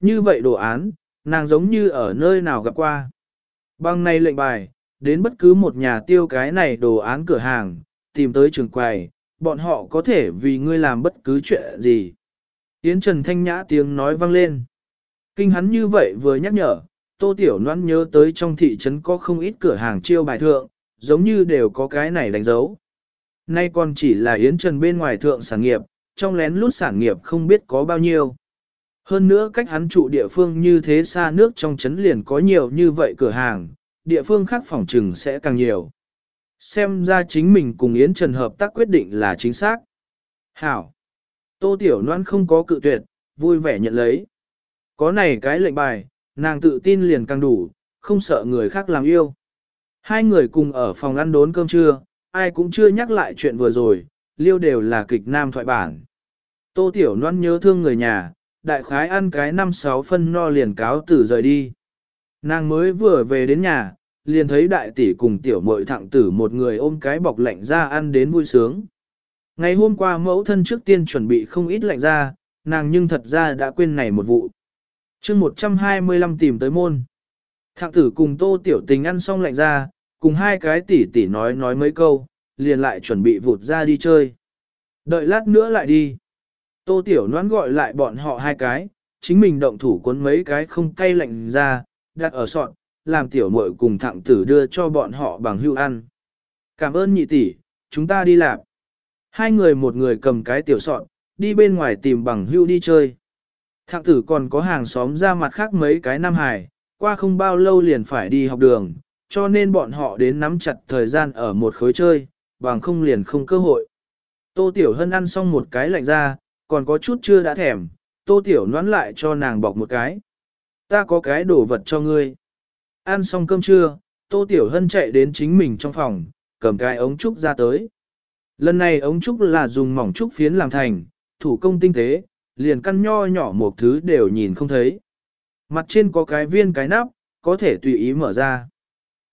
Như vậy đồ án, nàng giống như ở nơi nào gặp qua. Bằng này lệnh bài, đến bất cứ một nhà tiêu cái này đồ án cửa hàng, tìm tới trường quầy, bọn họ có thể vì ngươi làm bất cứ chuyện gì. Yến Trần Thanh Nhã tiếng nói vang lên. Kinh hắn như vậy vừa nhắc nhở, Tô Tiểu Loan nhớ tới trong thị trấn có không ít cửa hàng chiêu bài thượng, giống như đều có cái này đánh dấu. Nay còn chỉ là Yến Trần bên ngoài thượng sản nghiệp, trong lén lút sản nghiệp không biết có bao nhiêu. Hơn nữa cách hắn trụ địa phương như thế xa nước trong chấn liền có nhiều như vậy cửa hàng, địa phương khác phòng trừng sẽ càng nhiều. Xem ra chính mình cùng Yến Trần hợp tác quyết định là chính xác. Hảo! Tô Tiểu Loan không có cự tuyệt, vui vẻ nhận lấy. Có này cái lệnh bài, nàng tự tin liền càng đủ, không sợ người khác làm yêu. Hai người cùng ở phòng ăn đốn cơm trưa, ai cũng chưa nhắc lại chuyện vừa rồi, liêu đều là kịch nam thoại bản. Tô Tiểu Loan nhớ thương người nhà, đại khái ăn cái năm sáu phân no liền cáo tử rời đi. Nàng mới vừa về đến nhà, liền thấy đại tỷ cùng tiểu muội thẳng tử một người ôm cái bọc lạnh ra ăn đến vui sướng. Ngày hôm qua mẫu thân trước tiên chuẩn bị không ít lạnh ra, nàng nhưng thật ra đã quên này một vụ. chương 125 tìm tới môn. Thạng tử cùng tô tiểu tình ăn xong lạnh ra, cùng hai cái tỷ tỷ nói nói mấy câu, liền lại chuẩn bị vụt ra đi chơi. Đợi lát nữa lại đi. Tô tiểu Noãn gọi lại bọn họ hai cái, chính mình động thủ cuốn mấy cái không cay lạnh ra, đặt ở sọn, làm tiểu muội cùng thẳng tử đưa cho bọn họ bằng hưu ăn. Cảm ơn nhị tỷ, chúng ta đi làm. Hai người một người cầm cái tiểu sọn, đi bên ngoài tìm bằng hưu đi chơi. Thạng tử còn có hàng xóm ra mặt khác mấy cái nam hải, qua không bao lâu liền phải đi học đường, cho nên bọn họ đến nắm chặt thời gian ở một khối chơi, bằng không liền không cơ hội. Tô Tiểu Hân ăn xong một cái lạnh ra, còn có chút chưa đã thèm, Tô Tiểu noán lại cho nàng bọc một cái. Ta có cái đồ vật cho ngươi. Ăn xong cơm trưa, Tô Tiểu Hân chạy đến chính mình trong phòng, cầm cái ống trúc ra tới. Lần này ống trúc là dùng mỏng trúc phiến làm thành, thủ công tinh tế, liền căn nho nhỏ một thứ đều nhìn không thấy. Mặt trên có cái viên cái nắp, có thể tùy ý mở ra.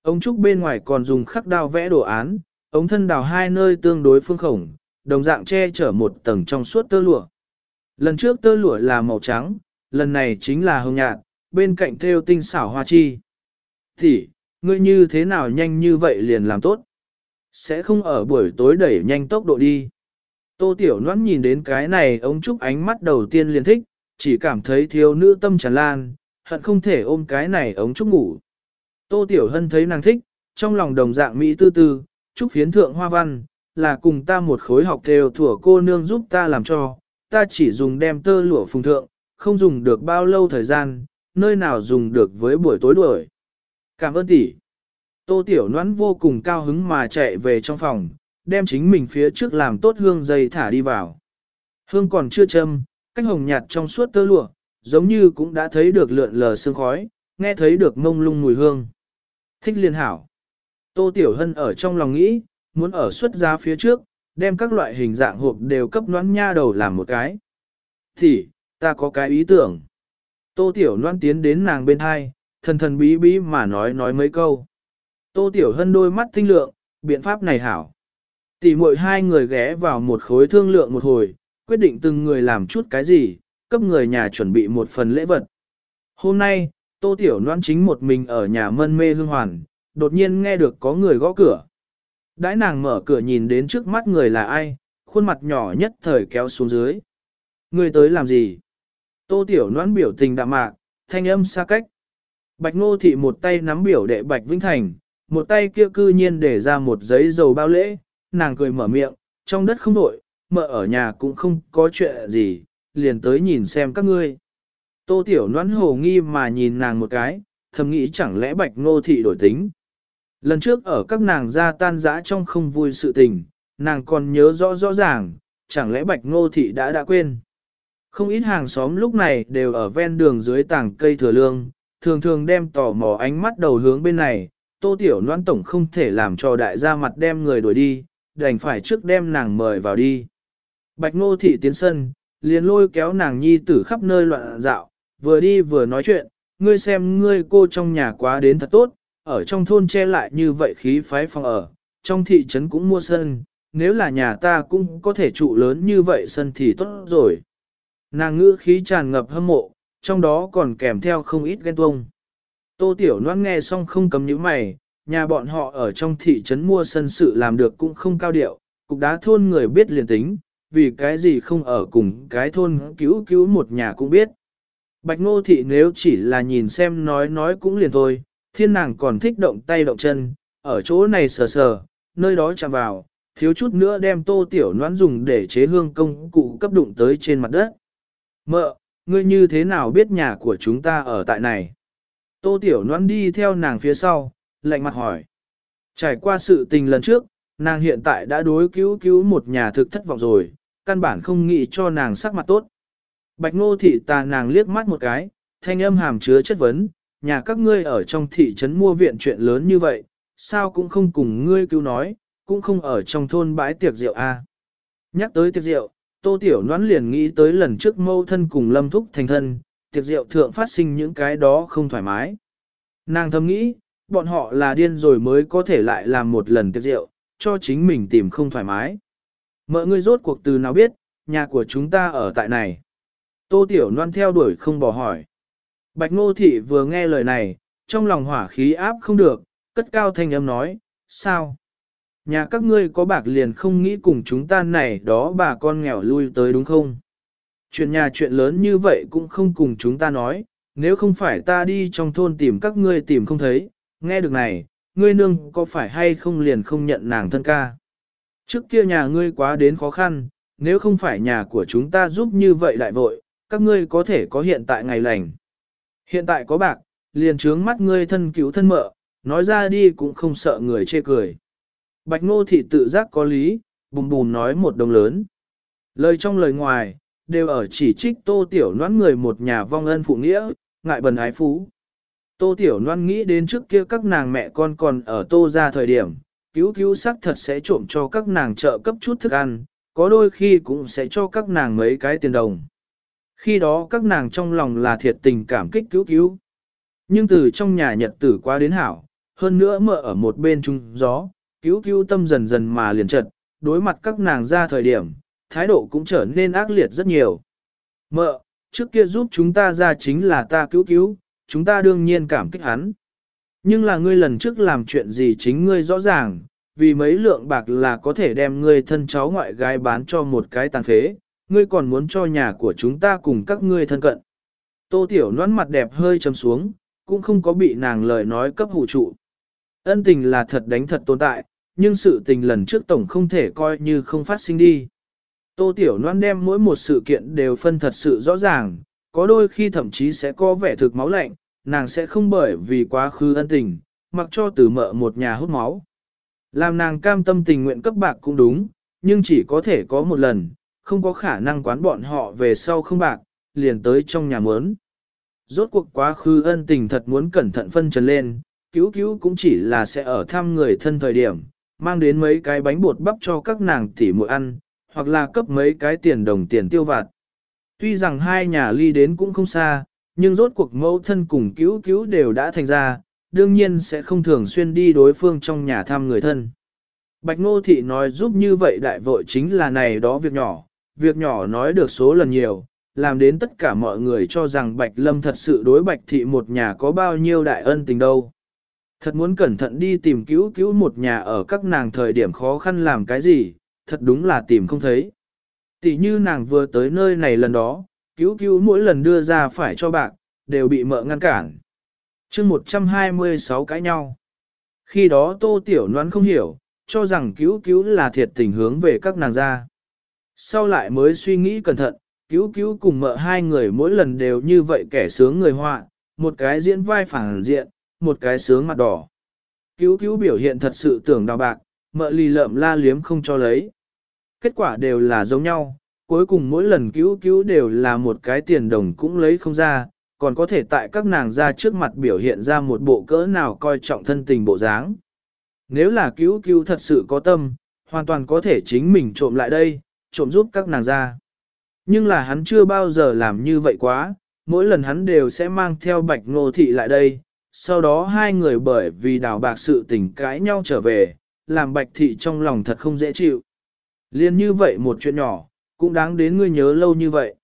Ống trúc bên ngoài còn dùng khắc đao vẽ đồ án, ống thân đào hai nơi tương đối phương khổng, đồng dạng che chở một tầng trong suốt tơ lụa. Lần trước tơ lụa là màu trắng, lần này chính là hồng nhạt, bên cạnh thêu tinh xảo hoa chi. Thì, ngươi như thế nào nhanh như vậy liền làm tốt? Sẽ không ở buổi tối đẩy nhanh tốc độ đi. Tô Tiểu Loan nhìn đến cái này ống trúc ánh mắt đầu tiên liền thích, chỉ cảm thấy thiếu nữ tâm tràn lan, hận không thể ôm cái này ống trúc ngủ. Tô Tiểu Hân thấy nàng thích, trong lòng đồng dạng Mỹ tư tư, trúc phiến thượng hoa văn, là cùng ta một khối học theo thủa cô nương giúp ta làm cho, ta chỉ dùng đem tơ lụa phùng thượng, không dùng được bao lâu thời gian, nơi nào dùng được với buổi tối đuổi. Cảm ơn tỷ. Tô Tiểu Noãn vô cùng cao hứng mà chạy về trong phòng, đem chính mình phía trước làm tốt hương dây thả đi vào. Hương còn chưa châm, cách hồng nhạt trong suốt tơ lụa, giống như cũng đã thấy được lượn lờ sương khói, nghe thấy được mông lung mùi hương. Thích liên hảo. Tô Tiểu Hân ở trong lòng nghĩ, muốn ở xuất giá phía trước, đem các loại hình dạng hộp đều cấp noãn nha đầu làm một cái. Thì, ta có cái ý tưởng. Tô Tiểu Loan tiến đến nàng bên hai, thần thần bí bí mà nói nói mấy câu. Tô Tiểu Hân đôi mắt tinh lượng, biện pháp này hảo. Tỷ muội hai người ghé vào một khối thương lượng một hồi, quyết định từng người làm chút cái gì, cấp người nhà chuẩn bị một phần lễ vật. Hôm nay, Tô Tiểu Loan chính một mình ở nhà mân mê hương hoàn, đột nhiên nghe được có người gõ cửa. Đãi nàng mở cửa nhìn đến trước mắt người là ai, khuôn mặt nhỏ nhất thời kéo xuống dưới. Người tới làm gì? Tô Tiểu Noãn biểu tình đạm mạc, thanh âm xa cách. Bạch Ngô Thị một tay nắm biểu đệ Bạch Vĩnh Thành, một tay kia cư nhiên để ra một giấy dầu bao lễ, nàng cười mở miệng, trong đất không đổi, mợ ở nhà cũng không có chuyện gì, liền tới nhìn xem các ngươi. Tô Tiểu Noãn hồ nghi mà nhìn nàng một cái, thầm nghĩ chẳng lẽ Bạch Ngô Thị đổi tính. Lần trước ở các nàng ra tan dã trong không vui sự tình, nàng còn nhớ rõ rõ ràng, chẳng lẽ Bạch Ngô Thị đã đã quên. Không ít hàng xóm lúc này đều ở ven đường dưới tảng cây thừa lương, thường thường đem tò mò ánh mắt đầu hướng bên này, tô tiểu noan tổng không thể làm cho đại gia mặt đem người đuổi đi, đành phải trước đem nàng mời vào đi. Bạch ngô thị tiến sân, liền lôi kéo nàng nhi tử khắp nơi loạn dạo, vừa đi vừa nói chuyện, ngươi xem ngươi cô trong nhà quá đến thật tốt, ở trong thôn che lại như vậy khí phái phòng ở, trong thị trấn cũng mua sân, nếu là nhà ta cũng có thể trụ lớn như vậy sân thì tốt rồi. Nàng ngữ khí tràn ngập hâm mộ, trong đó còn kèm theo không ít ghen tuông. Tô Tiểu Loan nghe xong không cấm những mày, nhà bọn họ ở trong thị trấn mua sân sự làm được cũng không cao điệu, cục đá thôn người biết liền tính, vì cái gì không ở cùng cái thôn cứu cứu một nhà cũng biết. Bạch Ngô Thị nếu chỉ là nhìn xem nói nói cũng liền thôi, thiên nàng còn thích động tay động chân, ở chỗ này sờ sờ, nơi đó chạm vào, thiếu chút nữa đem tô tiểu noãn dùng để chế hương công cụ cấp đụng tới trên mặt đất. Mợ, ngươi như thế nào biết nhà của chúng ta ở tại này? Tô tiểu noãn đi theo nàng phía sau, lạnh mặt hỏi. Trải qua sự tình lần trước, nàng hiện tại đã đối cứu cứu một nhà thực thất vọng rồi, căn bản không nghĩ cho nàng sắc mặt tốt. Bạch ngô thị tà nàng liếc mắt một cái, thanh âm hàm chứa chất vấn, nhà các ngươi ở trong thị trấn mua viện chuyện lớn như vậy, sao cũng không cùng ngươi cứu nói, cũng không ở trong thôn bãi tiệc rượu a. Nhắc tới tiệc rượu, Tô Tiểu Noãn liền nghĩ tới lần trước mâu thân cùng Lâm Thúc thành thân, tiệc rượu thượng phát sinh những cái đó không thoải mái. Nàng thầm nghĩ, bọn họ là điên rồi mới có thể lại làm một lần tiệc rượu, cho chính mình tìm không thoải mái. Mợ ngươi rốt cuộc từ nào biết, nhà của chúng ta ở tại này. Tô Tiểu Loan theo đuổi không bỏ hỏi. Bạch Ngô Thị vừa nghe lời này, trong lòng hỏa khí áp không được, cất cao thanh âm nói, sao? Nhà các ngươi có bạc liền không nghĩ cùng chúng ta này đó bà con nghèo lui tới đúng không? Chuyện nhà chuyện lớn như vậy cũng không cùng chúng ta nói, nếu không phải ta đi trong thôn tìm các ngươi tìm không thấy, nghe được này, ngươi nương có phải hay không liền không nhận nàng thân ca. Trước kia nhà ngươi quá đến khó khăn, nếu không phải nhà của chúng ta giúp như vậy đại vội, các ngươi có thể có hiện tại ngày lành. Hiện tại có bạc, liền trướng mắt ngươi thân cứu thân mợ, nói ra đi cũng không sợ người chê cười. Bạch ngô thị tự giác có lý, bùm bùm nói một đồng lớn. Lời trong lời ngoài, đều ở chỉ trích tô tiểu noan người một nhà vong ân phụ nghĩa, ngại bần ái phú. Tô tiểu noan nghĩ đến trước kia các nàng mẹ con còn ở tô ra thời điểm, cứu cứu sắc thật sẽ trộm cho các nàng trợ cấp chút thức ăn, có đôi khi cũng sẽ cho các nàng mấy cái tiền đồng. Khi đó các nàng trong lòng là thiệt tình cảm kích cứu cứu. Nhưng từ trong nhà nhật tử qua đến hảo, hơn nữa mợ ở một bên trung gió, cứu cứu tâm dần dần mà liền trật, đối mặt các nàng ra thời điểm, thái độ cũng trở nên ác liệt rất nhiều. Mợ, trước kia giúp chúng ta ra chính là ta cứu cứu, chúng ta đương nhiên cảm kích hắn. Nhưng là ngươi lần trước làm chuyện gì chính ngươi rõ ràng, vì mấy lượng bạc là có thể đem ngươi thân cháu ngoại gái bán cho một cái tàn phế, ngươi còn muốn cho nhà của chúng ta cùng các ngươi thân cận. Tô Tiểu noãn mặt đẹp hơi chấm xuống, cũng không có bị nàng lời nói cấp hủ trụ. Ân tình là thật đánh thật tồn tại, nhưng sự tình lần trước tổng không thể coi như không phát sinh đi. Tô Tiểu Loan đem mỗi một sự kiện đều phân thật sự rõ ràng, có đôi khi thậm chí sẽ có vẻ thực máu lạnh, nàng sẽ không bởi vì quá khứ ân tình, mặc cho từ mợ một nhà hút máu. Làm nàng cam tâm tình nguyện cấp bạc cũng đúng, nhưng chỉ có thể có một lần, không có khả năng quán bọn họ về sau không bạc, liền tới trong nhà mướn. Rốt cuộc quá khứ ân tình thật muốn cẩn thận phân trần lên, cứu cứu cũng chỉ là sẽ ở thăm người thân thời điểm, mang đến mấy cái bánh bột bắp cho các nàng tỉ muội ăn, hoặc là cấp mấy cái tiền đồng tiền tiêu vặt. Tuy rằng hai nhà ly đến cũng không xa, nhưng rốt cuộc mẫu thân cùng cứu cứu đều đã thành ra, đương nhiên sẽ không thường xuyên đi đối phương trong nhà thăm người thân. Bạch Ngô Thị nói giúp như vậy đại vội chính là này đó việc nhỏ, việc nhỏ nói được số lần nhiều, làm đến tất cả mọi người cho rằng Bạch Lâm thật sự đối Bạch Thị một nhà có bao nhiêu đại ân tình đâu. Thật muốn cẩn thận đi tìm cứu cứu một nhà ở các nàng thời điểm khó khăn làm cái gì, thật đúng là tìm không thấy. Tỷ như nàng vừa tới nơi này lần đó, cứu cứu mỗi lần đưa ra phải cho bạc, đều bị mợ ngăn cản. chương 126 cãi nhau. Khi đó tô tiểu noán không hiểu, cho rằng cứu cứu là thiệt tình hướng về các nàng ra. Sau lại mới suy nghĩ cẩn thận, cứu cứu cùng mợ hai người mỗi lần đều như vậy kẻ sướng người họa, một cái diễn vai phản diện, một cái sướng mặt đỏ. Cứu cứu biểu hiện thật sự tưởng đào bạc, mợ lì lợm la liếm không cho lấy. Kết quả đều là giống nhau, cuối cùng mỗi lần cứu cứu đều là một cái tiền đồng cũng lấy không ra, còn có thể tại các nàng ra trước mặt biểu hiện ra một bộ cỡ nào coi trọng thân tình bộ dáng. Nếu là cứu cứu thật sự có tâm, hoàn toàn có thể chính mình trộm lại đây, trộm giúp các nàng ra. Nhưng là hắn chưa bao giờ làm như vậy quá, mỗi lần hắn đều sẽ mang theo bạch ngô thị lại đây, sau đó hai người bởi vì đào bạc sự tình cãi nhau trở về, làm bạch thị trong lòng thật không dễ chịu. Liên như vậy một chuyện nhỏ, cũng đáng đến ngươi nhớ lâu như vậy.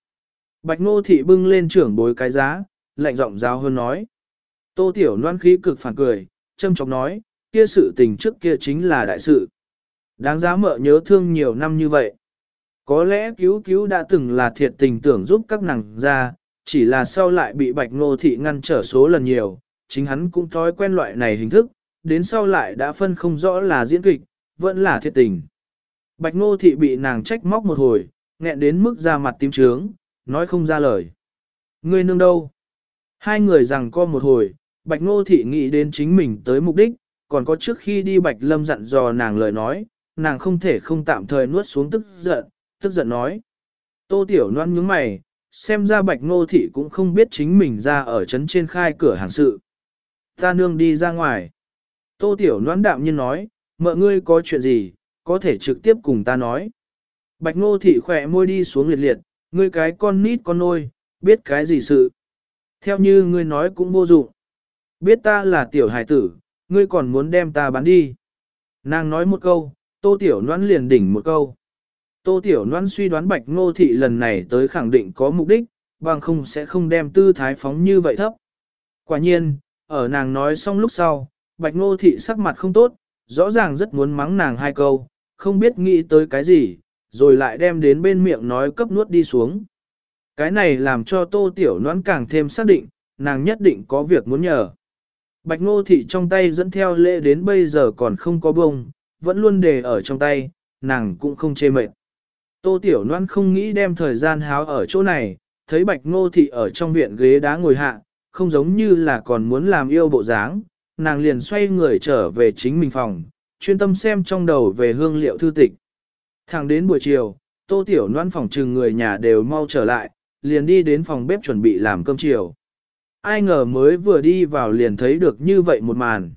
Bạch ngô thị bưng lên trưởng bối cái giá, lạnh giọng giáo hơn nói. Tô tiểu Loan khí cực phản cười, châm chọc nói, kia sự tình trước kia chính là đại sự. Đáng giá mợ nhớ thương nhiều năm như vậy. Có lẽ cứu cứu đã từng là thiệt tình tưởng giúp các nàng ra, chỉ là sau lại bị bạch ngô thị ngăn trở số lần nhiều, chính hắn cũng thói quen loại này hình thức, đến sau lại đã phân không rõ là diễn kịch, vẫn là thiệt tình. Bạch ngô thị bị nàng trách móc một hồi, nghẹn đến mức ra mặt tím trướng, nói không ra lời. Ngươi nương đâu? Hai người rằng co một hồi, bạch ngô thị nghĩ đến chính mình tới mục đích, còn có trước khi đi bạch lâm dặn dò nàng lời nói, nàng không thể không tạm thời nuốt xuống tức giận, tức giận nói. Tô tiểu Loan nhướng mày, xem ra bạch ngô thị cũng không biết chính mình ra ở trấn trên khai cửa hàng sự. Ta nương đi ra ngoài. Tô tiểu Loan đạm nhiên nói, mợ ngươi có chuyện gì, có thể trực tiếp cùng ta nói. Bạch ngô thị khỏe môi đi xuống liệt liệt, ngươi cái con nít con nôi, biết cái gì sự. Theo như ngươi nói cũng vô dụng. Biết ta là tiểu hải tử, ngươi còn muốn đem ta bán đi. Nàng nói một câu, tô tiểu noãn liền đỉnh một câu. Tô Tiểu Loan suy đoán Bạch Ngô Thị lần này tới khẳng định có mục đích, bằng không sẽ không đem tư thái phóng như vậy thấp. Quả nhiên, ở nàng nói xong lúc sau, Bạch Ngô Thị sắc mặt không tốt, rõ ràng rất muốn mắng nàng hai câu, không biết nghĩ tới cái gì, rồi lại đem đến bên miệng nói cấp nuốt đi xuống. Cái này làm cho Tô Tiểu Loan càng thêm xác định, nàng nhất định có việc muốn nhờ. Bạch Ngô Thị trong tay dẫn theo lễ đến bây giờ còn không có bông, vẫn luôn để ở trong tay, nàng cũng không chê mệt. Tô Tiểu Loan không nghĩ đem thời gian háo ở chỗ này, thấy Bạch Ngô Thị ở trong viện ghế đá ngồi hạ, không giống như là còn muốn làm yêu bộ dáng, nàng liền xoay người trở về chính mình phòng, chuyên tâm xem trong đầu về hương liệu thư tịch. Thẳng đến buổi chiều, Tô Tiểu Loan phòng trừng người nhà đều mau trở lại, liền đi đến phòng bếp chuẩn bị làm cơm chiều. Ai ngờ mới vừa đi vào liền thấy được như vậy một màn.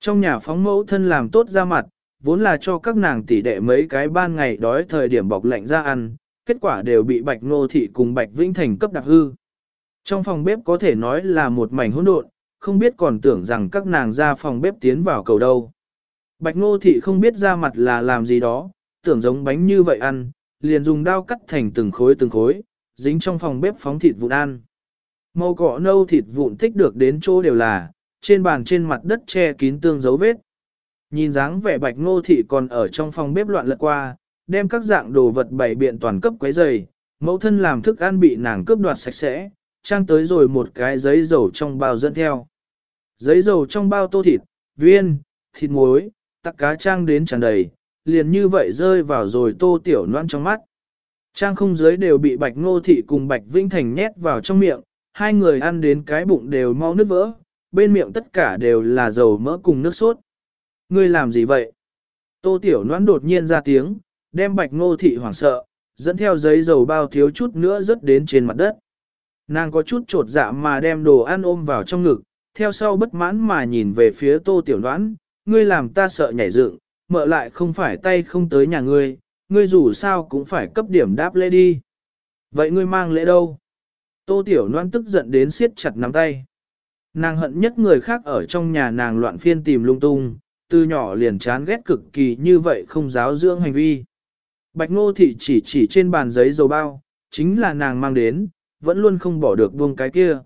Trong nhà phóng mẫu thân làm tốt ra mặt, vốn là cho các nàng tỷ đệ mấy cái ban ngày đói thời điểm bọc lạnh ra ăn, kết quả đều bị Bạch Ngô Thị cùng Bạch Vĩnh Thành cấp đặc hư. Trong phòng bếp có thể nói là một mảnh hỗn độn, không biết còn tưởng rằng các nàng ra phòng bếp tiến vào cầu đâu. Bạch Ngô Thị không biết ra mặt là làm gì đó, tưởng giống bánh như vậy ăn, liền dùng dao cắt thành từng khối từng khối, dính trong phòng bếp phóng thịt vụn ăn. Màu cọ nâu thịt vụn tích được đến chỗ đều là, trên bàn trên mặt đất che kín tương dấu vết. Nhìn dáng vẻ bạch ngô thị còn ở trong phòng bếp loạn lật qua, đem các dạng đồ vật bày biện toàn cấp quấy giày, mẫu thân làm thức ăn bị nàng cướp đoạt sạch sẽ, trang tới rồi một cái giấy dầu trong bao dẫn theo. Giấy dầu trong bao tô thịt, viên, thịt muối, tắc cá trang đến tràn đầy, liền như vậy rơi vào rồi tô tiểu noan trong mắt. Trang không giới đều bị bạch ngô thị cùng bạch vinh thành nhét vào trong miệng, hai người ăn đến cái bụng đều mau nứt vỡ, bên miệng tất cả đều là dầu mỡ cùng nước sốt. Ngươi làm gì vậy? Tô Tiểu Noãn đột nhiên ra tiếng, đem bạch ngô thị hoảng sợ, dẫn theo giấy dầu bao thiếu chút nữa rớt đến trên mặt đất. Nàng có chút trột dạ mà đem đồ ăn ôm vào trong ngực, theo sau bất mãn mà nhìn về phía tô tiểu Noãn, ngươi làm ta sợ nhảy dựng, mợ lại không phải tay không tới nhà ngươi, ngươi dù sao cũng phải cấp điểm đáp lễ đi. Vậy ngươi mang lễ đâu? Tô tiểu Noãn tức giận đến siết chặt nắm tay. Nàng hận nhất người khác ở trong nhà nàng loạn phiên tìm lung tung, từ nhỏ liền chán ghét cực kỳ như vậy không giáo dưỡng hành vi. Bạch ngô thị chỉ chỉ trên bàn giấy dầu bao, chính là nàng mang đến, vẫn luôn không bỏ được buông cái kia.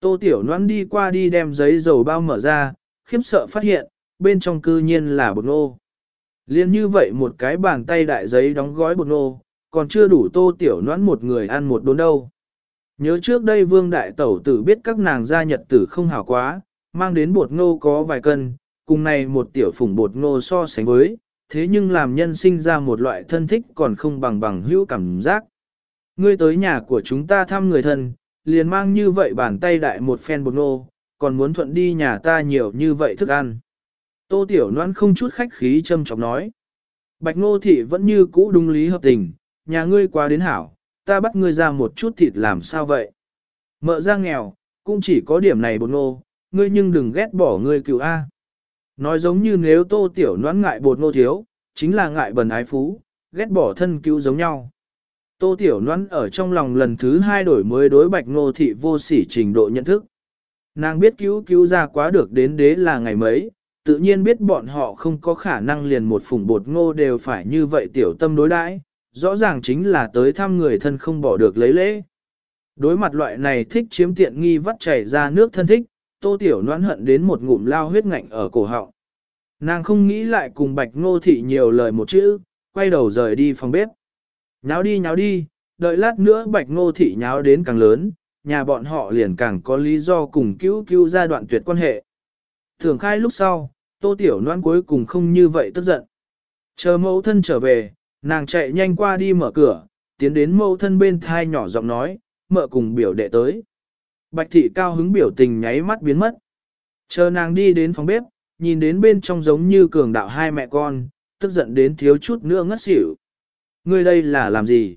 Tô Tiểu Loan đi qua đi đem giấy dầu bao mở ra, khiếp sợ phát hiện, bên trong cư nhiên là bột ngô. Liên như vậy một cái bàn tay đại giấy đóng gói bột ngô, còn chưa đủ Tô Tiểu Loan một người ăn một đốn đâu. Nhớ trước đây Vương Đại Tẩu tử biết các nàng gia nhật tử không hảo quá, mang đến bột ngô có vài cân, cùng này một tiểu phủng bột ngô so sánh với, thế nhưng làm nhân sinh ra một loại thân thích còn không bằng bằng hữu cảm giác. Ngươi tới nhà của chúng ta thăm người thân, liền mang như vậy bàn tay đại một phen bột ngô, còn muốn thuận đi nhà ta nhiều như vậy thức ăn. Tô Tiểu Loan không chút khách khí châm chọc nói. Bạch Ngô Thị vẫn như cũ đúng lý hợp tình, nhà ngươi quá đến hảo, ta bắt ngươi ra một chút thịt làm sao vậy? Mợ ra nghèo, cũng chỉ có điểm này bột ngô, ngươi nhưng đừng ghét bỏ ngươi cựu A. Nói giống như nếu tô tiểu noãn ngại bột ngô thiếu, chính là ngại bần ái phú, ghét bỏ thân cứu giống nhau. Tô tiểu noãn ở trong lòng lần thứ hai đổi mới đối bạch ngô thị vô sỉ trình độ nhận thức. Nàng biết cứu cứu ra quá được đến đế là ngày mấy, tự nhiên biết bọn họ không có khả năng liền một phùng bột ngô đều phải như vậy tiểu tâm đối đãi, rõ ràng chính là tới thăm người thân không bỏ được lấy lễ. Đối mặt loại này thích chiếm tiện nghi vắt chảy ra nước thân thích, tô tiểu noãn hận đến một ngụm lao huyết ngạnh ở cổ họng. Nàng không nghĩ lại cùng bạch ngô thị nhiều lời một chữ, quay đầu rời đi phòng bếp. Nháo đi nháo đi, đợi lát nữa bạch ngô thị nháo đến càng lớn, nhà bọn họ liền càng có lý do cùng cứu cứu ra đoạn tuyệt quan hệ. Thường khai lúc sau, tô tiểu noan cuối cùng không như vậy tức giận. Chờ mẫu thân trở về, nàng chạy nhanh qua đi mở cửa, tiến đến mẫu thân bên thai nhỏ giọng nói, mợ cùng biểu đệ tới. Bạch thị cao hứng biểu tình nháy mắt biến mất. Chờ nàng đi đến phòng bếp, nhìn đến bên trong giống như cường đạo hai mẹ con, tức giận đến thiếu chút nữa ngất xỉu. Ngươi đây là làm gì?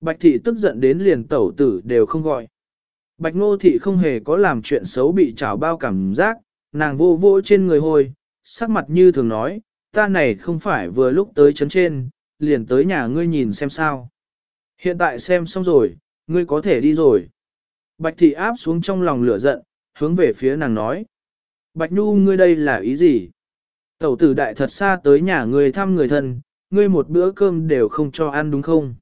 Bạch thị tức giận đến liền tẩu tử đều không gọi. Bạch ngô thị không hề có làm chuyện xấu bị trào bao cảm giác, nàng vô vô trên người hồi, sắc mặt như thường nói, ta này không phải vừa lúc tới chấn trên, liền tới nhà ngươi nhìn xem sao. Hiện tại xem xong rồi, ngươi có thể đi rồi. Bạch thị áp xuống trong lòng lửa giận, hướng về phía nàng nói. Bạch Nhu ngươi đây là ý gì? Tẩu tử đại thật xa tới nhà ngươi thăm người thân, ngươi một bữa cơm đều không cho ăn đúng không?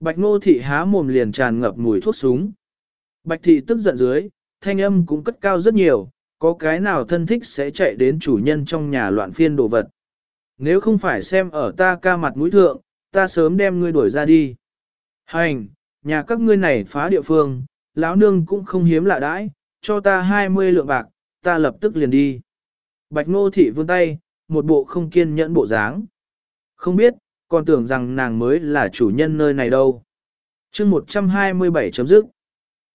Bạch ngô thị há mồm liền tràn ngập mùi thuốc súng. Bạch thị tức giận dưới, thanh âm cũng cất cao rất nhiều, có cái nào thân thích sẽ chạy đến chủ nhân trong nhà loạn phiên đồ vật. Nếu không phải xem ở ta ca mặt mũi thượng, ta sớm đem ngươi đuổi ra đi. Hành, nhà các ngươi này phá địa phương, lão nương cũng không hiếm lạ đãi, cho ta 20 lượng bạc, ta lập tức liền đi. Bạch ngô thị vươn tay, một bộ không kiên nhẫn bộ dáng. Không biết, còn tưởng rằng nàng mới là chủ nhân nơi này đâu. chương 127 chấm dứt.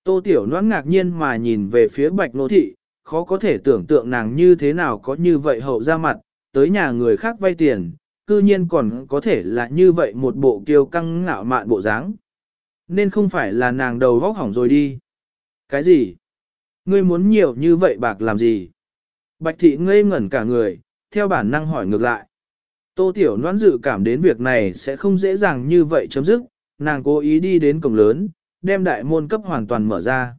Tô Tiểu Noãn ngạc nhiên mà nhìn về phía Bạch Nô Thị, khó có thể tưởng tượng nàng như thế nào có như vậy hậu ra mặt, tới nhà người khác vay tiền, cư nhiên còn có thể là như vậy một bộ kiêu căng ngạo mạn bộ dáng. Nên không phải là nàng đầu vóc hỏng rồi đi. Cái gì? Ngươi muốn nhiều như vậy bạc làm gì? Bạch thị ngây ngẩn cả người, theo bản năng hỏi ngược lại. Tô Tiểu Loan dự cảm đến việc này sẽ không dễ dàng như vậy chấm dứt, nàng cố ý đi đến cổng lớn, đem đại môn cấp hoàn toàn mở ra.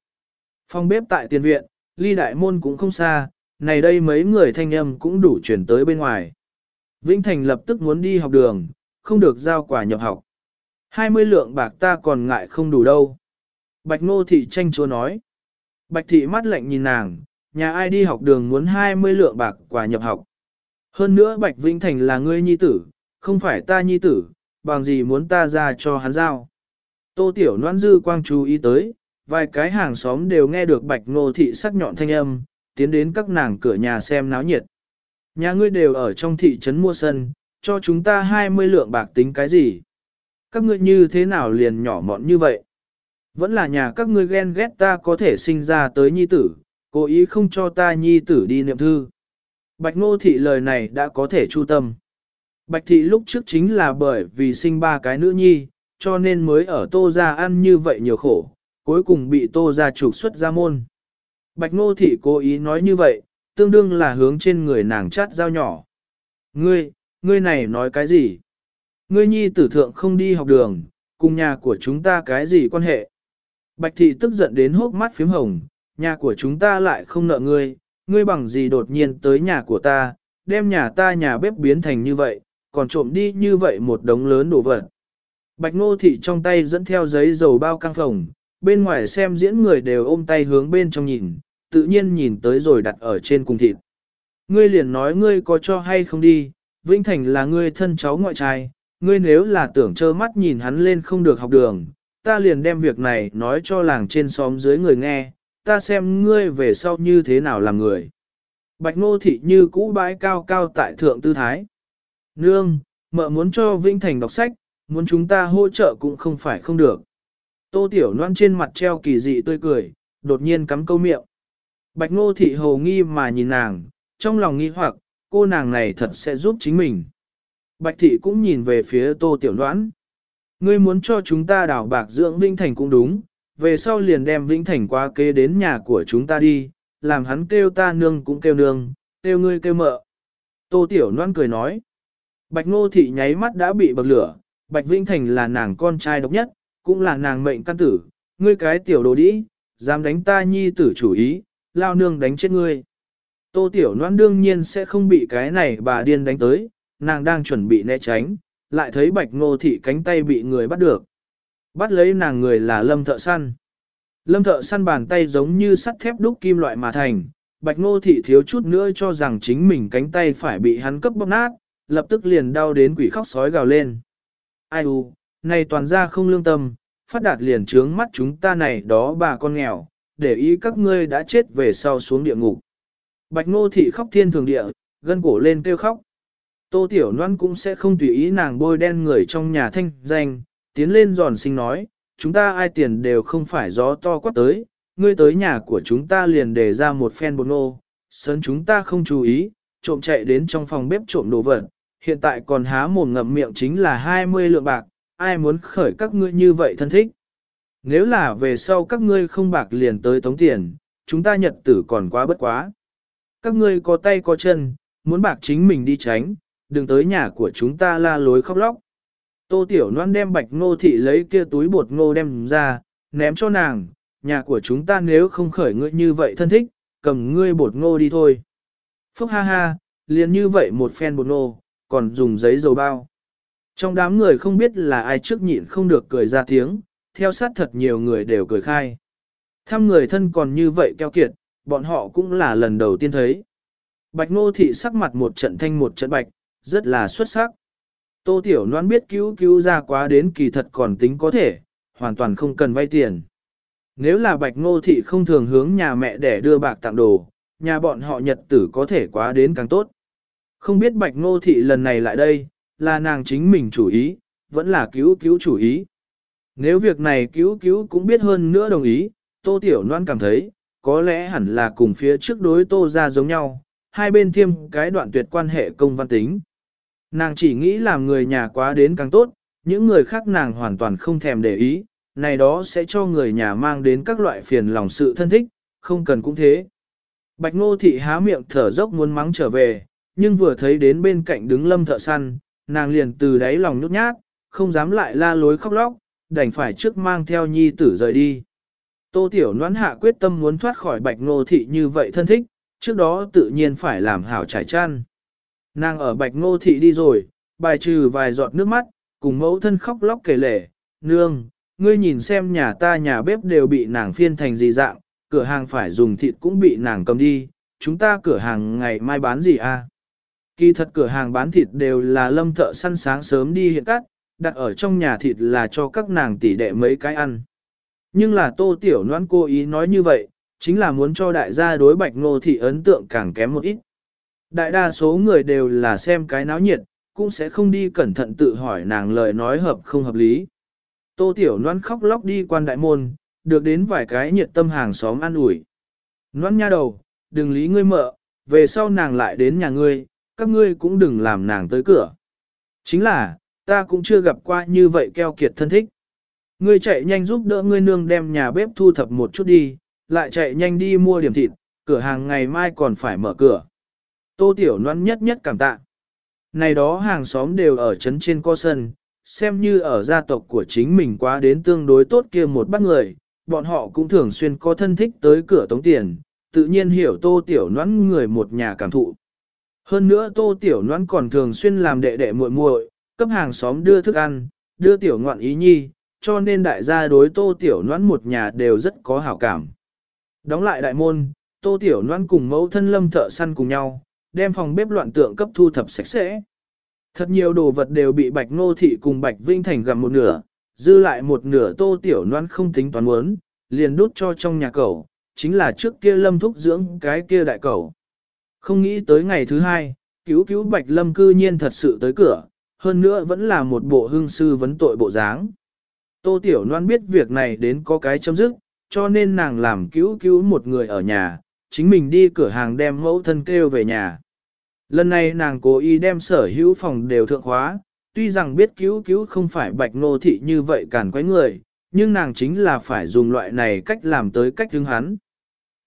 Phòng bếp tại tiền viện, ly đại môn cũng không xa, này đây mấy người thanh âm cũng đủ chuyển tới bên ngoài. Vĩnh Thành lập tức muốn đi học đường, không được giao quả nhập học. 20 lượng bạc ta còn ngại không đủ đâu. Bạch Ngô Thị tranh chúa nói. Bạch Thị mắt lạnh nhìn nàng, nhà ai đi học đường muốn 20 lượng bạc quả nhập học. Hơn nữa Bạch Vĩnh Thành là ngươi nhi tử, không phải ta nhi tử, bằng gì muốn ta ra cho hắn giao. Tô Tiểu Loan Dư quang chú ý tới, vài cái hàng xóm đều nghe được Bạch Ngô Thị sắc nhọn thanh âm, tiến đến các nàng cửa nhà xem náo nhiệt. Nhà ngươi đều ở trong thị trấn mua sân, cho chúng ta 20 lượng bạc tính cái gì? Các ngươi như thế nào liền nhỏ mọn như vậy? Vẫn là nhà các ngươi ghen ghét ta có thể sinh ra tới nhi tử, cố ý không cho ta nhi tử đi niệm thư. Bạch Ngô Thị lời này đã có thể chu tâm. Bạch Thị lúc trước chính là bởi vì sinh ba cái nữ nhi, cho nên mới ở Tô Gia ăn như vậy nhiều khổ, cuối cùng bị Tô Gia trục xuất ra môn. Bạch Ngô Thị cố ý nói như vậy, tương đương là hướng trên người nàng chát dao nhỏ. Ngươi, ngươi này nói cái gì? Ngươi nhi tử thượng không đi học đường, cùng nhà của chúng ta cái gì quan hệ? Bạch Thị tức giận đến hốc mắt phím hồng, nhà của chúng ta lại không nợ ngươi, ngươi bằng gì đột nhiên tới nhà của ta, đem nhà ta nhà bếp biến thành như vậy, còn trộm đi như vậy một đống lớn đồ vật. Bạch Ngô Thị trong tay dẫn theo giấy dầu bao căng phòng, bên ngoài xem diễn người đều ôm tay hướng bên trong nhìn, tự nhiên nhìn tới rồi đặt ở trên cùng thịt. Ngươi liền nói ngươi có cho hay không đi, Vĩnh Thành là ngươi thân cháu ngoại trai, ngươi nếu là tưởng trơ mắt nhìn hắn lên không được học đường, ta liền đem việc này nói cho làng trên xóm dưới người nghe, ta xem ngươi về sau như thế nào làm người. Bạch Ngô Thị như cũ bãi cao cao tại thượng tư thái. Nương, mợ muốn cho Vĩnh Thành đọc sách, muốn chúng ta hỗ trợ cũng không phải không được. Tô Tiểu Loan trên mặt treo kỳ dị tươi cười, đột nhiên cắm câu miệng. Bạch Ngô Thị hồ nghi mà nhìn nàng, trong lòng nghi hoặc, cô nàng này thật sẽ giúp chính mình. Bạch Thị cũng nhìn về phía Tô Tiểu đoán. Ngươi muốn cho chúng ta đảo bạc dưỡng Vĩnh Thành cũng đúng, về sau liền đem Vĩnh Thành qua kế đến nhà của chúng ta đi, làm hắn kêu ta nương cũng kêu nương, kêu ngươi kêu mợ. Tô Tiểu Loan cười nói. Bạch Ngô Thị nháy mắt đã bị bậc lửa, Bạch Vĩnh Thành là nàng con trai độc nhất, cũng là nàng mệnh căn tử, ngươi cái tiểu đồ đĩ, dám đánh ta nhi tử chủ ý, lao nương đánh chết ngươi. Tô Tiểu Loan đương nhiên sẽ không bị cái này bà điên đánh tới, nàng đang chuẩn bị né tránh, lại thấy Bạch Ngô Thị cánh tay bị người bắt được. Bắt lấy nàng người là lâm thợ săn. Lâm thợ săn bàn tay giống như sắt thép đúc kim loại mà thành, bạch ngô thị thiếu chút nữa cho rằng chính mình cánh tay phải bị hắn cấp bóp nát, lập tức liền đau đến quỷ khóc sói gào lên. Ai u, này toàn ra không lương tâm, phát đạt liền trướng mắt chúng ta này đó bà con nghèo, để ý các ngươi đã chết về sau xuống địa ngục. Bạch ngô thị khóc thiên thường địa, gân cổ lên kêu khóc. Tô Tiểu Loan cũng sẽ không tùy ý nàng bôi đen người trong nhà thanh danh, tiến lên giòn sinh nói, chúng ta ai tiền đều không phải gió to quát tới, ngươi tới nhà của chúng ta liền để ra một phen bột nô, sớm chúng ta không chú ý, trộm chạy đến trong phòng bếp trộm đồ vật, hiện tại còn há mồm ngậm miệng chính là 20 lượng bạc, ai muốn khởi các ngươi như vậy thân thích. Nếu là về sau các ngươi không bạc liền tới tống tiền, chúng ta nhật tử còn quá bất quá. Các ngươi có tay có chân, muốn bạc chính mình đi tránh, đừng tới nhà của chúng ta la lối khóc lóc. Tô Tiểu Loan đem bạch ngô thị lấy kia túi bột ngô đem ra, ném cho nàng, nhà của chúng ta nếu không khởi ngươi như vậy thân thích, cầm ngươi bột ngô đi thôi. Phúc ha ha, liền như vậy một phen bột ngô, còn dùng giấy dầu bao. Trong đám người không biết là ai trước nhịn không được cười ra tiếng, theo sát thật nhiều người đều cười khai. Thăm người thân còn như vậy keo kiệt, bọn họ cũng là lần đầu tiên thấy. Bạch ngô thị sắc mặt một trận thanh một trận bạch, rất là xuất sắc. Tô Tiểu Loan biết cứu cứu ra quá đến kỳ thật còn tính có thể, hoàn toàn không cần vay tiền. Nếu là bạch ngô thị không thường hướng nhà mẹ để đưa bạc tặng đồ, nhà bọn họ nhật tử có thể quá đến càng tốt. Không biết bạch ngô thị lần này lại đây, là nàng chính mình chủ ý, vẫn là cứu cứu chủ ý. Nếu việc này cứu cứu cũng biết hơn nữa đồng ý, Tô Tiểu Loan cảm thấy, có lẽ hẳn là cùng phía trước đối Tô ra giống nhau, hai bên thiêm cái đoạn tuyệt quan hệ công văn tính. Nàng chỉ nghĩ làm người nhà quá đến càng tốt, những người khác nàng hoàn toàn không thèm để ý, này đó sẽ cho người nhà mang đến các loại phiền lòng sự thân thích, không cần cũng thế. Bạch ngô thị há miệng thở dốc muốn mắng trở về, nhưng vừa thấy đến bên cạnh đứng lâm thợ săn, nàng liền từ đáy lòng nhút nhát, không dám lại la lối khóc lóc, đành phải trước mang theo nhi tử rời đi. Tô Tiểu Noãn hạ quyết tâm muốn thoát khỏi bạch ngô thị như vậy thân thích, trước đó tự nhiên phải làm hảo trải chăn. Nàng ở bạch ngô thị đi rồi, bài trừ vài giọt nước mắt, cùng mẫu thân khóc lóc kể lể, nương, ngươi nhìn xem nhà ta nhà bếp đều bị nàng phiên thành gì dạng, cửa hàng phải dùng thịt cũng bị nàng cầm đi, chúng ta cửa hàng ngày mai bán gì à? Kỳ thật cửa hàng bán thịt đều là lâm thợ săn sáng sớm đi hiện cắt, đặt ở trong nhà thịt là cho các nàng tỷ đệ mấy cái ăn. Nhưng là tô tiểu noan cô ý nói như vậy, chính là muốn cho đại gia đối bạch ngô thị ấn tượng càng kém một ít. Đại đa số người đều là xem cái náo nhiệt, cũng sẽ không đi cẩn thận tự hỏi nàng lời nói hợp không hợp lý. Tô Tiểu Loan khóc lóc đi quan đại môn, được đến vài cái nhiệt tâm hàng xóm ăn ủi. Loan nha đầu, đừng lý ngươi mợ, về sau nàng lại đến nhà ngươi, các ngươi cũng đừng làm nàng tới cửa. Chính là, ta cũng chưa gặp qua như vậy keo kiệt thân thích. Ngươi chạy nhanh giúp đỡ ngươi nương đem nhà bếp thu thập một chút đi, lại chạy nhanh đi mua điểm thịt, cửa hàng ngày mai còn phải mở cửa. Tô Tiểu Loan nhất nhất cảm tạ. Này đó hàng xóm đều ở trấn trên co sân, xem như ở gia tộc của chính mình quá đến tương đối tốt kia một bác người, bọn họ cũng thường xuyên có thân thích tới cửa tống tiền, tự nhiên hiểu Tô Tiểu Loan người một nhà cảm thụ. Hơn nữa Tô Tiểu Loan còn thường xuyên làm đệ đệ muội muội, cấp hàng xóm đưa thức ăn, đưa tiểu ngoạn ý nhi, cho nên đại gia đối Tô Tiểu Loan một nhà đều rất có hảo cảm. Đóng lại đại môn, Tô Tiểu Loan cùng mẫu thân lâm thợ săn cùng nhau, đem phòng bếp loạn tượng cấp thu thập sạch sẽ. Thật nhiều đồ vật đều bị Bạch Ngô Thị cùng Bạch Vinh Thành gặm một nửa, dư lại một nửa tô tiểu noan không tính toán muốn, liền đút cho trong nhà cậu, chính là trước kia lâm thúc dưỡng cái kia đại cậu. Không nghĩ tới ngày thứ hai, cứu cứu Bạch Lâm cư nhiên thật sự tới cửa, hơn nữa vẫn là một bộ hương sư vấn tội bộ dáng. Tô Tiểu Loan biết việc này đến có cái chấm dứt, cho nên nàng làm cứu cứu một người ở nhà, chính mình đi cửa hàng đem mẫu thân kêu về nhà. Lần này nàng cố ý đem sở hữu phòng đều thượng khóa, tuy rằng biết cứu cứu không phải bạch nô thị như vậy cản quấy người, nhưng nàng chính là phải dùng loại này cách làm tới cách hướng hắn.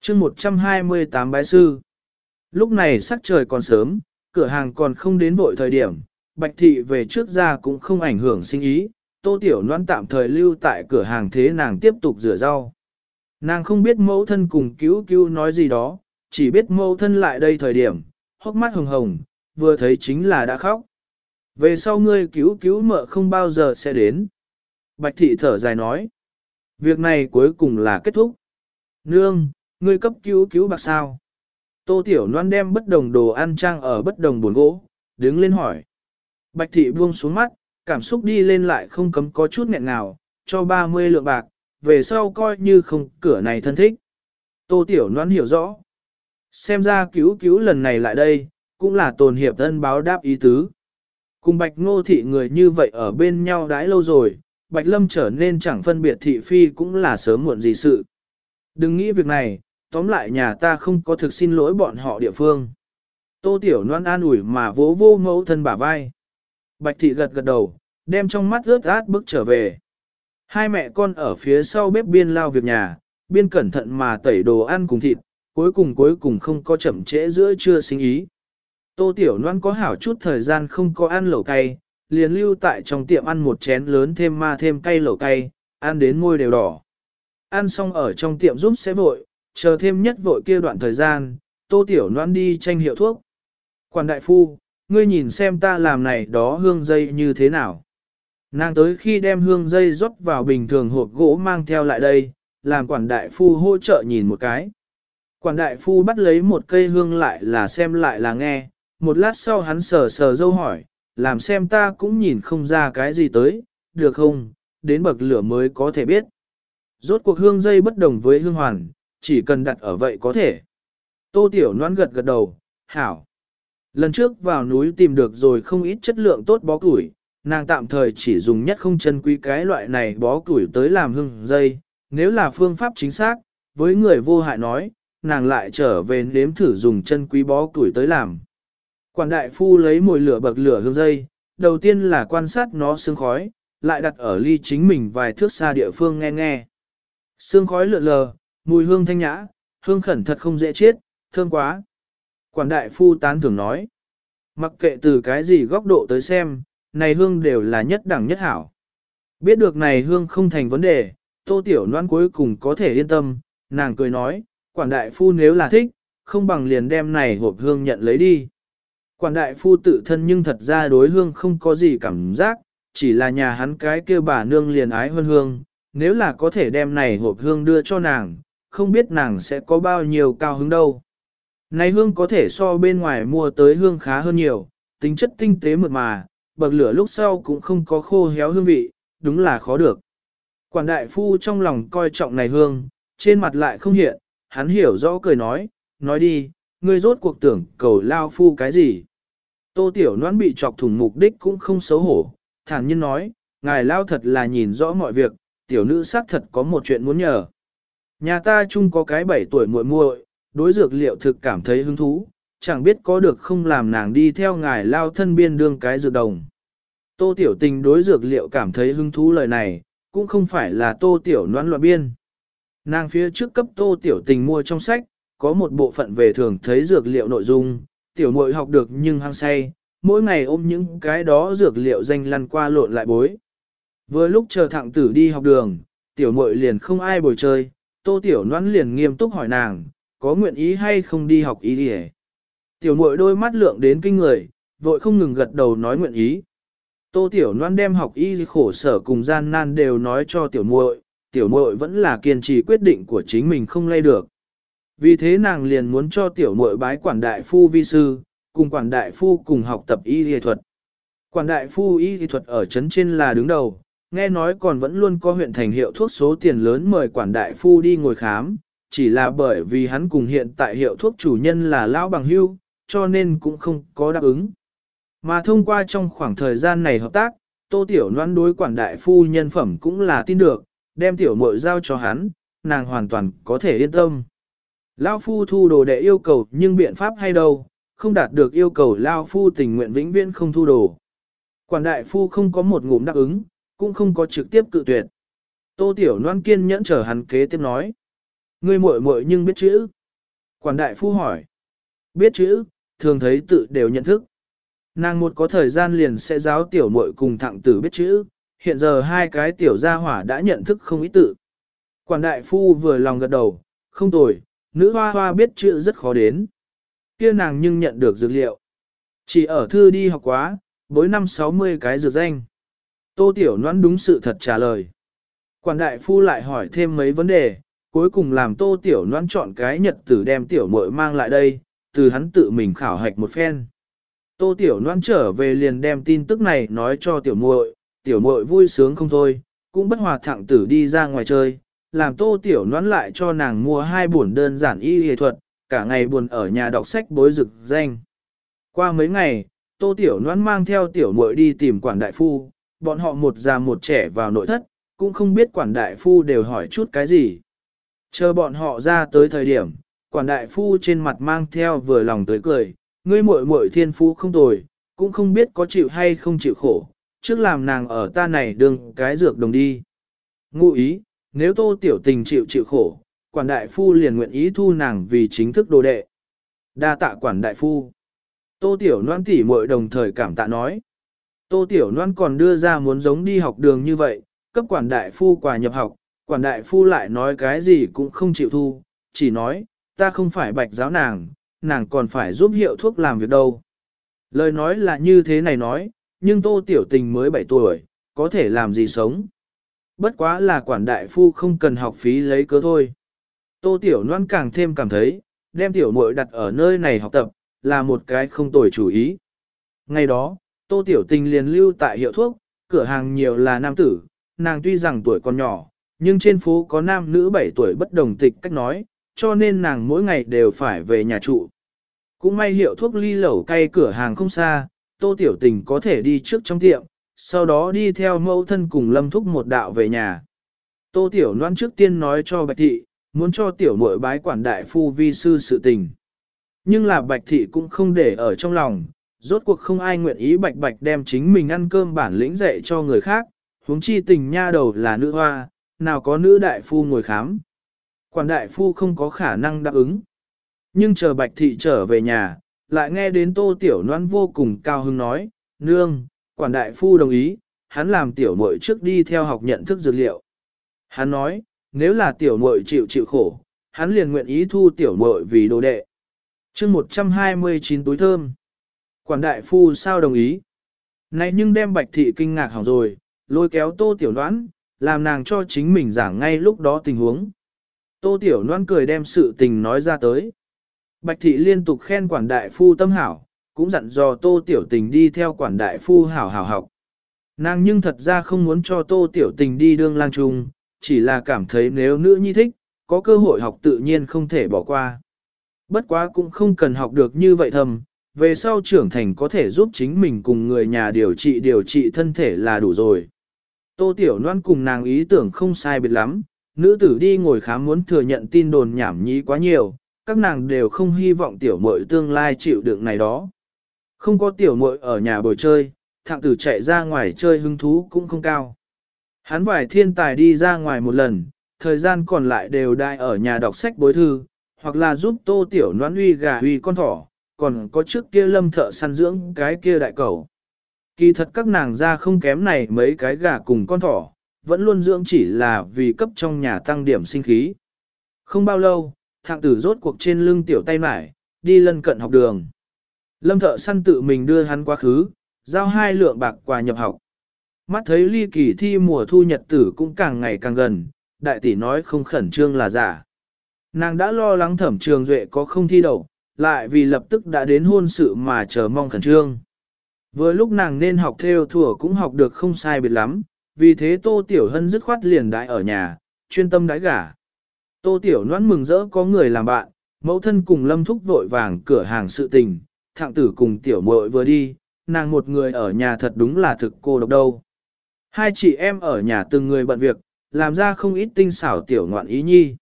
chương 128 bái sư. Lúc này sắc trời còn sớm, cửa hàng còn không đến vội thời điểm, bạch thị về trước ra cũng không ảnh hưởng sinh ý, tô tiểu noan tạm thời lưu tại cửa hàng thế nàng tiếp tục rửa rau. Nàng không biết mẫu thân cùng cứu cứu nói gì đó, chỉ biết mẫu thân lại đây thời điểm, hốc mắt hồng hồng, vừa thấy chính là đã khóc. Về sau ngươi cứu cứu mợ không bao giờ sẽ đến. Bạch thị thở dài nói. Việc này cuối cùng là kết thúc. Nương, ngươi cấp cứu cứu bạc sao? Tô Tiểu Loan đem bất đồng đồ ăn trang ở bất đồng buồn gỗ, đứng lên hỏi. Bạch thị buông xuống mắt, cảm xúc đi lên lại không cấm có chút nghẹn nào, cho 30 lượng bạc, về sau coi như không cửa này thân thích. Tô Tiểu Loan hiểu rõ. Xem ra cứu cứu lần này lại đây, cũng là tồn hiệp thân báo đáp ý tứ. Cùng Bạch Ngô Thị người như vậy ở bên nhau đãi lâu rồi, Bạch Lâm trở nên chẳng phân biệt thị phi cũng là sớm muộn gì sự. Đừng nghĩ việc này, tóm lại nhà ta không có thực xin lỗi bọn họ địa phương. Tô Tiểu Loan an ủi mà vỗ vô mẫu thân bả vai. Bạch Thị gật gật đầu, đem trong mắt ướt át bước trở về. Hai mẹ con ở phía sau bếp biên lao việc nhà, biên cẩn thận mà tẩy đồ ăn cùng thịt, cuối cùng cuối cùng không có chậm trễ giữa trưa sinh ý. Tô Tiểu Loan có hảo chút thời gian không có ăn lẩu cay, liền lưu tại trong tiệm ăn một chén lớn thêm ma thêm cay lẩu cay, ăn đến môi đều đỏ. Ăn xong ở trong tiệm giúp sẽ vội, chờ thêm nhất vội kia đoạn thời gian, Tô Tiểu Loan đi tranh hiệu thuốc. Quản đại phu, ngươi nhìn xem ta làm này đó hương dây như thế nào. Nàng tới khi đem hương dây rót vào bình thường hộp gỗ mang theo lại đây, làm quản đại phu hỗ trợ nhìn một cái. Quản đại phu bắt lấy một cây hương lại là xem lại là nghe, một lát sau hắn sờ sờ dâu hỏi, làm xem ta cũng nhìn không ra cái gì tới, được không, đến bậc lửa mới có thể biết. Rốt cuộc hương dây bất đồng với hương hoàn, chỉ cần đặt ở vậy có thể. Tô Tiểu Loan gật gật đầu, hảo. Lần trước vào núi tìm được rồi không ít chất lượng tốt bó củi, nàng tạm thời chỉ dùng nhất không chân quý cái loại này bó củi tới làm hương dây, nếu là phương pháp chính xác, với người vô hại nói, nàng lại trở về nếm thử dùng chân quý bó củi tới làm. Quản đại phu lấy mồi lửa bậc lửa hương dây, đầu tiên là quan sát nó sương khói, lại đặt ở ly chính mình vài thước xa địa phương nghe nghe. Sương khói lượn lờ, mùi hương thanh nhã, hương khẩn thật không dễ chết, thơm quá. Quản đại phu tán thưởng nói, mặc kệ từ cái gì góc độ tới xem, này hương đều là nhất đẳng nhất hảo. Biết được này hương không thành vấn đề, tô tiểu noan cuối cùng có thể yên tâm, nàng cười nói, quản đại phu nếu là thích, không bằng liền đem này hộp hương nhận lấy đi. Quản đại phu tự thân nhưng thật ra đối hương không có gì cảm giác, chỉ là nhà hắn cái kia bà nương liền ái hơn hương, nếu là có thể đem này hộp hương đưa cho nàng, không biết nàng sẽ có bao nhiêu cao hứng đâu. Này hương có thể so bên ngoài mua tới hương khá hơn nhiều, tính chất tinh tế mượt mà, bậc lửa lúc sau cũng không có khô héo hương vị, đúng là khó được. Quản đại phu trong lòng coi trọng này hương, trên mặt lại không hiện, hắn hiểu rõ cười nói, nói đi, ngươi rốt cuộc tưởng cầu lao phu cái gì. Tô Tiểu Loan bị chọc thủng mục đích cũng không xấu hổ, thản nhiên nói, ngài lao thật là nhìn rõ mọi việc, tiểu nữ xác thật có một chuyện muốn nhờ. Nhà ta chung có cái bảy tuổi muội muội, đối dược liệu thực cảm thấy hứng thú, chẳng biết có được không làm nàng đi theo ngài lao thân biên đương cái dược đồng. Tô Tiểu Tình đối dược liệu cảm thấy hứng thú lời này, cũng không phải là Tô Tiểu Loan loạn biên. Nàng phía trước cấp Tô Tiểu Tình mua trong sách, có một bộ phận về thường thấy dược liệu nội dung, tiểu muội học được nhưng hăng say, mỗi ngày ôm những cái đó dược liệu danh lăn qua lộn lại bối. Vừa lúc chờ thẳng tử đi học đường, tiểu muội liền không ai bồi chơi, tô tiểu noãn liền nghiêm túc hỏi nàng, có nguyện ý hay không đi học ý gì Tiểu muội đôi mắt lượng đến kinh người, vội không ngừng gật đầu nói nguyện ý. Tô tiểu noan đem học y khổ sở cùng gian nan đều nói cho tiểu muội, tiểu muội vẫn là kiên trì quyết định của chính mình không lay được. Vì thế nàng liền muốn cho tiểu muội bái quản đại phu vi sư, cùng quản đại phu cùng học tập y y thuật. Quản đại phu y y thuật ở trấn trên là đứng đầu, nghe nói còn vẫn luôn có huyện thành hiệu thuốc số tiền lớn mời quản đại phu đi ngồi khám, chỉ là bởi vì hắn cùng hiện tại hiệu thuốc chủ nhân là lão bằng hưu, cho nên cũng không có đáp ứng. Mà thông qua trong khoảng thời gian này hợp tác, tô tiểu Loan đối quản đại phu nhân phẩm cũng là tin được, đem tiểu muội giao cho hắn, nàng hoàn toàn có thể yên tâm. Lao phu thu đồ đệ yêu cầu nhưng biện pháp hay đâu, không đạt được yêu cầu Lao phu tình nguyện vĩnh viễn không thu đồ. Quản đại phu không có một ngụm đáp ứng, cũng không có trực tiếp cự tuyệt. Tô Tiểu Loan kiên nhẫn chờ hắn kế tiếp nói. Ngươi muội muội nhưng biết chữ. Quản đại phu hỏi. Biết chữ, thường thấy tự đều nhận thức. Nàng một có thời gian liền sẽ giáo tiểu muội cùng thẳng tử biết chữ, hiện giờ hai cái tiểu gia hỏa đã nhận thức không ý tự. Quản đại phu vừa lòng gật đầu, không tồi, nữ hoa hoa biết chữ rất khó đến. Kia nàng nhưng nhận được dược liệu. Chỉ ở thư đi học quá, bối năm 60 cái dược danh. Tô Tiểu Noãn đúng sự thật trả lời. Quản đại phu lại hỏi thêm mấy vấn đề, cuối cùng làm tô tiểu Noãn chọn cái nhật tử đem tiểu muội mang lại đây, từ hắn tự mình khảo hạch một phen. Tô tiểu Noãn trở về liền đem tin tức này nói cho tiểu muội, tiểu muội vui sướng không thôi, cũng bất hòa thẳng tử đi ra ngoài chơi, làm tô tiểu noan lại cho nàng mua hai buồn đơn giản y y thuật, cả ngày buồn ở nhà đọc sách bối rực danh. Qua mấy ngày, tô tiểu noan mang theo tiểu muội đi tìm quản đại phu, bọn họ một già một trẻ vào nội thất, cũng không biết quản đại phu đều hỏi chút cái gì. Chờ bọn họ ra tới thời điểm, quản đại phu trên mặt mang theo vừa lòng tới cười, ngươi muội muội thiên phú không tồi, cũng không biết có chịu hay không chịu khổ, trước làm nàng ở ta này đừng cái dược đồng đi. Ngụ ý, nếu tô tiểu tình chịu chịu khổ, quản đại phu liền nguyện ý thu nàng vì chính thức đồ đệ. Đa tạ quản đại phu. Tô tiểu noan tỉ muội đồng thời cảm tạ nói. Tô tiểu noan còn đưa ra muốn giống đi học đường như vậy, cấp quản đại phu quà nhập học, quản đại phu lại nói cái gì cũng không chịu thu, chỉ nói, ta không phải bạch giáo nàng, nàng còn phải giúp hiệu thuốc làm việc đâu. Lời nói là như thế này nói, nhưng tô tiểu tình mới 7 tuổi, có thể làm gì sống. Bất quá là quản đại phu không cần học phí lấy cớ thôi. Tô tiểu noan càng thêm cảm thấy, đem tiểu muội đặt ở nơi này học tập, là một cái không tồi chủ ý. Ngày đó, tô tiểu tình liền lưu tại hiệu thuốc, cửa hàng nhiều là nam tử, nàng tuy rằng tuổi còn nhỏ, nhưng trên phố có nam nữ 7 tuổi bất đồng tịch cách nói, cho nên nàng mỗi ngày đều phải về nhà trụ. Cũng may hiệu thuốc ly lẩu cay cửa hàng không xa, tô tiểu tình có thể đi trước trong tiệm, sau đó đi theo mẫu thân cùng lâm thúc một đạo về nhà. Tô tiểu loan trước tiên nói cho bạch thị, muốn cho tiểu muội bái quản đại phu vi sư sự tình. Nhưng là bạch thị cũng không để ở trong lòng, rốt cuộc không ai nguyện ý bạch bạch đem chính mình ăn cơm bản lĩnh dạy cho người khác, huống chi tình nha đầu là nữ hoa, nào có nữ đại phu ngồi khám. Quản đại phu không có khả năng đáp ứng. Nhưng chờ bạch thị trở về nhà, lại nghe đến tô tiểu noan vô cùng cao hứng nói, nương, quản đại phu đồng ý, hắn làm tiểu muội trước đi theo học nhận thức dược liệu. Hắn nói, nếu là tiểu muội chịu chịu khổ, hắn liền nguyện ý thu tiểu muội vì đồ đệ. chương 129 túi thơm. Quản đại phu sao đồng ý? Này nhưng đem bạch thị kinh ngạc hỏng rồi, lôi kéo tô tiểu đoán, làm nàng cho chính mình giảng ngay lúc đó tình huống. Tô tiểu noan cười đem sự tình nói ra tới. Bạch thị liên tục khen quản đại phu tâm hảo, cũng dặn dò tô tiểu tình đi theo quản đại phu hảo hảo học. Nàng nhưng thật ra không muốn cho tô tiểu tình đi đương lang trung, chỉ là cảm thấy nếu nữ nhi thích, có cơ hội học tự nhiên không thể bỏ qua. Bất quá cũng không cần học được như vậy thầm, về sau trưởng thành có thể giúp chính mình cùng người nhà điều trị điều trị thân thể là đủ rồi. Tô Tiểu Loan cùng nàng ý tưởng không sai biệt lắm, nữ tử đi ngồi khám muốn thừa nhận tin đồn nhảm nhí quá nhiều, các nàng đều không hy vọng tiểu muội tương lai chịu đựng này đó. Không có tiểu muội ở nhà bồi chơi, thạng tử chạy ra ngoài chơi hứng thú cũng không cao. Hắn vài thiên tài đi ra ngoài một lần, thời gian còn lại đều đại ở nhà đọc sách bối thư, hoặc là giúp tô tiểu noan uy gà uy con thỏ, còn có trước kia lâm thợ săn dưỡng cái kia đại cầu. Kỳ thật các nàng ra không kém này mấy cái gà cùng con thỏ, vẫn luôn dưỡng chỉ là vì cấp trong nhà tăng điểm sinh khí. Không bao lâu, thạng tử rốt cuộc trên lưng tiểu tay mải, đi lân cận học đường. Lâm thợ săn tự mình đưa hắn quá khứ, giao hai lượng bạc quà nhập học. Mắt thấy ly kỳ thi mùa thu nhật tử cũng càng ngày càng gần, đại tỷ nói không khẩn trương là giả. Nàng đã lo lắng thẩm trường duệ có không thi đậu, lại vì lập tức đã đến hôn sự mà chờ mong khẩn trương. Vừa lúc nàng nên học theo thủa cũng học được không sai biệt lắm, vì thế Tô Tiểu Hân dứt khoát liền đại ở nhà, chuyên tâm đái gả. Tô Tiểu Loan mừng rỡ có người làm bạn, mẫu thân cùng lâm thúc vội vàng cửa hàng sự tình, thạng tử cùng Tiểu muội vừa đi, nàng một người ở nhà thật đúng là thực cô độc đâu. Hai chị em ở nhà từng người bận việc, làm ra không ít tinh xảo Tiểu ngoạn ý nhi.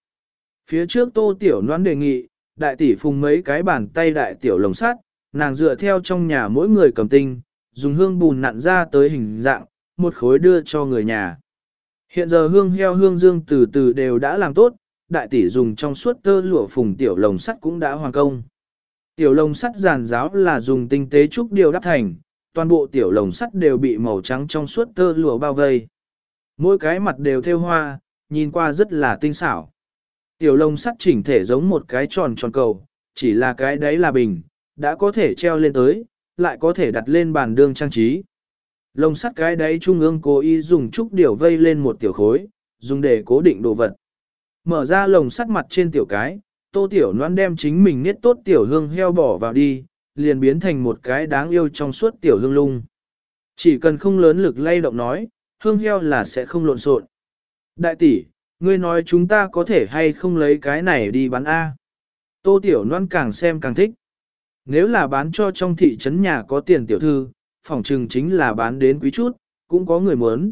Phía trước Tô Tiểu Loan đề nghị, đại tỷ phùng mấy cái bàn tay đại Tiểu lồng sắt, nàng dựa theo trong nhà mỗi người cầm tinh, dùng hương bùn nặn ra tới hình dạng, một khối đưa cho người nhà. Hiện giờ hương heo hương dương từ từ đều đã làm tốt, đại tỷ dùng trong suốt tơ lụa phùng tiểu lồng sắt cũng đã hoàn công. Tiểu lồng sắt giàn giáo là dùng tinh tế trúc điều đắp thành, toàn bộ tiểu lồng sắt đều bị màu trắng trong suốt tơ lụa bao vây. Mỗi cái mặt đều theo hoa, nhìn qua rất là tinh xảo. Tiểu lồng sắt chỉnh thể giống một cái tròn tròn cầu, chỉ là cái đấy là bình, đã có thể treo lên tới, lại có thể đặt lên bàn đương trang trí. Lồng sắt cái đấy trung ương cố ý dùng trúc điều vây lên một tiểu khối, dùng để cố định đồ vật. Mở ra lồng sắt mặt trên tiểu cái, tô tiểu noan đem chính mình niết tốt tiểu hương heo bỏ vào đi, liền biến thành một cái đáng yêu trong suốt tiểu hương lung. Chỉ cần không lớn lực lay động nói, hương heo là sẽ không lộn xộn. Đại tỷ, ngươi nói chúng ta có thể hay không lấy cái này đi bán A. Tô tiểu noan càng xem càng thích. Nếu là bán cho trong thị trấn nhà có tiền tiểu thư, phỏng trừng chính là bán đến quý chút, cũng có người muốn.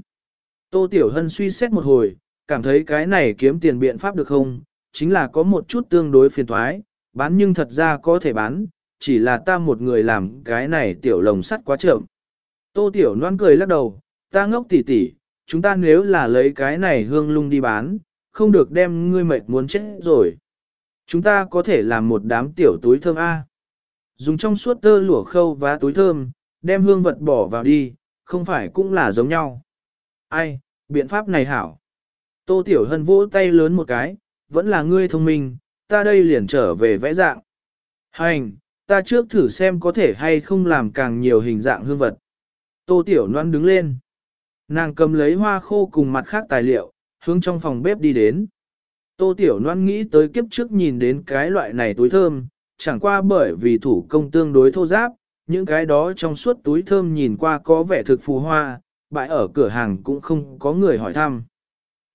Tô Tiểu Hân suy xét một hồi, cảm thấy cái này kiếm tiền biện pháp được không, chính là có một chút tương đối phiền thoái, bán nhưng thật ra có thể bán, chỉ là ta một người làm cái này tiểu lồng sắt quá chậm. Tô Tiểu Loan cười lắc đầu, ta ngốc tỉ tỉ, chúng ta nếu là lấy cái này hương lung đi bán, không được đem ngươi mệt muốn chết rồi. Chúng ta có thể làm một đám tiểu túi thơm A. Dùng trong suốt tơ lụa khâu và túi thơm, đem hương vật bỏ vào đi, không phải cũng là giống nhau. Ai, biện pháp này hảo. Tô Tiểu Hân vỗ tay lớn một cái, vẫn là ngươi thông minh, ta đây liền trở về vẽ dạng. Hành, ta trước thử xem có thể hay không làm càng nhiều hình dạng hương vật. Tô Tiểu Loan đứng lên. Nàng cầm lấy hoa khô cùng mặt khác tài liệu, hướng trong phòng bếp đi đến. Tô Tiểu Loan nghĩ tới kiếp trước nhìn đến cái loại này túi thơm, chẳng qua bởi vì thủ công tương đối thô giáp, những cái đó trong suốt túi thơm nhìn qua có vẻ thực phù hoa, bãi ở cửa hàng cũng không có người hỏi thăm.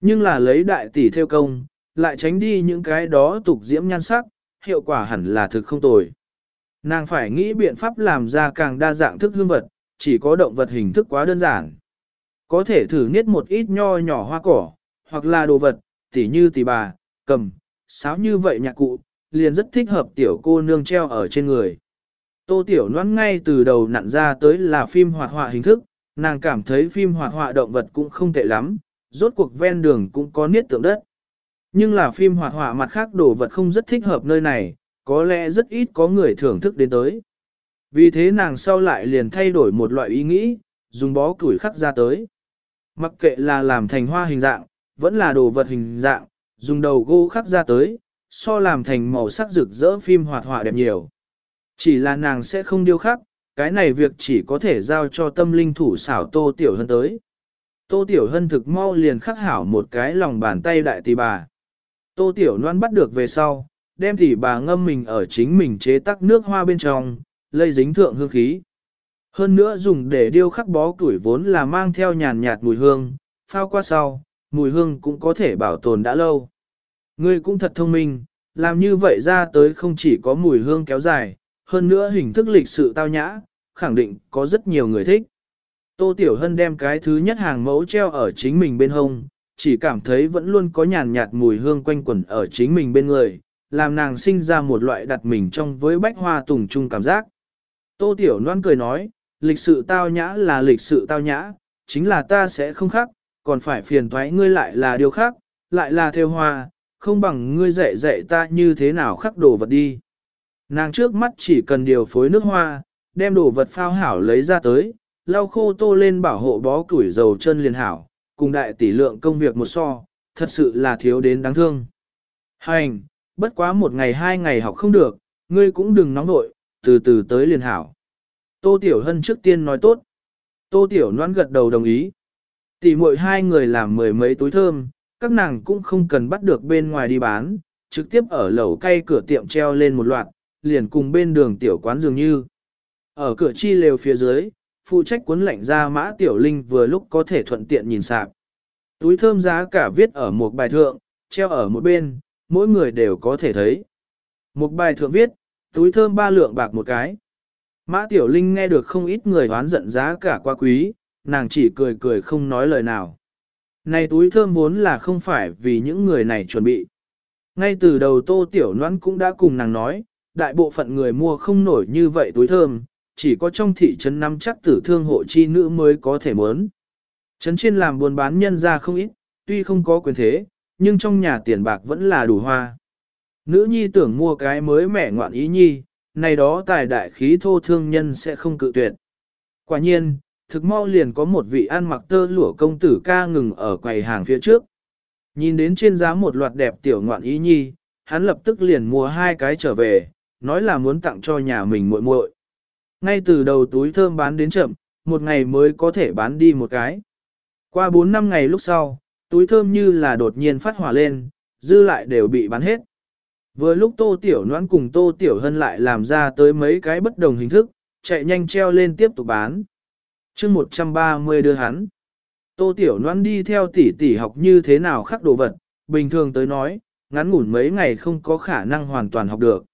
Nhưng là lấy đại tỷ theo công, lại tránh đi những cái đó tục diễm nhan sắc, hiệu quả hẳn là thực không tồi. Nàng phải nghĩ biện pháp làm ra càng đa dạng thức hương vật, chỉ có động vật hình thức quá đơn giản. Có thể thử niết một ít nho nhỏ hoa cỏ, hoặc là đồ vật, tỉ như tỉ bà, cầm, sáo như vậy nhạc cụ, liền rất thích hợp tiểu cô nương treo ở trên người. Tô Tiểu noan ngay từ đầu nặn ra tới là phim hoạt họa hình thức, nàng cảm thấy phim hoạt họa động vật cũng không tệ lắm, rốt cuộc ven đường cũng có niết tượng đất. Nhưng là phim hoạt họa mặt khác đồ vật không rất thích hợp nơi này, có lẽ rất ít có người thưởng thức đến tới. Vì thế nàng sau lại liền thay đổi một loại ý nghĩ, dùng bó củi khắc ra tới. Mặc kệ là làm thành hoa hình dạng, vẫn là đồ vật hình dạng, dùng đầu gỗ khắc ra tới, so làm thành màu sắc rực rỡ phim hoạt họa đẹp nhiều. Chỉ là nàng sẽ không điêu khắc, cái này việc chỉ có thể giao cho tâm linh thủ xảo Tô Tiểu hơn tới. Tô Tiểu Hân thực mau liền khắc hảo một cái lòng bàn tay đại tỷ bà. Tô Tiểu Loan bắt được về sau, đem tỷ bà ngâm mình ở chính mình chế tắc nước hoa bên trong, lây dính thượng hương khí. Hơn nữa dùng để điêu khắc bó tuổi vốn là mang theo nhàn nhạt mùi hương, phao qua sau, mùi hương cũng có thể bảo tồn đã lâu. Ngươi cũng thật thông minh, làm như vậy ra tới không chỉ có mùi hương kéo dài, hơn nữa hình thức lịch sự tao nhã, khẳng định có rất nhiều người thích. Tô Tiểu Hân đem cái thứ nhất hàng mẫu treo ở chính mình bên hông, chỉ cảm thấy vẫn luôn có nhàn nhạt mùi hương quanh quẩn ở chính mình bên người, làm nàng sinh ra một loại đặt mình trong với bách hoa tùng trung cảm giác. Tô Tiểu Loan cười nói, lịch sự tao nhã là lịch sự tao nhã, chính là ta sẽ không khác, còn phải phiền thoái ngươi lại là điều khác, lại là theo hoa, không bằng ngươi dạy dạy ta như thế nào khắc đồ vật đi. Nàng trước mắt chỉ cần điều phối nước hoa, đem đồ vật phao hảo lấy ra tới, lau khô tô lên bảo hộ bó củi dầu chân liền hảo, cùng đại tỷ lượng công việc một so, thật sự là thiếu đến đáng thương. Hành, bất quá một ngày hai ngày học không được, ngươi cũng đừng nóng nội, từ từ tới liền hảo. Tô Tiểu Hân trước tiên nói tốt. Tô Tiểu Loan gật đầu đồng ý. Tỷ muội hai người làm mười mấy túi thơm, các nàng cũng không cần bắt được bên ngoài đi bán, trực tiếp ở lầu cây cửa tiệm treo lên một loạt, liền cùng bên đường tiểu quán dường như. Ở cửa chi lều phía dưới, phụ trách cuốn lạnh ra mã tiểu linh vừa lúc có thể thuận tiện nhìn sạp. Túi thơm giá cả viết ở một bài thượng, treo ở một bên, mỗi người đều có thể thấy. Một bài thượng viết, túi thơm ba lượng bạc một cái. Mã Tiểu Linh nghe được không ít người hoán giận giá cả quá quý, nàng chỉ cười cười không nói lời nào. Này túi thơm vốn là không phải vì những người này chuẩn bị. Ngay từ đầu Tô Tiểu Loan cũng đã cùng nàng nói, đại bộ phận người mua không nổi như vậy túi thơm, chỉ có trong thị trấn năm chắc tử thương hộ chi nữ mới có thể mớn. Trấn trên làm buôn bán nhân ra không ít, tuy không có quyền thế, nhưng trong nhà tiền bạc vẫn là đủ hoa. Nữ nhi tưởng mua cái mới mẻ ngoạn ý nhi, này đó tài đại khí thô thương nhân sẽ không cự tuyệt. Quả nhiên, thực mau liền có một vị ăn mặc tơ lụa công tử ca ngừng ở quầy hàng phía trước. Nhìn đến trên giá một loạt đẹp tiểu ngoạn ý nhi, hắn lập tức liền mua hai cái trở về, nói là muốn tặng cho nhà mình muội muội. Ngay từ đầu túi thơm bán đến chậm, một ngày mới có thể bán đi một cái. Qua 4 năm ngày lúc sau, Túi thơm như là đột nhiên phát hỏa lên, dư lại đều bị bán hết. Vừa lúc tô tiểu noãn cùng tô tiểu hân lại làm ra tới mấy cái bất đồng hình thức, chạy nhanh treo lên tiếp tục bán. chương 130 đưa hắn. Tô tiểu noãn đi theo tỷ tỷ học như thế nào khắc đồ vật, bình thường tới nói, ngắn ngủn mấy ngày không có khả năng hoàn toàn học được.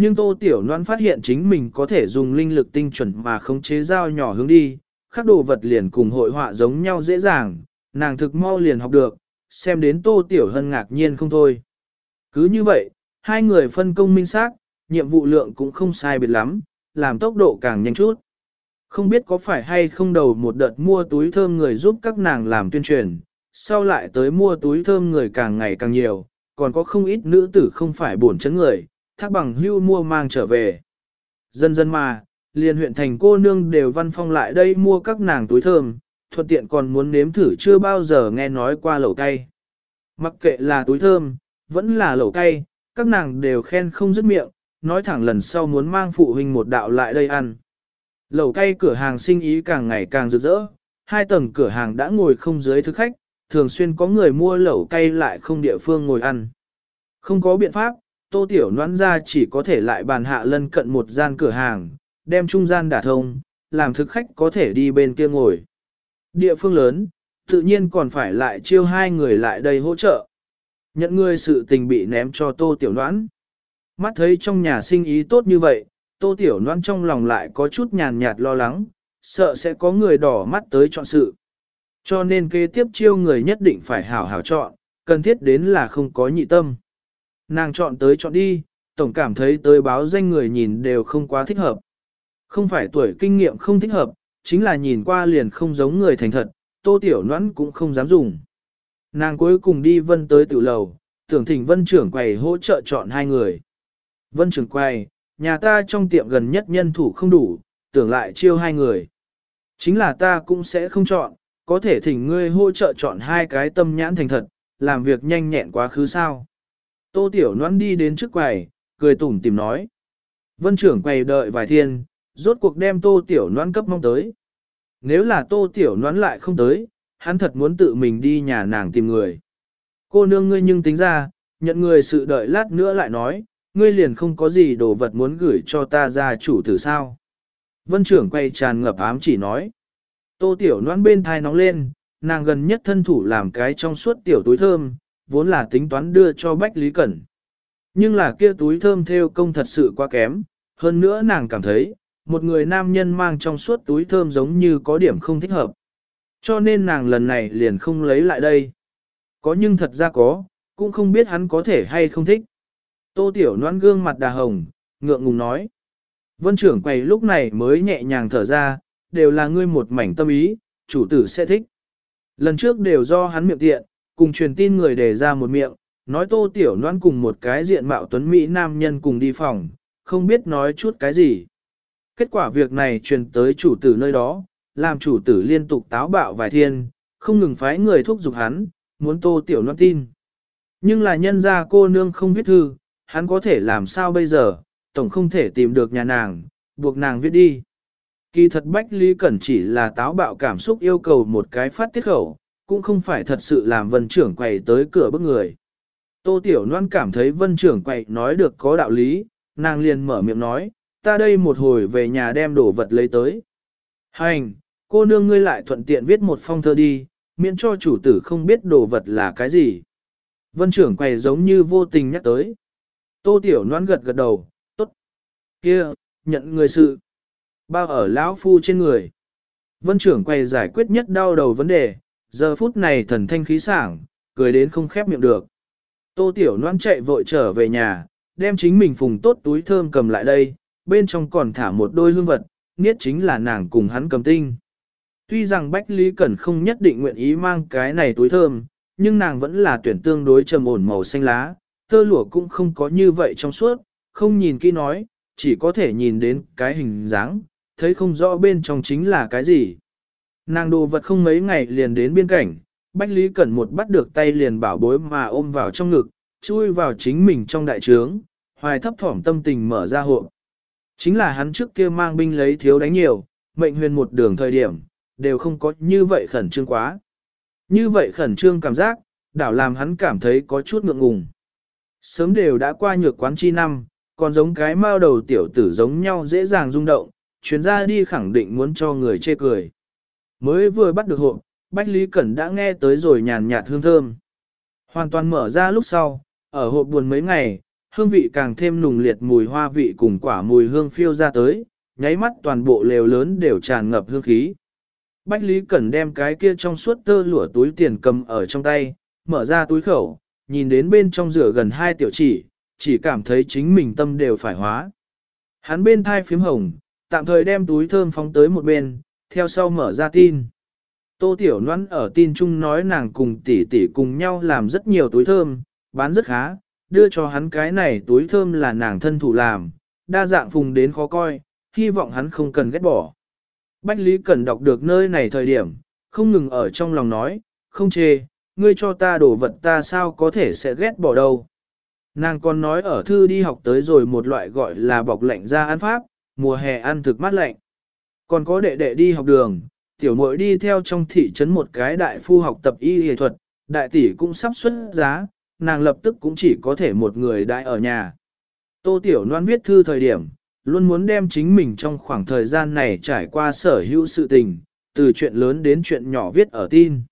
Nhưng Tô Tiểu Loan phát hiện chính mình có thể dùng linh lực tinh chuẩn mà khống chế dao nhỏ hướng đi, khắc đồ vật liền cùng hội họa giống nhau dễ dàng, nàng thực mau liền học được, xem đến Tô Tiểu Hân ngạc nhiên không thôi. Cứ như vậy, hai người phân công minh xác, nhiệm vụ lượng cũng không sai biệt lắm, làm tốc độ càng nhanh chút. Không biết có phải hay không đầu một đợt mua túi thơm người giúp các nàng làm tuyên truyền, sau lại tới mua túi thơm người càng ngày càng nhiều, còn có không ít nữ tử không phải bổn chấn người, thác bằng hưu mua mang trở về. Dần dần mà, liền huyện thành cô nương đều văn phong lại đây mua các nàng túi thơm, thuận tiện còn muốn nếm thử chưa bao giờ nghe nói qua lẩu cay. Mặc kệ là túi thơm, vẫn là lẩu cay, các nàng đều khen không dứt miệng, nói thẳng lần sau muốn mang phụ huynh một đạo lại đây ăn. Lẩu cay cửa hàng sinh ý càng ngày càng rực rỡ, hai tầng cửa hàng đã ngồi không dưới thực khách, thường xuyên có người mua lẩu cay lại không địa phương ngồi ăn. Không có biện pháp, tô tiểu noãn ra chỉ có thể lại bàn hạ lân cận một gian cửa hàng, đem trung gian đả thông, làm thực khách có thể đi bên kia ngồi. Địa phương lớn, tự nhiên còn phải lại chiêu hai người lại đây hỗ trợ. Nhận người sự tình bị ném cho tô tiểu noãn. Mắt thấy trong nhà sinh ý tốt như vậy, tô tiểu noãn trong lòng lại có chút nhàn nhạt lo lắng, sợ sẽ có người đỏ mắt tới chọn sự. Cho nên kế tiếp chiêu người nhất định phải hảo hảo chọn, cần thiết đến là không có nhị tâm. Nàng chọn tới chọn đi, tổng cảm thấy tới báo danh người nhìn đều không quá thích hợp. Không phải tuổi kinh nghiệm không thích hợp, chính là nhìn qua liền không giống người thành thật, tô tiểu noãn cũng không dám dùng. Nàng cuối cùng đi vân tới tiểu lầu, tưởng thỉnh vân trưởng quầy hỗ trợ chọn hai người. Vân trưởng quầy, nhà ta trong tiệm gần nhất nhân thủ không đủ, tưởng lại chiêu hai người. Chính là ta cũng sẽ không chọn, có thể thỉnh ngươi hỗ trợ chọn hai cái tâm nhãn thành thật, làm việc nhanh nhẹn quá khứ sao. Tô Tiểu Loan đi đến trước quầy, cười tủm tìm nói. Vân trưởng quầy đợi vài thiên, rốt cuộc đem Tô Tiểu Loan cấp mong tới. Nếu là Tô Tiểu Loan lại không tới, hắn thật muốn tự mình đi nhà nàng tìm người. Cô nương ngươi nhưng tính ra, nhận người sự đợi lát nữa lại nói, ngươi liền không có gì đồ vật muốn gửi cho ta ra chủ tử sao. Vân trưởng quay tràn ngập ám chỉ nói. Tô tiểu noan bên thai nóng lên, nàng gần nhất thân thủ làm cái trong suốt tiểu túi thơm, vốn là tính toán đưa cho Bách Lý Cẩn. Nhưng là kia túi thơm theo công thật sự quá kém, hơn nữa nàng cảm thấy, một người nam nhân mang trong suốt túi thơm giống như có điểm không thích hợp. Cho nên nàng lần này liền không lấy lại đây. Có nhưng thật ra có, cũng không biết hắn có thể hay không thích. Tô Tiểu Loan gương mặt đà hồng, ngượng ngùng nói. Vân trưởng quầy lúc này mới nhẹ nhàng thở ra, đều là ngươi một mảnh tâm ý, chủ tử sẽ thích. Lần trước đều do hắn miệng tiện, cùng truyền tin người đề ra một miệng, nói tô tiểu noan cùng một cái diện mạo tuấn Mỹ nam nhân cùng đi phòng, không biết nói chút cái gì. Kết quả việc này truyền tới chủ tử nơi đó, làm chủ tử liên tục táo bạo vài thiên, không ngừng phái người thúc giục hắn, muốn tô tiểu noan tin. Nhưng là nhân ra cô nương không viết thư, hắn có thể làm sao bây giờ, tổng không thể tìm được nhà nàng, buộc nàng viết đi. Kỳ thật Bách Lý Cẩn chỉ là táo bạo cảm xúc yêu cầu một cái phát tiết khẩu, cũng không phải thật sự làm vân trưởng quầy tới cửa bức người. Tô Tiểu Loan cảm thấy vân trưởng quầy nói được có đạo lý, nàng liền mở miệng nói, ta đây một hồi về nhà đem đồ vật lấy tới. Hành, cô nương ngươi lại thuận tiện viết một phong thơ đi, miễn cho chủ tử không biết đồ vật là cái gì. Vân trưởng quầy giống như vô tình nhắc tới. Tô Tiểu Loan gật gật đầu, tốt. kia nhận người sự. Bao ở lão phu trên người. Vân trưởng quầy giải quyết nhất đau đầu vấn đề, giờ phút này thần thanh khí sảng, cười đến không khép miệng được. Tô Tiểu Loan chạy vội trở về nhà, đem chính mình phùng tốt túi thơm cầm lại đây, bên trong còn thả một đôi hương vật, niết chính là nàng cùng hắn cầm tinh. Tuy rằng Bách Lý Cẩn không nhất định nguyện ý mang cái này túi thơm, nhưng nàng vẫn là tuyển tương đối trầm ổn màu xanh lá, tơ lụa cũng không có như vậy trong suốt, không nhìn kỹ nói, chỉ có thể nhìn đến cái hình dáng, thấy không rõ bên trong chính là cái gì. Nàng đồ vật không mấy ngày liền đến biên cảnh, Bách Lý Cẩn một bắt được tay liền bảo bối mà ôm vào trong ngực, chui vào chính mình trong đại trướng, hoài thấp thỏm tâm tình mở ra hộ. Chính là hắn trước kia mang binh lấy thiếu đánh nhiều, mệnh huyền một đường thời điểm, đều không có như vậy khẩn trương quá. Như vậy khẩn trương cảm giác, đảo làm hắn cảm thấy có chút ngượng ngùng. Sớm đều đã qua nhược quán chi năm, còn giống cái mao đầu tiểu tử giống nhau dễ dàng rung động, chuyến ra đi khẳng định muốn cho người chê cười. Mới vừa bắt được hộp, Bách Lý Cẩn đã nghe tới rồi nhàn nhạt hương thơm. Hoàn toàn mở ra lúc sau, ở hộp buồn mấy ngày, hương vị càng thêm nùng liệt mùi hoa vị cùng quả mùi hương phiêu ra tới, nháy mắt toàn bộ lều lớn đều tràn ngập hương khí. Bách Lý Cẩn đem cái kia trong suốt tơ lụa túi tiền cầm ở trong tay, mở ra túi khẩu, nhìn đến bên trong rửa gần hai tiểu chỉ, chỉ cảm thấy chính mình tâm đều phải hóa. Hắn bên thai phím hồng, tạm thời đem túi thơm phóng tới một bên, theo sau mở ra tin. Tô Tiểu Loan ở tin chung nói nàng cùng tỷ tỷ cùng nhau làm rất nhiều túi thơm, bán rất khá, đưa cho hắn cái này túi thơm là nàng thân thủ làm, đa dạng phùng đến khó coi, hy vọng hắn không cần ghét bỏ. Bách Lý Cẩn đọc được nơi này thời điểm, không ngừng ở trong lòng nói, không chê, ngươi cho ta đổ vật ta sao có thể sẽ ghét bỏ đâu. Nàng còn nói ở thư đi học tới rồi một loại gọi là bọc lạnh ra ăn pháp, mùa hè ăn thực mát lạnh. Còn có đệ đệ đi học đường, tiểu muội đi theo trong thị trấn một cái đại phu học tập y y thuật, đại tỷ cũng sắp xuất giá, nàng lập tức cũng chỉ có thể một người đại ở nhà. Tô Tiểu Loan viết thư thời điểm, luôn muốn đem chính mình trong khoảng thời gian này trải qua sở hữu sự tình, từ chuyện lớn đến chuyện nhỏ viết ở tin.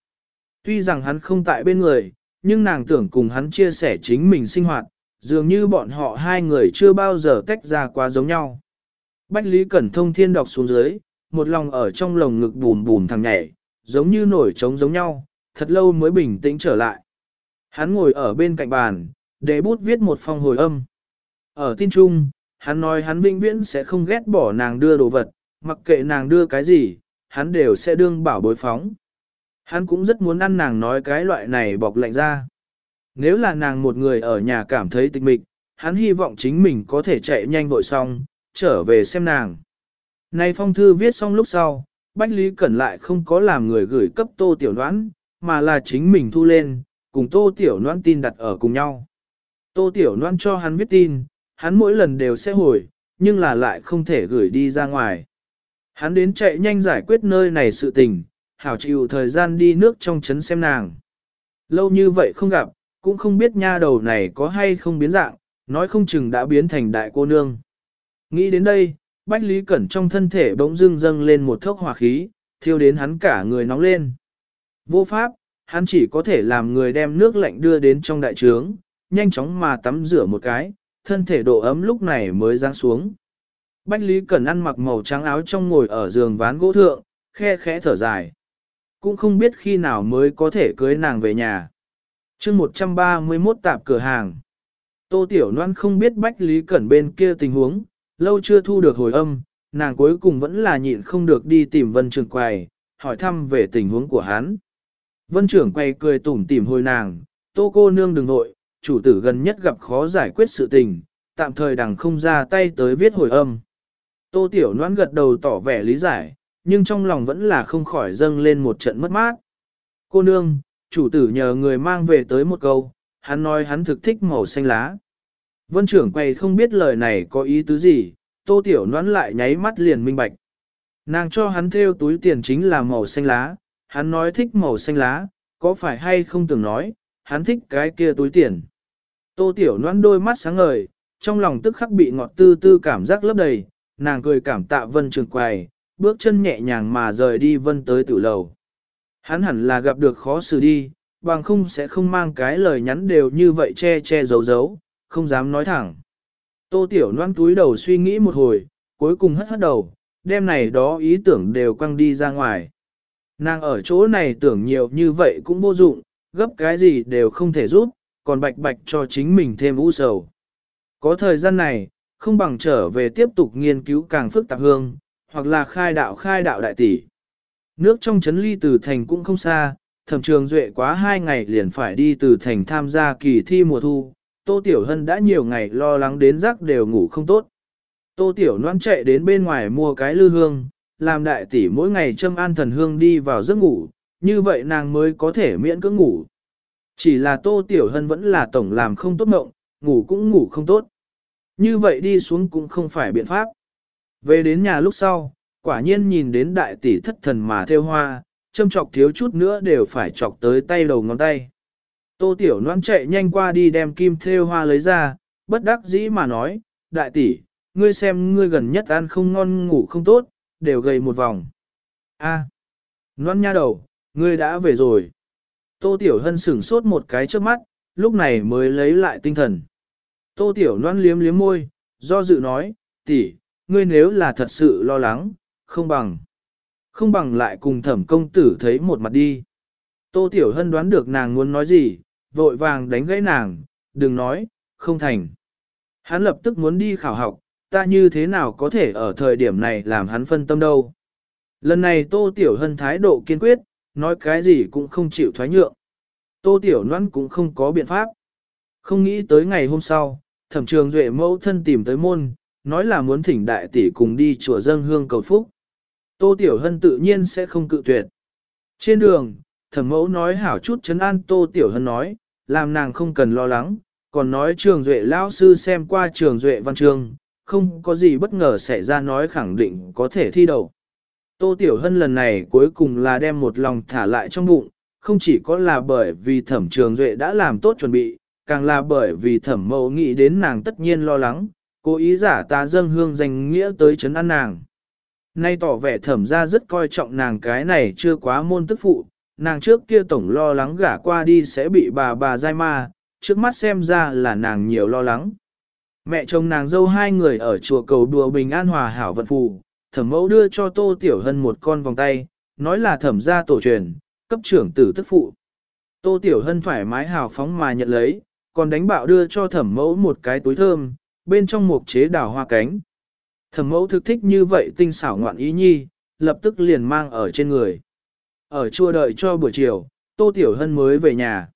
Tuy rằng hắn không tại bên người, nhưng nàng tưởng cùng hắn chia sẻ chính mình sinh hoạt, dường như bọn họ hai người chưa bao giờ tách ra quá giống nhau. Bách Lý Cẩn thông thiên đọc xuống dưới, một lòng ở trong lồng ngực bùm bùm thằng nhảy, giống như nổi trống giống nhau, thật lâu mới bình tĩnh trở lại. Hắn ngồi ở bên cạnh bàn, để bút viết một phong hồi âm. Ở tin trung, hắn nói hắn vĩnh viễn sẽ không ghét bỏ nàng đưa đồ vật, mặc kệ nàng đưa cái gì, hắn đều sẽ đương bảo bối phóng. Hắn cũng rất muốn ăn nàng nói cái loại này bọc lạnh ra. Nếu là nàng một người ở nhà cảm thấy tịch mịch, hắn hy vọng chính mình có thể chạy nhanh vội xong, trở về xem nàng. Này phong thư viết xong lúc sau, Bách Lý Cẩn lại không có làm người gửi cấp tô tiểu đoán, mà là chính mình thu lên, cùng tô tiểu đoán tin đặt ở cùng nhau. Tô tiểu đoán cho hắn viết tin, hắn mỗi lần đều sẽ hồi, nhưng là lại không thể gửi đi ra ngoài. Hắn đến chạy nhanh giải quyết nơi này sự tình, hảo chịu thời gian đi nước trong trấn xem nàng. Lâu như vậy không gặp, cũng không biết nha đầu này có hay không biến dạng, nói không chừng đã biến thành đại cô nương. Nghĩ đến đây, Bách Lý Cẩn trong thân thể bỗng dưng dâng lên một thốc hỏa khí, thiêu đến hắn cả người nóng lên. Vô pháp, hắn chỉ có thể làm người đem nước lạnh đưa đến trong đại trướng, nhanh chóng mà tắm rửa một cái, thân thể độ ấm lúc này mới giáng xuống. Bách Lý Cẩn ăn mặc màu trắng áo trong ngồi ở giường ván gỗ thượng, khe khẽ thở dài. Cũng không biết khi nào mới có thể cưới nàng về nhà. chương 131 tạp cửa hàng. Tô Tiểu Loan không biết Bách Lý Cẩn bên kia tình huống, lâu chưa thu được hồi âm, nàng cuối cùng vẫn là nhịn không được đi tìm Vân trưởng Quầy, hỏi thăm về tình huống của hắn. Vân trưởng quay cười tủm tỉm hồi nàng, tô cô nương đừng nội, chủ tử gần nhất gặp khó giải quyết sự tình, tạm thời đằng không ra tay tới viết hồi âm. Tô tiểu noan gật đầu tỏ vẻ lý giải, nhưng trong lòng vẫn là không khỏi dâng lên một trận mất mát. Cô nương, chủ tử nhờ người mang về tới một câu, hắn nói hắn thực thích màu xanh lá. Vân trưởng quay không biết lời này có ý tứ gì, tô tiểu noan lại nháy mắt liền minh bạch. Nàng cho hắn theo túi tiền chính là màu xanh lá, hắn nói thích màu xanh lá, có phải hay không từng nói, hắn thích cái kia túi tiền. Tô Tiểu Loan đôi mắt sáng ngời, trong lòng tức khắc bị ngọt tư tư cảm giác lấp đầy, nàng cười cảm tạ Vân Trường quầy, bước chân nhẹ nhàng mà rời đi Vân tới tử lầu. Hắn hẳn là gặp được khó xử đi, bằng không sẽ không mang cái lời nhắn đều như vậy che che giấu giấu, không dám nói thẳng. Tô Tiểu Loan túi đầu suy nghĩ một hồi, cuối cùng hất hất đầu, đêm này đó ý tưởng đều quăng đi ra ngoài. Nàng ở chỗ này tưởng nhiều như vậy cũng vô dụng, gấp cái gì đều không thể giúp, còn bạch bạch cho chính mình thêm u sầu. Có thời gian này, không bằng trở về tiếp tục nghiên cứu càng phức tạp hương, hoặc là khai đạo khai đạo đại tỷ. Nước trong chấn ly từ thành cũng không xa, thẩm trường duệ quá hai ngày liền phải đi từ thành tham gia kỳ thi mùa thu, Tô Tiểu Hân đã nhiều ngày lo lắng đến giấc đều ngủ không tốt. Tô Tiểu Loan chạy đến bên ngoài mua cái lư hương, làm đại tỷ mỗi ngày châm an thần hương đi vào giấc ngủ, như vậy nàng mới có thể miễn cưỡng ngủ. Chỉ là Tô Tiểu Hân vẫn là tổng làm không tốt mộng, ngủ cũng ngủ không tốt. Như vậy đi xuống cũng không phải biện pháp. Về đến nhà lúc sau, quả nhiên nhìn đến đại tỷ thất thần mà theo hoa, châm chọc thiếu chút nữa đều phải chọc tới tay đầu ngón tay. Tô Tiểu Loan chạy nhanh qua đi đem kim thêu hoa lấy ra, bất đắc dĩ mà nói, đại tỷ, ngươi xem ngươi gần nhất ăn không ngon ngủ không tốt, đều gầy một vòng. A, à, Loan nha đầu, ngươi đã về rồi. Tô Tiểu Hân sửng sốt một cái trước mắt, lúc này mới lấy lại tinh thần. Tô Tiểu Loan liếm liếm môi, do dự nói, tỷ, ngươi nếu là thật sự lo lắng, không bằng. Không bằng lại cùng thẩm công tử thấy một mặt đi. Tô Tiểu Hân đoán được nàng muốn nói gì, vội vàng đánh gãy nàng, đừng nói, không thành. Hắn lập tức muốn đi khảo học, ta như thế nào có thể ở thời điểm này làm hắn phân tâm đâu. Lần này Tô Tiểu Hân thái độ kiên quyết, nói cái gì cũng không chịu thoái nhượng. Tô Tiểu Loan cũng không có biện pháp. Không nghĩ tới ngày hôm sau, thẩm trường duệ mẫu thân tìm tới môn, nói là muốn thỉnh đại tỷ cùng đi chùa dân hương cầu phúc. Tô Tiểu Hân tự nhiên sẽ không cự tuyệt. Trên đường, thẩm mẫu nói hảo chút chấn an Tô Tiểu Hân nói, làm nàng không cần lo lắng, còn nói trường duệ Lão sư xem qua trường duệ văn trường, không có gì bất ngờ xảy ra nói khẳng định có thể thi đậu. Tô Tiểu Hân lần này cuối cùng là đem một lòng thả lại trong bụng, không chỉ có là bởi vì thẩm trường duệ đã làm tốt chuẩn bị, càng là bởi vì thẩm mẫu nghĩ đến nàng tất nhiên lo lắng, cố ý giả ta dâng hương danh nghĩa tới chấn an nàng. Nay tỏ vẻ thẩm ra rất coi trọng nàng cái này chưa quá môn tức phụ, nàng trước kia tổng lo lắng gả qua đi sẽ bị bà bà dai ma, trước mắt xem ra là nàng nhiều lo lắng. Mẹ chồng nàng dâu hai người ở chùa cầu đùa bình an hòa hảo vận phù, thẩm mẫu đưa cho tô tiểu hân một con vòng tay, nói là thẩm gia tổ truyền, cấp trưởng tử tức phụ. Tô tiểu hân thoải mái hào phóng mà nhận lấy, còn đánh bạo đưa cho thẩm mẫu một cái túi thơm, bên trong một chế đào hoa cánh. Thẩm mẫu thực thích như vậy tinh xảo ngoạn ý nhi, lập tức liền mang ở trên người. Ở chua đợi cho buổi chiều, Tô Tiểu Hân mới về nhà.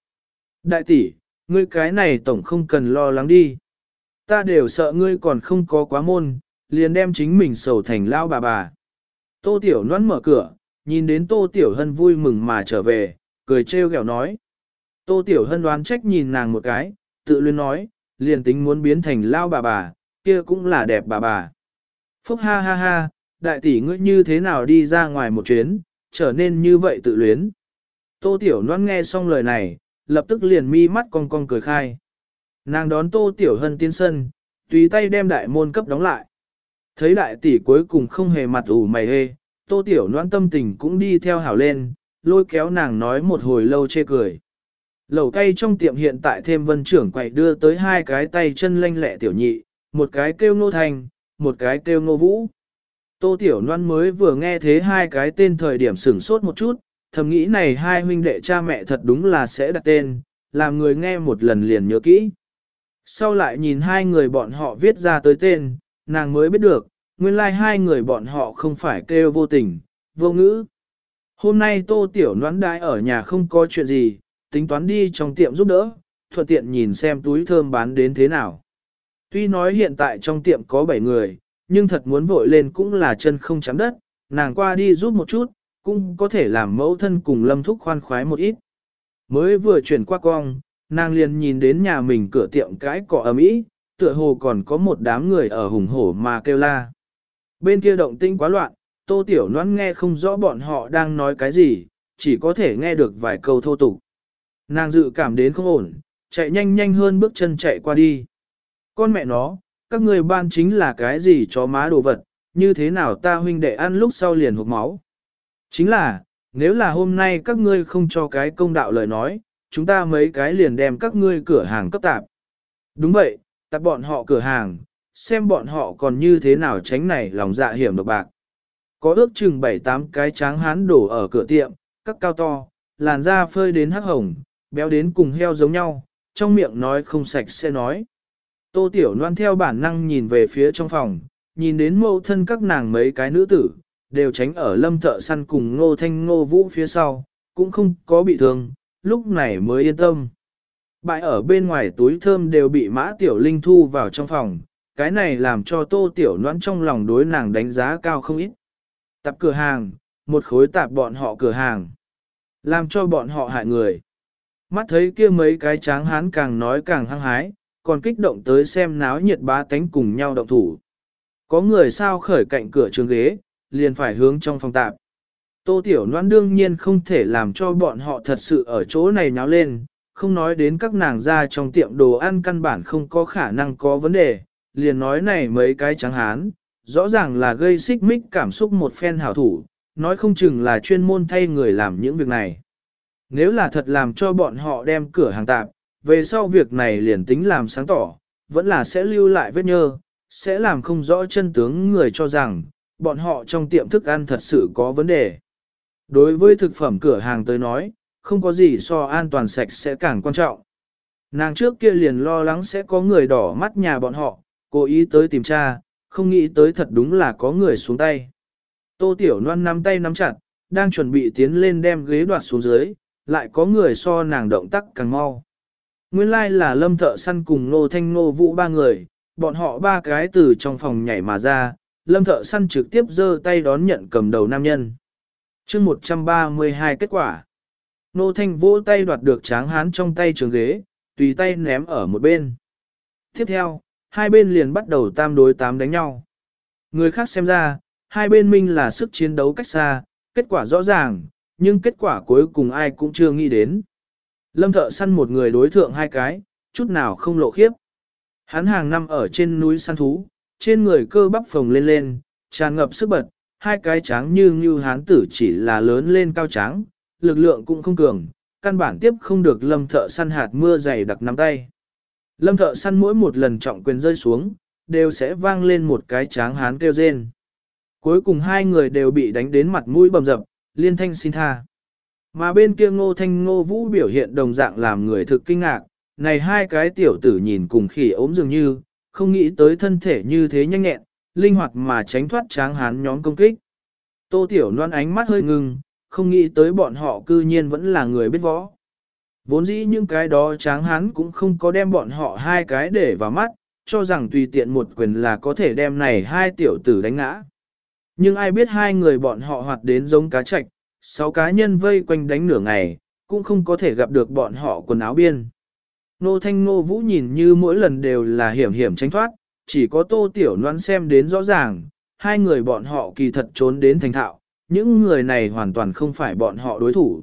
Đại tỷ, ngươi cái này tổng không cần lo lắng đi. Ta đều sợ ngươi còn không có quá môn, liền đem chính mình sầu thành lao bà bà. Tô Tiểu Loan mở cửa, nhìn đến Tô Tiểu Hân vui mừng mà trở về, cười trêu ghẹo nói. Tô Tiểu Hân đoán trách nhìn nàng một cái, tự luyên nói, liền tính muốn biến thành lao bà bà, kia cũng là đẹp bà bà. Phúc ha ha ha, đại tỷ ngươi như thế nào đi ra ngoài một chuyến, trở nên như vậy tự luyến. Tô Tiểu Loan nghe xong lời này, lập tức liền mi mắt cong cong cười khai. Nàng đón Tô Tiểu Hân tiến sân, tùy tay đem đại môn cấp đóng lại. Thấy đại tỷ cuối cùng không hề mặt ủ mày hê, Tô Tiểu Loan tâm tình cũng đi theo hảo lên, lôi kéo nàng nói một hồi lâu chê cười. Lẩu cay trong tiệm hiện tại thêm vân trưởng quậy đưa tới hai cái tay chân lanh lẹ tiểu nhị, một cái kêu nô thành, một cái kêu nô vũ. Tô Tiểu Loan mới vừa nghe thế hai cái tên thời điểm sửng sốt một chút, thầm nghĩ này hai huynh đệ cha mẹ thật đúng là sẽ đặt tên, làm người nghe một lần liền nhớ kỹ. Sau lại nhìn hai người bọn họ viết ra tới tên, nàng mới biết được, nguyên lai like hai người bọn họ không phải kêu vô tình, vô ngữ. Hôm nay Tô Tiểu Loan đãi ở nhà không có chuyện gì, tính toán đi trong tiệm giúp đỡ, thuận tiện nhìn xem túi thơm bán đến thế nào. Tuy nói hiện tại trong tiệm có 7 người, nhưng thật muốn vội lên cũng là chân không chạm đất, nàng qua đi giúp một chút, cũng có thể làm mẫu thân cùng lâm thúc khoan khoái một ít. Mới vừa chuyển qua cong, nàng liền nhìn đến nhà mình cửa tiệm cái cỏ ấm ý, tựa hồ còn có một đám người ở hùng hổ mà kêu la. Bên kia động tinh quá loạn, tô tiểu noan nghe không rõ bọn họ đang nói cái gì, chỉ có thể nghe được vài câu thô tục. Nàng dự cảm đến không ổn, chạy nhanh nhanh hơn bước chân chạy qua đi. Con mẹ nó, các người ban chính là cái gì cho má đồ vật, như thế nào ta huynh đệ ăn lúc sau liền hụt máu. Chính là, nếu là hôm nay các ngươi không cho cái công đạo lời nói, chúng ta mấy cái liền đem các ngươi cửa hàng cấp tạp. Đúng vậy, tạp bọn họ cửa hàng, xem bọn họ còn như thế nào tránh này lòng dạ hiểm độc bạc. Có ước chừng 7-8 cái tráng hán đổ ở cửa tiệm, các cao to, làn da phơi đến hắc hồng, béo đến cùng heo giống nhau, trong miệng nói không sạch sẽ nói. Tô Tiểu Loan theo bản năng nhìn về phía trong phòng, nhìn đến mâu thân các nàng mấy cái nữ tử, đều tránh ở lâm thợ săn cùng ngô thanh ngô vũ phía sau, cũng không có bị thương, lúc này mới yên tâm. Bãi ở bên ngoài túi thơm đều bị mã tiểu linh thu vào trong phòng, cái này làm cho tô tiểu noãn trong lòng đối nàng đánh giá cao không ít. Tạp cửa hàng, một khối tạp bọn họ cửa hàng, làm cho bọn họ hại người. Mắt thấy kia mấy cái tráng hán càng nói càng hăng hái, còn kích động tới xem náo nhiệt bá tánh cùng nhau động thủ. Có người sao khởi cạnh cửa trường ghế, liền phải hướng trong phòng tạp. Tô Tiểu Loan đương nhiên không thể làm cho bọn họ thật sự ở chỗ này nháo lên, không nói đến các nàng ra trong tiệm đồ ăn căn bản không có khả năng có vấn đề, liền nói này mấy cái trắng hán, rõ ràng là gây xích mích cảm xúc một phen hảo thủ, nói không chừng là chuyên môn thay người làm những việc này. Nếu là thật làm cho bọn họ đem cửa hàng tạp, về sau việc này liền tính làm sáng tỏ, vẫn là sẽ lưu lại vết nhơ, sẽ làm không rõ chân tướng người cho rằng, bọn họ trong tiệm thức ăn thật sự có vấn đề. Đối với thực phẩm cửa hàng tới nói, không có gì so an toàn sạch sẽ càng quan trọng. Nàng trước kia liền lo lắng sẽ có người đỏ mắt nhà bọn họ, cố ý tới tìm tra, không nghĩ tới thật đúng là có người xuống tay. Tô Tiểu Loan nắm tay nắm chặt, đang chuẩn bị tiến lên đem ghế đoạt xuống dưới, lại có người so nàng động tác càng mau. Nguyên lai like là lâm thợ săn cùng nô thanh nô vũ ba người, bọn họ ba cái từ trong phòng nhảy mà ra, lâm thợ săn trực tiếp giơ tay đón nhận cầm đầu nam nhân. chương 132 kết quả. Nô thanh vỗ tay đoạt được tráng hán trong tay trường ghế, tùy tay ném ở một bên. Tiếp theo, hai bên liền bắt đầu tam đối tám đánh nhau. Người khác xem ra, hai bên minh là sức chiến đấu cách xa, kết quả rõ ràng, nhưng kết quả cuối cùng ai cũng chưa nghĩ đến. Lâm thợ săn một người đối thượng hai cái, chút nào không lộ khiếp. Hắn hàng năm ở trên núi săn thú, trên người cơ bắp phồng lên lên, tràn ngập sức bật, hai cái tráng như như hán tử chỉ là lớn lên cao tráng, lực lượng cũng không cường, căn bản tiếp không được lâm thợ săn hạt mưa dày đặc nắm tay. Lâm thợ săn mỗi một lần trọng quyền rơi xuống, đều sẽ vang lên một cái tráng hán kêu rên. Cuối cùng hai người đều bị đánh đến mặt mũi bầm dập, liên thanh xin tha. Mà bên kia ngô thanh ngô vũ biểu hiện đồng dạng làm người thực kinh ngạc, này hai cái tiểu tử nhìn cùng khỉ ốm dường như, không nghĩ tới thân thể như thế nhanh nhẹn, linh hoạt mà tránh thoát tráng hán nhóm công kích. Tô tiểu loan ánh mắt hơi ngưng, không nghĩ tới bọn họ cư nhiên vẫn là người biết võ. Vốn dĩ những cái đó tráng hán cũng không có đem bọn họ hai cái để vào mắt, cho rằng tùy tiện một quyền là có thể đem này hai tiểu tử đánh ngã. Nhưng ai biết hai người bọn họ hoạt đến giống cá chạch, sáu cá nhân vây quanh đánh nửa ngày, cũng không có thể gặp được bọn họ quần áo biên. Nô Thanh Nô Vũ nhìn như mỗi lần đều là hiểm hiểm tránh thoát, chỉ có tô tiểu Loan xem đến rõ ràng, hai người bọn họ kỳ thật trốn đến thành thạo, những người này hoàn toàn không phải bọn họ đối thủ.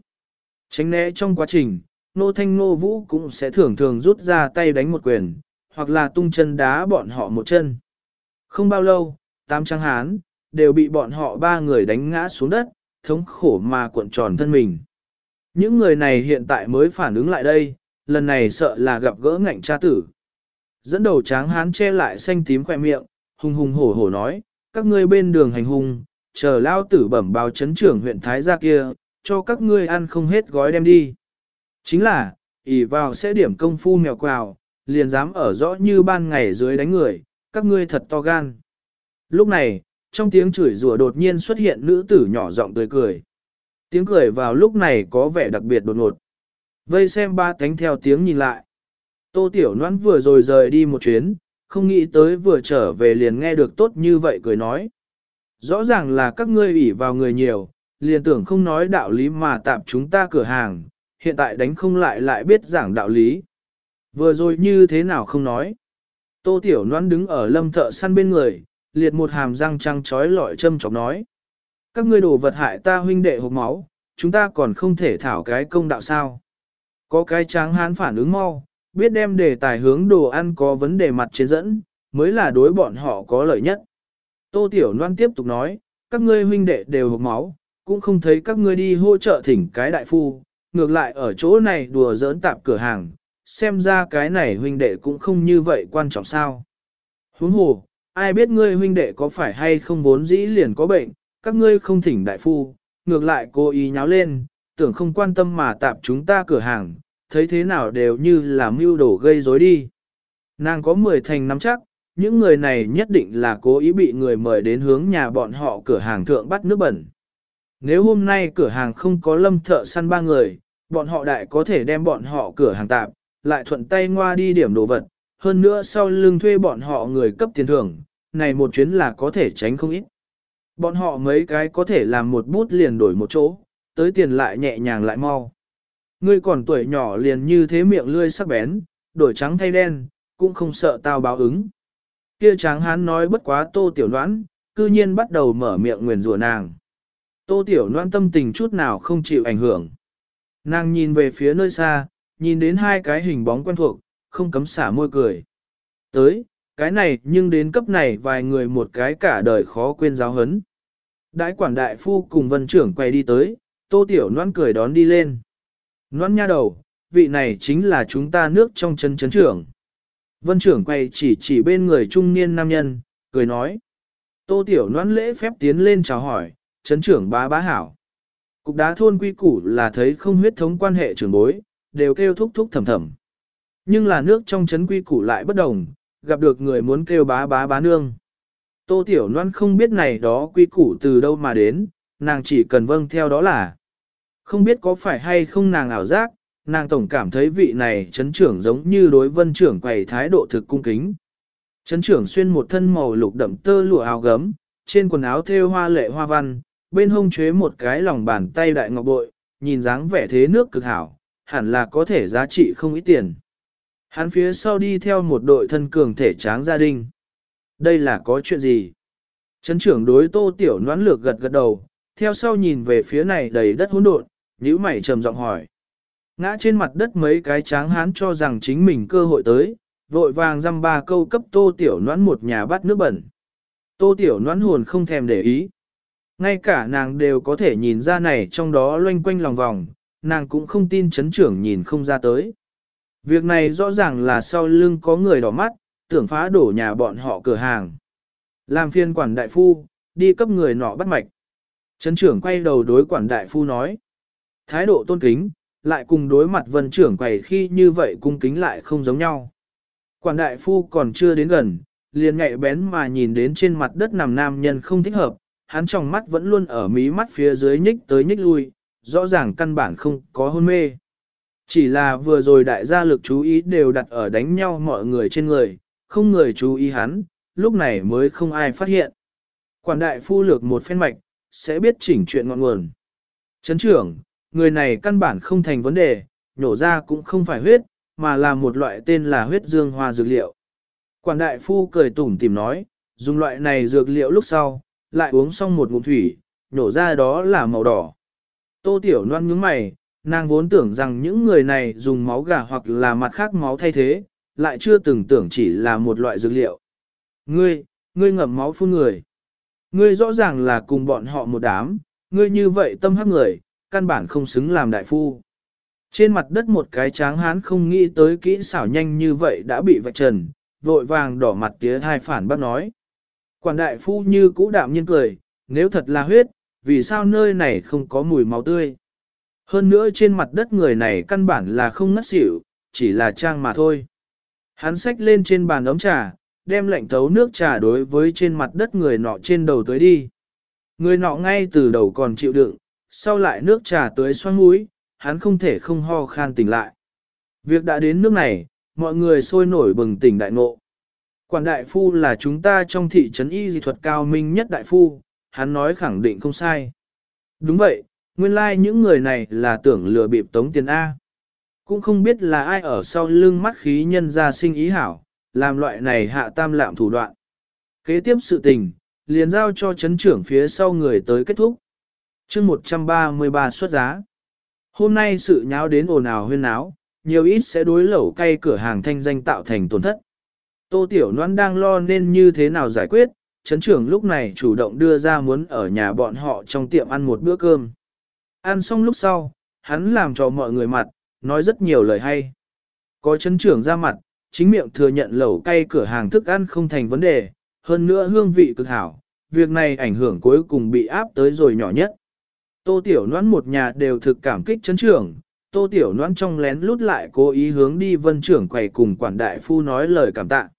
Tránh né trong quá trình, Nô Thanh Nô Vũ cũng sẽ thường thường rút ra tay đánh một quyền, hoặc là tung chân đá bọn họ một chân. Không bao lâu, tám trang hán, đều bị bọn họ ba người đánh ngã xuống đất, thống khổ mà cuộn tròn thân mình. Những người này hiện tại mới phản ứng lại đây, lần này sợ là gặp gỡ ngạnh cha tử. Dẫn đầu tráng hán che lại xanh tím khỏe miệng, hùng hùng hổ hổ nói, các ngươi bên đường hành hung, chờ lao tử bẩm báo chấn trưởng huyện Thái gia kia, cho các ngươi ăn không hết gói đem đi. Chính là, ỉ vào sẽ điểm công phu mèo quào, liền dám ở rõ như ban ngày dưới đánh người, các ngươi thật to gan. Lúc này, trong tiếng chửi rủa đột nhiên xuất hiện nữ tử nhỏ giọng tươi cười. Tiếng cười vào lúc này có vẻ đặc biệt đột ngột. Vây xem ba cánh theo tiếng nhìn lại. Tô Tiểu Noãn vừa rồi rời đi một chuyến, không nghĩ tới vừa trở về liền nghe được tốt như vậy cười nói. Rõ ràng là các ngươi ủy vào người nhiều, liền tưởng không nói đạo lý mà tạm chúng ta cửa hàng, hiện tại đánh không lại lại biết giảng đạo lý. Vừa rồi như thế nào không nói. Tô Tiểu Loan đứng ở lâm thợ săn bên người, liệt một hàm răng trăng trói lọi châm chọc nói. Các ngươi đồ vật hại ta huynh đệ hộp máu, chúng ta còn không thể thảo cái công đạo sao. Có cái tráng hán phản ứng mau, biết đem đề tài hướng đồ ăn có vấn đề mặt trên dẫn, mới là đối bọn họ có lợi nhất. Tô Tiểu Loan tiếp tục nói, các ngươi huynh đệ đều hộp máu, cũng không thấy các ngươi đi hỗ trợ thỉnh cái đại phu, ngược lại ở chỗ này đùa giỡn tạp cửa hàng, xem ra cái này huynh đệ cũng không như vậy quan trọng sao. Huống hồ, ai biết ngươi huynh đệ có phải hay không vốn dĩ liền có bệnh, các ngươi không thỉnh đại phu, ngược lại cố ý nháo lên, tưởng không quan tâm mà tạp chúng ta cửa hàng, thấy thế nào đều như là mưu đồ gây rối đi. Nàng có 10 thành nắm chắc, những người này nhất định là cố ý bị người mời đến hướng nhà bọn họ cửa hàng thượng bắt nước bẩn. Nếu hôm nay cửa hàng không có lâm thợ săn ba người, bọn họ đại có thể đem bọn họ cửa hàng tạp, lại thuận tay ngoa đi điểm đồ vật, hơn nữa sau lưng thuê bọn họ người cấp tiền thưởng, này một chuyến là có thể tránh không ít. Bọn họ mấy cái có thể làm một bút liền đổi một chỗ, tới tiền lại nhẹ nhàng lại mau. Ngươi còn tuổi nhỏ liền như thế miệng lươi sắc bén, đổi trắng thay đen, cũng không sợ tao báo ứng. Kia tráng hán nói bất quá tô tiểu đoán, cư nhiên bắt đầu mở miệng nguyền rủa nàng. Tô Tiểu Loan tâm tình chút nào không chịu ảnh hưởng. Nàng nhìn về phía nơi xa, nhìn đến hai cái hình bóng quen thuộc, không cấm xả môi cười. Tới, cái này nhưng đến cấp này vài người một cái cả đời khó quên giáo hấn. Đại quản đại phu cùng vân trưởng quay đi tới, tô tiểu noan cười đón đi lên. Noan nha đầu, vị này chính là chúng ta nước trong chân chấn trưởng. Vân trưởng quay chỉ chỉ bên người trung niên nam nhân, cười nói. Tô tiểu noan lễ phép tiến lên chào hỏi, chấn trưởng bá bá hảo. Cục đá thôn quy củ là thấy không huyết thống quan hệ trưởng bối, đều kêu thúc thúc thầm thầm. Nhưng là nước trong chấn quy củ lại bất đồng, gặp được người muốn kêu bá bá bá nương. Tô Tiểu Loan không biết này đó quy củ từ đâu mà đến, nàng chỉ cần vâng theo đó là. Không biết có phải hay không nàng ảo giác, nàng tổng cảm thấy vị này chấn trưởng giống như đối vân trưởng quầy thái độ thực cung kính. Chấn trưởng xuyên một thân màu lục đậm tơ lụa áo gấm, trên quần áo thêu hoa lệ hoa văn, bên hông chế một cái lòng bàn tay đại ngọc bội, nhìn dáng vẻ thế nước cực hảo, hẳn là có thể giá trị không ít tiền. Hắn phía sau đi theo một đội thân cường thể tráng gia đình. Đây là có chuyện gì? Trấn trưởng đối tô tiểu noãn lược gật gật đầu, theo sau nhìn về phía này đầy đất hỗn độn, nhíu mày trầm giọng hỏi. Ngã trên mặt đất mấy cái tráng hán cho rằng chính mình cơ hội tới, vội vàng dăm ba câu cấp tô tiểu noãn một nhà bắt nước bẩn. Tô tiểu noãn hồn không thèm để ý. Ngay cả nàng đều có thể nhìn ra này trong đó loanh quanh lòng vòng, nàng cũng không tin chấn trưởng nhìn không ra tới. Việc này rõ ràng là sau lưng có người đỏ mắt, tưởng phá đổ nhà bọn họ cửa hàng. Làm phiên quản đại phu, đi cấp người nọ bắt mạch. Trấn trưởng quay đầu đối quản đại phu nói. Thái độ tôn kính, lại cùng đối mặt vân trưởng quầy khi như vậy cung kính lại không giống nhau. Quản đại phu còn chưa đến gần, liền ngại bén mà nhìn đến trên mặt đất nằm nam nhân không thích hợp, hắn trong mắt vẫn luôn ở mí mắt phía dưới nhích tới nhích lui, rõ ràng căn bản không có hôn mê. Chỉ là vừa rồi đại gia lực chú ý đều đặt ở đánh nhau mọi người trên người, không người chú ý hắn, lúc này mới không ai phát hiện. Quản đại phu lược một phen mạch, sẽ biết chỉnh chuyện ngọn nguồn. Chấn trưởng, người này căn bản không thành vấn đề, nhổ ra cũng không phải huyết, mà là một loại tên là huyết dương hoa dược liệu. Quản đại phu cười tủm tìm nói, dùng loại này dược liệu lúc sau, lại uống xong một ngụm thủy, nhổ ra đó là màu đỏ. Tô Tiểu Loan nhướng mày, nàng vốn tưởng rằng những người này dùng máu gà hoặc là mặt khác máu thay thế, lại chưa từng tưởng chỉ là một loại dược liệu. Ngươi, ngươi ngậm máu phun người. Ngươi rõ ràng là cùng bọn họ một đám, ngươi như vậy tâm hắc người, căn bản không xứng làm đại phu. Trên mặt đất một cái tráng hán không nghĩ tới kỹ xảo nhanh như vậy đã bị vạch trần, vội vàng đỏ mặt tía hai phản bác nói. Quản đại phu như cũ đạm nhiên cười, nếu thật là huyết, vì sao nơi này không có mùi máu tươi. Hơn nữa trên mặt đất người này căn bản là không ngất xỉu, chỉ là trang mà thôi. Hắn xách lên trên bàn ấm trà, đem lạnh thấu nước trà đối với trên mặt đất người nọ trên đầu tới đi. Người nọ ngay từ đầu còn chịu đựng, sau lại nước trà tới xoang mũi, hắn không thể không ho khan tỉnh lại. Việc đã đến nước này, mọi người sôi nổi bừng tỉnh đại ngộ. Quản đại phu là chúng ta trong thị trấn y dị thuật cao minh nhất đại phu, hắn nói khẳng định không sai. Đúng vậy, nguyên lai like những người này là tưởng lừa bịp tống tiền A. Cũng không biết là ai ở sau lưng mắt khí nhân ra sinh ý hảo, làm loại này hạ tam lạm thủ đoạn. Kế tiếp sự tình, liền giao cho chấn trưởng phía sau người tới kết thúc. chương 133 xuất giá. Hôm nay sự nháo đến ồn ào huyên náo, nhiều ít sẽ đối lẩu cay cửa hàng thanh danh tạo thành tổn thất. Tô Tiểu Loan đang lo nên như thế nào giải quyết, chấn trưởng lúc này chủ động đưa ra muốn ở nhà bọn họ trong tiệm ăn một bữa cơm. Ăn xong lúc sau, hắn làm cho mọi người mặt, nói rất nhiều lời hay. Có chấn trưởng ra mặt, chính miệng thừa nhận lẩu cay cửa hàng thức ăn không thành vấn đề, hơn nữa hương vị cực hảo, việc này ảnh hưởng cuối cùng bị áp tới rồi nhỏ nhất. Tô Tiểu Noãn một nhà đều thực cảm kích chấn trưởng, Tô Tiểu Noãn trong lén lút lại cố ý hướng đi vân trưởng quầy cùng quản đại phu nói lời cảm tạ.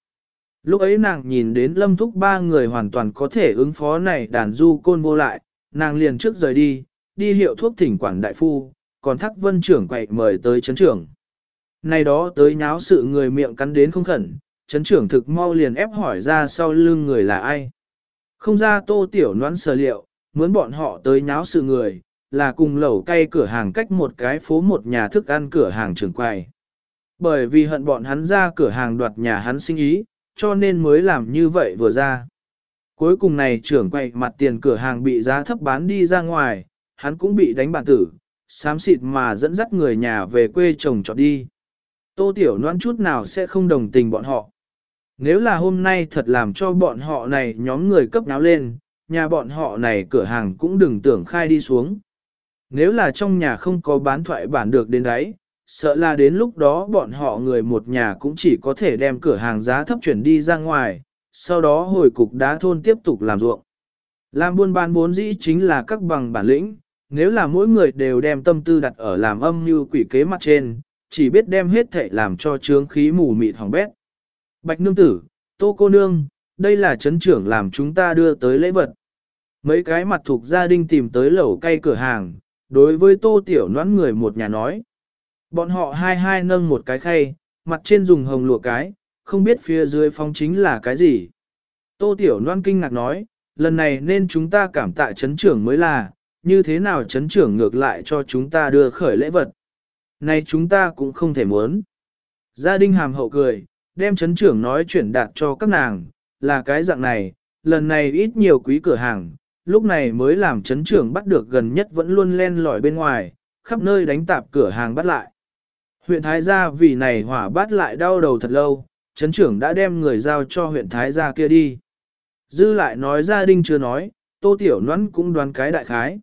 Lúc ấy nàng nhìn đến lâm thúc ba người hoàn toàn có thể ứng phó này đàn du côn vô lại, nàng liền trước rời đi, đi hiệu thuốc thỉnh quản đại phu, còn thắc vân trưởng quậy mời tới chấn trưởng. Này đó tới nháo sự người miệng cắn đến không khẩn, chấn trưởng thực mau liền ép hỏi ra sau lưng người là ai. Không ra tô tiểu noãn sở liệu, muốn bọn họ tới nháo sự người, là cùng lẩu cay cửa hàng cách một cái phố một nhà thức ăn cửa hàng trưởng quầy. Bởi vì hận bọn hắn ra cửa hàng đoạt nhà hắn sinh ý, cho nên mới làm như vậy vừa ra. Cuối cùng này trưởng quầy mặt tiền cửa hàng bị giá thấp bán đi ra ngoài, hắn cũng bị đánh bản tử, xám xịt mà dẫn dắt người nhà về quê chồng trọt đi. Tô Tiểu Loan chút nào sẽ không đồng tình bọn họ. Nếu là hôm nay thật làm cho bọn họ này nhóm người cấp náo lên, nhà bọn họ này cửa hàng cũng đừng tưởng khai đi xuống. Nếu là trong nhà không có bán thoại bản được đến đấy, sợ là đến lúc đó bọn họ người một nhà cũng chỉ có thể đem cửa hàng giá thấp chuyển đi ra ngoài, sau đó hồi cục đá thôn tiếp tục làm ruộng. Làm buôn bán vốn dĩ chính là các bằng bản lĩnh, nếu là mỗi người đều đem tâm tư đặt ở làm âm như quỷ kế mặt trên, chỉ biết đem hết thệ làm cho trướng khí mù mịt hỏng bét. Bạch nương tử, tô cô nương, đây là chấn trưởng làm chúng ta đưa tới lễ vật. Mấy cái mặt thuộc gia đình tìm tới lẩu cây cửa hàng, đối với tô tiểu noãn người một nhà nói. Bọn họ hai hai nâng một cái khay, mặt trên dùng hồng lụa cái, không biết phía dưới phong chính là cái gì. Tô tiểu noan kinh ngạc nói, lần này nên chúng ta cảm tạ chấn trưởng mới là, như thế nào chấn trưởng ngược lại cho chúng ta đưa khởi lễ vật. Này chúng ta cũng không thể muốn. Gia đình hàm hậu cười, đem chấn trưởng nói chuyển đạt cho các nàng, là cái dạng này, lần này ít nhiều quý cửa hàng, lúc này mới làm chấn trưởng bắt được gần nhất vẫn luôn len lỏi bên ngoài, khắp nơi đánh tạp cửa hàng bắt lại. Huyện Thái Gia vì này hỏa bắt lại đau đầu thật lâu, chấn trưởng đã đem người giao cho huyện Thái Gia kia đi. Dư lại nói gia đình chưa nói, tô tiểu noãn cũng đoán cái đại khái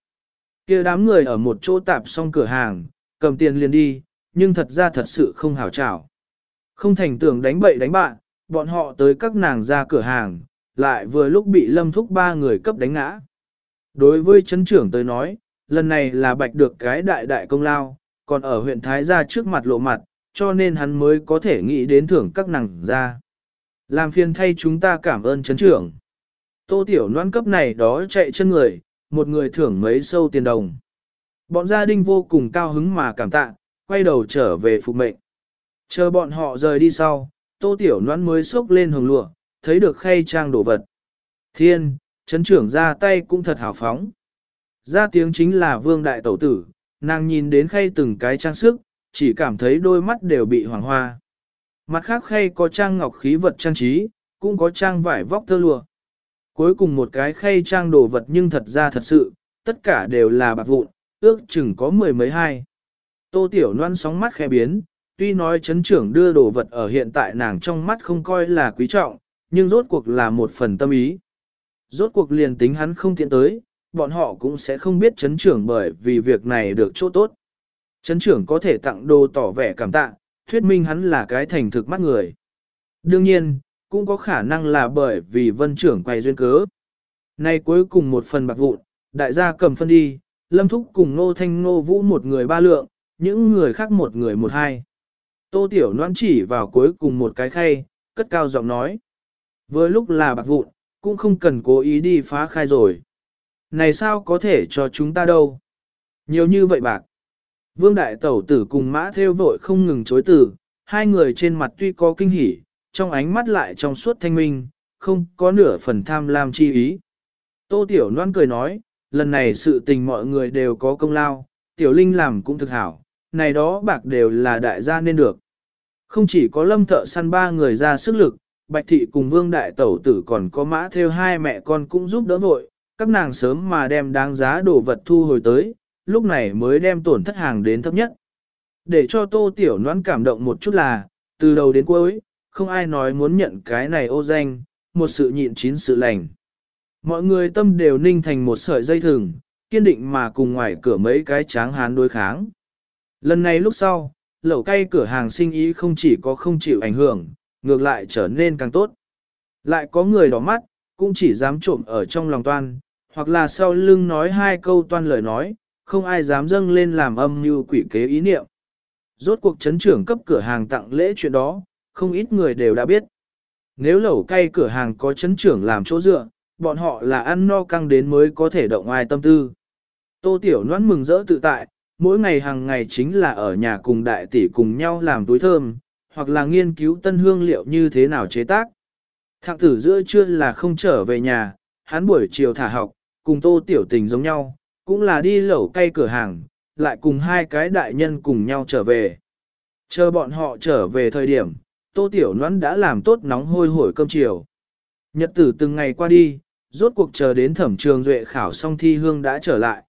kia đám người ở một chỗ tạp xong cửa hàng, cầm tiền liền đi, nhưng thật ra thật sự không hảo trảo. Không thành tưởng đánh bậy đánh bạn, bọn họ tới các nàng ra cửa hàng, lại vừa lúc bị lâm thúc ba người cấp đánh ngã. Đối với chấn trưởng tới nói, lần này là bạch được cái đại đại công lao, còn ở huyện Thái Gia trước mặt lộ mặt, cho nên hắn mới có thể nghĩ đến thưởng các nàng ra. Làm phiền thay chúng ta cảm ơn chấn trưởng. Tô tiểu noan cấp này đó chạy chân người, một người thưởng mấy sâu tiền đồng. Bọn gia đình vô cùng cao hứng mà cảm tạ, quay đầu trở về phục mệnh. Chờ bọn họ rời đi sau, tô tiểu noãn mới xốc lên hồng lụa, thấy được khay trang đồ vật. Thiên, chấn trưởng ra tay cũng thật hào phóng. Ra tiếng chính là vương đại tẩu tử, nàng nhìn đến khay từng cái trang sức, chỉ cảm thấy đôi mắt đều bị hoàng hoa. Mặt khác khay có trang ngọc khí vật trang trí, cũng có trang vải vóc tơ lụa. Cuối cùng một cái khay trang đồ vật nhưng thật ra thật sự, tất cả đều là bạc vụn, ước chừng có mười mấy hai. Tô Tiểu Loan sóng mắt khẽ biến, tuy nói chấn trưởng đưa đồ vật ở hiện tại nàng trong mắt không coi là quý trọng, nhưng rốt cuộc là một phần tâm ý. Rốt cuộc liền tính hắn không tiện tới, bọn họ cũng sẽ không biết chấn trưởng bởi vì việc này được chỗ tốt. Chấn trưởng có thể tặng đồ tỏ vẻ cảm tạ, thuyết minh hắn là cái thành thực mắt người. Đương nhiên, cũng có khả năng là bởi vì vân trưởng quay duyên cớ. Nay cuối cùng một phần bạc vụn, đại gia cầm phân đi, lâm thúc cùng nô thanh nô vũ một người ba lượng, những người khác một người một hai. Tô tiểu noan chỉ vào cuối cùng một cái khay, cất cao giọng nói. với lúc là bạc vụn, cũng không cần cố ý đi phá khai rồi. Này sao có thể cho chúng ta đâu? Nhiều như vậy bạc. Vương Đại Tẩu tử cùng mã theo vội không ngừng chối từ, hai người trên mặt tuy có kinh hỉ, trong ánh mắt lại trong suốt thanh minh, không có nửa phần tham lam chi ý. Tô Tiểu Loan cười nói, lần này sự tình mọi người đều có công lao, Tiểu Linh làm cũng thực hảo, này đó bạc đều là đại gia nên được. Không chỉ có lâm thợ săn ba người ra sức lực, Bạch Thị cùng Vương Đại Tẩu tử còn có mã theo hai mẹ con cũng giúp đỡ vội, các nàng sớm mà đem đáng giá đồ vật thu hồi tới, lúc này mới đem tổn thất hàng đến thấp nhất. Để cho Tô Tiểu Loan cảm động một chút là, từ đầu đến cuối, không ai nói muốn nhận cái này ô danh, một sự nhịn chín sự lành. Mọi người tâm đều ninh thành một sợi dây thừng, kiên định mà cùng ngoài cửa mấy cái tráng hán đối kháng. Lần này lúc sau, lẩu cay cửa hàng sinh ý không chỉ có không chịu ảnh hưởng, ngược lại trở nên càng tốt. Lại có người đỏ mắt, cũng chỉ dám trộm ở trong lòng toan, hoặc là sau lưng nói hai câu toan lời nói, không ai dám dâng lên làm âm như quỷ kế ý niệm. Rốt cuộc chấn trưởng cấp cửa hàng tặng lễ chuyện đó, không ít người đều đã biết. Nếu lẩu cay cửa hàng có chấn trưởng làm chỗ dựa, bọn họ là ăn no căng đến mới có thể động ai tâm tư. Tô Tiểu Loan mừng rỡ tự tại, mỗi ngày hàng ngày chính là ở nhà cùng đại tỷ cùng nhau làm túi thơm, hoặc là nghiên cứu tân hương liệu như thế nào chế tác. Thạng tử giữa trưa là không trở về nhà, hắn buổi chiều thả học, cùng Tô Tiểu Tình giống nhau, cũng là đi lẩu cay cửa hàng, lại cùng hai cái đại nhân cùng nhau trở về. Chờ bọn họ trở về thời điểm, Tô Tiểu Noãn đã làm tốt nóng hôi hổi cơm chiều. Nhật tử từng ngày qua đi, rốt cuộc chờ đến thẩm trường duệ khảo xong thi hương đã trở lại.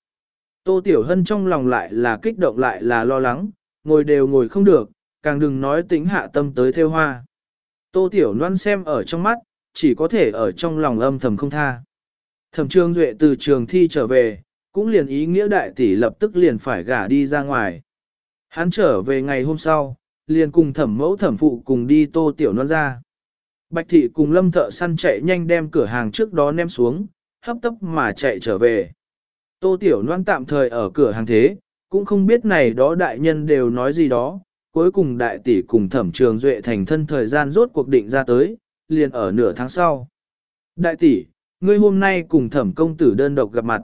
Tô Tiểu Hân trong lòng lại là kích động lại là lo lắng, ngồi đều ngồi không được, càng đừng nói tính hạ tâm tới theo hoa. Tô Tiểu Loan xem ở trong mắt, chỉ có thể ở trong lòng âm thầm không tha. Thẩm trường duệ từ trường thi trở về, cũng liền ý nghĩa đại tỷ lập tức liền phải gả đi ra ngoài. Hắn trở về ngày hôm sau, liền cùng thẩm mẫu thẩm phụ cùng đi tô tiểu non ra. Bạch thị cùng lâm thợ săn chạy nhanh đem cửa hàng trước đó ném xuống, hấp tấp mà chạy trở về. Tô tiểu non tạm thời ở cửa hàng thế, cũng không biết này đó đại nhân đều nói gì đó, cuối cùng đại tỷ cùng thẩm trường duệ thành thân thời gian rốt cuộc định ra tới, liền ở nửa tháng sau. Đại tỷ, ngươi hôm nay cùng thẩm công tử đơn độc gặp mặt.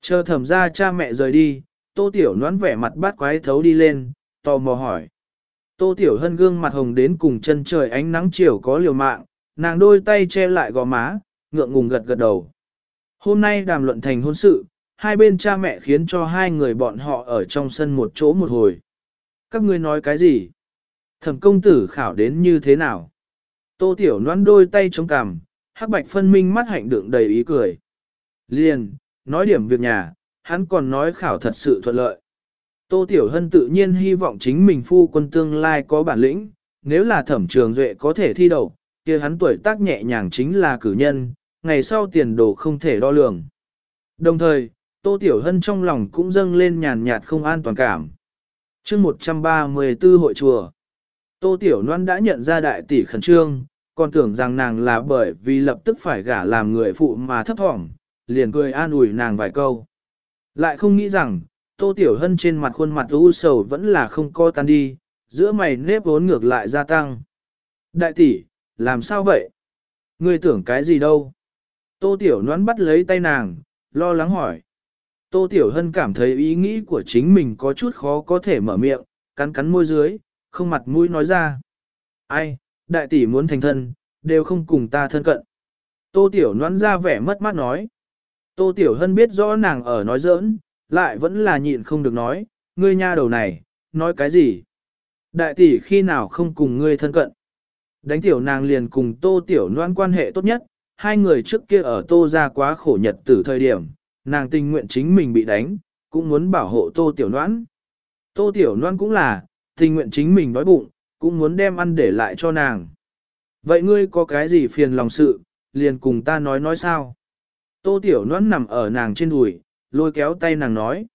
Chờ thẩm ra cha mẹ rời đi, tô tiểu noán vẻ mặt bát quái thấu đi lên, tò mò hỏi. Tô tiểu hân gương mặt hồng đến cùng chân trời ánh nắng chiều có liều mạng, nàng đôi tay che lại gò má, ngượng ngùng gật gật đầu. Hôm nay đàm luận thành hôn sự, hai bên cha mẹ khiến cho hai người bọn họ ở trong sân một chỗ một hồi. Các ngươi nói cái gì? Thẩm công tử khảo đến như thế nào? Tô tiểu noan đôi tay chống cằm, hắc bạch phân minh mắt hạnh đựng đầy ý cười. Liền, nói điểm việc nhà, hắn còn nói khảo thật sự thuận lợi. Tô Tiểu Hân tự nhiên hy vọng chính mình phu quân tương lai có bản lĩnh, nếu là thẩm trường duệ có thể thi đậu, kia hắn tuổi tác nhẹ nhàng chính là cử nhân, ngày sau tiền đồ không thể đo lường. Đồng thời, Tô Tiểu Hân trong lòng cũng dâng lên nhàn nhạt không an toàn cảm. chương 134 hội chùa, Tô Tiểu Loan đã nhận ra đại tỷ khẩn trương, còn tưởng rằng nàng là bởi vì lập tức phải gả làm người phụ mà thấp thỏm, liền cười an ủi nàng vài câu. Lại không nghĩ rằng, Tô Tiểu Hân trên mặt khuôn mặt u sầu vẫn là không co tan đi, giữa mày nếp vốn ngược lại gia tăng. Đại tỷ, làm sao vậy? Ngươi tưởng cái gì đâu? Tô Tiểu Noãn bắt lấy tay nàng, lo lắng hỏi. Tô Tiểu Hân cảm thấy ý nghĩ của chính mình có chút khó có thể mở miệng, cắn cắn môi dưới, không mặt mũi nói ra. Ai, đại tỷ muốn thành thân, đều không cùng ta thân cận. Tô Tiểu Noãn ra vẻ mất mát nói. Tô Tiểu Hân biết rõ nàng ở nói giỡn, lại vẫn là nhịn không được nói, ngươi nha đầu này, nói cái gì? Đại tỷ khi nào không cùng ngươi thân cận? Đánh tiểu nàng liền cùng Tô Tiểu Loan quan hệ tốt nhất, hai người trước kia ở Tô ra quá khổ nhật từ thời điểm, nàng tình nguyện chính mình bị đánh, cũng muốn bảo hộ Tô Tiểu Loan. Tô Tiểu Loan cũng là, tình nguyện chính mình đói bụng, cũng muốn đem ăn để lại cho nàng. Vậy ngươi có cái gì phiền lòng sự, liền cùng ta nói nói sao? Tô Tiểu Loan nằm ở nàng trên đùi, lôi kéo tay nàng nói.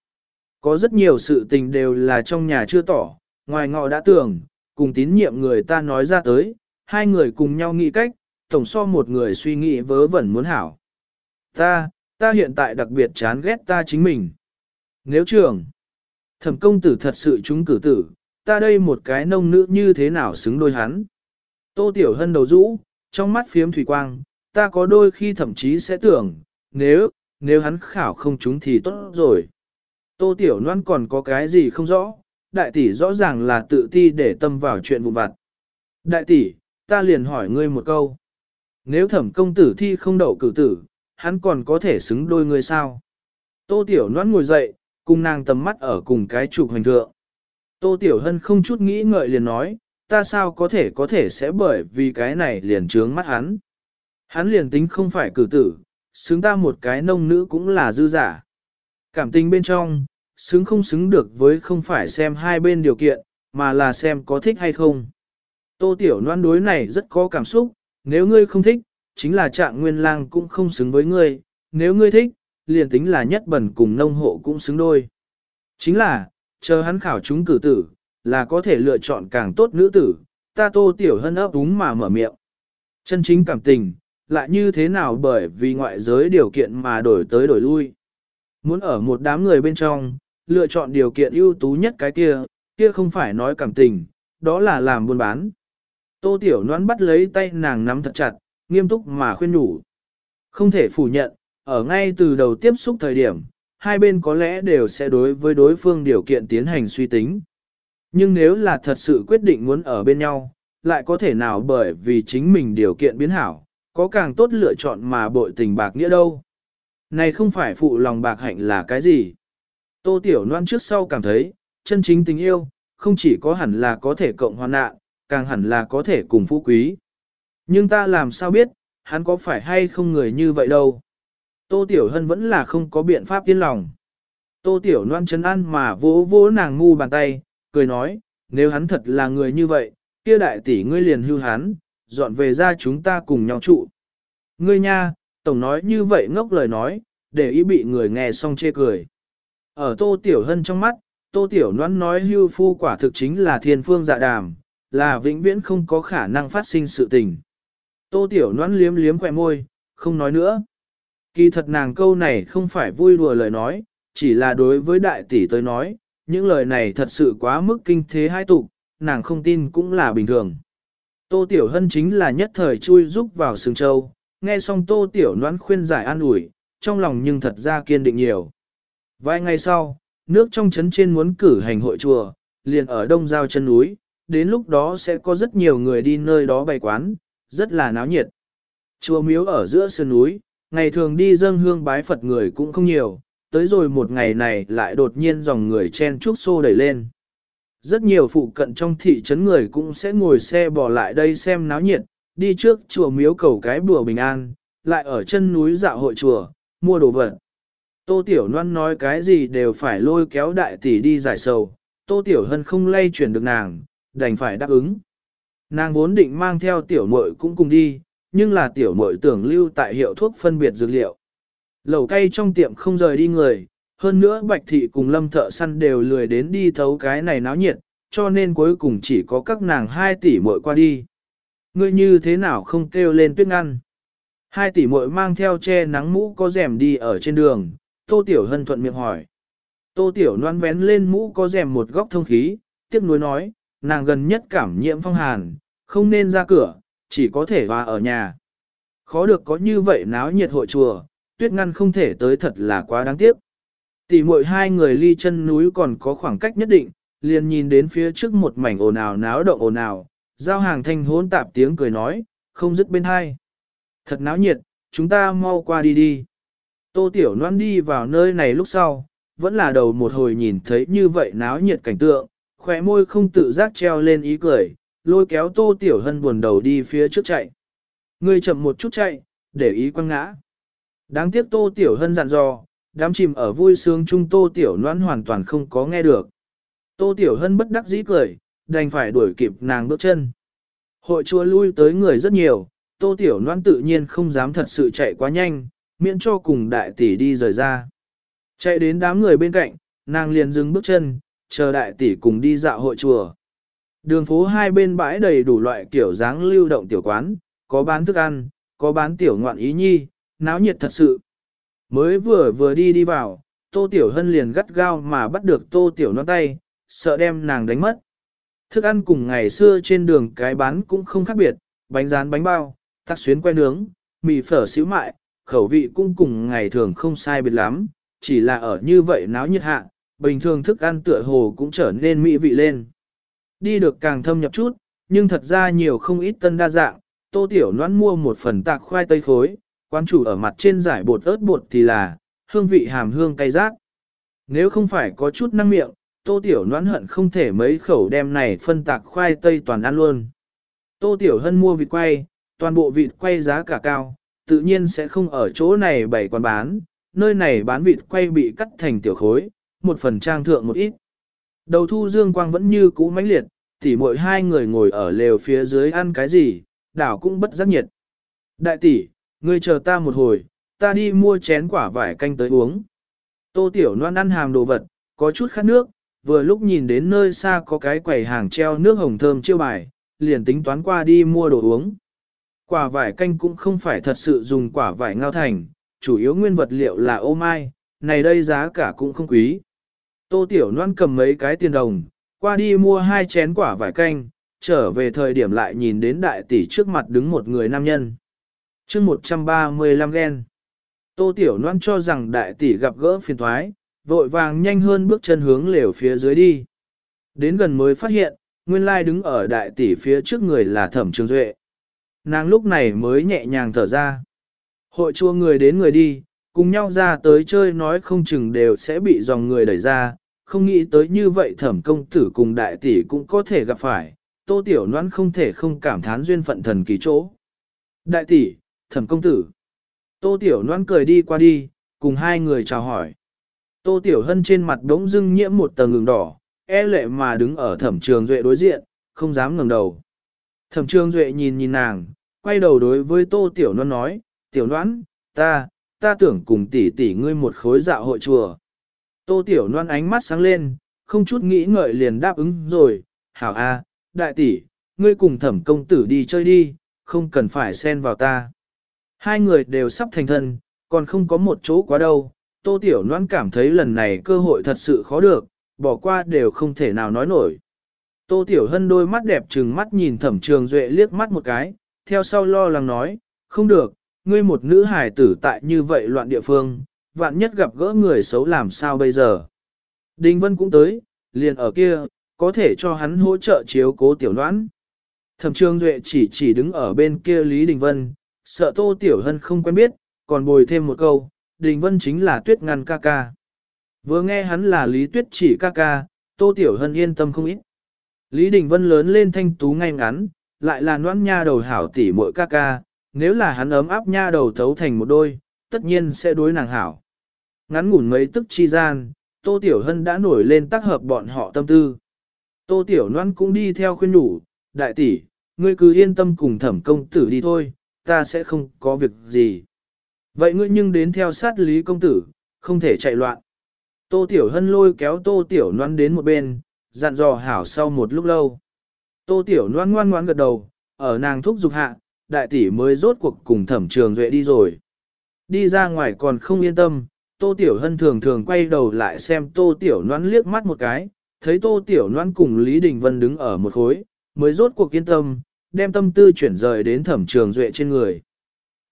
Có rất nhiều sự tình đều là trong nhà chưa tỏ, ngoài ngọ đã tưởng, cùng tín nhiệm người ta nói ra tới, hai người cùng nhau nghĩ cách, tổng so một người suy nghĩ vớ vẩn muốn hảo. Ta, ta hiện tại đặc biệt chán ghét ta chính mình. Nếu trường, thẩm công tử thật sự chúng cử tử, ta đây một cái nông nữ như thế nào xứng đôi hắn. Tô Tiểu Hân đầu rũ, trong mắt phiếm thủy quang, ta có đôi khi thậm chí sẽ tưởng, nếu, nếu hắn khảo không chúng thì tốt rồi. Tô Tiểu Loan còn có cái gì không rõ, đại tỷ rõ ràng là tự ti để tâm vào chuyện vụn vặt. Đại tỷ, ta liền hỏi ngươi một câu. Nếu thẩm công tử thi không đậu cử tử, hắn còn có thể xứng đôi ngươi sao? Tô Tiểu Loan ngồi dậy, cùng nàng tầm mắt ở cùng cái trục hoành thượng. Tô Tiểu Hân không chút nghĩ ngợi liền nói, ta sao có thể có thể sẽ bởi vì cái này liền trướng mắt hắn. Hắn liền tính không phải cử tử, xứng ta một cái nông nữ cũng là dư giả. Cảm tình bên trong, xứng không xứng được với không phải xem hai bên điều kiện, mà là xem có thích hay không. Tô Tiểu Loan đối này rất có cảm xúc, nếu ngươi không thích, chính là trạng nguyên lang cũng không xứng với ngươi, nếu ngươi thích, liền tính là nhất bẩn cùng nông hộ cũng xứng đôi. Chính là, chờ hắn khảo chúng cử tử, là có thể lựa chọn càng tốt nữ tử, ta Tô Tiểu Hân ấp úng mà mở miệng. Chân chính cảm tình, lại như thế nào bởi vì ngoại giới điều kiện mà đổi tới đổi lui. Muốn ở một đám người bên trong, lựa chọn điều kiện ưu tú nhất cái kia, kia không phải nói cảm tình, đó là làm buôn bán. Tô Tiểu Loan bắt lấy tay nàng nắm thật chặt, nghiêm túc mà khuyên nhủ. Không thể phủ nhận, ở ngay từ đầu tiếp xúc thời điểm, hai bên có lẽ đều sẽ đối với đối phương điều kiện tiến hành suy tính. Nhưng nếu là thật sự quyết định muốn ở bên nhau, lại có thể nào bởi vì chính mình điều kiện biến hảo, có càng tốt lựa chọn mà bội tình bạc nghĩa đâu. Này không phải phụ lòng bạc hạnh là cái gì. Tô Tiểu Loan trước sau cảm thấy, chân chính tình yêu, không chỉ có hẳn là có thể cộng hoàn nạn, càng hẳn là có thể cùng phú quý. Nhưng ta làm sao biết, hắn có phải hay không người như vậy đâu. Tô Tiểu Hân vẫn là không có biện pháp yên lòng. Tô Tiểu Loan chấn ăn mà vỗ vỗ nàng ngu bàn tay, cười nói, nếu hắn thật là người như vậy, kia đại tỷ ngươi liền hưu hắn, dọn về ra chúng ta cùng nhau trụ. Ngươi nha, tổng nói như vậy ngốc lời nói, để ý bị người nghe xong chê cười. Ở Tô Tiểu Hân trong mắt, Tô Tiểu Loan nói hưu phu quả thực chính là thiên phương dạ đàm, là vĩnh viễn không có khả năng phát sinh sự tình. Tô Tiểu Loan liếm liếm khỏe môi, không nói nữa. Kỳ thật nàng câu này không phải vui đùa lời nói, chỉ là đối với đại tỷ tới nói, những lời này thật sự quá mức kinh thế hai tục, nàng không tin cũng là bình thường. Tô Tiểu Hân chính là nhất thời chui rúc vào sừng châu, nghe xong Tô Tiểu Noãn khuyên giải an ủi, trong lòng nhưng thật ra kiên định nhiều. Vài ngày sau, nước trong trấn trên muốn cử hành hội chùa, liền ở đông giao chân núi, đến lúc đó sẽ có rất nhiều người đi nơi đó bày quán, rất là náo nhiệt. Chùa miếu ở giữa sơn núi, ngày thường đi dâng hương bái Phật người cũng không nhiều, tới rồi một ngày này lại đột nhiên dòng người chen trúc xô đẩy lên. Rất nhiều phụ cận trong thị trấn người cũng sẽ ngồi xe bỏ lại đây xem náo nhiệt, đi trước chùa miếu cầu cái bùa bình an, lại ở chân núi dạo hội chùa, mua đồ vật. Tô Tiểu Loan nói cái gì đều phải lôi kéo đại tỷ đi giải sầu, Tô Tiểu Hân không lay chuyển được nàng, đành phải đáp ứng. Nàng vốn định mang theo tiểu muội cũng cùng đi, nhưng là tiểu muội tưởng lưu tại hiệu thuốc phân biệt dược liệu. Lẩu cay trong tiệm không rời đi người, hơn nữa Bạch Thị cùng Lâm Thợ Săn đều lười đến đi thấu cái này náo nhiệt, cho nên cuối cùng chỉ có các nàng hai tỷ muội qua đi. Ngươi như thế nào không kêu lên tuyết ngăn? Hai tỷ muội mang theo che nắng mũ có rèm đi ở trên đường, Tô Tiểu Hân thuận miệng hỏi. Tô Tiểu noan vén lên mũ có rèm một góc thông khí, tiếc nuối nói, nàng gần nhất cảm nhiễm phong hàn, không nên ra cửa, chỉ có thể vào ở nhà. Khó được có như vậy náo nhiệt hội chùa, tuyết ngăn không thể tới thật là quá đáng tiếc. Tỷ muội hai người ly chân núi còn có khoảng cách nhất định, liền nhìn đến phía trước một mảnh ồn ào náo động ồn ào, giao hàng thanh hỗn tạp tiếng cười nói, không dứt bên hai. Thật náo nhiệt, chúng ta mau qua đi đi. Tô Tiểu Loan đi vào nơi này lúc sau, vẫn là đầu một hồi nhìn thấy như vậy náo nhiệt cảnh tượng, khóe môi không tự giác treo lên ý cười, lôi kéo Tô Tiểu Hân buồn đầu đi phía trước chạy. Ngươi chậm một chút chạy, để ý quăng ngã. Đáng tiếc Tô Tiểu Hân dặn dò, đám chìm ở vui sướng chung Tô Tiểu Loan hoàn toàn không có nghe được. Tô Tiểu Hân bất đắc dĩ cười, đành phải đuổi kịp nàng bước chân. Hội chùa lui tới người rất nhiều, Tô Tiểu Loan tự nhiên không dám thật sự chạy quá nhanh, miễn cho cùng đại tỷ đi rời ra. Chạy đến đám người bên cạnh, nàng liền dừng bước chân, chờ đại tỷ cùng đi dạo hội chùa. Đường phố hai bên bãi đầy đủ loại kiểu dáng lưu động tiểu quán, có bán thức ăn, có bán tiểu ngoạn ý nhi, náo nhiệt thật sự. Mới vừa vừa đi đi vào, Tô Tiểu Hân liền gắt gao mà bắt được Tô Tiểu nó tay, sợ đem nàng đánh mất. Thức ăn cùng ngày xưa trên đường cái bán cũng không khác biệt, bánh rán bánh bao, tắc xuyến que nướng, mì phở xíu mại, khẩu vị cũng cùng ngày thường không sai biệt lắm, chỉ là ở như vậy náo nhiệt hạ, bình thường thức ăn tựa hồ cũng trở nên mỹ vị lên. Đi được càng thâm nhập chút, nhưng thật ra nhiều không ít tân đa dạng, tô tiểu noãn mua một phần tạc khoai tây khối, quan chủ ở mặt trên giải bột ớt bột thì là, hương vị hàm hương cay rác. Nếu không phải có chút năng miệng, tô tiểu noãn hận không thể mấy khẩu đem này phân tạc khoai tây toàn ăn luôn. Tô tiểu hân mua vịt quay, toàn bộ vịt quay giá cả cao, tự nhiên sẽ không ở chỗ này bày quán bán, nơi này bán vịt quay bị cắt thành tiểu khối, một phần trang thượng một ít. Đầu thu dương quang vẫn như cũ mãnh liệt, tỉ mỗi hai người ngồi ở lều phía dưới ăn cái gì, đảo cũng bất giác nhiệt. Đại tỷ, ngươi chờ ta một hồi, ta đi mua chén quả vải canh tới uống. Tô tiểu loan ăn hàm đồ vật, có chút khát nước, vừa lúc nhìn đến nơi xa có cái quầy hàng treo nước hồng thơm chiêu bài, liền tính toán qua đi mua đồ uống. Quả vải canh cũng không phải thật sự dùng quả vải ngao thành, chủ yếu nguyên vật liệu là ô mai, này đây giá cả cũng không quý. Tô Tiểu Loan cầm mấy cái tiền đồng, qua đi mua hai chén quả vải canh, trở về thời điểm lại nhìn đến đại tỷ trước mặt đứng một người nam nhân chương 135 ghen. Tô Tiểu Loan cho rằng đại tỷ gặp gỡ phiền thoái, vội vàng nhanh hơn bước chân hướng lều phía dưới đi. Đến gần mới phát hiện, nguyên lai đứng ở đại tỷ phía trước người là thẩm trường duệ. Nàng lúc này mới nhẹ nhàng thở ra. Hội chua người đến người đi, cùng nhau ra tới chơi nói không chừng đều sẽ bị dòng người đẩy ra, không nghĩ tới như vậy thẩm công tử cùng đại tỷ cũng có thể gặp phải, tô tiểu noan không thể không cảm thán duyên phận thần kỳ chỗ. Đại tỷ, thẩm công tử. Tô Tiểu Loan cười đi qua đi, cùng hai người chào hỏi. Tô Tiểu Hân trên mặt đống dưng nhiễm một tầng ngừng đỏ, e lệ mà đứng ở thẩm trường duệ đối diện, không dám ngẩng đầu. Thẩm trường duệ nhìn nhìn nàng, quay đầu đối với Tô Tiểu Loan nói, Tiểu Loan, ta, ta tưởng cùng tỷ tỷ ngươi một khối dạo hội chùa. Tô Tiểu Loan ánh mắt sáng lên, không chút nghĩ ngợi liền đáp ứng rồi, hảo a, đại tỷ, ngươi cùng thẩm công tử đi chơi đi, không cần phải xen vào ta. Hai người đều sắp thành thân, còn không có một chỗ quá đâu, Tô Tiểu Loan cảm thấy lần này cơ hội thật sự khó được, bỏ qua đều không thể nào nói nổi. Tô Tiểu Hân đôi mắt đẹp trừng mắt nhìn thẩm trường duệ liếc mắt một cái, theo sau lo lắng nói, không được, ngươi một nữ hài tử tại như vậy loạn địa phương, vạn nhất gặp gỡ người xấu làm sao bây giờ. Đinh Vân cũng tới, liền ở kia, có thể cho hắn hỗ trợ chiếu cố tiểu Loan. Thẩm trường duệ chỉ chỉ đứng ở bên kia Lý Đình Vân, sợ Tô Tiểu Hân không quen biết, còn bồi thêm một câu, Đình Vân chính là tuyết ngăn ca ca. Vừa nghe hắn là Lý Tuyết chỉ ca ca, Tô Tiểu Hân yên tâm không ít. Lý Đình Vân lớn lên thanh tú ngay ngắn, lại là noãn nha đầu hảo tỷ muội ca ca, nếu là hắn ấm áp nha đầu thấu thành một đôi, tất nhiên sẽ đối nàng hảo. Ngắn ngủn mấy tức chi gian, Tô Tiểu Hân đã nổi lên tác hợp bọn họ tâm tư. Tô Tiểu Loan cũng đi theo khuyên nhủ, đại tỷ, ngươi cứ yên tâm cùng thẩm công tử đi thôi, ta sẽ không có việc gì. Vậy ngươi nhưng đến theo sát lý công tử, không thể chạy loạn. Tô Tiểu Hân lôi kéo Tô Tiểu Loan đến một bên, dặn dò hảo sau một lúc lâu. Tô Tiểu Loan ngoan ngoan gật đầu, ở nàng thúc giục hạ, đại tỷ mới rốt cuộc cùng thẩm trường duệ đi rồi. Đi ra ngoài còn không yên tâm, Tô Tiểu Hân thường thường quay đầu lại xem Tô Tiểu Loan liếc mắt một cái, thấy Tô Tiểu Loan cùng Lý Đình Vân đứng ở một khối, mới rốt cuộc yên tâm, đem tâm tư chuyển rời đến thẩm trường duệ trên người.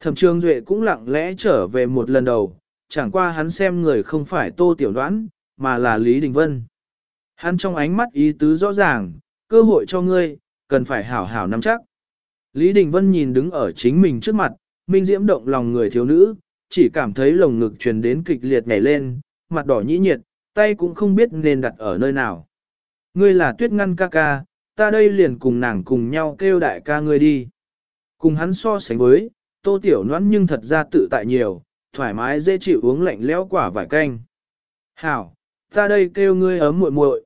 Thẩm trường duệ cũng lặng lẽ trở về một lần đầu, chẳng qua hắn xem người không phải Tô Tiểu đoán, mà là Lý Đình Vân. Hắn trong ánh mắt ý tứ rõ ràng, cơ hội cho ngươi, cần phải hảo hảo nắm chắc. Lý Đình Vân nhìn đứng ở chính mình trước mặt, minh diễm động lòng người thiếu nữ, chỉ cảm thấy lồng ngực truyền đến kịch liệt nhảy lên, mặt đỏ nhĩ nhiệt, tay cũng không biết nên đặt ở nơi nào. Ngươi là tuyết ngăn ca ca, ta đây liền cùng nàng cùng nhau kêu đại ca ngươi đi. Cùng hắn so sánh với, tô tiểu noãn nhưng thật ra tự tại nhiều, thoải mái dễ chịu uống lạnh lẽo quả vải canh. Hảo, ta đây kêu ngươi ấm muội muội.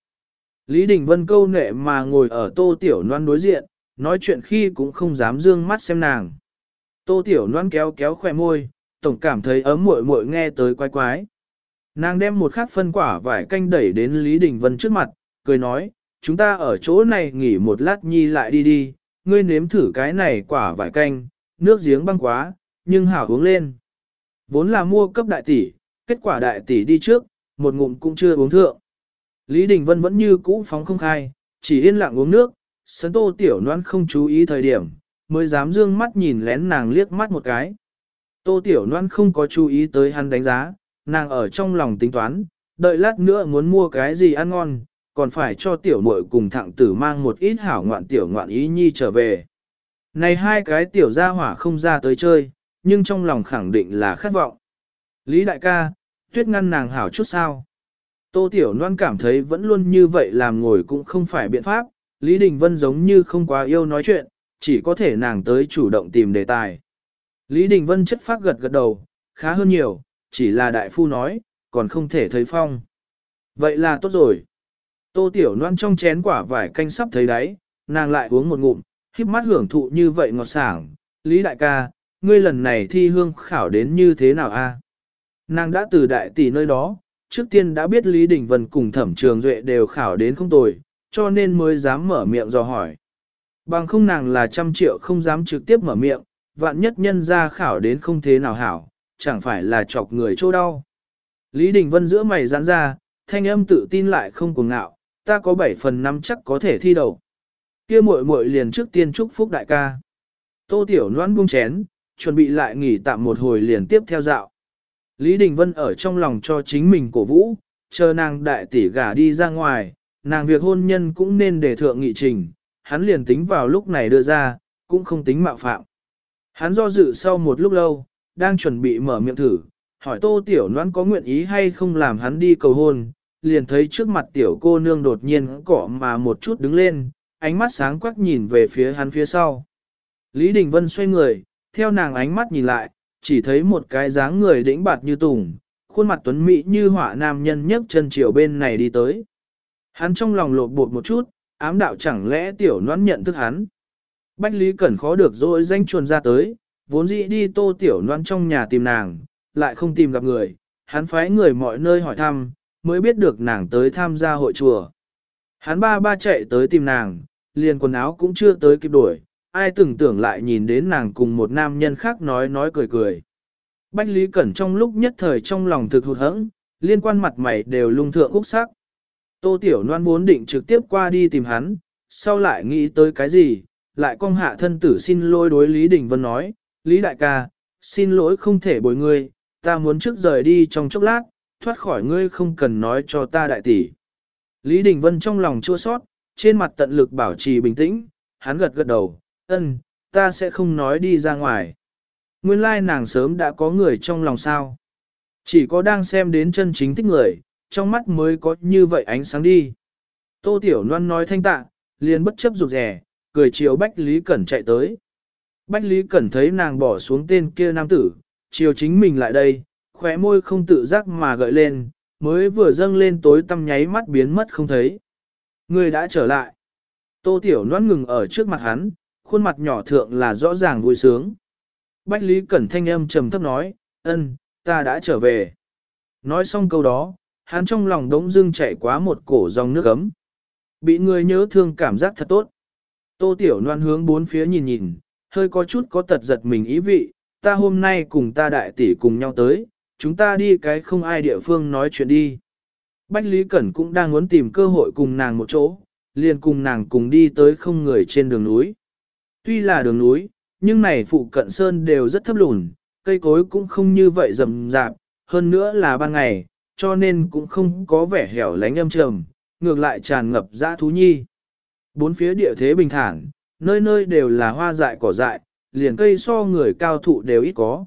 Lý Đình Vân câu nệ mà ngồi ở tô tiểu noan đối diện, nói chuyện khi cũng không dám dương mắt xem nàng. Tô tiểu noan kéo kéo khỏe môi, tổng cảm thấy ấm muội muội nghe tới quái quái. Nàng đem một khát phân quả vải canh đẩy đến Lý Đình Vân trước mặt, cười nói, chúng ta ở chỗ này nghỉ một lát nhi lại đi đi, ngươi nếm thử cái này quả vải canh, nước giếng băng quá, nhưng hảo uống lên. Vốn là mua cấp đại tỷ, kết quả đại tỷ đi trước, một ngụm cũng chưa uống thượng. Lý Đình Vân vẫn như cũ phóng không khai, chỉ yên lặng uống nước, sấn tô tiểu noan không chú ý thời điểm, mới dám dương mắt nhìn lén nàng liếc mắt một cái. Tô tiểu noan không có chú ý tới hắn đánh giá, nàng ở trong lòng tính toán, đợi lát nữa muốn mua cái gì ăn ngon, còn phải cho tiểu muội cùng thẳng tử mang một ít hảo ngoạn tiểu ngoạn ý nhi trở về. Này hai cái tiểu gia hỏa không ra tới chơi, nhưng trong lòng khẳng định là khát vọng. Lý đại ca, tuyết ngăn nàng hảo chút sao. Tô Tiểu Loan cảm thấy vẫn luôn như vậy làm ngồi cũng không phải biện pháp, Lý Đình Vân giống như không quá yêu nói chuyện, chỉ có thể nàng tới chủ động tìm đề tài. Lý Đình Vân chất phát gật gật đầu, khá hơn nhiều, chỉ là đại phu nói, còn không thể thấy phong. Vậy là tốt rồi. Tô Tiểu Loan trong chén quả vải canh sắp thấy đáy, nàng lại uống một ngụm, híp mắt hưởng thụ như vậy ngọt sảng. Lý đại ca, ngươi lần này thi hương khảo đến như thế nào a? Nàng đã từ đại tỷ nơi đó, trước tiên đã biết Lý Đình Vân cùng thẩm trường duệ đều khảo đến không tồi, cho nên mới dám mở miệng do hỏi. Bằng không nàng là trăm triệu không dám trực tiếp mở miệng, vạn nhất nhân ra khảo đến không thế nào hảo, chẳng phải là chọc người chỗ đau. Lý Đình Vân giữa mày giãn ra, thanh âm tự tin lại không cuồng ngạo, ta có 7 phần năm chắc có thể thi đầu. Kia muội muội liền trước tiên chúc phúc đại ca. Tô Tiểu Loan buông chén, chuẩn bị lại nghỉ tạm một hồi liền tiếp theo dạo. Lý Đình Vân ở trong lòng cho chính mình cổ vũ, chờ nàng đại tỷ gả đi ra ngoài, nàng việc hôn nhân cũng nên để thượng nghị trình, hắn liền tính vào lúc này đưa ra, cũng không tính mạo phạm. Hắn do dự sau một lúc lâu, đang chuẩn bị mở miệng thử, hỏi tô tiểu loan có nguyện ý hay không làm hắn đi cầu hôn, liền thấy trước mặt tiểu cô nương đột nhiên cỏ mà một chút đứng lên, ánh mắt sáng quắc nhìn về phía hắn phía sau. Lý Đình Vân xoay người, theo nàng ánh mắt nhìn lại, chỉ thấy một cái dáng người đĩnh bạt như tùng, khuôn mặt tuấn mỹ như hỏa nam nhân nhấc chân chiều bên này đi tới. Hắn trong lòng lột bột một chút, ám đạo chẳng lẽ tiểu noãn nhận thức hắn. Bách Lý Cẩn khó được rồi danh chuồn ra tới, vốn dĩ đi tô tiểu noãn trong nhà tìm nàng, lại không tìm gặp người, hắn phái người mọi nơi hỏi thăm, mới biết được nàng tới tham gia hội chùa. Hắn ba ba chạy tới tìm nàng, liền quần áo cũng chưa tới kịp đuổi, ai từng tưởng lại nhìn đến nàng cùng một nam nhân khác nói nói cười cười. Bách Lý Cẩn trong lúc nhất thời trong lòng thực hụt hẫng, liên quan mặt mày đều lung thượng úc sắc. Tô Tiểu Loan vốn định trực tiếp qua đi tìm hắn, sau lại nghĩ tới cái gì, lại cong hạ thân tử xin lỗi đối Lý Đình Vân nói, Lý Đại ca, xin lỗi không thể bồi ngươi, ta muốn trước rời đi trong chốc lát, thoát khỏi ngươi không cần nói cho ta đại tỷ. Lý Đình Vân trong lòng chua sót, trên mặt tận lực bảo trì bình tĩnh, hắn gật gật đầu, ân, ta sẽ không nói đi ra ngoài. Nguyên lai nàng sớm đã có người trong lòng sao. Chỉ có đang xem đến chân chính thích người, trong mắt mới có như vậy ánh sáng đi. Tô Tiểu Loan nói thanh tạ, liền bất chấp rụt rẻ, cười chiều Bách Lý Cẩn chạy tới. Bách Lý Cẩn thấy nàng bỏ xuống tên kia nam tử, chiều chính mình lại đây, khóe môi không tự giác mà gợi lên, mới vừa dâng lên tối tăm nháy mắt biến mất không thấy. Người đã trở lại. Tô Tiểu Loan ngừng ở trước mặt hắn, khuôn mặt nhỏ thượng là rõ ràng vui sướng. Bách Lý Cẩn thanh âm trầm thấp nói, ân, ta đã trở về. Nói xong câu đó, hắn trong lòng đống dưng chạy quá một cổ dòng nước ấm. Bị người nhớ thương cảm giác thật tốt. Tô Tiểu Loan hướng bốn phía nhìn nhìn, hơi có chút có tật giật mình ý vị, ta hôm nay cùng ta đại tỷ cùng nhau tới, chúng ta đi cái không ai địa phương nói chuyện đi. Bách Lý Cẩn cũng đang muốn tìm cơ hội cùng nàng một chỗ, liền cùng nàng cùng đi tới không người trên đường núi. Tuy là đường núi, nhưng này phụ cận sơn đều rất thấp lùn, cây cối cũng không như vậy rậm rạp, hơn nữa là ban ngày, cho nên cũng không có vẻ hẻo lánh âm trầm, ngược lại tràn ngập dã thú nhi. Bốn phía địa thế bình thản, nơi nơi đều là hoa dại cỏ dại, liền cây so người cao thụ đều ít có.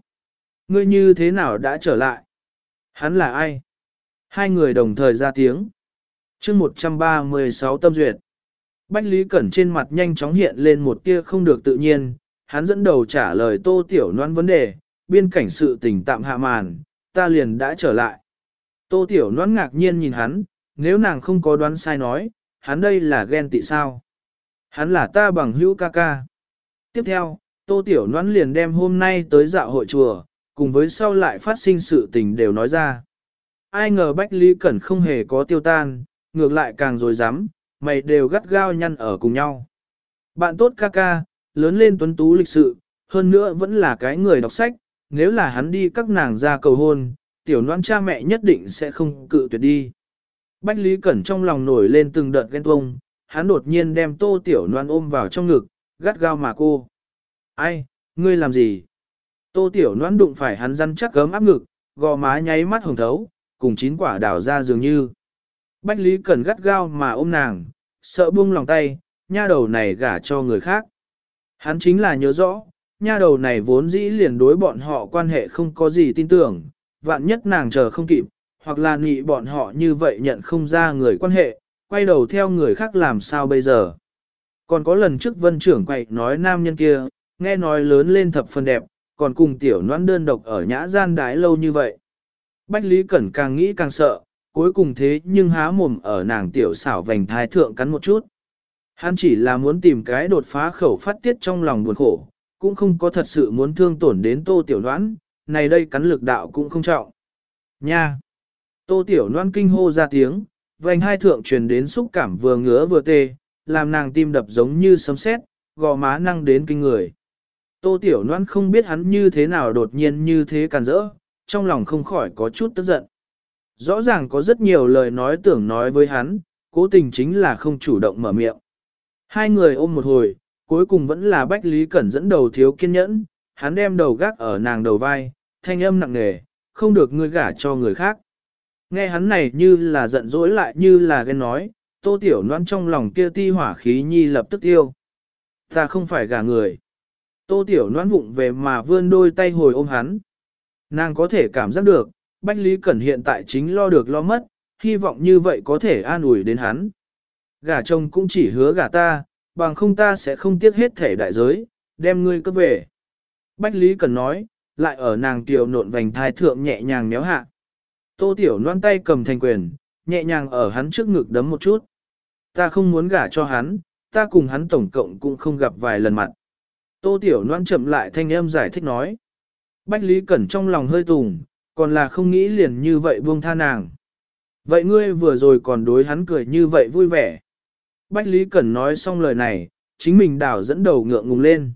Ngươi như thế nào đã trở lại? Hắn là ai? Hai người đồng thời ra tiếng. chương 136 tâm duyệt. Bách Lý Cẩn trên mặt nhanh chóng hiện lên một tia không được tự nhiên, hắn dẫn đầu trả lời tô tiểu noan vấn đề, biên cảnh sự tình tạm hạ màn, ta liền đã trở lại. Tô tiểu noan ngạc nhiên nhìn hắn, nếu nàng không có đoán sai nói, hắn đây là ghen tị sao. Hắn là ta bằng hữu ca ca. Tiếp theo, tô tiểu noan liền đem hôm nay tới dạo hội chùa, cùng với sau lại phát sinh sự tình đều nói ra. Ai ngờ Bách Lý Cẩn không hề có tiêu tan, ngược lại càng rồi dám, mày đều gắt gao nhăn ở cùng nhau. Bạn tốt ca ca, lớn lên tuấn tú lịch sự, hơn nữa vẫn là cái người đọc sách, nếu là hắn đi các nàng ra cầu hôn, tiểu noan cha mẹ nhất định sẽ không cự tuyệt đi. Bách Lý Cẩn trong lòng nổi lên từng đợt ghen tuông, hắn đột nhiên đem tô tiểu noan ôm vào trong ngực, gắt gao mà cô. Ai, ngươi làm gì? Tô tiểu noan đụng phải hắn răn chắc gấm áp ngực, gò má nháy mắt hồng thấu, cùng chín quả đảo ra dường như. Bách Lý Cẩn gắt gao mà ôm nàng, sợ buông lòng tay, nha đầu này gả cho người khác. Hắn chính là nhớ rõ, nha đầu này vốn dĩ liền đối bọn họ quan hệ không có gì tin tưởng, vạn nhất nàng chờ không kịp, hoặc là nghĩ bọn họ như vậy nhận không ra người quan hệ, quay đầu theo người khác làm sao bây giờ. Còn có lần trước vân trưởng quậy nói nam nhân kia, nghe nói lớn lên thập phần đẹp, còn cùng tiểu noãn đơn độc ở nhã gian đái lâu như vậy. Bách Lý Cẩn càng nghĩ càng sợ, cuối cùng thế nhưng há mồm ở nàng tiểu xảo vành thái thượng cắn một chút. Hắn chỉ là muốn tìm cái đột phá khẩu phát tiết trong lòng buồn khổ, cũng không có thật sự muốn thương tổn đến tô tiểu đoán, này đây cắn lực đạo cũng không trọng. Nha! Tô tiểu đoán kinh hô ra tiếng, vành hai thượng truyền đến xúc cảm vừa ngứa vừa tê, làm nàng tim đập giống như sấm sét, gò má năng đến kinh người. Tô tiểu Loan không biết hắn như thế nào đột nhiên như thế càn rỡ, trong lòng không khỏi có chút tức giận. Rõ ràng có rất nhiều lời nói tưởng nói với hắn, cố tình chính là không chủ động mở miệng. Hai người ôm một hồi, cuối cùng vẫn là Bách Lý Cẩn dẫn đầu thiếu kiên nhẫn, hắn đem đầu gác ở nàng đầu vai, thanh âm nặng nề, không được ngươi gả cho người khác. Nghe hắn này như là giận dỗi lại như là ghen nói, tô tiểu noan trong lòng kia ti hỏa khí nhi lập tức tiêu. Ta không phải gả người. Tô tiểu noan vụng về mà vươn đôi tay hồi ôm hắn. Nàng có thể cảm giác được, Bách Lý Cẩn hiện tại chính lo được lo mất, hy vọng như vậy có thể an ủi đến hắn. Gả chồng cũng chỉ hứa gả ta, bằng không ta sẽ không tiếc hết thể đại giới, đem ngươi cấp về. Bách Lý Cần nói, lại ở nàng tiểu nộn vành thai thượng nhẹ nhàng méo hạ. Tô Tiểu noan tay cầm thành quyền, nhẹ nhàng ở hắn trước ngực đấm một chút. Ta không muốn gả cho hắn, ta cùng hắn tổng cộng cũng không gặp vài lần mặt. Tô Tiểu loan chậm lại thanh âm giải thích nói. Bách Lý Cẩn trong lòng hơi tùng, còn là không nghĩ liền như vậy buông tha nàng. Vậy ngươi vừa rồi còn đối hắn cười như vậy vui vẻ. Bách Lý Cẩn nói xong lời này, chính mình đảo dẫn đầu ngượng ngùng lên.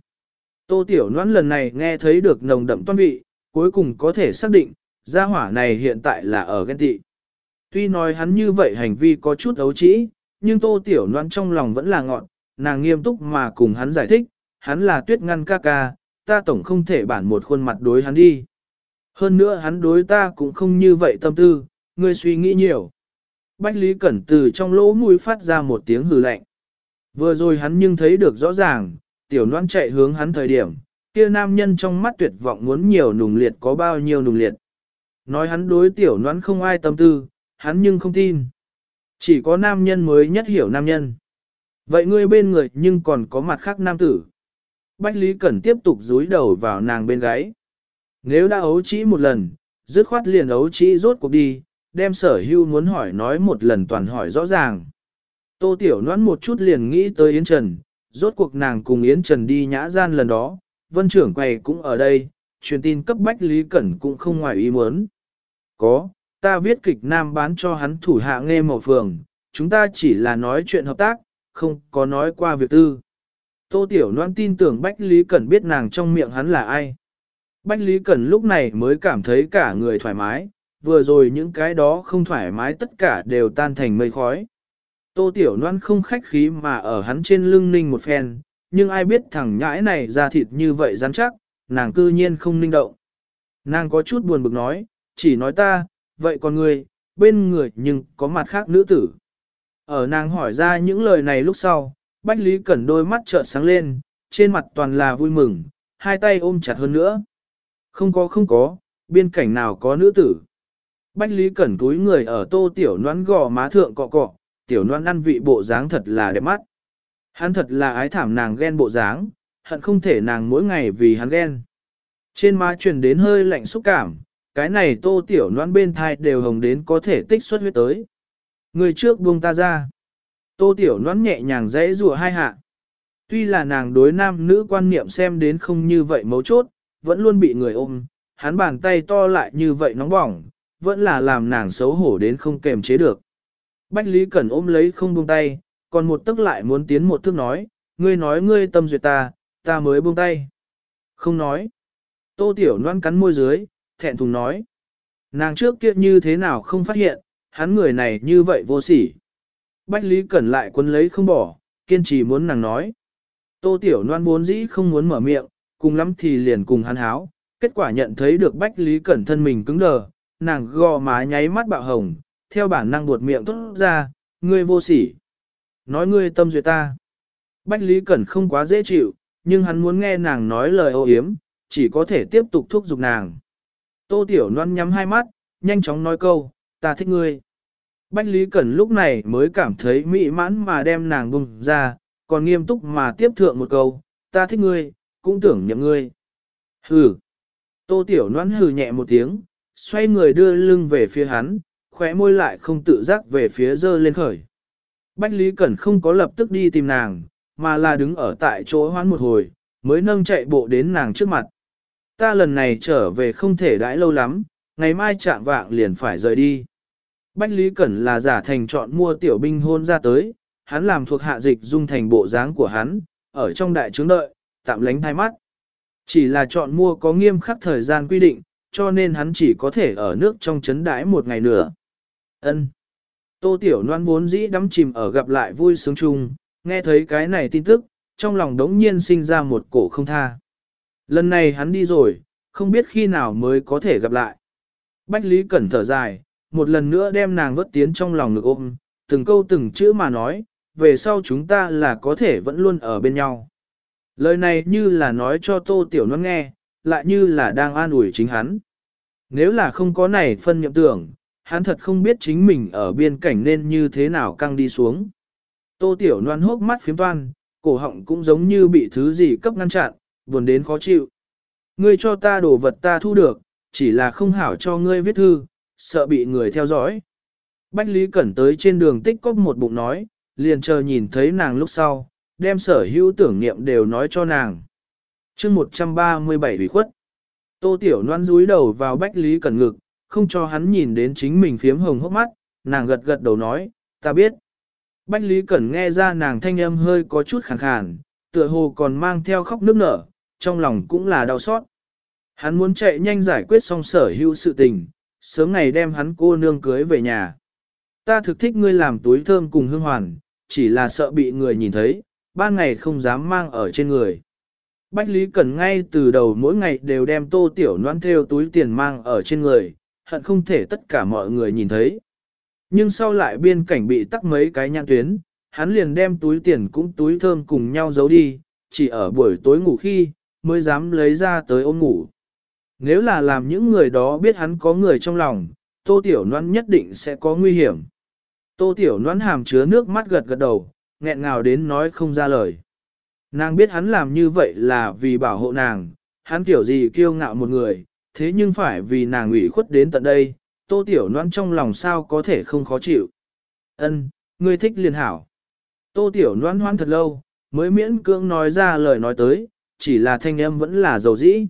Tô Tiểu Loan lần này nghe thấy được nồng đậm toan vị, cuối cùng có thể xác định, gia hỏa này hiện tại là ở ghen tị. Tuy nói hắn như vậy hành vi có chút ấu trĩ, nhưng Tô Tiểu Loan trong lòng vẫn là ngọn, nàng nghiêm túc mà cùng hắn giải thích, hắn là tuyết ngăn ca ca, ta tổng không thể bản một khuôn mặt đối hắn đi. Hơn nữa hắn đối ta cũng không như vậy tâm tư, ngươi suy nghĩ nhiều. Bách Lý Cẩn từ trong lỗ mũi phát ra một tiếng hừ lạnh. Vừa rồi hắn nhưng thấy được rõ ràng, tiểu noan chạy hướng hắn thời điểm, kia nam nhân trong mắt tuyệt vọng muốn nhiều nùng liệt có bao nhiêu nùng liệt. Nói hắn đối tiểu noan không ai tâm tư, hắn nhưng không tin. Chỉ có nam nhân mới nhất hiểu nam nhân. Vậy ngươi bên người nhưng còn có mặt khác nam tử. Bách Lý Cẩn tiếp tục dúi đầu vào nàng bên gáy. Nếu đã ấu trĩ một lần, dứt khoát liền ấu trĩ rốt cuộc đi, đem sở hưu muốn hỏi nói một lần toàn hỏi rõ ràng. Tô Tiểu Noãn một chút liền nghĩ tới Yến Trần, rốt cuộc nàng cùng Yến Trần đi nhã gian lần đó, vân trưởng quầy cũng ở đây, truyền tin cấp bách Lý Cẩn cũng không ngoài ý muốn. Có, ta viết kịch nam bán cho hắn thủ hạ nghe màu phường, chúng ta chỉ là nói chuyện hợp tác, không có nói qua việc tư. Tô Tiểu Loan tin tưởng Bách Lý Cẩn biết nàng trong miệng hắn là ai. Bách Lý Cẩn lúc này mới cảm thấy cả người thoải mái, vừa rồi những cái đó không thoải mái tất cả đều tan thành mây khói. Tô Tiểu Loan không khách khí mà ở hắn trên lưng ninh một phen, nhưng ai biết thằng nhãi này ra thịt như vậy rắn chắc, nàng cư nhiên không ninh động. Nàng có chút buồn bực nói, chỉ nói ta, vậy còn người, bên người nhưng có mặt khác nữ tử. Ở nàng hỏi ra những lời này lúc sau, Bách Lý Cẩn đôi mắt trợn sáng lên, trên mặt toàn là vui mừng, hai tay ôm chặt hơn nữa. Không có không có, biên cảnh nào có nữ tử. Bách Lý Cẩn túi người ở tô tiểu noan gò má thượng cọ cọ, tiểu noan ăn vị bộ dáng thật là đẹp mắt. Hắn thật là ái thảm nàng ghen bộ dáng, hận không thể nàng mỗi ngày vì hắn ghen. Trên má truyền đến hơi lạnh xúc cảm, cái này tô tiểu noan bên thai đều hồng đến có thể tích xuất huyết tới. Người trước buông ta ra. Tô tiểu noan nhẹ nhàng dễ rùa hai hạ. Tuy là nàng đối nam nữ quan niệm xem đến không như vậy mấu chốt, vẫn luôn bị người ôm, hắn bàn tay to lại như vậy nóng bỏng, vẫn là làm nàng xấu hổ đến không kềm chế được. Bách Lý Cẩn ôm lấy không buông tay, còn một tức lại muốn tiến một thước nói, ngươi nói ngươi tâm duyệt ta, ta mới buông tay. Không nói. Tô Tiểu Loan cắn môi dưới, thẹn thùng nói. Nàng trước kia như thế nào không phát hiện, hắn người này như vậy vô sỉ. Bách Lý Cẩn lại quấn lấy không bỏ, kiên trì muốn nàng nói. Tô Tiểu Loan vốn dĩ không muốn mở miệng, cùng lắm thì liền cùng hắn háo, kết quả nhận thấy được Bách Lý Cẩn thân mình cứng đờ, nàng gò má nháy mắt bạo hồng, theo bản năng buột miệng tốt ra, ngươi vô sỉ. Nói ngươi tâm duyệt ta. Bách Lý Cẩn không quá dễ chịu, nhưng hắn muốn nghe nàng nói lời ô hiếm, chỉ có thể tiếp tục thúc giục nàng. Tô Tiểu Loan nhắm hai mắt, nhanh chóng nói câu, ta thích ngươi. Bách Lý Cẩn lúc này mới cảm thấy mỹ mãn mà đem nàng bùng ra, còn nghiêm túc mà tiếp thượng một câu, ta thích ngươi, cũng tưởng nhậm ngươi. Hừ. Tô Tiểu Noãn hừ nhẹ một tiếng, xoay người đưa lưng về phía hắn, khóe môi lại không tự giác về phía dơ lên khởi. Bách Lý Cẩn không có lập tức đi tìm nàng, mà là đứng ở tại chỗ hoán một hồi, mới nâng chạy bộ đến nàng trước mặt. Ta lần này trở về không thể đãi lâu lắm, ngày mai chạm vạng liền phải rời đi. Bách Lý Cẩn là giả thành chọn mua tiểu binh hôn ra tới, hắn làm thuộc hạ dịch dung thành bộ dáng của hắn, ở trong đại trướng đợi, tạm lánh thai mắt. Chỉ là chọn mua có nghiêm khắc thời gian quy định, cho nên hắn chỉ có thể ở nước trong chấn đãi một ngày nữa. Ân. Tô Tiểu Loan vốn dĩ đắm chìm ở gặp lại vui sướng chung, nghe thấy cái này tin tức, trong lòng đống nhiên sinh ra một cổ không tha. Lần này hắn đi rồi, không biết khi nào mới có thể gặp lại. Bách Lý Cẩn thở dài, một lần nữa đem nàng vớt tiến trong lòng ngực ôm, từng câu từng chữ mà nói, về sau chúng ta là có thể vẫn luôn ở bên nhau. Lời này như là nói cho Tô Tiểu Loan nghe, lại như là đang an ủi chính hắn. Nếu là không có này phân nhậm tưởng, hắn thật không biết chính mình ở biên cảnh nên như thế nào căng đi xuống. Tô Tiểu Loan hốc mắt phiếm toan, cổ họng cũng giống như bị thứ gì cấp ngăn chặn, buồn đến khó chịu. Ngươi cho ta đồ vật ta thu được, chỉ là không hảo cho ngươi viết thư, sợ bị người theo dõi. Bách Lý Cẩn tới trên đường tích cóp một bụng nói, liền chờ nhìn thấy nàng lúc sau, đem sở hữu tưởng niệm đều nói cho nàng. chương 137 bị khuất. Tô Tiểu Loan rúi đầu vào Bách Lý Cẩn ngực, không cho hắn nhìn đến chính mình phiếm hồng hốc mắt, nàng gật gật đầu nói, ta biết. Bách Lý Cẩn nghe ra nàng thanh âm hơi có chút khàn khàn, tựa hồ còn mang theo khóc nước nở, trong lòng cũng là đau xót. Hắn muốn chạy nhanh giải quyết xong sở hữu sự tình, sớm ngày đem hắn cô nương cưới về nhà. Ta thực thích ngươi làm túi thơm cùng hương hoàn, chỉ là sợ bị người nhìn thấy, ban ngày không dám mang ở trên người. Bách Lý Cẩn ngay từ đầu mỗi ngày đều đem tô tiểu noan theo túi tiền mang ở trên người, hận không thể tất cả mọi người nhìn thấy. Nhưng sau lại biên cảnh bị tắc mấy cái nhãn tuyến, hắn liền đem túi tiền cũng túi thơm cùng nhau giấu đi, chỉ ở buổi tối ngủ khi, mới dám lấy ra tới ôm ngủ. Nếu là làm những người đó biết hắn có người trong lòng, tô tiểu noan nhất định sẽ có nguy hiểm. Tô tiểu noan hàm chứa nước mắt gật gật đầu, nghẹn ngào đến nói không ra lời. Nàng biết hắn làm như vậy là vì bảo hộ nàng, hắn kiểu gì kiêu ngạo một người, thế nhưng phải vì nàng ủy khuất đến tận đây, tô tiểu noan trong lòng sao có thể không khó chịu. Ân, ngươi thích liền hảo. Tô tiểu noan hoan thật lâu, mới miễn cưỡng nói ra lời nói tới, chỉ là thanh âm vẫn là dầu dĩ.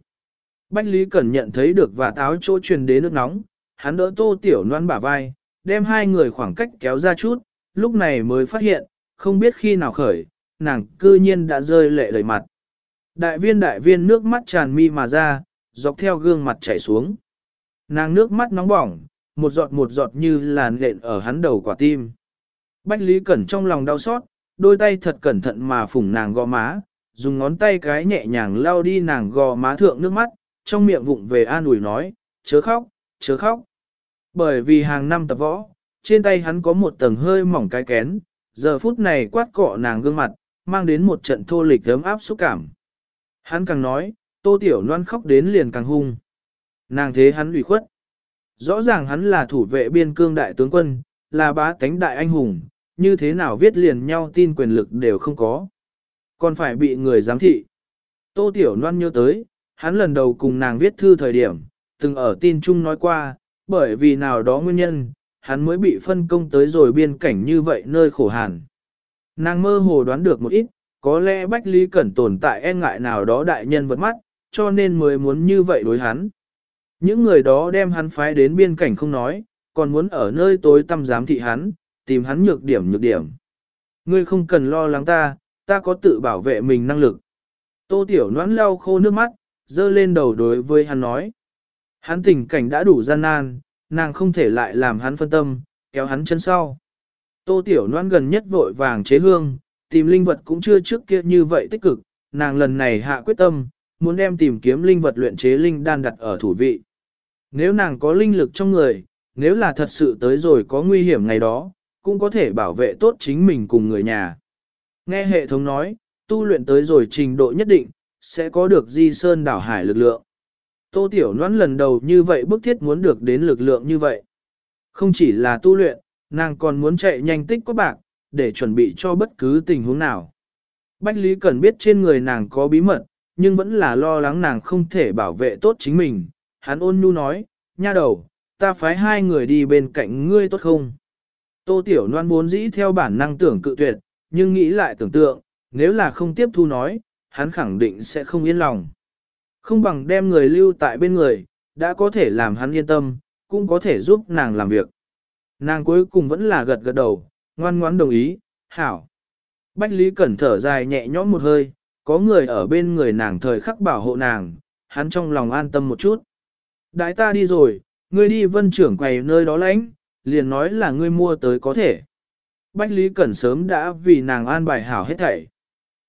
Bách Lý Cẩn nhận thấy được và táo chỗ truyền đến nước nóng, hắn đỡ tô tiểu noan bả vai, đem hai người khoảng cách kéo ra chút, lúc này mới phát hiện, không biết khi nào khởi, nàng cư nhiên đã rơi lệ đầy mặt. Đại viên đại viên nước mắt tràn mi mà ra, dọc theo gương mặt chảy xuống. Nàng nước mắt nóng bỏng, một giọt một giọt như làn lện ở hắn đầu quả tim. Bách Lý Cẩn trong lòng đau xót, đôi tay thật cẩn thận mà phủng nàng gò má, dùng ngón tay cái nhẹ nhàng lau đi nàng gò má thượng nước mắt, trong miệng vụng về an ủi nói, chớ khóc, chớ khóc. Bởi vì hàng năm tập võ, trên tay hắn có một tầng hơi mỏng cái kén, giờ phút này quát cọ nàng gương mặt, mang đến một trận thô lịch ấm áp xúc cảm. Hắn càng nói, tô tiểu loan khóc đến liền càng hung. Nàng thế hắn ủy khuất. Rõ ràng hắn là thủ vệ biên cương đại tướng quân, là bá tánh đại anh hùng, như thế nào viết liền nhau tin quyền lực đều không có. Còn phải bị người giám thị. Tô Tiểu Loan nhớ tới, hắn lần đầu cùng nàng viết thư thời điểm, từng ở tin chung nói qua, bởi vì nào đó nguyên nhân, hắn mới bị phân công tới rồi biên cảnh như vậy nơi khổ hàn. Nàng mơ hồ đoán được một ít, có lẽ Bách Lý Cẩn tồn tại e ngại nào đó đại nhân vật mắt, cho nên mới muốn như vậy đối hắn. Những người đó đem hắn phái đến biên cảnh không nói, còn muốn ở nơi tối tăm giám thị hắn, tìm hắn nhược điểm nhược điểm. Ngươi không cần lo lắng ta, ta có tự bảo vệ mình năng lực. Tô Tiểu Noãn lau khô nước mắt, dơ lên đầu đối với hắn nói. Hắn tình cảnh đã đủ gian nan, nàng không thể lại làm hắn phân tâm, kéo hắn chân sau. Tô Tiểu Loan gần nhất vội vàng chế hương, tìm linh vật cũng chưa trước kia như vậy tích cực, nàng lần này hạ quyết tâm, muốn đem tìm kiếm linh vật luyện chế linh đan đặt ở thủ vị. Nếu nàng có linh lực trong người, nếu là thật sự tới rồi có nguy hiểm ngày đó, cũng có thể bảo vệ tốt chính mình cùng người nhà. Nghe hệ thống nói, tu luyện tới rồi trình độ nhất định, sẽ có được di sơn đảo hải lực lượng. Tô Tiểu Loan lần đầu như vậy bức thiết muốn được đến lực lượng như vậy. Không chỉ là tu luyện, nàng còn muốn chạy nhanh tích có bạc, để chuẩn bị cho bất cứ tình huống nào. Bách Lý cần biết trên người nàng có bí mật, nhưng vẫn là lo lắng nàng không thể bảo vệ tốt chính mình. Hắn ôn nhu nói, nha đầu, ta phái hai người đi bên cạnh ngươi tốt không? Tô Tiểu Loan vốn dĩ theo bản năng tưởng cự tuyệt, nhưng nghĩ lại tưởng tượng, nếu là không tiếp thu nói, hắn khẳng định sẽ không yên lòng. Không bằng đem người lưu tại bên người, đã có thể làm hắn yên tâm, cũng có thể giúp nàng làm việc. Nàng cuối cùng vẫn là gật gật đầu, ngoan ngoãn đồng ý, hảo. Bách Lý Cẩn thở dài nhẹ nhõm một hơi, có người ở bên người nàng thời khắc bảo hộ nàng, hắn trong lòng an tâm một chút. Đại ta đi rồi, ngươi đi vân trưởng quầy nơi đó lãnh, liền nói là ngươi mua tới có thể. Bách Lý Cẩn sớm đã vì nàng an bài hảo hết thảy.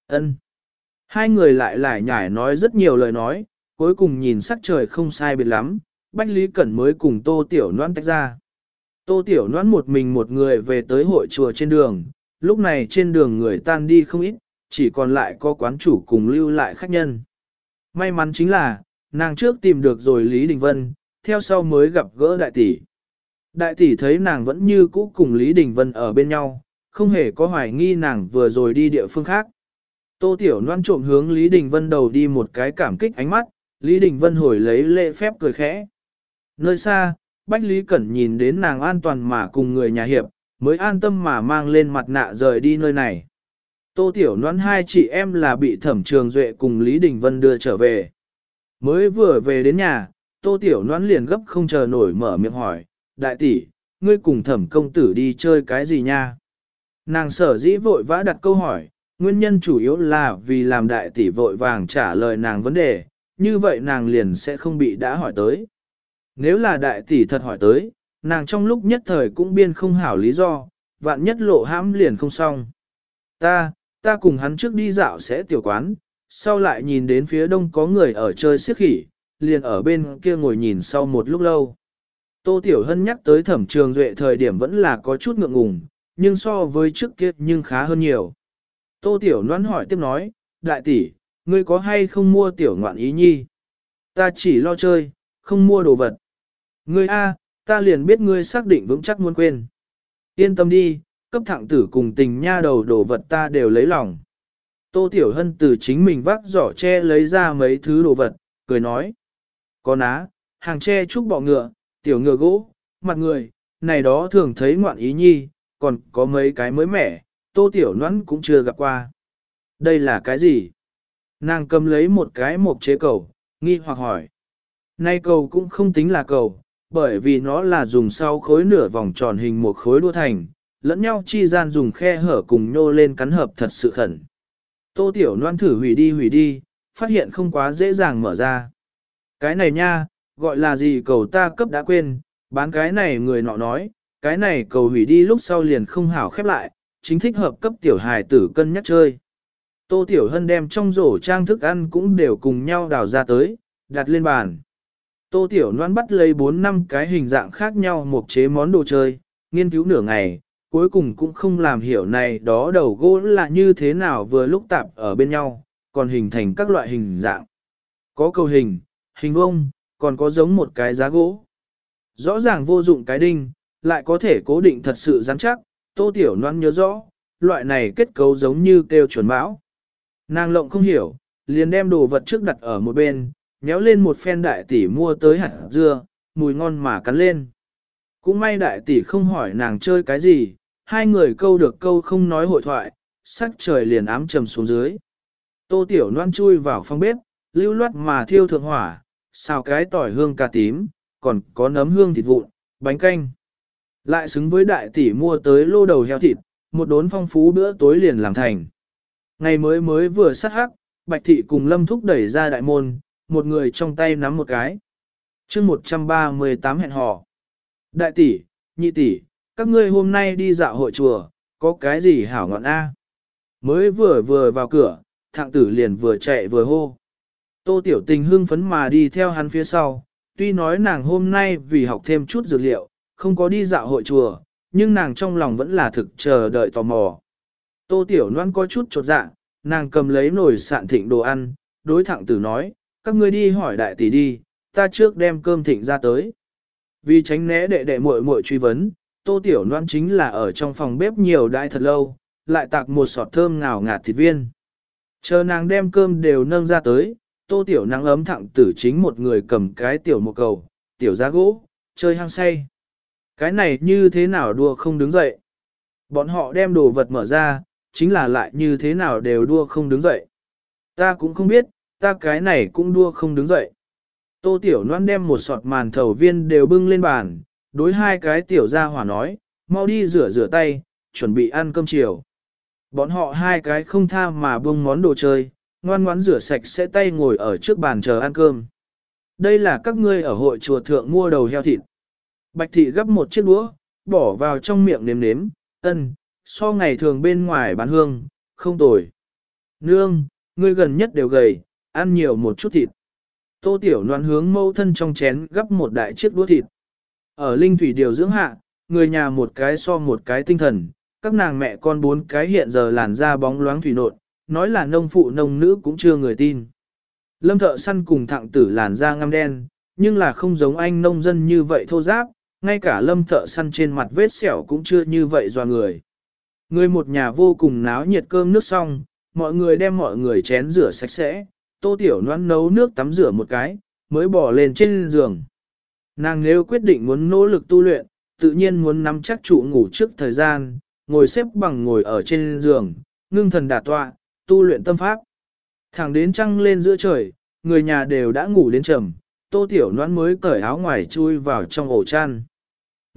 Ân. Hai người lại lại nhải nói rất nhiều lời nói, cuối cùng nhìn sắc trời không sai biệt lắm, Bách Lý Cẩn mới cùng Tô Tiểu Loan tách ra. Tô Tiểu Loan một mình một người về tới hội chùa trên đường, lúc này trên đường người tan đi không ít, chỉ còn lại có quán chủ cùng lưu lại khách nhân. May mắn chính là, nàng trước tìm được rồi Lý Đình Vân, theo sau mới gặp gỡ đại tỷ. Đại tỷ thấy nàng vẫn như cũ cùng Lý Đình Vân ở bên nhau, không hề có hoài nghi nàng vừa rồi đi địa phương khác. Tô Tiểu Loan trộm hướng Lý Đình Vân đầu đi một cái cảm kích ánh mắt, Lý Đình Vân hồi lấy lễ phép cười khẽ. Nơi xa, Bách Lý Cẩn nhìn đến nàng an toàn mà cùng người nhà hiệp, mới an tâm mà mang lên mặt nạ rời đi nơi này. Tô Tiểu Loan hai chị em là bị thẩm trường duệ cùng Lý Đình Vân đưa trở về. Mới vừa về đến nhà, Tô Tiểu Loan liền gấp không chờ nổi mở miệng hỏi, đại tỷ, ngươi cùng thẩm công tử đi chơi cái gì nha? Nàng sở dĩ vội vã đặt câu hỏi, nguyên nhân chủ yếu là vì làm đại tỷ vội vàng trả lời nàng vấn đề, như vậy nàng liền sẽ không bị đã hỏi tới. Nếu là đại tỷ thật hỏi tới, nàng trong lúc nhất thời cũng biên không hảo lý do, vạn nhất lộ hãm liền không xong. Ta, ta cùng hắn trước đi dạo sẽ tiểu quán, sau lại nhìn đến phía đông có người ở chơi siếc khỉ, liền ở bên kia ngồi nhìn sau một lúc lâu. Tô Tiểu Hân nhắc tới thẩm trường duệ thời điểm vẫn là có chút ngượng ngùng, nhưng so với trước kia nhưng khá hơn nhiều. Tô Tiểu Loan hỏi tiếp nói, đại tỷ, ngươi có hay không mua tiểu ngoạn ý nhi? Ta chỉ lo chơi, không mua đồ vật. Ngươi A, ta liền biết ngươi xác định vững chắc muốn quên. Yên tâm đi, cấp thẳng tử cùng tình nha đầu đồ vật ta đều lấy lòng. Tô Tiểu Hân từ chính mình vác giỏ che lấy ra mấy thứ đồ vật, cười nói. Có ná, hàng tre trúc bọ ngựa, tiểu ngựa gỗ, mặt người, này đó thường thấy ngoạn ý nhi, còn có mấy cái mới mẻ, Tô Tiểu Noãn cũng chưa gặp qua. Đây là cái gì? Nàng cầm lấy một cái mộc chế cầu, nghi hoặc hỏi. Nay cầu cũng không tính là cầu, bởi vì nó là dùng sau khối nửa vòng tròn hình một khối đua thành, lẫn nhau chi gian dùng khe hở cùng nhô lên cắn hợp thật sự khẩn. Tô Tiểu Loan thử hủy đi hủy đi, phát hiện không quá dễ dàng mở ra. Cái này nha, gọi là gì cầu ta cấp đã quên, bán cái này người nọ nói, cái này cầu hủy đi lúc sau liền không hảo khép lại, chính thích hợp cấp tiểu hài tử cân nhắc chơi. Tô Tiểu Hân đem trong rổ trang thức ăn cũng đều cùng nhau đào ra tới, đặt lên bàn. Tô Tiểu Loan bắt lấy 4 năm cái hình dạng khác nhau một chế món đồ chơi, nghiên cứu nửa ngày, cuối cùng cũng không làm hiểu này đó đầu gỗ là như thế nào vừa lúc tạp ở bên nhau, còn hình thành các loại hình dạng. Có cầu hình, hình vuông, còn có giống một cái giá gỗ. Rõ ràng vô dụng cái đinh, lại có thể cố định thật sự rắn chắc, Tô Tiểu Loan nhớ rõ, loại này kết cấu giống như kêu chuẩn bão. Nàng lộng không hiểu, liền đem đồ vật trước đặt ở một bên, nhéo lên một phen đại tỷ mua tới hạt dưa, mùi ngon mà cắn lên. Cũng may đại tỷ không hỏi nàng chơi cái gì, hai người câu được câu không nói hội thoại, sắc trời liền ám trầm xuống dưới. Tô Tiểu Loan chui vào phòng bếp, lưu loát mà thiêu thượng hỏa, xào cái tỏi hương cà tím, còn có nấm hương thịt vụn, bánh canh. Lại xứng với đại tỷ mua tới lô đầu heo thịt, một đốn phong phú bữa tối liền làm thành. Ngày mới mới vừa sát hắc, Bạch Thị cùng Lâm Thúc đẩy ra đại môn, một người trong tay nắm một cái. chương 138 hẹn hò. Đại tỷ, nhị tỷ, các ngươi hôm nay đi dạo hội chùa, có cái gì hảo ngọn A? Mới vừa vừa vào cửa, thạng tử liền vừa chạy vừa hô. Tô tiểu tình hưng phấn mà đi theo hắn phía sau, tuy nói nàng hôm nay vì học thêm chút dược liệu, không có đi dạo hội chùa, nhưng nàng trong lòng vẫn là thực chờ đợi tò mò. Tô tiểu Loan có chút chột dạ, nàng cầm lấy nồi sạn thịnh đồ ăn, đối thẳng tử nói, các ngươi đi hỏi đại tỷ đi, ta trước đem cơm thịnh ra tới. Vì tránh né đệ đệ muội muội truy vấn, tô tiểu Loan chính là ở trong phòng bếp nhiều đại thật lâu, lại tạc một sọt thơm ngào ngạt thịt viên. Chờ nàng đem cơm đều nâng ra tới, tô tiểu nắng ấm thẳng tử chính một người cầm cái tiểu một cầu, tiểu giá gỗ, chơi hang say. Cái này như thế nào đua không đứng dậy? Bọn họ đem đồ vật mở ra, chính là lại như thế nào đều đua không đứng dậy. Ta cũng không biết, ta cái này cũng đua không đứng dậy. Tô Tiểu Loan đem một sọt màn thầu viên đều bưng lên bàn, đối hai cái tiểu ra hỏa nói, mau đi rửa rửa tay, chuẩn bị ăn cơm chiều. Bọn họ hai cái không tha mà bưng món đồ chơi, ngoan ngoãn rửa sạch sẽ tay ngồi ở trước bàn chờ ăn cơm. Đây là các ngươi ở hội chùa thượng mua đầu heo thịt. Bạch thị gấp một chiếc đũa, bỏ vào trong miệng nếm nếm, ân, so ngày thường bên ngoài bán hương, không tồi. Nương, ngươi gần nhất đều gầy, ăn nhiều một chút thịt. Tô tiểu noan hướng mâu thân trong chén gấp một đại chiếc đũa thịt. Ở linh thủy điều dưỡng hạ, người nhà một cái so một cái tinh thần, các nàng mẹ con bốn cái hiện giờ làn da bóng loáng thủy nộn, nói là nông phụ nông nữ cũng chưa người tin. Lâm thợ săn cùng thạng tử làn da ngăm đen, nhưng là không giống anh nông dân như vậy thô giáp, ngay cả lâm thợ săn trên mặt vết sẹo cũng chưa như vậy doa người. Người một nhà vô cùng náo nhiệt cơm nước xong, mọi người đem mọi người chén rửa sạch sẽ, tô tiểu noan nấu nước tắm rửa một cái, mới bỏ lên trên giường. Nàng nếu quyết định muốn nỗ lực tu luyện, tự nhiên muốn nắm chắc trụ ngủ trước thời gian, ngồi xếp bằng ngồi ở trên giường, ngưng thần đả tọa, tu luyện tâm pháp. Thẳng đến trăng lên giữa trời, người nhà đều đã ngủ đến trầm, tô tiểu noan mới cởi áo ngoài chui vào trong ổ chăn.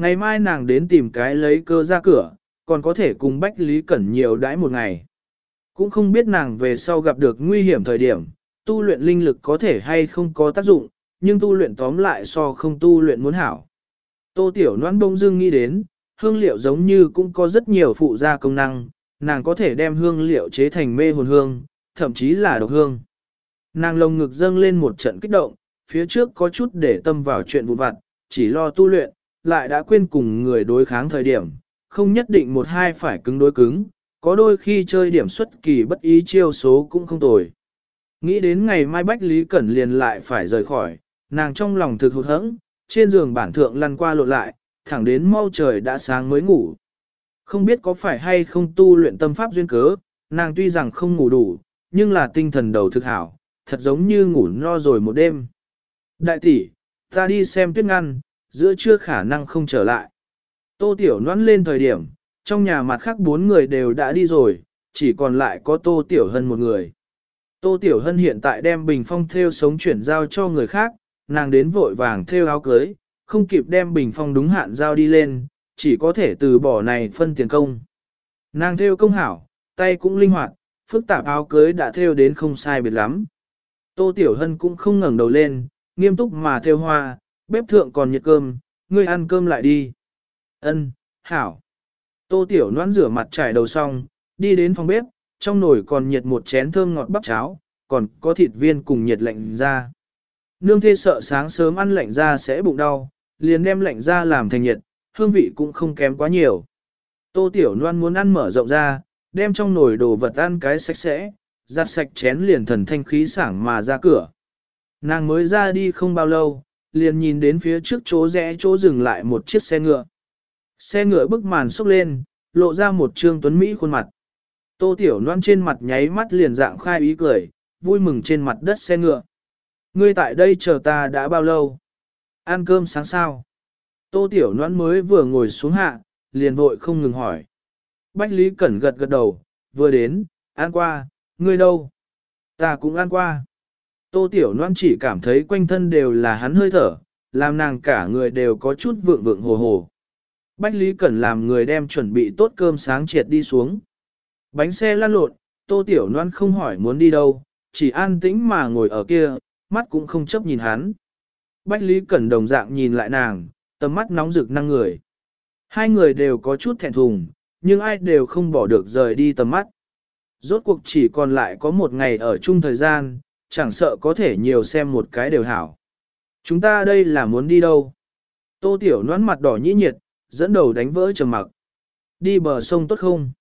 Ngày mai nàng đến tìm cái lấy cơ ra cửa, còn có thể cùng Bách Lý Cẩn nhiều đãi một ngày. Cũng không biết nàng về sau gặp được nguy hiểm thời điểm, tu luyện linh lực có thể hay không có tác dụng, nhưng tu luyện tóm lại so không tu luyện muốn hảo. Tô Tiểu Noãn bông dưng nghĩ đến, hương liệu giống như cũng có rất nhiều phụ gia công năng, nàng có thể đem hương liệu chế thành mê hồn hương, thậm chí là độc hương. Nàng lồng ngực dâng lên một trận kích động, phía trước có chút để tâm vào chuyện vụ vặt, chỉ lo tu luyện, lại đã quên cùng người đối kháng thời điểm, không nhất định một hai phải cứng đối cứng, có đôi khi chơi điểm xuất kỳ bất ý chiêu số cũng không tồi. Nghĩ đến ngày mai Bách Lý Cẩn liền lại phải rời khỏi, nàng trong lòng thực hụt hẫng, trên giường bản thượng lăn qua lộn lại, thẳng đến mau trời đã sáng mới ngủ. Không biết có phải hay không tu luyện tâm pháp duyên cớ, nàng tuy rằng không ngủ đủ, nhưng là tinh thần đầu thực hảo, thật giống như ngủ no rồi một đêm. Đại tỷ, ta đi xem tuyết ngăn, giữa chưa khả năng không trở lại. Tô Tiểu Loan lên thời điểm, trong nhà mặt khác bốn người đều đã đi rồi, chỉ còn lại có Tô Tiểu Hân một người. Tô Tiểu Hân hiện tại đem bình phong theo sống chuyển giao cho người khác, nàng đến vội vàng theo áo cưới, không kịp đem bình phong đúng hạn giao đi lên, chỉ có thể từ bỏ này phân tiền công. Nàng theo công hảo, tay cũng linh hoạt, phức tạp áo cưới đã theo đến không sai biệt lắm. Tô Tiểu Hân cũng không ngẩng đầu lên, nghiêm túc mà theo hoa, bếp thượng còn nhiệt cơm, ngươi ăn cơm lại đi. Ân, hảo. Tô Tiểu Loan rửa mặt trải đầu xong, đi đến phòng bếp, trong nồi còn nhiệt một chén thơm ngọt bắp cháo, còn có thịt viên cùng nhiệt lạnh ra. Nương thê sợ sáng sớm ăn lạnh ra sẽ bụng đau, liền đem lạnh ra làm thành nhiệt, hương vị cũng không kém quá nhiều. Tô Tiểu Loan muốn ăn mở rộng ra, đem trong nồi đồ vật ăn cái sạch sẽ, giặt sạch chén liền thần thanh khí sảng mà ra cửa. Nàng mới ra đi không bao lâu, liền nhìn đến phía trước chỗ rẽ chỗ dừng lại một chiếc xe ngựa. Xe ngựa bức màn xốc lên, lộ ra một trương tuấn Mỹ khuôn mặt. Tô Tiểu Loan trên mặt nháy mắt liền dạng khai ý cười, vui mừng trên mặt đất xe ngựa. Ngươi tại đây chờ ta đã bao lâu? Ăn cơm sáng sao? Tô Tiểu Loan mới vừa ngồi xuống hạ, liền vội không ngừng hỏi. Bách Lý Cẩn gật gật đầu, vừa đến, ăn qua, ngươi đâu? Ta cũng ăn qua. Tô Tiểu Loan chỉ cảm thấy quanh thân đều là hắn hơi thở, làm nàng cả người đều có chút vượng vượng hồ hồ. Bách Lý Cẩn làm người đem chuẩn bị tốt cơm sáng triệt đi xuống. Bánh xe lăn lộn, Tô Tiểu Loan không hỏi muốn đi đâu, chỉ an tĩnh mà ngồi ở kia, mắt cũng không chấp nhìn hắn. Bách Lý Cẩn đồng dạng nhìn lại nàng, tầm mắt nóng rực năng người. Hai người đều có chút thẹn thùng, nhưng ai đều không bỏ được rời đi tầm mắt. Rốt cuộc chỉ còn lại có một ngày ở chung thời gian, chẳng sợ có thể nhiều xem một cái đều hảo. Chúng ta đây là muốn đi đâu? Tô Tiểu noán mặt đỏ nhĩ nhiệt, dẫn đầu đánh vỡ trầm mặc. Đi bờ sông tốt không?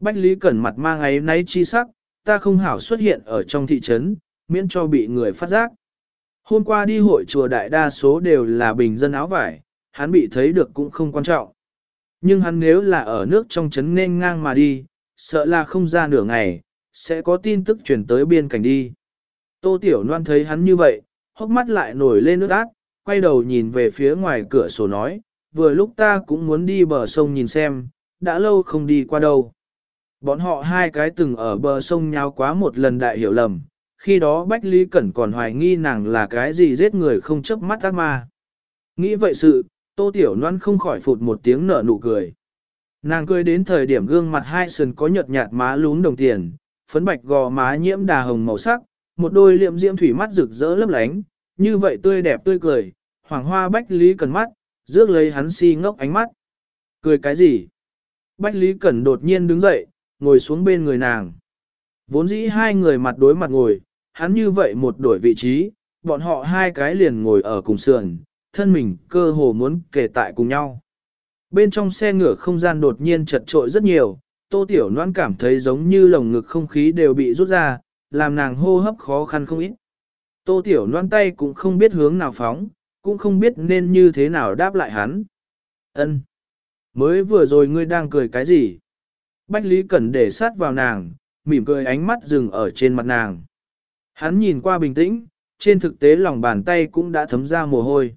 Bách Lý Cẩn mặt mang ấy náy chi sắc, ta không hảo xuất hiện ở trong thị trấn, miễn cho bị người phát giác. Hôm qua đi hội chùa đại đa số đều là bình dân áo vải, hắn bị thấy được cũng không quan trọng. Nhưng hắn nếu là ở nước trong trấn nên ngang mà đi, sợ là không ra nửa ngày, sẽ có tin tức chuyển tới biên cảnh đi. Tô Tiểu Loan thấy hắn như vậy, hốc mắt lại nổi lên nước ác, quay đầu nhìn về phía ngoài cửa sổ nói, vừa lúc ta cũng muốn đi bờ sông nhìn xem, đã lâu không đi qua đâu. Bọn họ hai cái từng ở bờ sông nhau quá một lần đại hiểu lầm, khi đó Bách Lý Cẩn còn hoài nghi nàng là cái gì giết người không chớp mắt ác ma. Nghĩ vậy sự, Tô Tiểu Loan không khỏi phụt một tiếng nở nụ cười. Nàng cười đến thời điểm gương mặt hai sườn có nhợt nhạt má lún đồng tiền, phấn bạch gò má nhiễm đà hồng màu sắc, một đôi liệm diễm thủy mắt rực rỡ lấp lánh, như vậy tươi đẹp tươi cười, hoàng hoa Bách Lý cần mắt, rước lấy hắn si ngốc ánh mắt. Cười cái gì? Bách Lý cần đột nhiên đứng dậy, ngồi xuống bên người nàng. Vốn dĩ hai người mặt đối mặt ngồi, hắn như vậy một đổi vị trí, bọn họ hai cái liền ngồi ở cùng sườn, thân mình cơ hồ muốn kề tại cùng nhau. Bên trong xe ngựa không gian đột nhiên chật trội rất nhiều, tô tiểu noan cảm thấy giống như lồng ngực không khí đều bị rút ra, làm nàng hô hấp khó khăn không ít. Tô tiểu Loan tay cũng không biết hướng nào phóng, cũng không biết nên như thế nào đáp lại hắn. Ân, Mới vừa rồi ngươi đang cười cái gì? Bách Lý Cẩn để sát vào nàng, mỉm cười ánh mắt dừng ở trên mặt nàng. Hắn nhìn qua bình tĩnh, trên thực tế lòng bàn tay cũng đã thấm ra mồ hôi.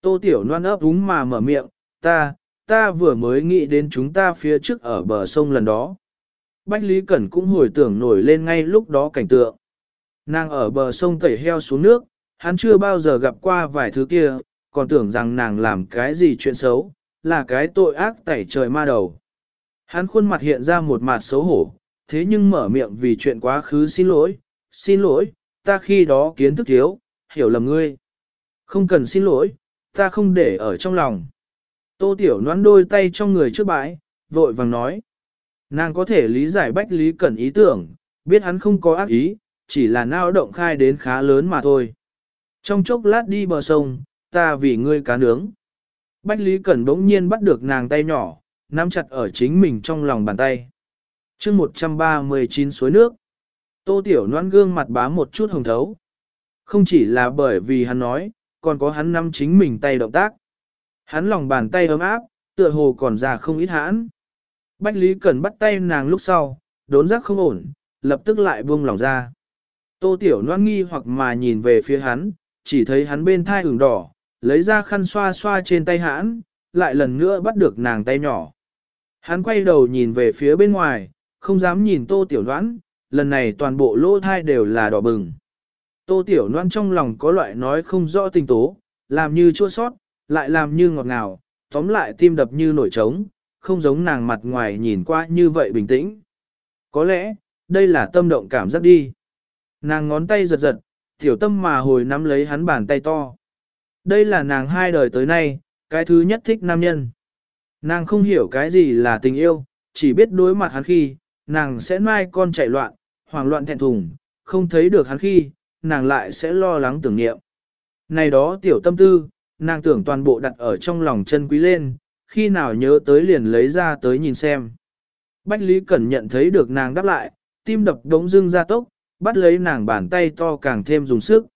Tô Tiểu Loan ấp úng mà mở miệng, ta, ta vừa mới nghĩ đến chúng ta phía trước ở bờ sông lần đó. Bách Lý Cẩn cũng hồi tưởng nổi lên ngay lúc đó cảnh tượng. Nàng ở bờ sông tẩy heo xuống nước, hắn chưa bao giờ gặp qua vài thứ kia, còn tưởng rằng nàng làm cái gì chuyện xấu, là cái tội ác tẩy trời ma đầu. Hắn khuôn mặt hiện ra một mặt xấu hổ, thế nhưng mở miệng vì chuyện quá khứ xin lỗi, xin lỗi, ta khi đó kiến thức thiếu, hiểu lầm ngươi. Không cần xin lỗi, ta không để ở trong lòng. Tô Tiểu noán đôi tay trong người trước bãi, vội vàng nói. Nàng có thể lý giải Bách Lý Cẩn ý tưởng, biết hắn không có ác ý, chỉ là nao động khai đến khá lớn mà thôi. Trong chốc lát đi bờ sông, ta vì ngươi cá nướng. Bách Lý Cẩn bỗng nhiên bắt được nàng tay nhỏ, nắm chặt ở chính mình trong lòng bàn tay. chương 139 suối nước. Tô Tiểu noan gương mặt bá một chút hồng thấu. Không chỉ là bởi vì hắn nói, còn có hắn nắm chính mình tay động tác. Hắn lòng bàn tay ấm áp, tựa hồ còn già không ít hãn. Bách Lý Cẩn bắt tay nàng lúc sau, đốn giác không ổn, lập tức lại buông lòng ra. Tô Tiểu Loan nghi hoặc mà nhìn về phía hắn, chỉ thấy hắn bên thai ửng đỏ, lấy ra khăn xoa xoa trên tay hãn, lại lần nữa bắt được nàng tay nhỏ. Hắn quay đầu nhìn về phía bên ngoài, không dám nhìn Tô Tiểu Loan, lần này toàn bộ lỗ thai đều là đỏ bừng. Tô Tiểu Loan trong lòng có loại nói không rõ tình tố, làm như chua sót, lại làm như ngọt ngào, tóm lại tim đập như nổi trống, không giống nàng mặt ngoài nhìn qua như vậy bình tĩnh. Có lẽ, đây là tâm động cảm giác đi. Nàng ngón tay giật giật, tiểu tâm mà hồi nắm lấy hắn bàn tay to. Đây là nàng hai đời tới nay, cái thứ nhất thích nam nhân. Nàng không hiểu cái gì là tình yêu, chỉ biết đối mặt hắn khi, nàng sẽ mai con chạy loạn, hoảng loạn thẹn thùng, không thấy được hắn khi, nàng lại sẽ lo lắng tưởng niệm. Này đó tiểu tâm tư, nàng tưởng toàn bộ đặt ở trong lòng chân quý lên, khi nào nhớ tới liền lấy ra tới nhìn xem. Bách Lý Cẩn nhận thấy được nàng đáp lại, tim đập đống dưng ra tốc, bắt lấy nàng bàn tay to càng thêm dùng sức.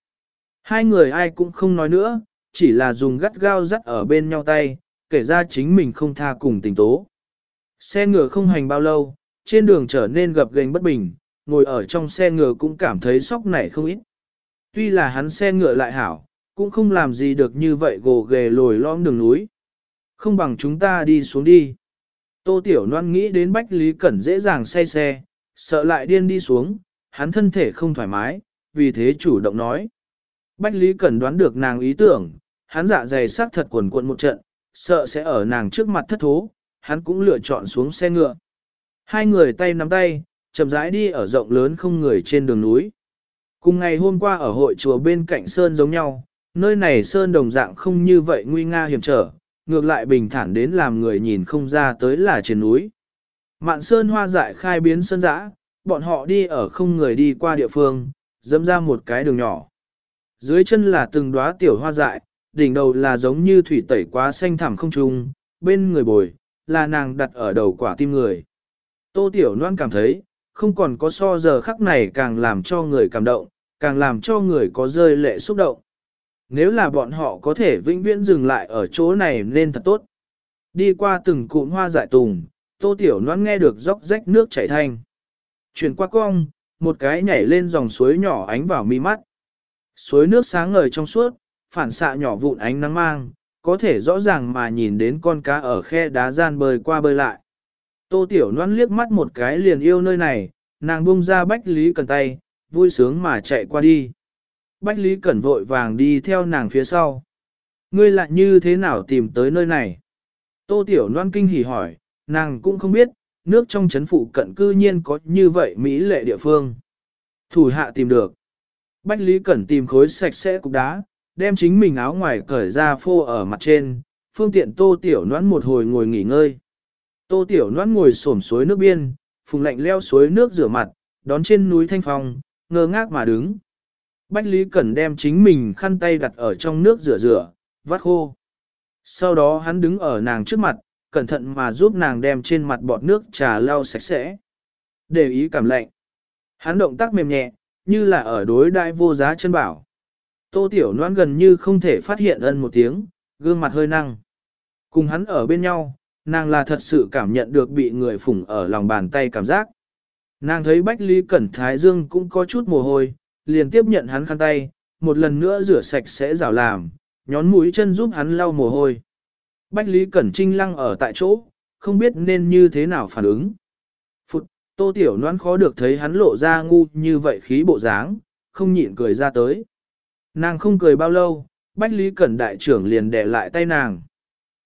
Hai người ai cũng không nói nữa, chỉ là dùng gắt gao dắt ở bên nhau tay, kể ra chính mình không tha cùng tình tố. Xe ngựa không hành bao lâu, trên đường trở nên gập ghềnh bất bình, ngồi ở trong xe ngựa cũng cảm thấy sốc nảy không ít. Tuy là hắn xe ngựa lại hảo, cũng không làm gì được như vậy gồ ghề lồi lõm đường núi. Không bằng chúng ta đi xuống đi. Tô Tiểu Loan nghĩ đến Bách Lý Cẩn dễ dàng say xe, sợ lại điên đi xuống, hắn thân thể không thoải mái, vì thế chủ động nói. Bách Lý Cẩn đoán được nàng ý tưởng, hắn dạ dày sắc thật quần cuộn một trận, sợ sẽ ở nàng trước mặt thất thố, hắn cũng lựa chọn xuống xe ngựa. Hai người tay nắm tay, chậm rãi đi ở rộng lớn không người trên đường núi. Cùng ngày hôm qua ở hội chùa bên cạnh Sơn giống nhau, nơi này Sơn đồng dạng không như vậy nguy nga hiểm trở, ngược lại bình thản đến làm người nhìn không ra tới là trên núi. Mạn Sơn hoa dại khai biến sơn dã, bọn họ đi ở không người đi qua địa phương, dẫm ra một cái đường nhỏ. Dưới chân là từng đóa tiểu hoa dại, đỉnh đầu là giống như thủy tẩy quá xanh thẳm không trung, bên người bồi, là nàng đặt ở đầu quả tim người. Tô Tiểu Loan cảm thấy, không còn có so giờ khắc này càng làm cho người cảm động, càng làm cho người có rơi lệ xúc động. Nếu là bọn họ có thể vĩnh viễn dừng lại ở chỗ này nên thật tốt. Đi qua từng cụm hoa dại tùng, Tô Tiểu noan nghe được róc rách nước chảy thanh. Chuyển qua cong, một cái nhảy lên dòng suối nhỏ ánh vào mi mắt. Suối nước sáng ngời trong suốt, phản xạ nhỏ vụn ánh nắng mang, có thể rõ ràng mà nhìn đến con cá ở khe đá gian bơi qua bơi lại. Tô Tiểu Loan liếc mắt một cái liền yêu nơi này, nàng bung ra Bách Lý cần tay, vui sướng mà chạy qua đi. Bách Lý Cẩn vội vàng đi theo nàng phía sau. Ngươi lại như thế nào tìm tới nơi này? Tô Tiểu Loan kinh hỉ hỏi, nàng cũng không biết, nước trong chấn phụ cận cư nhiên có như vậy Mỹ lệ địa phương. Thủ hạ tìm được. Bách Lý Cẩn tìm khối sạch sẽ cục đá, đem chính mình áo ngoài cởi ra phô ở mặt trên, phương tiện Tô Tiểu Loan một hồi ngồi nghỉ ngơi. Tô Tiểu Loan ngồi xổm suối nước biên, phùng lạnh leo suối nước rửa mặt, đón trên núi thanh phong, ngơ ngác mà đứng. Bách Lý Cẩn đem chính mình khăn tay đặt ở trong nước rửa rửa, vắt khô. Sau đó hắn đứng ở nàng trước mặt, cẩn thận mà giúp nàng đem trên mặt bọt nước trà lau sạch sẽ. Để ý cảm lạnh. Hắn động tác mềm nhẹ, như là ở đối đại vô giá chân bảo. Tô Tiểu Loan gần như không thể phát hiện ân một tiếng, gương mặt hơi năng. Cùng hắn ở bên nhau, nàng là thật sự cảm nhận được bị người phủng ở lòng bàn tay cảm giác. Nàng thấy Bách Lý Cẩn Thái Dương cũng có chút mồ hôi, liền tiếp nhận hắn khăn tay, một lần nữa rửa sạch sẽ rào làm, nhón mũi chân giúp hắn lau mồ hôi. Bách Lý Cẩn Trinh lăng ở tại chỗ, không biết nên như thế nào phản ứng. Phụt, tô tiểu noan khó được thấy hắn lộ ra ngu như vậy khí bộ dáng, không nhịn cười ra tới. Nàng không cười bao lâu, Bách Lý Cẩn đại trưởng liền đè lại tay nàng.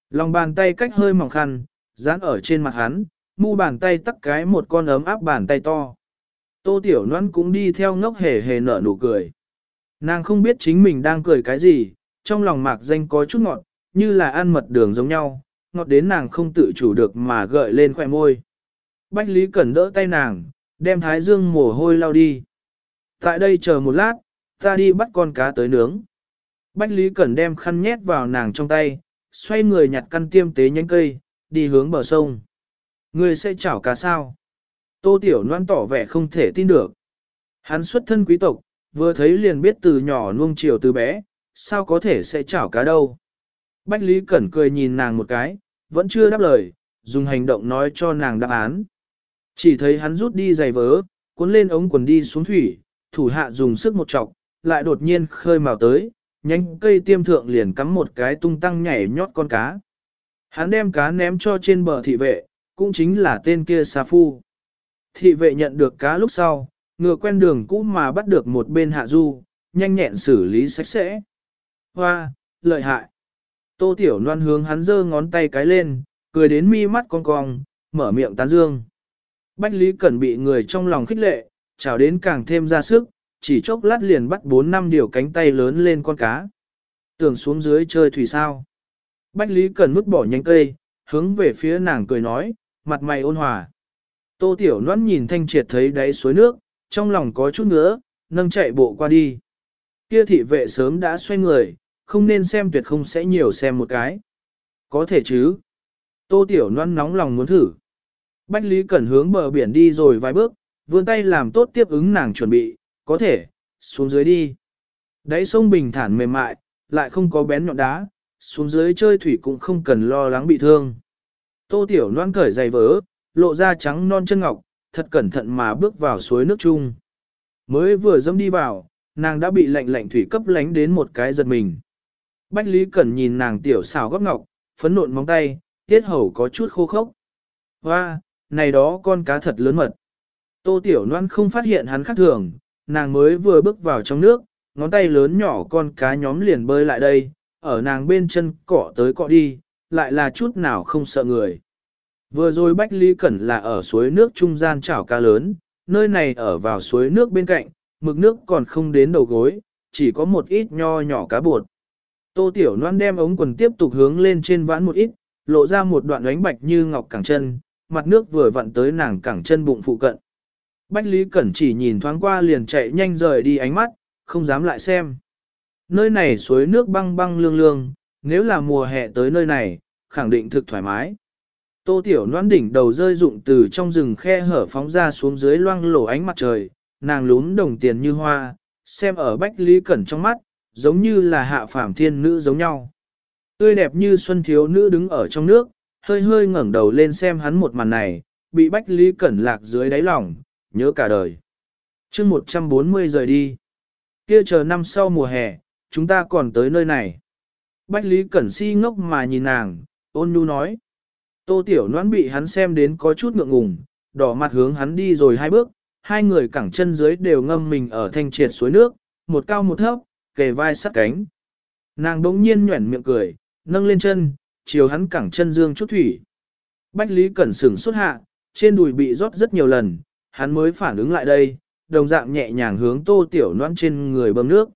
Lòng bàn tay cách hơi mỏng khăn, dán ở trên mặt hắn, mu bàn tay tắc cái một con ấm áp bàn tay to. Tô Tiểu Loan cũng đi theo ngốc hề hề nở nụ cười. Nàng không biết chính mình đang cười cái gì, trong lòng mạc danh có chút ngọt, như là ăn mật đường giống nhau, ngọt đến nàng không tự chủ được mà gợi lên khỏe môi. Bách Lý Cẩn đỡ tay nàng, đem thái dương mồ hôi lau đi. Tại đây chờ một lát, ta đi bắt con cá tới nướng. Bách Lý Cẩn đem khăn nhét vào nàng trong tay, xoay người nhặt căn tiêm tế nhánh cây, đi hướng bờ sông. Người sẽ chảo cá sao? Tô Tiểu Loan tỏ vẻ không thể tin được. Hắn xuất thân quý tộc, vừa thấy liền biết từ nhỏ nuông chiều từ bé, sao có thể sẽ chảo cá đâu. Bách Lý Cẩn cười nhìn nàng một cái, vẫn chưa đáp lời, dùng hành động nói cho nàng đáp án. Chỉ thấy hắn rút đi giày vớ, cuốn lên ống quần đi xuống thủy, thủ hạ dùng sức một chọc, lại đột nhiên khơi mào tới, nhánh cây tiêm thượng liền cắm một cái tung tăng nhảy nhót con cá. Hắn đem cá ném cho trên bờ thị vệ, cũng chính là tên kia Sa Phu. Thị vệ nhận được cá lúc sau, ngựa quen đường cũ mà bắt được một bên hạ du, nhanh nhẹn xử lý sạch sẽ. Hoa, lợi hại. Tô Tiểu Loan hướng hắn giơ ngón tay cái lên, cười đến mi mắt cong cong, mở miệng tán dương. Bách Lý Cẩn bị người trong lòng khích lệ, chào đến càng thêm ra sức, chỉ chốc lát liền bắt bốn năm điều cánh tay lớn lên con cá. Tưởng xuống dưới chơi thủy sao. Bách Lý Cẩn mức bỏ nhánh cây, hướng về phía nàng cười nói, mặt mày ôn hòa. Tô Tiểu Loan nhìn thanh triệt thấy đáy suối nước, trong lòng có chút nữa, nâng chạy bộ qua đi. Kia thị vệ sớm đã xoay người, không nên xem tuyệt không sẽ nhiều xem một cái. Có thể chứ. Tô Tiểu Loan nóng lòng muốn thử. Bách Lý Cẩn hướng bờ biển đi rồi vài bước, vươn tay làm tốt tiếp ứng nàng chuẩn bị, có thể, xuống dưới đi. Đáy sông bình thản mềm mại, lại không có bén nhọn đá, xuống dưới chơi thủy cũng không cần lo lắng bị thương. Tô Tiểu Loan cởi giày vỡ, lộ ra trắng non chân ngọc, thật cẩn thận mà bước vào suối nước chung. Mới vừa dâm đi vào, nàng đã bị lạnh lạnh thủy cấp lánh đến một cái giật mình. Bách Lý Cẩn nhìn nàng tiểu xào góc ngọc, phấn nộn móng tay, tiết hầu có chút khô khốc. Hoa, này đó con cá thật lớn mật. Tô Tiểu Loan không phát hiện hắn khác thường, nàng mới vừa bước vào trong nước, ngón tay lớn nhỏ con cá nhóm liền bơi lại đây, ở nàng bên chân cọ tới cọ đi, lại là chút nào không sợ người. Vừa rồi Bách Lý Cẩn là ở suối nước trung gian chảo cá lớn, nơi này ở vào suối nước bên cạnh, mực nước còn không đến đầu gối, chỉ có một ít nho nhỏ cá bột. Tô Tiểu Loan đem ống quần tiếp tục hướng lên trên vãn một ít, lộ ra một đoạn ánh bạch như ngọc cẳng chân, mặt nước vừa vặn tới nàng cẳng chân bụng phụ cận. Bách Lý Cẩn chỉ nhìn thoáng qua liền chạy nhanh rời đi ánh mắt, không dám lại xem. Nơi này suối nước băng băng lương lương, nếu là mùa hè tới nơi này, khẳng định thực thoải mái. Tô Tiểu Loan đỉnh đầu rơi rụng từ trong rừng khe hở phóng ra xuống dưới loang lổ ánh mặt trời, nàng lún đồng tiền như hoa, xem ở Bách Lý Cẩn trong mắt, giống như là hạ phàm thiên nữ giống nhau. Tươi đẹp như xuân thiếu nữ đứng ở trong nước, hơi hơi ngẩng đầu lên xem hắn một màn này, bị Bách Lý Cẩn lạc dưới đáy lòng, nhớ cả đời. chương 140 rời đi. Kia chờ năm sau mùa hè, chúng ta còn tới nơi này. Bách Lý Cẩn si ngốc mà nhìn nàng, ôn nhu nói. Tô Tiểu Noãn bị hắn xem đến có chút ngượng ngùng, đỏ mặt hướng hắn đi rồi hai bước, hai người cẳng chân dưới đều ngâm mình ở thanh triệt suối nước, một cao một thấp, kề vai sát cánh. Nàng đống nhiên nhuẩn miệng cười, nâng lên chân, chiều hắn cẳng chân dương chút thủy. Bách Lý Cẩn sửng xuất hạ, trên đùi bị rót rất nhiều lần, hắn mới phản ứng lại đây, đồng dạng nhẹ nhàng hướng tô tiểu noan trên người bơm nước.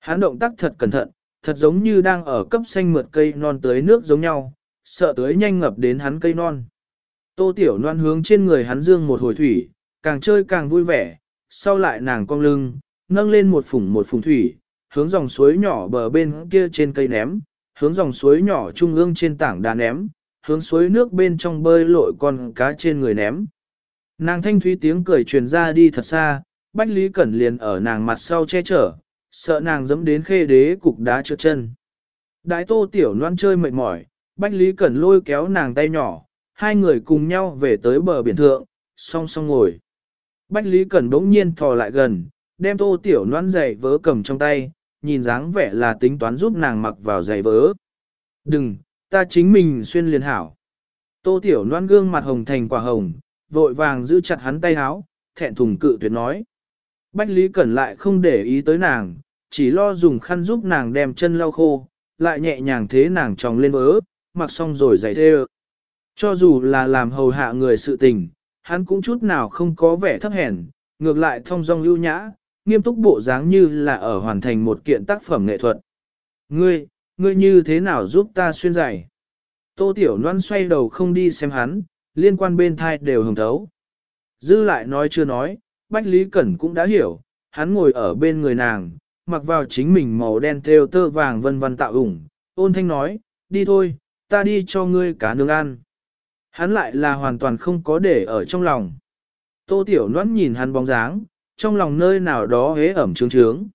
Hắn động tác thật cẩn thận, thật giống như đang ở cấp xanh mượt cây non tới nước giống nhau, sợ tới nhanh ngập đến hắn cây non. Tô tiểu Loan hướng trên người hắn dương một hồi thủy, càng chơi càng vui vẻ, sau lại nàng cong lưng, nâng lên một phủng một phủng thủy, hướng dòng suối nhỏ bờ bên kia trên cây ném, hướng dòng suối nhỏ trung ương trên tảng đá ném, hướng suối nước bên trong bơi lội con cá trên người ném. Nàng thanh thúy tiếng cười truyền ra đi thật xa, Bách Lý Cẩn liền ở nàng mặt sau che chở, sợ nàng dẫm đến khê đế cục đá trượt chân. Đại tô tiểu loan chơi mệt mỏi, Bách Lý Cẩn lôi kéo nàng tay nhỏ, hai người cùng nhau về tới bờ biển thượng, song song ngồi. Bách Lý Cẩn bỗng nhiên thò lại gần, đem tô tiểu noan giày vớ cầm trong tay, nhìn dáng vẻ là tính toán giúp nàng mặc vào giày vớ. Đừng, ta chính mình xuyên liền hảo. Tô tiểu noan gương mặt hồng thành quả hồng, vội vàng giữ chặt hắn tay háo, thẹn thùng cự tuyệt nói. Bách Lý Cẩn lại không để ý tới nàng, chỉ lo dùng khăn giúp nàng đem chân lau khô, lại nhẹ nhàng thế nàng tròng lên vớ, mặc xong rồi giày thê Cho dù là làm hầu hạ người sự tình, hắn cũng chút nào không có vẻ thấp hèn, ngược lại thông dong ưu nhã, nghiêm túc bộ dáng như là ở hoàn thành một kiện tác phẩm nghệ thuật. Ngươi, ngươi như thế nào giúp ta xuyên giày? Tô Tiểu Loan xoay đầu không đi xem hắn, liên quan bên thai đều hồng thấu. Dư lại nói chưa nói, Bách Lý Cẩn cũng đã hiểu, hắn ngồi ở bên người nàng, mặc vào chính mình màu đen theo tơ vàng vân vân tạo ủng, ôn thanh nói, đi thôi, ta đi cho ngươi cá nướng ăn. Hắn lại là hoàn toàn không có để ở trong lòng. Tô Tiểu Loan nhìn hắn bóng dáng, trong lòng nơi nào đó hế ẩm trướng trướng.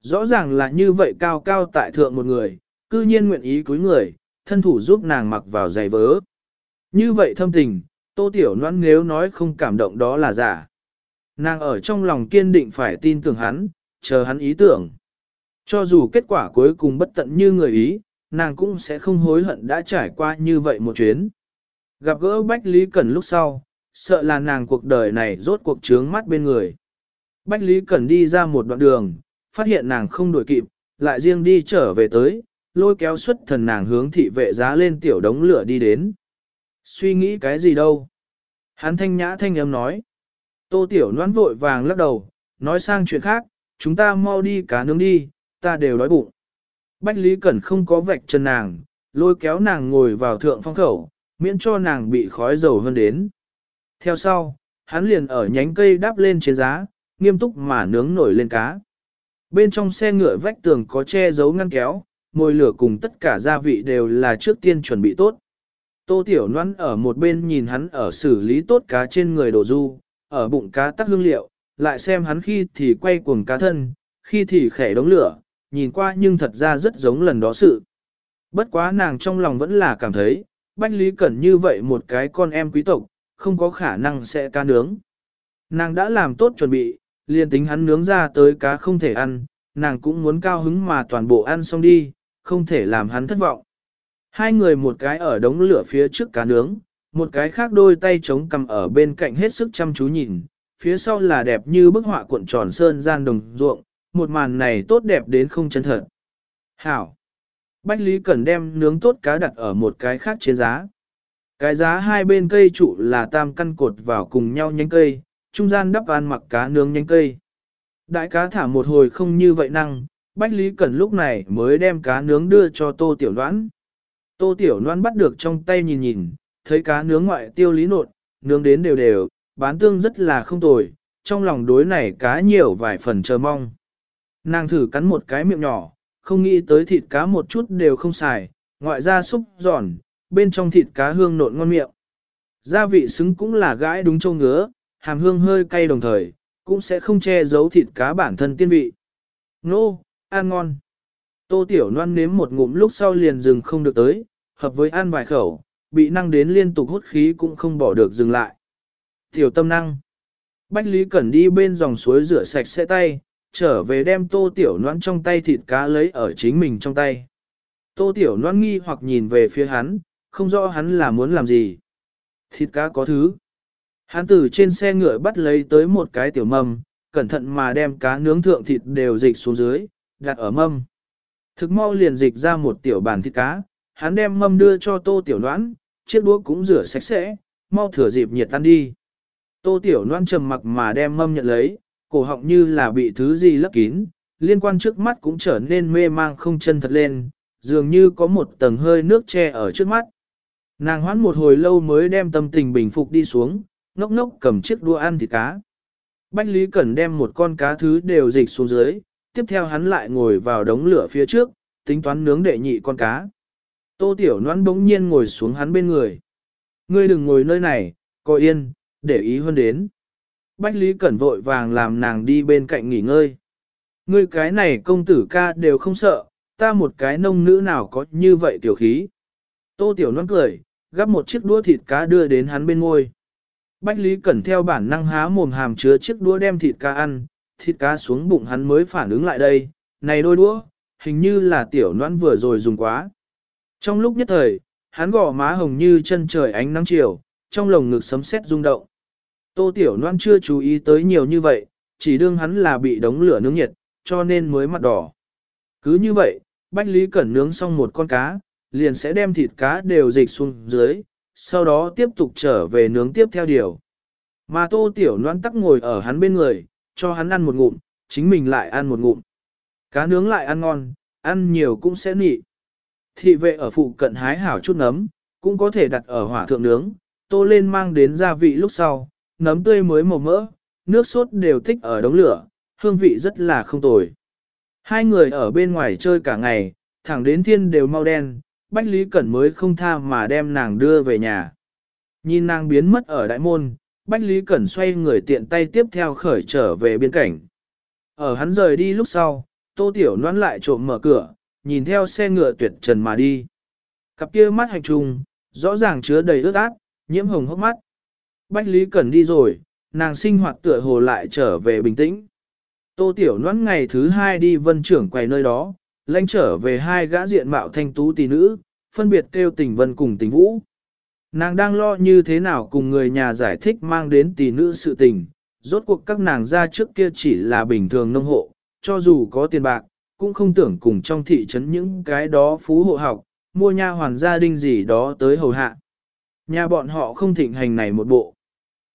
Rõ ràng là như vậy cao cao tại thượng một người, cư nhiên nguyện ý cúi người, thân thủ giúp nàng mặc vào giày vớ. Như vậy thâm tình, Tô Tiểu Loan nếu nói không cảm động đó là giả. Nàng ở trong lòng kiên định phải tin tưởng hắn, chờ hắn ý tưởng. Cho dù kết quả cuối cùng bất tận như người ý, nàng cũng sẽ không hối hận đã trải qua như vậy một chuyến. Gặp gỡ Bách Lý Cẩn lúc sau, sợ là nàng cuộc đời này rốt cuộc trướng mắt bên người. Bách Lý Cẩn đi ra một đoạn đường, phát hiện nàng không đuổi kịp, lại riêng đi trở về tới, lôi kéo xuất thần nàng hướng thị vệ giá lên tiểu đống lửa đi đến. Suy nghĩ cái gì đâu? Hắn thanh nhã thanh âm nói. Tô tiểu noan vội vàng lắc đầu, nói sang chuyện khác, chúng ta mau đi cá nướng đi, ta đều đói bụng. Bách Lý Cẩn không có vạch chân nàng, lôi kéo nàng ngồi vào thượng phong khẩu, miễn cho nàng bị khói dầu hơn đến. Theo sau, hắn liền ở nhánh cây đáp lên trên giá, nghiêm túc mà nướng nổi lên cá. Bên trong xe ngựa vách tường có che giấu ngăn kéo, mồi lửa cùng tất cả gia vị đều là trước tiên chuẩn bị tốt. Tô Tiểu Loan ở một bên nhìn hắn ở xử lý tốt cá trên người đồ du, ở bụng cá tắc hương liệu, lại xem hắn khi thì quay cuồng cá thân, khi thì khẻ đống lửa, nhìn qua nhưng thật ra rất giống lần đó sự. Bất quá nàng trong lòng vẫn là cảm thấy, Bách Lý Cẩn như vậy một cái con em quý tộc, không có khả năng sẽ cá nướng. Nàng đã làm tốt chuẩn bị, liền tính hắn nướng ra tới cá không thể ăn, nàng cũng muốn cao hứng mà toàn bộ ăn xong đi, không thể làm hắn thất vọng. Hai người một cái ở đống lửa phía trước cá nướng, một cái khác đôi tay chống cầm ở bên cạnh hết sức chăm chú nhìn, phía sau là đẹp như bức họa cuộn tròn sơn gian đồng ruộng, một màn này tốt đẹp đến không chân thật. Hảo! Bách Lý Cẩn đem nướng tốt cá đặt ở một cái khác trên giá. Cái giá hai bên cây trụ là tam căn cột vào cùng nhau nhánh cây, trung gian đắp ăn mặc cá nướng nhánh cây. Đại cá thả một hồi không như vậy năng, Bách Lý Cẩn lúc này mới đem cá nướng đưa cho Tô Tiểu Loan. Tô Tiểu Loan bắt được trong tay nhìn nhìn, thấy cá nướng ngoại tiêu lý nột, nướng đến đều đều, bán tương rất là không tồi, trong lòng đối này cá nhiều vài phần chờ mong. Nàng thử cắn một cái miệng nhỏ, không nghĩ tới thịt cá một chút đều không xài, ngoại ra xúc giòn, bên trong thịt cá hương nộn ngon miệng. Gia vị xứng cũng là gãi đúng châu ngứa, hàm hương hơi cay đồng thời, cũng sẽ không che giấu thịt cá bản thân tiên vị. Nô, ăn ngon. Tô Tiểu Loan nếm một ngụm lúc sau liền dừng không được tới, hợp với ăn vài khẩu, bị năng đến liên tục hút khí cũng không bỏ được dừng lại. Tiểu tâm năng. Bách Lý Cẩn đi bên dòng suối rửa sạch sẽ tay, trở về đem tô tiểu noãn trong tay thịt cá lấy ở chính mình trong tay. Tô tiểu noãn nghi hoặc nhìn về phía hắn, không rõ hắn là muốn làm gì. Thịt cá có thứ. Hắn từ trên xe ngựa bắt lấy tới một cái tiểu mâm, cẩn thận mà đem cá nướng thượng thịt đều dịch xuống dưới, đặt ở mâm. Thực mau liền dịch ra một tiểu bàn thịt cá, hắn đem mâm đưa cho tô tiểu noãn, chiếc đũa cũng rửa sạch sẽ, mau thừa dịp nhiệt tan đi. Tô tiểu noan trầm mặc mà đem mâm nhận lấy, cổ họng như là bị thứ gì lấp kín, liên quan trước mắt cũng trở nên mê mang không chân thật lên, dường như có một tầng hơi nước che ở trước mắt. Nàng hoán một hồi lâu mới đem tâm tình bình phục đi xuống, ngốc ngốc cầm chiếc đũa ăn thịt cá. Bách Lý Cẩn đem một con cá thứ đều dịch xuống dưới, tiếp theo hắn lại ngồi vào đống lửa phía trước, tính toán nướng đệ nhị con cá. Tô Tiểu Noãn bỗng nhiên ngồi xuống hắn bên người. Ngươi đừng ngồi nơi này, coi yên, để ý hơn đến. Bách Lý Cẩn vội vàng làm nàng đi bên cạnh nghỉ ngơi. Ngươi cái này công tử ca đều không sợ, ta một cái nông nữ nào có như vậy tiểu khí. Tô Tiểu Loan cười, gắp một chiếc đũa thịt cá đưa đến hắn bên ngôi. Bách Lý Cẩn theo bản năng há mồm hàm chứa chiếc đũa đem thịt cá ăn, thịt cá xuống bụng hắn mới phản ứng lại đây, này đôi đũa, hình như là tiểu noãn vừa rồi dùng quá. Trong lúc nhất thời, hắn gò má hồng như chân trời ánh nắng chiều, trong lồng ngực sấm sét rung động. Tô tiểu Loan chưa chú ý tới nhiều như vậy, chỉ đương hắn là bị đống lửa nướng nhiệt, cho nên mới mặt đỏ. Cứ như vậy, Bách Lý Cẩn nướng xong một con cá, liền sẽ đem thịt cá đều dịch xuống dưới, sau đó tiếp tục trở về nướng tiếp theo điều. Mà tô tiểu Loan tắc ngồi ở hắn bên người, cho hắn ăn một ngụm, chính mình lại ăn một ngụm. Cá nướng lại ăn ngon, ăn nhiều cũng sẽ nị. Thị vệ ở phụ cận hái hảo chút nấm, cũng có thể đặt ở hỏa thượng nướng, tô lên mang đến gia vị lúc sau, nấm tươi mới màu mỡ, nước sốt đều thích ở đống lửa, hương vị rất là không tồi. Hai người ở bên ngoài chơi cả ngày, thẳng đến thiên đều mau đen, Bách Lý Cẩn mới không tha mà đem nàng đưa về nhà. Nhìn nàng biến mất ở đại môn, Bách Lý Cẩn xoay người tiện tay tiếp theo khởi trở về biên cảnh. Ở hắn rời đi lúc sau, Tô Tiểu noan lại trộm mở cửa, nhìn theo xe ngựa tuyệt trần mà đi. Cặp kia mắt hành trùng, rõ ràng chứa đầy ướt át, nhiễm hồng hốc mắt. Bách Lý Cẩn đi rồi, nàng sinh hoạt tựa hồ lại trở về bình tĩnh. Tô Tiểu Loan ngày thứ hai đi vân trưởng quầy nơi đó, lãnh trở về hai gã diện mạo thanh tú tỷ nữ, phân biệt kêu tình vân cùng tình vũ. Nàng đang lo như thế nào cùng người nhà giải thích mang đến tỷ nữ sự tình, rốt cuộc các nàng ra trước kia chỉ là bình thường nông hộ, cho dù có tiền bạc, cũng không tưởng cùng trong thị trấn những cái đó phú hộ học, mua nha hoàn gia đình gì đó tới hầu hạ. Nhà bọn họ không thịnh hành này một bộ.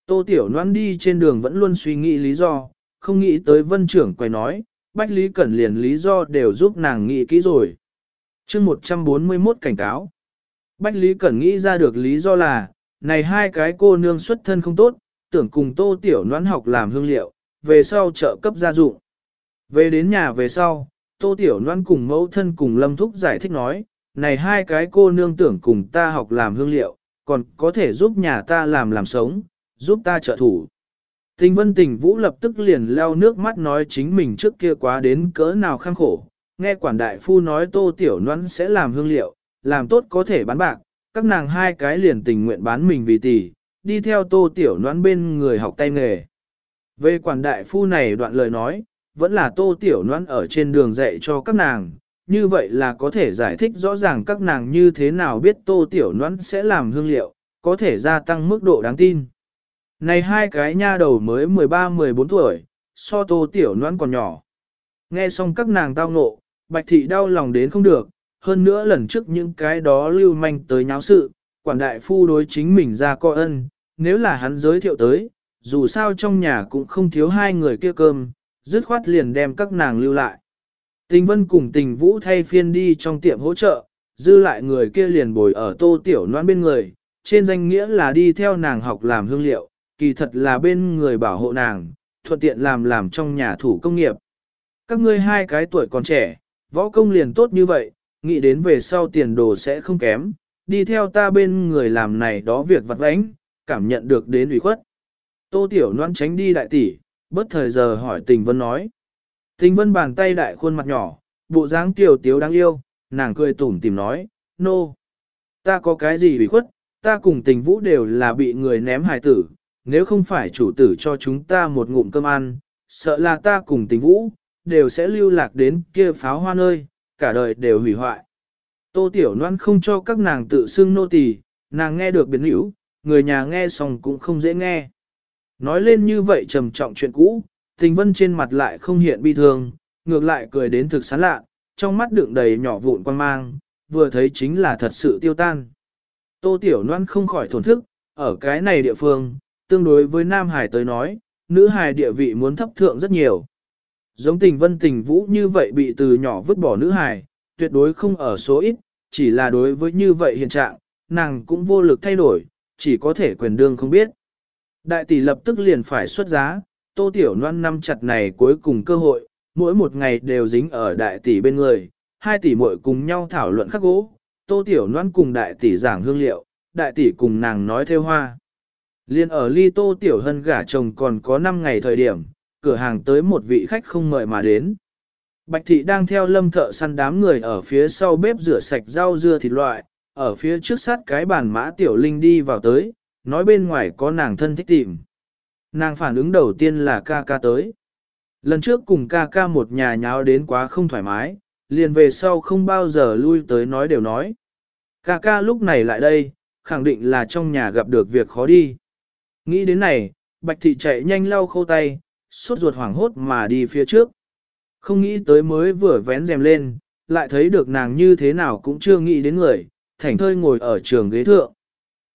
Tô Tiểu Loan đi trên đường vẫn luôn suy nghĩ lý do, không nghĩ tới vân trưởng quay nói, Bách Lý Cẩn liền lý do đều giúp nàng nghĩ kỹ rồi. chương 141 cảnh cáo. Bách Lý Cẩn nghĩ ra được lý do là, này hai cái cô nương xuất thân không tốt, tưởng cùng tô tiểu Loan học làm hương liệu, về sau trợ cấp gia dụng. Về đến nhà về sau, tô tiểu Loan cùng mẫu thân cùng lâm thúc giải thích nói, này hai cái cô nương tưởng cùng ta học làm hương liệu, còn có thể giúp nhà ta làm làm sống, giúp ta trợ thủ. Tình vân tình vũ lập tức liền leo nước mắt nói chính mình trước kia quá đến cỡ nào khăng khổ, nghe quản đại phu nói tô tiểu noãn sẽ làm hương liệu, làm tốt có thể bán bạc, các nàng hai cái liền tình nguyện bán mình vì tỷ, đi theo tô tiểu noãn bên người học tay nghề. Về quản đại phu này đoạn lời nói, vẫn là tô tiểu noãn ở trên đường dạy cho các nàng, như vậy là có thể giải thích rõ ràng các nàng như thế nào biết tô tiểu noãn sẽ làm hương liệu, có thể gia tăng mức độ đáng tin. Này hai cái nha đầu mới 13-14 tuổi, so tô tiểu noãn còn nhỏ. Nghe xong các nàng tao ngộ, bạch thị đau lòng đến không được, hơn nữa lần trước những cái đó lưu manh tới nháo sự, quản đại phu đối chính mình ra coi ân, nếu là hắn giới thiệu tới, dù sao trong nhà cũng không thiếu hai người kia cơm, dứt khoát liền đem các nàng lưu lại. Tình vân cùng tình vũ thay phiên đi trong tiệm hỗ trợ, dư lại người kia liền bồi ở tô tiểu noan bên người, trên danh nghĩa là đi theo nàng học làm hương liệu, kỳ thật là bên người bảo hộ nàng, thuận tiện làm làm trong nhà thủ công nghiệp. Các ngươi hai cái tuổi còn trẻ, võ công liền tốt như vậy, nghĩ đến về sau tiền đồ sẽ không kém, đi theo ta bên người làm này đó việc vặt vãnh, cảm nhận được đến ủy khuất. Tô Tiểu Loan tránh đi đại tỷ, bất thời giờ hỏi Tình Vân nói. Tình Vân bàn tay đại khuôn mặt nhỏ, bộ dáng tiểu tiếu đáng yêu, nàng cười tủm tìm nói, nô. No. Ta có cái gì ủy khuất, ta cùng tình vũ đều là bị người ném hài tử, nếu không phải chủ tử cho chúng ta một ngụm cơm ăn, sợ là ta cùng tình vũ, đều sẽ lưu lạc đến kia pháo hoa nơi, cả đời đều hủy hoại. Tô Tiểu Loan không cho các nàng tự xưng nô tỳ, nàng nghe được biến hữu, người nhà nghe xong cũng không dễ nghe. Nói lên như vậy trầm trọng chuyện cũ, tình vân trên mặt lại không hiện bi thương, ngược lại cười đến thực sán lạ, trong mắt đựng đầy nhỏ vụn quan mang, vừa thấy chính là thật sự tiêu tan. Tô Tiểu Loan không khỏi thổn thức, ở cái này địa phương, tương đối với Nam Hải tới nói, nữ hài địa vị muốn thấp thượng rất nhiều. Giống tình vân tình vũ như vậy bị từ nhỏ vứt bỏ nữ hài, tuyệt đối không ở số ít, chỉ là đối với như vậy hiện trạng, nàng cũng vô lực thay đổi, chỉ có thể quyền đương không biết. Đại tỷ lập tức liền phải xuất giá, tô tiểu loan năm chặt này cuối cùng cơ hội, mỗi một ngày đều dính ở đại tỷ bên người, hai tỷ muội cùng nhau thảo luận khắc gỗ, tô tiểu loan cùng đại tỷ giảng hương liệu, đại tỷ cùng nàng nói theo hoa. Liên ở ly tô tiểu hân gả chồng còn có 5 ngày thời điểm, cửa hàng tới một vị khách không mời mà đến. Bạch thị đang theo lâm thợ săn đám người ở phía sau bếp rửa sạch rau dưa thịt loại, ở phía trước sát cái bàn mã tiểu linh đi vào tới, nói bên ngoài có nàng thân thích tìm. Nàng phản ứng đầu tiên là ca ca tới. Lần trước cùng ca ca một nhà nháo đến quá không thoải mái, liền về sau không bao giờ lui tới nói đều nói. Ca ca lúc này lại đây, khẳng định là trong nhà gặp được việc khó đi. Nghĩ đến này, Bạch Thị chạy nhanh lau khâu tay, suốt ruột hoảng hốt mà đi phía trước. Không nghĩ tới mới vừa vén rèm lên, lại thấy được nàng như thế nào cũng chưa nghĩ đến người, thảnh thơi ngồi ở trường ghế thượng.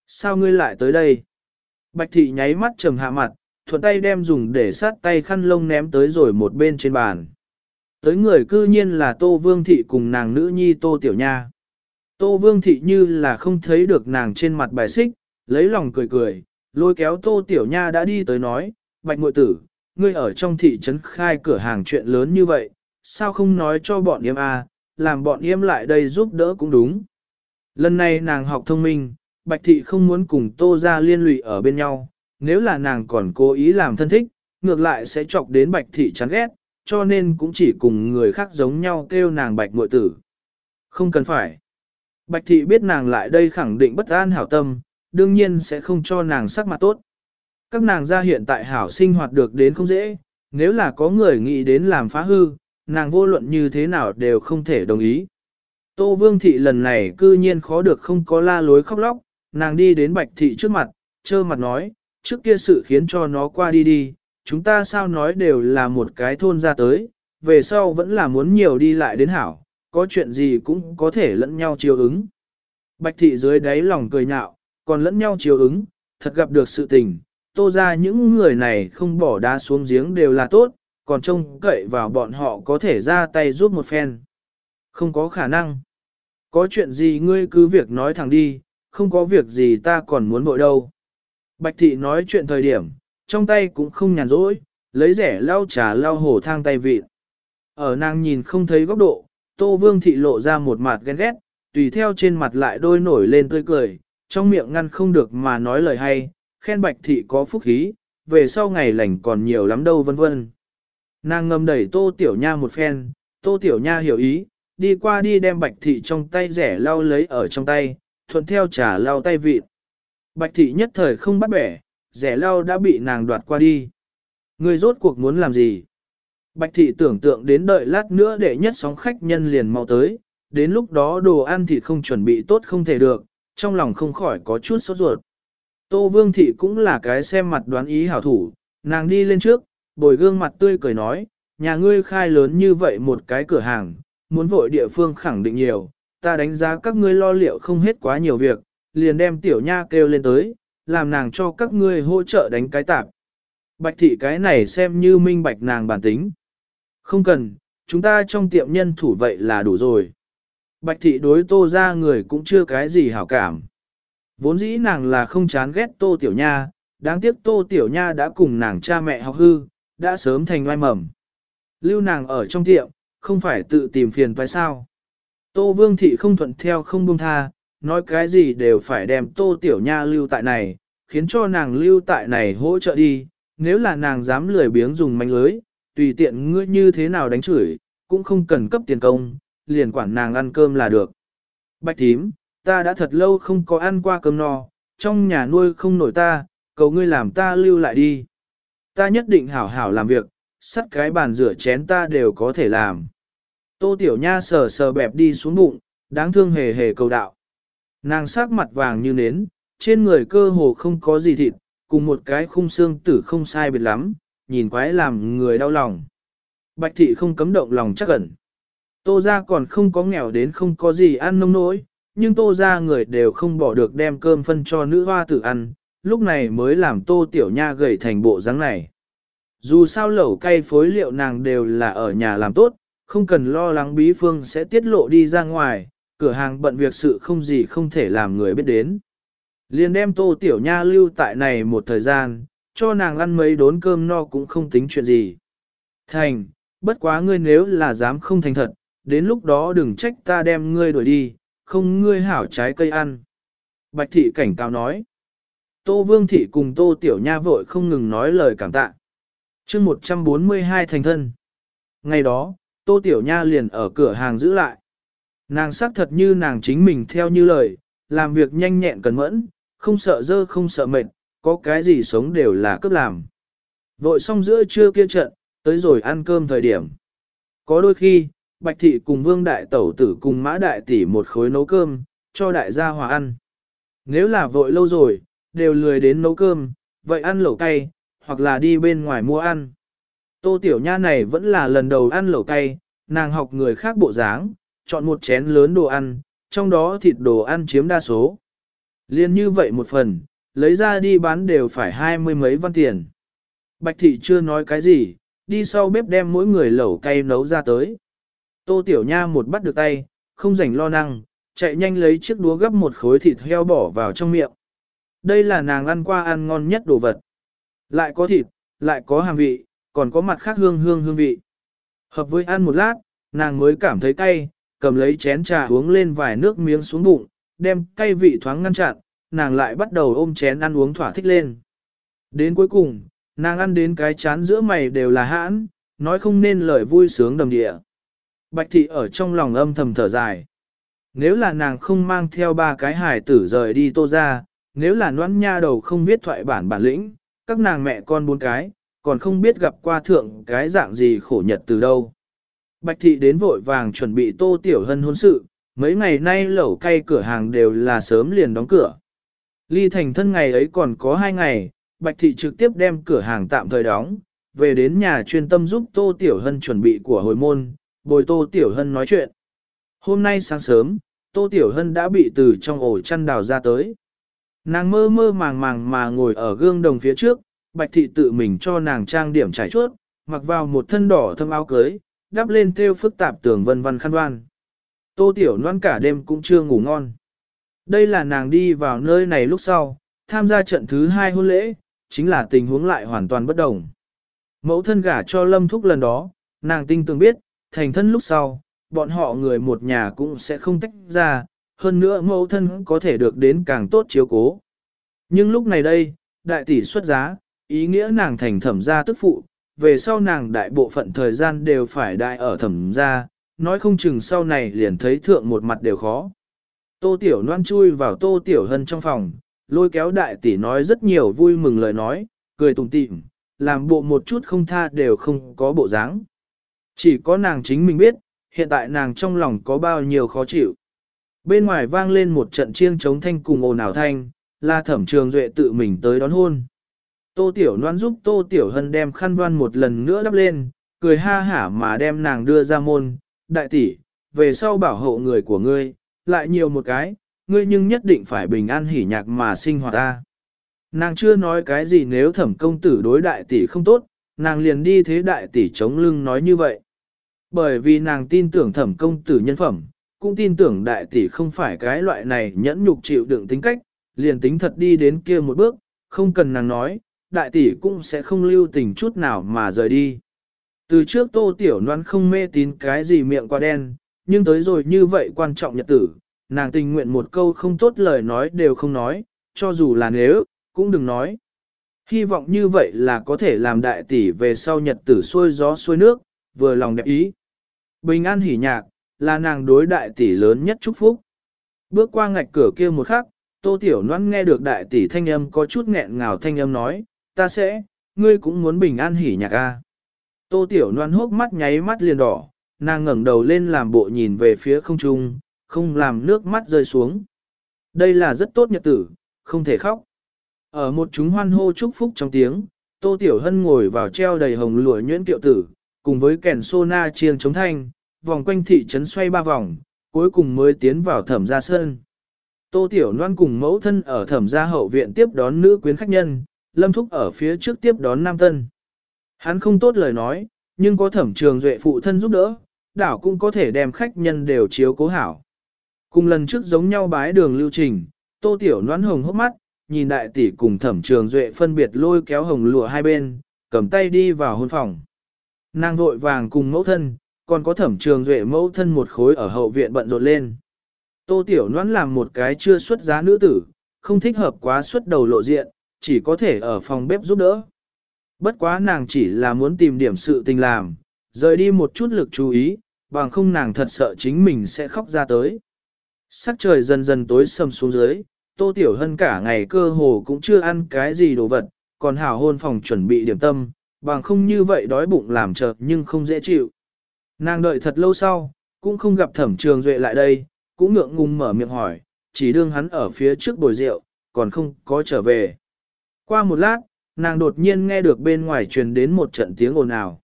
Sao ngươi lại tới đây? Bạch Thị nháy mắt trầm hạ mặt, thuận tay đem dùng để sát tay khăn lông ném tới rồi một bên trên bàn. Tới người cư nhiên là Tô Vương Thị cùng nàng nữ nhi Tô Tiểu Nha. Tô Vương Thị như là không thấy được nàng trên mặt bài xích, lấy lòng cười cười, lôi kéo Tô Tiểu Nha đã đi tới nói, Bạch ngội Tử, ngươi ở trong thị trấn khai cửa hàng chuyện lớn như vậy, sao không nói cho bọn yêm a, à, làm bọn yêm lại đây giúp đỡ cũng đúng. Lần này nàng học thông minh, Bạch Thị không muốn cùng Tô ra liên lụy ở bên nhau, nếu là nàng còn cố ý làm thân thích, ngược lại sẽ chọc đến Bạch Thị chán ghét, cho nên cũng chỉ cùng người khác giống nhau kêu nàng Bạch ngội Tử. Không cần phải. Bạch Thị biết nàng lại đây khẳng định bất an hảo tâm, đương nhiên sẽ không cho nàng sắc mặt tốt. Các nàng gia hiện tại hảo sinh hoạt được đến không dễ, nếu là có người nghĩ đến làm phá hư, nàng vô luận như thế nào đều không thể đồng ý. Tô Vương Thị lần này cư nhiên khó được không có la lối khóc lóc, nàng đi đến Bạch Thị trước mặt, trơ mặt nói, trước kia sự khiến cho nó qua đi đi, chúng ta sao nói đều là một cái thôn ra tới, về sau vẫn là muốn nhiều đi lại đến hảo, có chuyện gì cũng có thể lẫn nhau chiều ứng. Bạch thị dưới đáy lòng cười nhạo, còn lẫn nhau chiều ứng, thật gặp được sự tình, tô ra những người này không bỏ đá xuống giếng đều là tốt, còn trông cậy vào bọn họ có thể ra tay giúp một phen. Không có khả năng. Có chuyện gì ngươi cứ việc nói thẳng đi, không có việc gì ta còn muốn vội đâu. Bạch thị nói chuyện thời điểm, trong tay cũng không nhàn rỗi, lấy rẻ lau trà lau hổ thang tay vịt. Ở nàng nhìn không thấy góc độ, Tô Vương thị lộ ra một mặt ghen ghét, tùy theo trên mặt lại đôi nổi lên tươi cười, trong miệng ngăn không được mà nói lời hay, khen bạch thị có phúc khí, về sau ngày lành còn nhiều lắm đâu vân vân. Nàng ngầm đẩy Tô Tiểu Nha một phen, Tô Tiểu Nha hiểu ý, đi qua đi đem bạch thị trong tay rẻ lau lấy ở trong tay, thuận theo trả lau tay vịt. Bạch thị nhất thời không bắt bẻ, rẻ lau đã bị nàng đoạt qua đi. Người rốt cuộc muốn làm gì? Bạch thị tưởng tượng đến đợi lát nữa để nhất sóng khách nhân liền mau tới, đến lúc đó đồ ăn thịt không chuẩn bị tốt không thể được, trong lòng không khỏi có chút sốt ruột. Tô Vương thị cũng là cái xem mặt đoán ý hảo thủ, nàng đi lên trước, bồi gương mặt tươi cười nói, nhà ngươi khai lớn như vậy một cái cửa hàng, muốn vội địa phương khẳng định nhiều, ta đánh giá các ngươi lo liệu không hết quá nhiều việc, liền đem tiểu nha kêu lên tới, làm nàng cho các ngươi hỗ trợ đánh cái tạp. Bạch thị cái này xem như minh bạch nàng bản tính. Không cần, chúng ta trong tiệm nhân thủ vậy là đủ rồi. Bạch thị đối tô ra người cũng chưa cái gì hảo cảm. Vốn dĩ nàng là không chán ghét tô tiểu nha, đáng tiếc tô tiểu nha đã cùng nàng cha mẹ học hư, đã sớm thành oai mầm. Lưu nàng ở trong tiệm, không phải tự tìm phiền phải sao. Tô vương thị không thuận theo không buông tha, nói cái gì đều phải đem tô tiểu nha lưu tại này, khiến cho nàng lưu tại này hỗ trợ đi, nếu là nàng dám lười biếng dùng manh lưới, tùy tiện ngươi như thế nào đánh chửi, cũng không cần cấp tiền công, liền quản nàng ăn cơm là được. Bạch thím, ta đã thật lâu không có ăn qua cơm no, trong nhà nuôi không nổi ta, cầu ngươi làm ta lưu lại đi. Ta nhất định hảo hảo làm việc, sắt cái bàn rửa chén ta đều có thể làm. Tô Tiểu Nha sờ sờ bẹp đi xuống bụng, đáng thương hề hề cầu đạo. Nàng sắc mặt vàng như nến, trên người cơ hồ không có gì thịt, cùng một cái khung xương tử không sai biệt lắm, nhìn quái làm người đau lòng. Bạch thị không cấm động lòng chắc ẩn. Tô ra còn không có nghèo đến không có gì ăn nông nỗi, nhưng tô ra người đều không bỏ được đem cơm phân cho nữ hoa tử ăn, lúc này mới làm tô tiểu nha gầy thành bộ dáng này. Dù sao lẩu cay phối liệu nàng đều là ở nhà làm tốt, không cần lo lắng bí phương sẽ tiết lộ đi ra ngoài, cửa hàng bận việc sự không gì không thể làm người biết đến. Liền đem tô tiểu nha lưu tại này một thời gian, cho nàng ăn mấy đốn cơm no cũng không tính chuyện gì. Thành, bất quá ngươi nếu là dám không thành thật, đến lúc đó đừng trách ta đem ngươi đuổi đi, không ngươi hảo trái cây ăn. Bạch thị cảnh cáo nói. Tô Vương thị cùng Tô Tiểu Nha vội không ngừng nói lời cảm tạ. chương 142 thành thân. Ngày đó, Tô Tiểu Nha liền ở cửa hàng giữ lại. Nàng xác thật như nàng chính mình theo như lời, làm việc nhanh nhẹn cẩn mẫn, không sợ dơ không sợ mệt, có cái gì sống đều là cấp làm. Vội xong giữa trưa kia trận, tới rồi ăn cơm thời điểm. Có đôi khi, Bạch Thị cùng Vương Đại Tẩu tử cùng Mã Đại Tỷ một khối nấu cơm, cho đại gia hòa ăn. Nếu là vội lâu rồi, đều lười đến nấu cơm, vậy ăn lẩu cay, hoặc là đi bên ngoài mua ăn. Tô Tiểu Nha này vẫn là lần đầu ăn lẩu cay, nàng học người khác bộ dáng, chọn một chén lớn đồ ăn, trong đó thịt đồ ăn chiếm đa số. Liên như vậy một phần, lấy ra đi bán đều phải hai mươi mấy văn tiền. Bạch thị chưa nói cái gì, đi sau bếp đem mỗi người lẩu cay nấu ra tới. Tô Tiểu Nha một bắt được tay, không rảnh lo năng, chạy nhanh lấy chiếc đũa gấp một khối thịt heo bỏ vào trong miệng. Đây là nàng ăn qua ăn ngon nhất đồ vật. Lại có thịt, lại có hàm vị, còn có mặt khác hương hương hương vị. Hợp với ăn một lát, nàng mới cảm thấy cay, cầm lấy chén trà uống lên vài nước miếng xuống bụng, đem cay vị thoáng ngăn chặn, nàng lại bắt đầu ôm chén ăn uống thỏa thích lên. Đến cuối cùng, nàng ăn đến cái chán giữa mày đều là hãn, nói không nên lời vui sướng đầm địa. Bạch thị ở trong lòng âm thầm thở dài. Nếu là nàng không mang theo ba cái hài tử rời đi tô ra, nếu là noãn nha đầu không biết thoại bản bản lĩnh, các nàng mẹ con bốn cái, còn không biết gặp qua thượng cái dạng gì khổ nhật từ đâu. Bạch thị đến vội vàng chuẩn bị tô tiểu hân hôn sự, mấy ngày nay lẩu cay cửa hàng đều là sớm liền đóng cửa. Ly thành thân ngày ấy còn có hai ngày, Bạch thị trực tiếp đem cửa hàng tạm thời đóng, về đến nhà chuyên tâm giúp tô tiểu hân chuẩn bị của hồi môn, bồi tô tiểu hân nói chuyện. Hôm nay sáng sớm, tô tiểu hân đã bị từ trong ổ chăn đào ra tới. Nàng mơ mơ màng màng mà ngồi ở gương đồng phía trước, bạch thị tự mình cho nàng trang điểm trải chuốt, mặc vào một thân đỏ thâm áo cưới, đắp lên theo phức tạp tường vân vân khăn đoan. Tô tiểu Loan cả đêm cũng chưa ngủ ngon. Đây là nàng đi vào nơi này lúc sau, tham gia trận thứ hai hôn lễ, chính là tình huống lại hoàn toàn bất đồng. Mẫu thân gả cho lâm thúc lần đó, nàng tinh tường biết, thành thân lúc sau, bọn họ người một nhà cũng sẽ không tách ra, hơn nữa mẫu thân có thể được đến càng tốt chiếu cố. Nhưng lúc này đây, đại tỷ xuất giá, ý nghĩa nàng thành thẩm gia tức phụ, về sau nàng đại bộ phận thời gian đều phải đại ở thẩm gia, nói không chừng sau này liền thấy thượng một mặt đều khó. Tô Tiểu Loan chui vào Tô Tiểu Hân trong phòng, lôi kéo đại tỷ nói rất nhiều vui mừng lời nói, cười tùng tịm, làm bộ một chút không tha đều không có bộ dáng. Chỉ có nàng chính mình biết, hiện tại nàng trong lòng có bao nhiêu khó chịu. Bên ngoài vang lên một trận chiêng chống thanh cùng ồn ào thanh, là thẩm trường duệ tự mình tới đón hôn. Tô Tiểu Loan giúp Tô Tiểu Hân đem khăn đoan một lần nữa đắp lên, cười ha hả mà đem nàng đưa ra môn, đại tỷ, về sau bảo hộ người của ngươi, lại nhiều một cái, ngươi nhưng nhất định phải bình an hỉ nhạc mà sinh hoạt ta. Nàng chưa nói cái gì nếu thẩm công tử đối đại tỷ không tốt, nàng liền đi thế đại tỷ chống lưng nói như vậy. Bởi vì nàng tin tưởng thẩm công tử nhân phẩm, cũng tin tưởng đại tỷ không phải cái loại này nhẫn nhục chịu đựng tính cách, liền tính thật đi đến kia một bước, không cần nàng nói, đại tỷ cũng sẽ không lưu tình chút nào mà rời đi. Từ trước tô tiểu noan không mê tín cái gì miệng qua đen, nhưng tới rồi như vậy quan trọng nhật tử, nàng tình nguyện một câu không tốt lời nói đều không nói, cho dù là nếu, cũng đừng nói. Hy vọng như vậy là có thể làm đại tỷ về sau nhật tử xuôi gió xuôi nước, vừa lòng đẹp ý. Bình an hỉ nhạc, là nàng đối đại tỷ lớn nhất chúc phúc. Bước qua ngạch cửa kia một khắc, tô tiểu noan nghe được đại tỷ thanh âm có chút nghẹn ngào thanh âm nói, ta sẽ, ngươi cũng muốn bình an hỉ nhạc a. À? Tô tiểu noan hốc mắt nháy mắt liền đỏ, nàng ngẩng đầu lên làm bộ nhìn về phía không trung, không làm nước mắt rơi xuống. Đây là rất tốt nhật tử, không thể khóc. Ở một chúng hoan hô chúc phúc trong tiếng, Tô Tiểu Hân ngồi vào treo đầy hồng lụa nhuyễn kiệu tử, cùng với kèn sô na chiêng chống thanh, vòng quanh thị trấn xoay ba vòng, cuối cùng mới tiến vào thẩm gia sơn. Tô Tiểu Loan cùng mẫu thân ở thẩm gia hậu viện tiếp đón nữ quyến khách nhân, Lâm Thúc ở phía trước tiếp đón Nam Tân. Hắn không tốt lời nói, nhưng có thẩm trường duệ phụ thân giúp đỡ, đảo cũng có thể đem khách nhân đều chiếu cố hảo. Cùng lần trước giống nhau bái đường lưu trình, tô tiểu Loan hồng hốc mắt, nhìn đại tỷ cùng thẩm trường duệ phân biệt lôi kéo hồng lụa hai bên, cầm tay đi vào hôn phòng. Nàng vội vàng cùng mẫu thân, còn có thẩm trường duệ mẫu thân một khối ở hậu viện bận rộn lên. Tô tiểu noãn làm một cái chưa xuất giá nữ tử, không thích hợp quá xuất đầu lộ diện, chỉ có thể ở phòng bếp giúp đỡ. Bất quá nàng chỉ là muốn tìm điểm sự tình làm, rời đi một chút lực chú ý, bằng không nàng thật sợ chính mình sẽ khóc ra tới. Sắc trời dần dần tối sầm xuống dưới, Tô Tiểu Hân cả ngày cơ hồ cũng chưa ăn cái gì đồ vật, còn hảo hôn phòng chuẩn bị điểm tâm, bằng không như vậy đói bụng làm chợt nhưng không dễ chịu. Nàng đợi thật lâu sau, cũng không gặp thẩm trường duệ lại đây, cũng ngượng ngùng mở miệng hỏi, chỉ đương hắn ở phía trước bồi rượu, còn không có trở về. Qua một lát, nàng đột nhiên nghe được bên ngoài truyền đến một trận tiếng ồn ào.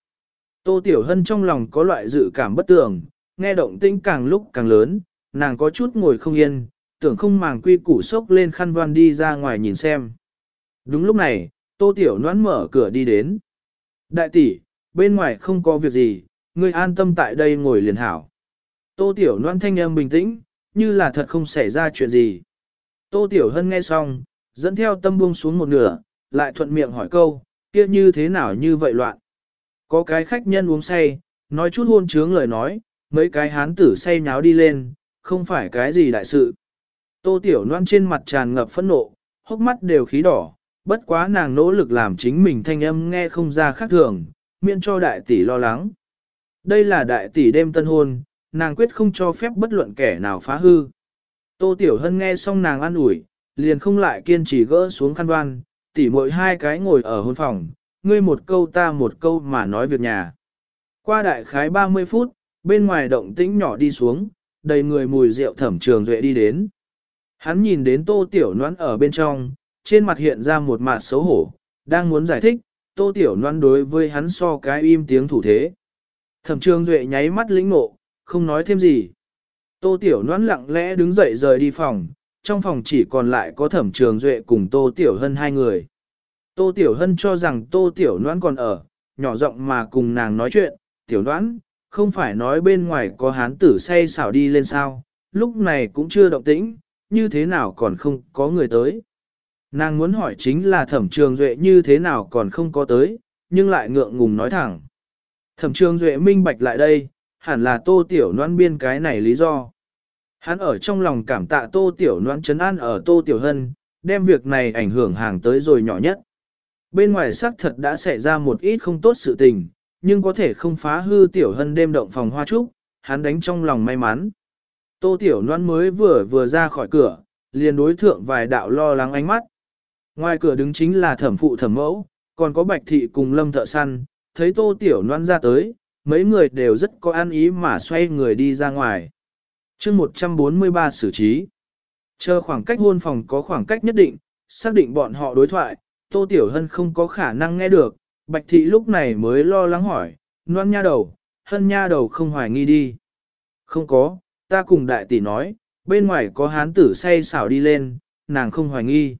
Tô Tiểu Hân trong lòng có loại dự cảm bất tường, nghe động tĩnh càng lúc càng lớn, nàng có chút ngồi không yên, tưởng không màng quy củ sốc lên khăn voan đi ra ngoài nhìn xem. Đúng lúc này, Tô Tiểu Noãn mở cửa đi đến. Đại tỷ, bên ngoài không có việc gì, ngươi an tâm tại đây ngồi liền hảo. Tô Tiểu Loan thanh âm bình tĩnh, như là thật không xảy ra chuyện gì. Tô Tiểu Hân nghe xong, dẫn theo tâm buông xuống một nửa, lại thuận miệng hỏi câu, kia như thế nào như vậy loạn. Có cái khách nhân uống say, nói chút hôn trướng lời nói, mấy cái hán tử say nháo đi lên, không phải cái gì đại sự. Tô Tiểu Loan trên mặt tràn ngập phẫn nộ, hốc mắt đều khí đỏ, bất quá nàng nỗ lực làm chính mình thanh âm nghe không ra khác thường, miễn cho đại tỷ lo lắng. Đây là đại tỷ đêm tân hôn, nàng quyết không cho phép bất luận kẻ nào phá hư. Tô Tiểu Hân nghe xong nàng an ủi, liền không lại kiên trì gỡ xuống khăn đoan, tỷ mỗi hai cái ngồi ở hôn phòng, ngươi một câu ta một câu mà nói việc nhà. Qua đại khái 30 phút, bên ngoài động tĩnh nhỏ đi xuống, đầy người mùi rượu thẩm trường duệ đi đến. Hắn nhìn đến tô tiểu noãn ở bên trong, trên mặt hiện ra một mặt xấu hổ, đang muốn giải thích, tô tiểu noãn đối với hắn so cái im tiếng thủ thế. Thẩm trường duệ nháy mắt lĩnh nộ, không nói thêm gì. Tô tiểu noãn lặng lẽ đứng dậy rời đi phòng, trong phòng chỉ còn lại có thẩm trường duệ cùng tô tiểu hân hai người. Tô tiểu hân cho rằng tô tiểu noãn còn ở, nhỏ giọng mà cùng nàng nói chuyện, tiểu noãn, không phải nói bên ngoài có hán tử say xảo đi lên sao, lúc này cũng chưa động tĩnh, như thế nào còn không có người tới. Nàng muốn hỏi chính là thẩm trường duệ như thế nào còn không có tới, nhưng lại ngượng ngùng nói thẳng. Thẩm trường duệ minh bạch lại đây, hẳn là tô tiểu noan biên cái này lý do. Hắn ở trong lòng cảm tạ tô tiểu noan chấn an ở tô tiểu hân, đem việc này ảnh hưởng hàng tới rồi nhỏ nhất. Bên ngoài xác thật đã xảy ra một ít không tốt sự tình, nhưng có thể không phá hư tiểu hân đêm động phòng hoa trúc, hắn đánh trong lòng may mắn. Tô tiểu noan mới vừa vừa ra khỏi cửa, liền đối thượng vài đạo lo lắng ánh mắt. Ngoài cửa đứng chính là thẩm phụ thẩm mẫu, còn có bạch thị cùng lâm thợ săn, thấy tô tiểu noan ra tới, mấy người đều rất có an ý mà xoay người đi ra ngoài. chương 143 xử trí. Chờ khoảng cách hôn phòng có khoảng cách nhất định, xác định bọn họ đối thoại, tô tiểu hân không có khả năng nghe được, bạch thị lúc này mới lo lắng hỏi, noan nha đầu, hân nha đầu không hoài nghi đi. Không có, ta cùng đại tỷ nói, bên ngoài có hán tử say xảo đi lên, nàng không hoài nghi.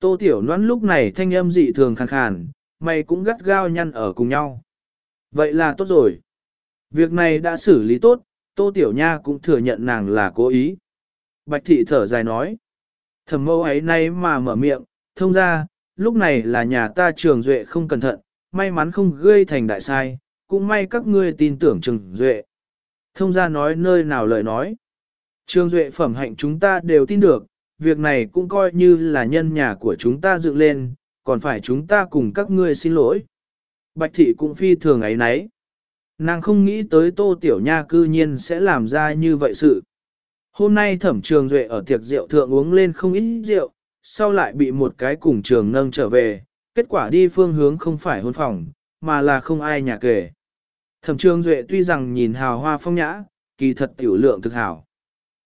Tô Tiểu noan lúc này thanh âm dị thường khàn khàn, mày cũng gắt gao nhăn ở cùng nhau. Vậy là tốt rồi. Việc này đã xử lý tốt, Tô Tiểu Nha cũng thừa nhận nàng là cố ý. Bạch thị thở dài nói. Thẩm mâu ấy nay mà mở miệng, thông ra, lúc này là nhà ta trường duệ không cẩn thận, may mắn không gây thành đại sai, cũng may các ngươi tin tưởng trường duệ. Thông ra nói nơi nào lời nói. Trường duệ phẩm hạnh chúng ta đều tin được, việc này cũng coi như là nhân nhà của chúng ta dựng lên, còn phải chúng ta cùng các ngươi xin lỗi. Bạch thị cũng phi thường ấy nấy. Nàng không nghĩ tới tô tiểu nha cư nhiên sẽ làm ra như vậy sự. Hôm nay thẩm trường duệ ở tiệc rượu thượng uống lên không ít rượu, sau lại bị một cái cùng trường nâng trở về, kết quả đi phương hướng không phải hôn phòng, mà là không ai nhà kể. Thẩm trường duệ tuy rằng nhìn hào hoa phong nhã, kỳ thật tiểu lượng thực hảo.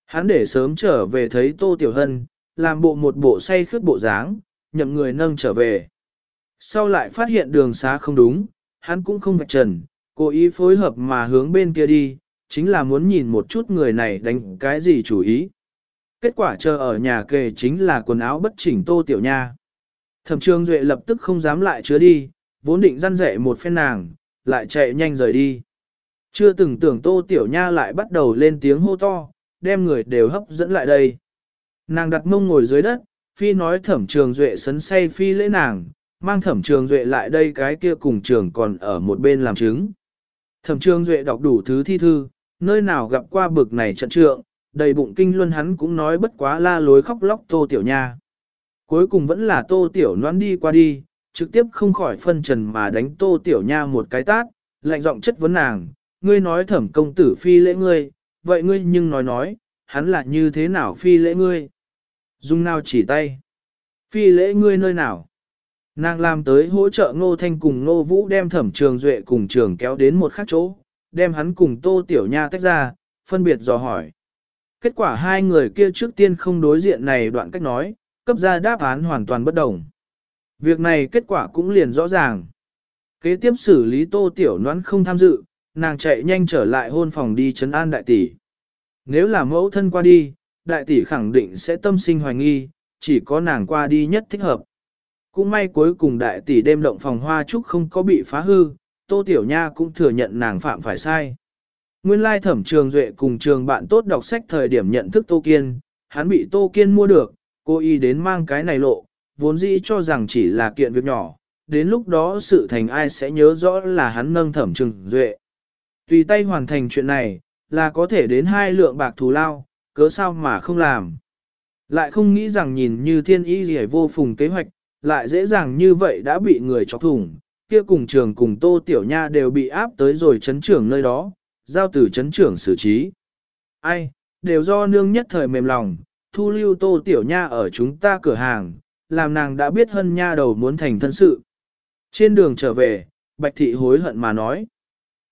Hắn để sớm trở về thấy Tô Tiểu Hân, làm bộ một bộ say khướt bộ dáng, nhậm người nâng trở về. Sau lại phát hiện đường xá không đúng, hắn cũng không vạch trần, cố ý phối hợp mà hướng bên kia đi, chính là muốn nhìn một chút người này đánh cái gì chủ ý. Kết quả chờ ở nhà kề chính là quần áo bất chỉnh Tô Tiểu Nha. Thẩm Trương Duệ lập tức không dám lại chứa đi, vốn định răn rẻ một phen nàng, lại chạy nhanh rời đi. Chưa từng tưởng Tô Tiểu Nha lại bắt đầu lên tiếng hô to, đem người đều hấp dẫn lại đây. Nàng đặt mông ngồi dưới đất, phi nói thẩm trường duệ sấn say phi lễ nàng, mang thẩm trường duệ lại đây cái kia cùng trường còn ở một bên làm chứng. Thẩm trường duệ đọc đủ thứ thi thư, nơi nào gặp qua bực này trận trượng, đầy bụng kinh luân hắn cũng nói bất quá la lối khóc lóc tô tiểu nha. Cuối cùng vẫn là tô tiểu noan đi qua đi, trực tiếp không khỏi phân trần mà đánh tô tiểu nha một cái tát, lạnh giọng chất vấn nàng, ngươi nói thẩm công tử phi lễ ngươi, vậy ngươi nhưng nói nói, hắn là như thế nào phi lễ ngươi? Dung nào chỉ tay? Phi lễ ngươi nơi nào? Nàng làm tới hỗ trợ Ngô Thanh cùng Ngô Vũ đem thẩm trường duệ cùng trường kéo đến một khác chỗ, đem hắn cùng Tô Tiểu Nha tách ra, phân biệt dò hỏi. Kết quả hai người kia trước tiên không đối diện này đoạn cách nói, cấp ra đáp án hoàn toàn bất đồng. Việc này kết quả cũng liền rõ ràng. Kế tiếp xử lý Tô Tiểu Noãn không tham dự, nàng chạy nhanh trở lại hôn phòng đi chấn an đại tỷ. Nếu là mẫu thân qua đi, đại tỷ khẳng định sẽ tâm sinh hoài nghi, chỉ có nàng qua đi nhất thích hợp. Cũng may cuối cùng đại tỷ đêm động phòng hoa trúc không có bị phá hư, Tô Tiểu Nha cũng thừa nhận nàng phạm phải sai. Nguyên lai thẩm trường duệ cùng trường bạn tốt đọc sách thời điểm nhận thức Tô Kiên, hắn bị Tô Kiên mua được, cô y đến mang cái này lộ, vốn dĩ cho rằng chỉ là kiện việc nhỏ, đến lúc đó sự thành ai sẽ nhớ rõ là hắn nâng thẩm trường duệ. Tùy tay hoàn thành chuyện này, là có thể đến hai lượng bạc thù lao, cớ sao mà không làm. Lại không nghĩ rằng nhìn như thiên y gì vô phùng kế hoạch, lại dễ dàng như vậy đã bị người chọc thủng, kia cùng trường cùng tô tiểu nha đều bị áp tới rồi chấn trưởng nơi đó, giao từ chấn trưởng xử trí. Ai, đều do nương nhất thời mềm lòng, thu lưu tô tiểu nha ở chúng ta cửa hàng, làm nàng đã biết hân nha đầu muốn thành thân sự. Trên đường trở về, Bạch Thị hối hận mà nói.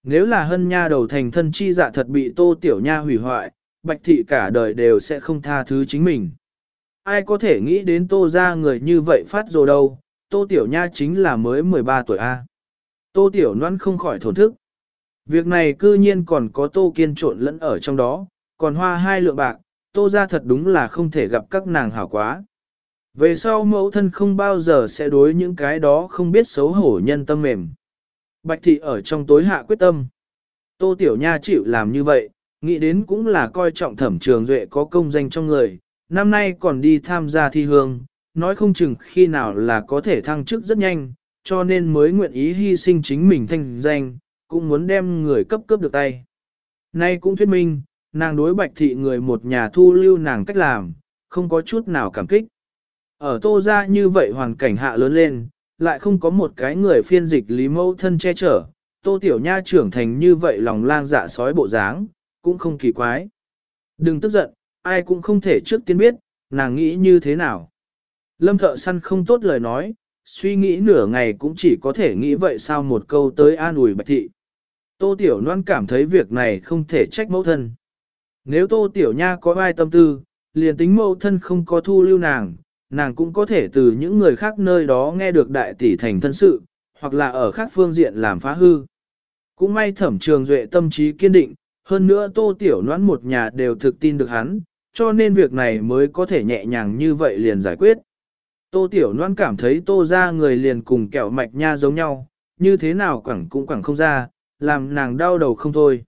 Nếu là hân nha đầu thành thân chi dạ thật bị tô tiểu nha hủy hoại, Bạch Thị cả đời đều sẽ không tha thứ chính mình. Ai có thể nghĩ đến tô ra người như vậy phát rồi đâu, tô tiểu nha chính là mới 13 tuổi A. Tô tiểu noan không khỏi thổn thức. Việc này cư nhiên còn có tô kiên trộn lẫn ở trong đó, còn hoa hai lượng bạc, tô ra thật đúng là không thể gặp các nàng hảo quá. Về sau mẫu thân không bao giờ sẽ đối những cái đó không biết xấu hổ nhân tâm mềm. Bạch thị ở trong tối hạ quyết tâm. Tô Tiểu Nha chịu làm như vậy, nghĩ đến cũng là coi trọng thẩm trường duệ có công danh trong người, năm nay còn đi tham gia thi hương, nói không chừng khi nào là có thể thăng chức rất nhanh, cho nên mới nguyện ý hy sinh chính mình thành danh, cũng muốn đem người cấp cấp được tay. Nay cũng thuyết minh, nàng đối bạch thị người một nhà thu lưu nàng cách làm, không có chút nào cảm kích. Ở tô ra như vậy hoàn cảnh hạ lớn lên, lại không có một cái người phiên dịch lý mẫu thân che chở, tô tiểu nha trưởng thành như vậy lòng lang dạ sói bộ dáng, cũng không kỳ quái. Đừng tức giận, ai cũng không thể trước tiên biết, nàng nghĩ như thế nào. Lâm thợ săn không tốt lời nói, suy nghĩ nửa ngày cũng chỉ có thể nghĩ vậy sao một câu tới an ủi bạch thị. Tô Tiểu Loan cảm thấy việc này không thể trách mẫu thân. Nếu Tô Tiểu Nha có ai tâm tư, liền tính mẫu thân không có thu lưu nàng, nàng cũng có thể từ những người khác nơi đó nghe được đại tỷ thành thân sự, hoặc là ở khác phương diện làm phá hư. Cũng may thẩm trường duệ tâm trí kiên định, hơn nữa tô tiểu noãn một nhà đều thực tin được hắn, cho nên việc này mới có thể nhẹ nhàng như vậy liền giải quyết. Tô tiểu noãn cảm thấy tô ra người liền cùng kẹo mạch nha giống nhau, như thế nào quẳng cũng quẳng không ra, làm nàng đau đầu không thôi.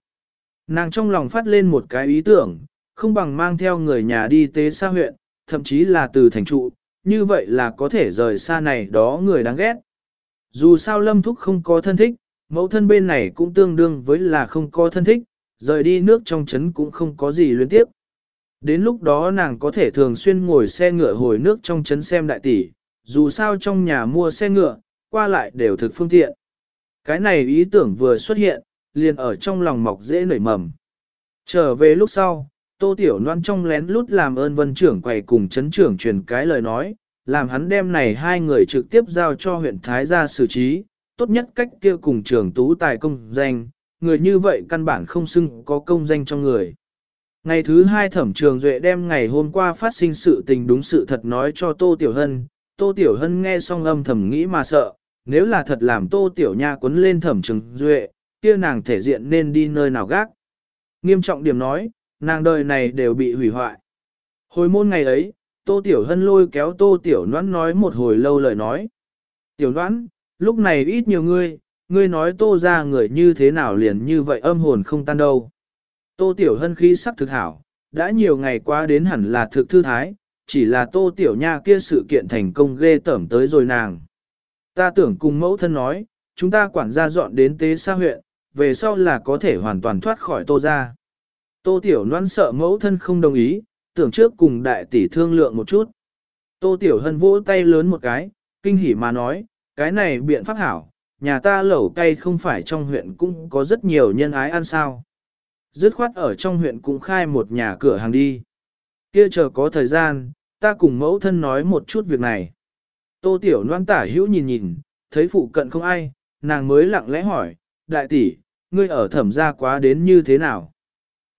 Nàng trong lòng phát lên một cái ý tưởng, không bằng mang theo người nhà đi tế xa huyện, thậm chí là từ thành trụ, như vậy là có thể rời xa này đó người đáng ghét. Dù sao Lâm Thúc không có thân thích, mẫu thân bên này cũng tương đương với là không có thân thích, rời đi nước trong trấn cũng không có gì liên tiếp. Đến lúc đó nàng có thể thường xuyên ngồi xe ngựa hồi nước trong trấn xem đại tỷ, dù sao trong nhà mua xe ngựa, qua lại đều thực phương tiện. Cái này ý tưởng vừa xuất hiện, liền ở trong lòng mọc dễ nảy mầm. Trở về lúc sau, Tô Tiểu Loan trong lén lút làm ơn vân trưởng quầy cùng chấn trưởng truyền cái lời nói, làm hắn đem này hai người trực tiếp giao cho huyện Thái gia xử trí, tốt nhất cách kia cùng trưởng tú tài công danh, người như vậy căn bản không xưng có công danh trong người. Ngày thứ hai thẩm trường duệ đem ngày hôm qua phát sinh sự tình đúng sự thật nói cho Tô Tiểu Hân, Tô Tiểu Hân nghe xong âm thầm nghĩ mà sợ, nếu là thật làm Tô Tiểu Nha quấn lên thẩm trường duệ, kia nàng thể diện nên đi nơi nào gác. Nghiêm trọng điểm nói, nàng đời này đều bị hủy hoại. Hồi môn ngày ấy, Tô Tiểu Hân lôi kéo Tô Tiểu Noãn nói một hồi lâu lời nói. Tiểu Noãn, lúc này ít nhiều ngươi, ngươi nói Tô ra người như thế nào liền như vậy âm hồn không tan đâu. Tô Tiểu Hân khí sắc thực hảo, đã nhiều ngày qua đến hẳn là thực thư thái, chỉ là Tô Tiểu Nha kia sự kiện thành công ghê tởm tới rồi nàng. Ta tưởng cùng mẫu thân nói, chúng ta quản gia dọn đến tế xa huyện, về sau là có thể hoàn toàn thoát khỏi Tô ra. Tô Tiểu Loan sợ mẫu thân không đồng ý, tưởng trước cùng đại tỷ thương lượng một chút. Tô Tiểu Hân vỗ tay lớn một cái, kinh hỉ mà nói, cái này biện pháp hảo, nhà ta lẩu cay không phải trong huyện cũng có rất nhiều nhân ái ăn sao. Dứt khoát ở trong huyện cũng khai một nhà cửa hàng đi. Kia chờ có thời gian, ta cùng mẫu thân nói một chút việc này. Tô Tiểu Loan tả hữu nhìn nhìn, thấy phụ cận không ai, nàng mới lặng lẽ hỏi, đại tỷ, ngươi ở thẩm gia quá đến như thế nào?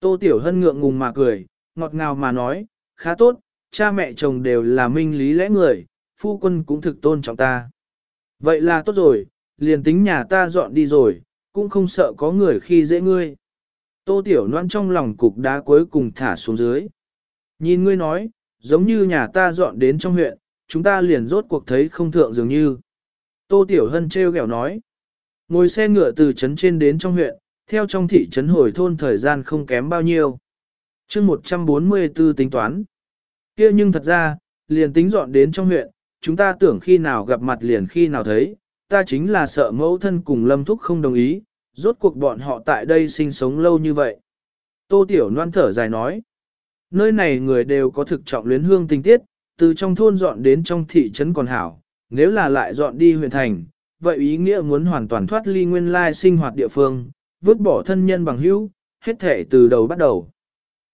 Tô Tiểu Hân ngượng ngùng mà cười, ngọt ngào mà nói, khá tốt, cha mẹ chồng đều là minh lý lẽ người, phu quân cũng thực tôn trọng ta. Vậy là tốt rồi, liền tính nhà ta dọn đi rồi, cũng không sợ có người khi dễ ngươi. Tô Tiểu Loan trong lòng cục đá cuối cùng thả xuống dưới. Nhìn ngươi nói, giống như nhà ta dọn đến trong huyện, chúng ta liền rốt cuộc thấy không thượng dường như. Tô Tiểu Hân treo ghẹo nói. Ngồi xe ngựa từ trấn trên đến trong huyện, theo trong thị trấn hồi thôn thời gian không kém bao nhiêu. chương 144 tính toán. kia nhưng thật ra, liền tính dọn đến trong huyện, chúng ta tưởng khi nào gặp mặt liền khi nào thấy, ta chính là sợ mẫu thân cùng lâm thúc không đồng ý, rốt cuộc bọn họ tại đây sinh sống lâu như vậy. Tô Tiểu Loan thở dài nói, nơi này người đều có thực trọng luyến hương tình tiết, từ trong thôn dọn đến trong thị trấn còn hảo, nếu là lại dọn đi huyện thành, vậy ý nghĩa muốn hoàn toàn thoát ly nguyên lai sinh hoạt địa phương, vứt bỏ thân nhân bằng hữu, hết thể từ đầu bắt đầu.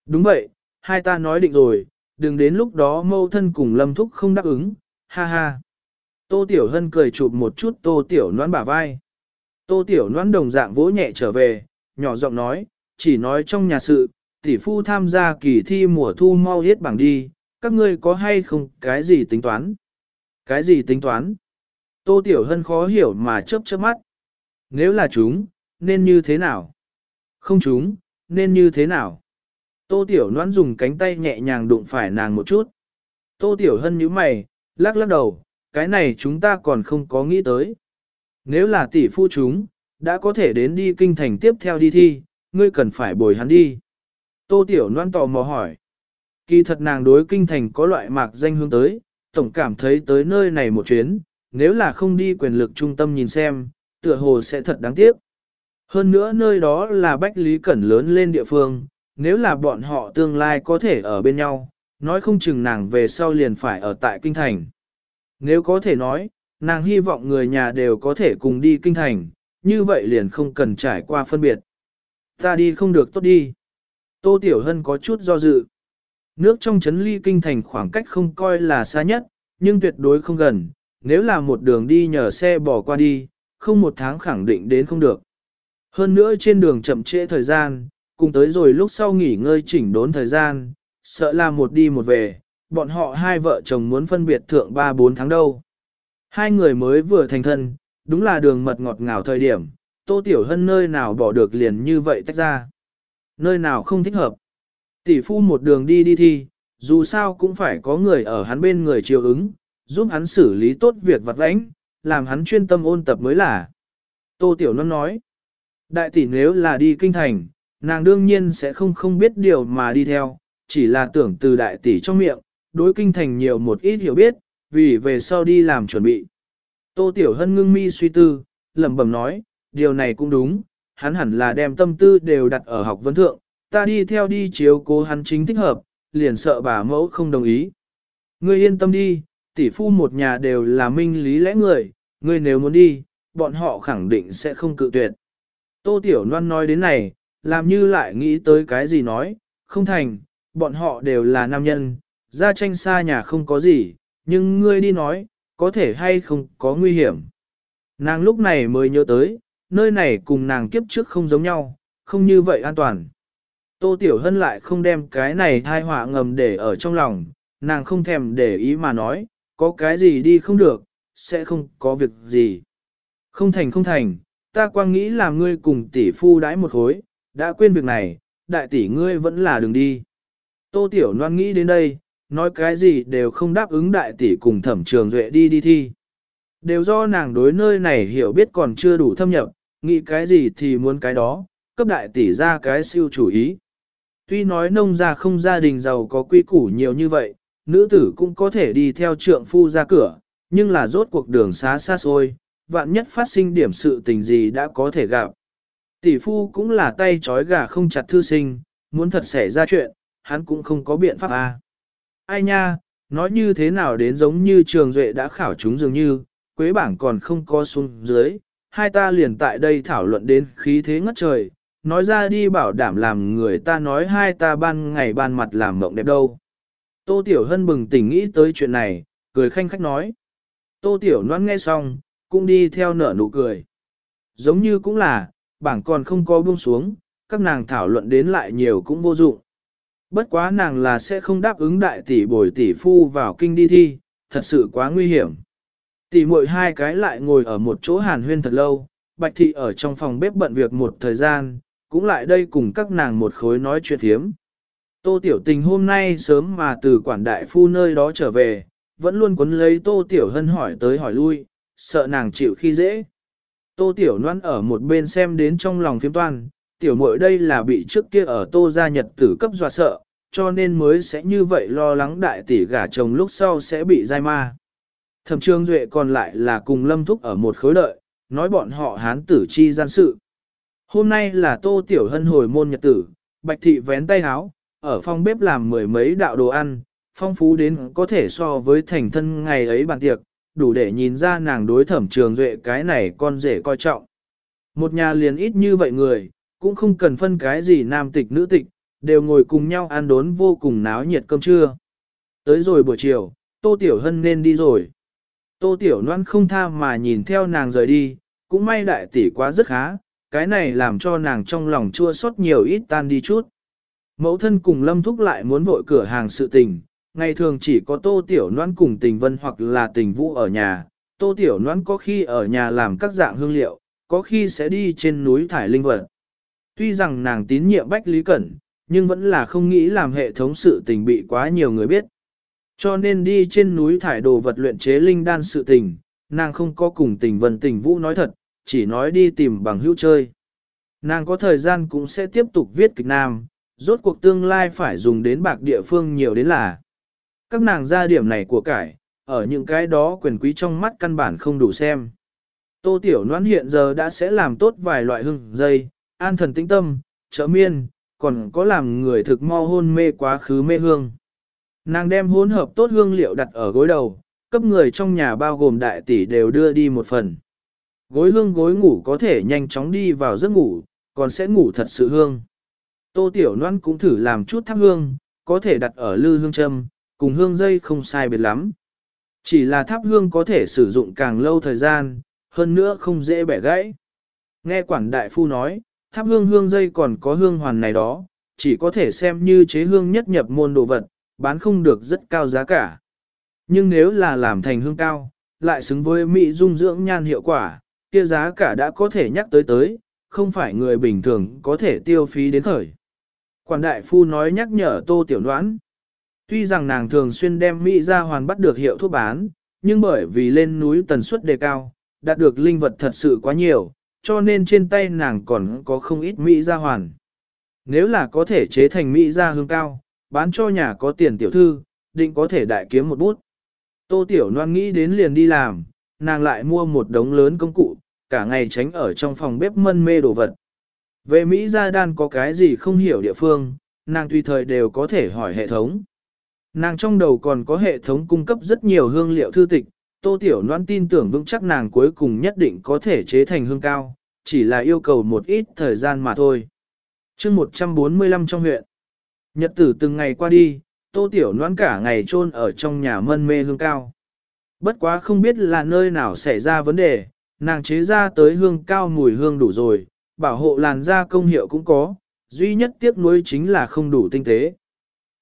Đúng vậy, hai ta nói định rồi, đừng đến lúc đó mâu thân cùng lâm thúc không đáp ứng, ha ha. Tô Tiểu Hân cười chụp một chút Tô Tiểu Noãn bả vai. Tô Tiểu Noãn đồng dạng vỗ nhẹ trở về, nhỏ giọng nói, chỉ nói trong nhà sự, tỷ phu tham gia kỳ thi mùa thu mau hết bảng đi, các ngươi có hay không cái gì tính toán? Cái gì tính toán? Tô Tiểu Hân khó hiểu mà chớp chớp mắt. Nếu là chúng, nên như thế nào? Không chúng, nên như thế nào? Tô Tiểu Noãn dùng cánh tay nhẹ nhàng đụng phải nàng một chút. Tô Tiểu Hân nhíu mày, lắc lắc đầu, cái này chúng ta còn không có nghĩ tới. Nếu là tỷ phu chúng, đã có thể đến đi kinh thành tiếp theo đi thi, ngươi cần phải bồi hắn đi. Tô Tiểu Loan tò mò hỏi. Kỳ thật nàng đối kinh thành có loại mạc danh hướng tới, tổng cảm thấy tới nơi này một chuyến, nếu là không đi quyền lực trung tâm nhìn xem, tựa hồ sẽ thật đáng tiếc. Hơn nữa nơi đó là Bách Lý Cẩn lớn lên địa phương, nếu là bọn họ tương lai có thể ở bên nhau, nói không chừng nàng về sau liền phải ở tại kinh thành. Nếu có thể nói, nàng hy vọng người nhà đều có thể cùng đi kinh thành, như vậy liền không cần trải qua phân biệt. Ta đi không được tốt đi. Tô Tiểu Hân có chút do dự. Nước trong chấn ly kinh thành khoảng cách không coi là xa nhất, nhưng tuyệt đối không gần. Nếu là một đường đi nhờ xe bỏ qua đi, không một tháng khẳng định đến không được. Hơn nữa trên đường chậm trễ thời gian, cùng tới rồi lúc sau nghỉ ngơi chỉnh đốn thời gian, sợ là một đi một về, bọn họ hai vợ chồng muốn phân biệt thượng 3-4 tháng đâu. Hai người mới vừa thành thân, đúng là đường mật ngọt ngào thời điểm, Tô Tiểu Hân nơi nào bỏ được liền như vậy tách ra. Nơi nào không thích hợp. Tỷ phu một đường đi đi thi, dù sao cũng phải có người ở hắn bên người chiều ứng, giúp hắn xử lý tốt việc vặt lãnh, làm hắn chuyên tâm ôn tập mới là. Tô Tiểu Loan nói, đại tỷ nếu là đi kinh thành, nàng đương nhiên sẽ không không biết điều mà đi theo, chỉ là tưởng từ đại tỷ trong miệng, đối kinh thành nhiều một ít hiểu biết, vì về sau đi làm chuẩn bị. Tô Tiểu Hân ngưng mi suy tư, lẩm bẩm nói, điều này cũng đúng, hắn hẳn là đem tâm tư đều đặt ở học vấn thượng, ta đi theo đi chiếu cố hắn chính thích hợp, liền sợ bà mẫu không đồng ý. Ngươi yên tâm đi, tỷ phu một nhà đều là minh lý lẽ người, ngươi nếu muốn đi, bọn họ khẳng định sẽ không cự tuyệt. Tô Tiểu Loan nói đến này, làm như lại nghĩ tới cái gì nói, không thành, bọn họ đều là nam nhân, ra tranh xa nhà không có gì, nhưng ngươi đi nói, có thể hay không có nguy hiểm. Nàng lúc này mới nhớ tới, nơi này cùng nàng kiếp trước không giống nhau, không như vậy an toàn. Tô Tiểu Hân lại không đem cái này thai họa ngầm để ở trong lòng, nàng không thèm để ý mà nói, có cái gì đi không được, sẽ không có việc gì. Không thành không thành, ta quang nghĩ là ngươi cùng tỷ phu đãi một hối, đã quên việc này, đại tỷ ngươi vẫn là đường đi. Tô Tiểu Loan nghĩ đến đây, nói cái gì đều không đáp ứng đại tỷ cùng thẩm trường duệ đi đi thi. Đều do nàng đối nơi này hiểu biết còn chưa đủ thâm nhập, nghĩ cái gì thì muốn cái đó, cấp đại tỷ ra cái siêu chủ ý. Tuy nói nông gia không gia đình giàu có quy củ nhiều như vậy, nữ tử cũng có thể đi theo trượng phu ra cửa, nhưng là rốt cuộc đường xá xa xôi, vạn nhất phát sinh điểm sự tình gì đã có thể gặp. Tỷ phu cũng là tay trói gà không chặt thư sinh, muốn thật xảy ra chuyện, hắn cũng không có biện pháp à. Ai nha, nói như thế nào đến giống như trường duệ đã khảo chúng dường như, quế bảng còn không có xuống dưới, hai ta liền tại đây thảo luận đến khí thế ngất trời, nói ra đi bảo đảm làm người ta nói hai ta ban ngày ban mặt làm mộng đẹp đâu. Tô Tiểu Hân bừng tỉnh nghĩ tới chuyện này, cười khanh khách nói. Tô Tiểu Loan nghe xong, cũng đi theo nở nụ cười. Giống như cũng là, bảng còn không có buông xuống, các nàng thảo luận đến lại nhiều cũng vô dụng. Bất quá nàng là sẽ không đáp ứng đại tỷ bồi tỷ phu vào kinh đi thi, thật sự quá nguy hiểm. Tỷ muội hai cái lại ngồi ở một chỗ hàn huyên thật lâu, Bạch Thị ở trong phòng bếp bận việc một thời gian, cũng lại đây cùng các nàng một khối nói chuyện thiếm. Tô Tiểu Tình hôm nay sớm mà từ quản đại phu nơi đó trở về, vẫn luôn quấn lấy Tô Tiểu Hân hỏi tới hỏi lui, sợ nàng chịu khi dễ. Tô Tiểu Loan ở một bên xem đến trong lòng phiếm toan, Tiểu muội đây là bị trước kia ở Tô gia nhật tử cấp dọa sợ, cho nên mới sẽ như vậy lo lắng đại tỷ gả chồng lúc sau sẽ bị dai ma. Thẩm Trương Duệ còn lại là cùng Lâm Thúc ở một khối đợi, nói bọn họ hán tử chi gian sự. Hôm nay là Tô Tiểu Hân hồi môn nhật tử, Bạch Thị vén tay háo, ở phòng bếp làm mười mấy đạo đồ ăn, phong phú đến có thể so với thành thân ngày ấy bàn tiệc, đủ để nhìn ra nàng đối thẩm trường duệ cái này con rể coi trọng. Một nhà liền ít như vậy người, cũng không cần phân cái gì nam tịch nữ tịch, đều ngồi cùng nhau ăn đốn vô cùng náo nhiệt cơm trưa. Tới rồi buổi chiều, Tô Tiểu Hân nên đi rồi. Tô Tiểu Loan không tha mà nhìn theo nàng rời đi, cũng may đại tỷ quá rất khá, cái này làm cho nàng trong lòng chua xót nhiều ít tan đi chút. Mẫu thân cùng Lâm Thúc lại muốn vội cửa hàng sự tình, ngày thường chỉ có Tô Tiểu Loan cùng tình vân hoặc là tình vũ ở nhà, Tô Tiểu Loan có khi ở nhà làm các dạng hương liệu, có khi sẽ đi trên núi thải linh vật. Tuy rằng nàng tín nhiệm Bách Lý Cẩn, nhưng vẫn là không nghĩ làm hệ thống sự tình bị quá nhiều người biết. Cho nên đi trên núi thải đồ vật luyện chế linh đan sự tình, nàng không có cùng tình vân tình vũ nói thật, chỉ nói đi tìm bằng hữu chơi. Nàng có thời gian cũng sẽ tiếp tục viết kịch nam, rốt cuộc tương lai phải dùng đến bạc địa phương nhiều đến là. Các nàng ra điểm này của cải, ở những cái đó quyền quý trong mắt căn bản không đủ xem. Tô Tiểu Noãn hiện giờ đã sẽ làm tốt vài loại hương dây, an thần tĩnh tâm, trợ miên, còn có làm người thực mo hôn mê quá khứ mê hương. Nàng đem hỗn hợp tốt hương liệu đặt ở gối đầu, cấp người trong nhà bao gồm đại tỷ đều đưa đi một phần. Gối hương gối ngủ có thể nhanh chóng đi vào giấc ngủ, còn sẽ ngủ thật sự hương. Tô Tiểu Loan cũng thử làm chút thắp hương, có thể đặt ở lư hương châm, cùng hương dây không sai biệt lắm. Chỉ là thắp hương có thể sử dụng càng lâu thời gian, hơn nữa không dễ bẻ gãy. Nghe quản đại phu nói, Tháp hương hương dây còn có hương hoàn này đó, chỉ có thể xem như chế hương nhất nhập môn đồ vật, bán không được rất cao giá cả. Nhưng nếu là làm thành hương cao, lại xứng với mỹ dung dưỡng nhan hiệu quả, kia giá cả đã có thể nhắc tới tới, không phải người bình thường có thể tiêu phí đến khởi. Quản đại phu nói nhắc nhở tô tiểu đoán. Tuy rằng nàng thường xuyên đem Mỹ ra hoàn bắt được hiệu thuốc bán, nhưng bởi vì lên núi tần suất đề cao, đạt được linh vật thật sự quá nhiều, cho nên trên tay nàng còn có không ít Mỹ gia hoàn. Nếu là có thể chế thành Mỹ gia hương cao, bán cho nhà có tiền tiểu thư, định có thể đại kiếm một bút. Tô Tiểu Loan nghĩ đến liền đi làm, nàng lại mua một đống lớn công cụ, cả ngày tránh ở trong phòng bếp mân mê đồ vật. Về Mỹ gia đan có cái gì không hiểu địa phương, nàng tùy thời đều có thể hỏi hệ thống. Nàng trong đầu còn có hệ thống cung cấp rất nhiều hương liệu thư tịch, Tô Tiểu Loan tin tưởng vững chắc nàng cuối cùng nhất định có thể chế thành hương cao, chỉ là yêu cầu một ít thời gian mà thôi. chương 145 trong huyện, nhật tử từng ngày qua đi, Tô Tiểu noãn cả ngày trôn ở trong nhà mân mê hương cao. Bất quá không biết là nơi nào xảy ra vấn đề, nàng chế ra tới hương cao mùi hương đủ rồi, bảo hộ làn da công hiệu cũng có, duy nhất tiếc nuối chính là không đủ tinh tế.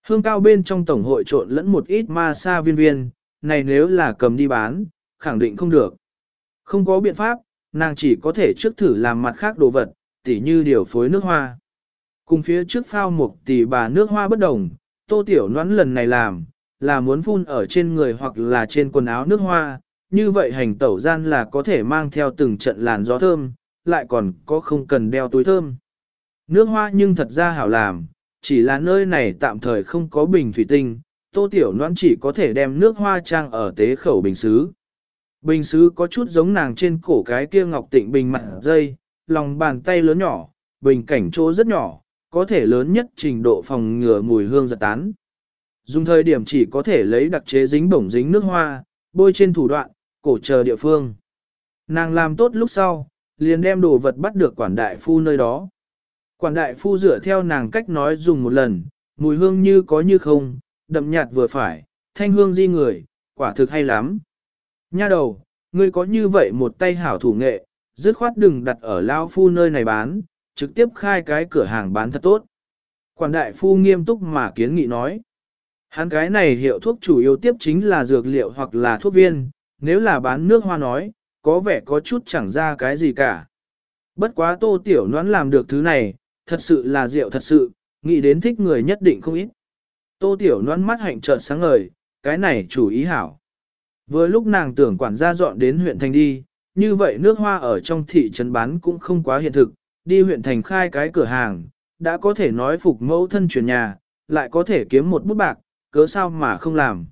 Hương cao bên trong tổng hội trộn lẫn một ít ma sa viên viên, này nếu là cầm đi bán, khẳng định không được. Không có biện pháp, nàng chỉ có thể trước thử làm mặt khác đồ vật, tỉ như điều phối nước hoa. Cùng phía trước phao một tỷ bà nước hoa bất đồng, tô tiểu noãn lần này làm, là muốn phun ở trên người hoặc là trên quần áo nước hoa, như vậy hành tẩu gian là có thể mang theo từng trận làn gió thơm, lại còn có không cần đeo túi thơm. Nước hoa nhưng thật ra hảo làm, chỉ là nơi này tạm thời không có bình thủy tinh, tô tiểu noãn chỉ có thể đem nước hoa trang ở tế khẩu bình xứ. Bình xứ có chút giống nàng trên cổ cái kia ngọc tịnh bình mặt dây, lòng bàn tay lớn nhỏ, bình cảnh chỗ rất nhỏ, có thể lớn nhất trình độ phòng ngừa mùi hương giật tán. Dùng thời điểm chỉ có thể lấy đặc chế dính bổng dính nước hoa, bôi trên thủ đoạn, cổ chờ địa phương. Nàng làm tốt lúc sau, liền đem đồ vật bắt được quản đại phu nơi đó. Quản đại phu dựa theo nàng cách nói dùng một lần, mùi hương như có như không, đậm nhạt vừa phải, thanh hương di người, quả thực hay lắm. Nha đầu, ngươi có như vậy một tay hảo thủ nghệ, dứt khoát đừng đặt ở lao phu nơi này bán, trực tiếp khai cái cửa hàng bán thật tốt. Quản đại phu nghiêm túc mà kiến nghị nói. Hắn cái này hiệu thuốc chủ yếu tiếp chính là dược liệu hoặc là thuốc viên, nếu là bán nước hoa nói, có vẻ có chút chẳng ra cái gì cả. Bất quá tô tiểu noãn làm được thứ này, thật sự là rượu thật sự, nghĩ đến thích người nhất định không ít. Tô tiểu noãn mắt hạnh trợn sáng ngời, cái này chủ ý hảo. Vừa lúc nàng tưởng quản gia dọn đến huyện thành đi, như vậy nước hoa ở trong thị trấn bán cũng không quá hiện thực, đi huyện thành khai cái cửa hàng, đã có thể nói phục mẫu thân chuyển nhà, lại có thể kiếm một bút bạc, cớ sao mà không làm.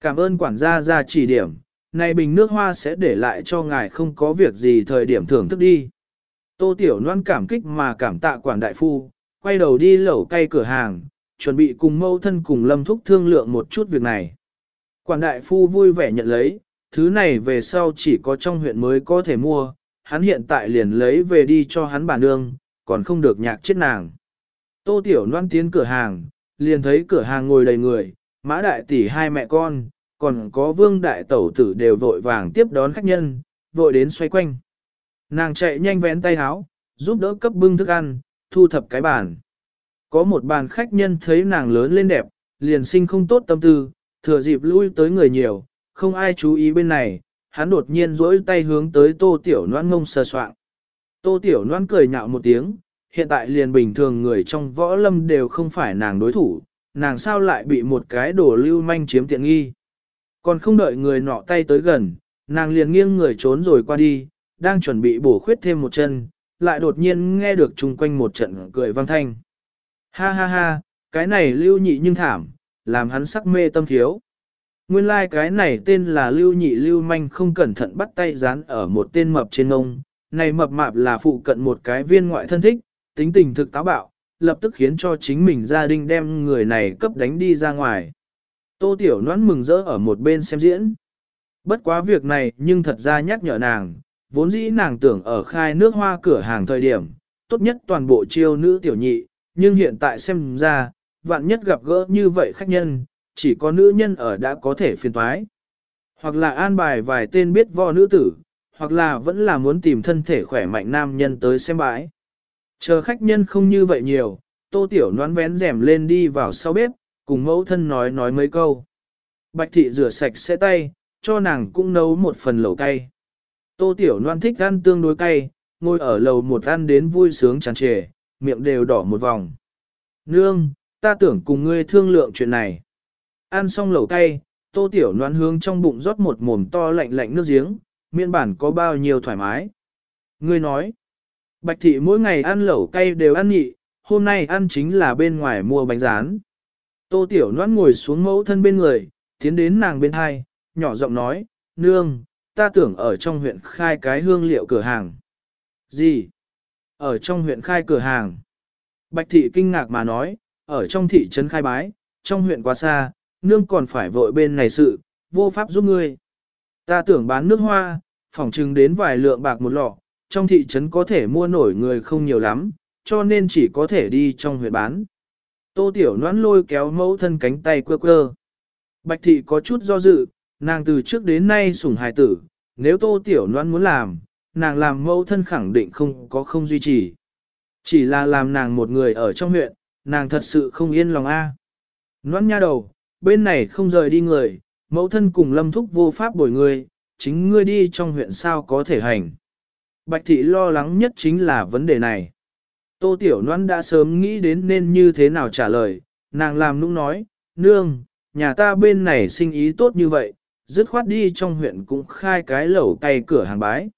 Cảm ơn quản gia ra chỉ điểm, này bình nước hoa sẽ để lại cho ngài không có việc gì thời điểm thưởng thức đi. Tô Tiểu Loan cảm kích mà cảm tạ quản đại phu, quay đầu đi lẩu cây cửa hàng, chuẩn bị cùng mẫu thân cùng lâm thúc thương lượng một chút việc này. Quản đại phu vui vẻ nhận lấy, thứ này về sau chỉ có trong huyện mới có thể mua, hắn hiện tại liền lấy về đi cho hắn bà nương, còn không được nhạc chết nàng. Tô Tiểu Loan tiến cửa hàng, liền thấy cửa hàng ngồi đầy người, mã đại tỷ hai mẹ con, còn có vương đại tẩu tử đều vội vàng tiếp đón khách nhân, vội đến xoay quanh. Nàng chạy nhanh vén tay háo, giúp đỡ cấp bưng thức ăn, thu thập cái bàn. Có một bàn khách nhân thấy nàng lớn lên đẹp, liền sinh không tốt tâm tư, thừa dịp lui tới người nhiều, không ai chú ý bên này, hắn đột nhiên rỗi tay hướng tới tô tiểu noan ngông sờ soạn. Tô tiểu noan cười nhạo một tiếng, hiện tại liền bình thường người trong võ lâm đều không phải nàng đối thủ, nàng sao lại bị một cái đổ lưu manh chiếm tiện nghi. Còn không đợi người nọ tay tới gần, nàng liền nghiêng người trốn rồi qua đi, đang chuẩn bị bổ khuyết thêm một chân, lại đột nhiên nghe được chung quanh một trận cười vang thanh. Ha ha ha, cái này lưu nhị nhưng thảm, làm hắn sắc mê tâm thiếu. Nguyên lai like cái này tên là lưu nhị lưu manh không cẩn thận bắt tay dán ở một tên mập trên ngông, này mập mạp là phụ cận một cái viên ngoại thân thích, tính tình thực táo bạo, lập tức khiến cho chính mình gia đình đem người này cấp đánh đi ra ngoài. Tô Tiểu Noãn mừng rỡ ở một bên xem diễn. Bất quá việc này nhưng thật ra nhắc nhở nàng, vốn dĩ nàng tưởng ở khai nước hoa cửa hàng thời điểm, tốt nhất toàn bộ chiêu nữ tiểu nhị, nhưng hiện tại xem ra, vạn nhất gặp gỡ như vậy khách nhân, chỉ có nữ nhân ở đã có thể phiền toái. Hoặc là an bài vài tên biết võ nữ tử, hoặc là vẫn là muốn tìm thân thể khỏe mạnh nam nhân tới xem bãi. Chờ khách nhân không như vậy nhiều, tô tiểu noán vén rèm lên đi vào sau bếp, cùng mẫu thân nói nói mấy câu. Bạch thị rửa sạch sẽ tay, cho nàng cũng nấu một phần lẩu cay. Tô tiểu noan thích ăn tương đối cay, ngồi ở lầu một ăn đến vui sướng tràn trề, miệng đều đỏ một vòng. Nương, ta tưởng cùng ngươi thương lượng chuyện này. Ăn xong lẩu cay, tô tiểu noan hướng trong bụng rót một mồm to lạnh lạnh nước giếng, miên bản có bao nhiêu thoải mái. Ngươi nói, bạch thị mỗi ngày ăn lẩu cay đều ăn nhị, hôm nay ăn chính là bên ngoài mua bánh rán. Tô tiểu noan ngồi xuống mẫu thân bên người, tiến đến nàng bên hai, nhỏ giọng nói, nương, ta tưởng ở trong huyện khai cái hương liệu cửa hàng. Gì? Ở trong huyện khai cửa hàng. Bạch thị kinh ngạc mà nói, ở trong thị trấn khai bái, trong huyện quá xa, nương còn phải vội bên này sự, vô pháp giúp ngươi. Ta tưởng bán nước hoa, phỏng chừng đến vài lượng bạc một lọ, trong thị trấn có thể mua nổi người không nhiều lắm, cho nên chỉ có thể đi trong huyện bán. Tô Tiểu Noãn lôi kéo mẫu thân cánh tay quơ quơ. Bạch thị có chút do dự, nàng từ trước đến nay sủng hài tử, nếu Tô Tiểu Noãn muốn làm, nàng làm mẫu thân khẳng định không có không duy trì. Chỉ là làm nàng một người ở trong huyện, nàng thật sự không yên lòng a. À. Noãn nha đầu, bên này không rời đi người, mẫu thân cùng lâm thúc vô pháp bồi người, chính ngươi đi trong huyện sao có thể hành. Bạch thị lo lắng nhất chính là vấn đề này. Tô Tiểu Loan đã sớm nghĩ đến nên như thế nào trả lời, nàng làm nũng nói, nương, nhà ta bên này sinh ý tốt như vậy, dứt khoát đi trong huyện cũng khai cái lẩu cay cửa hàng bái.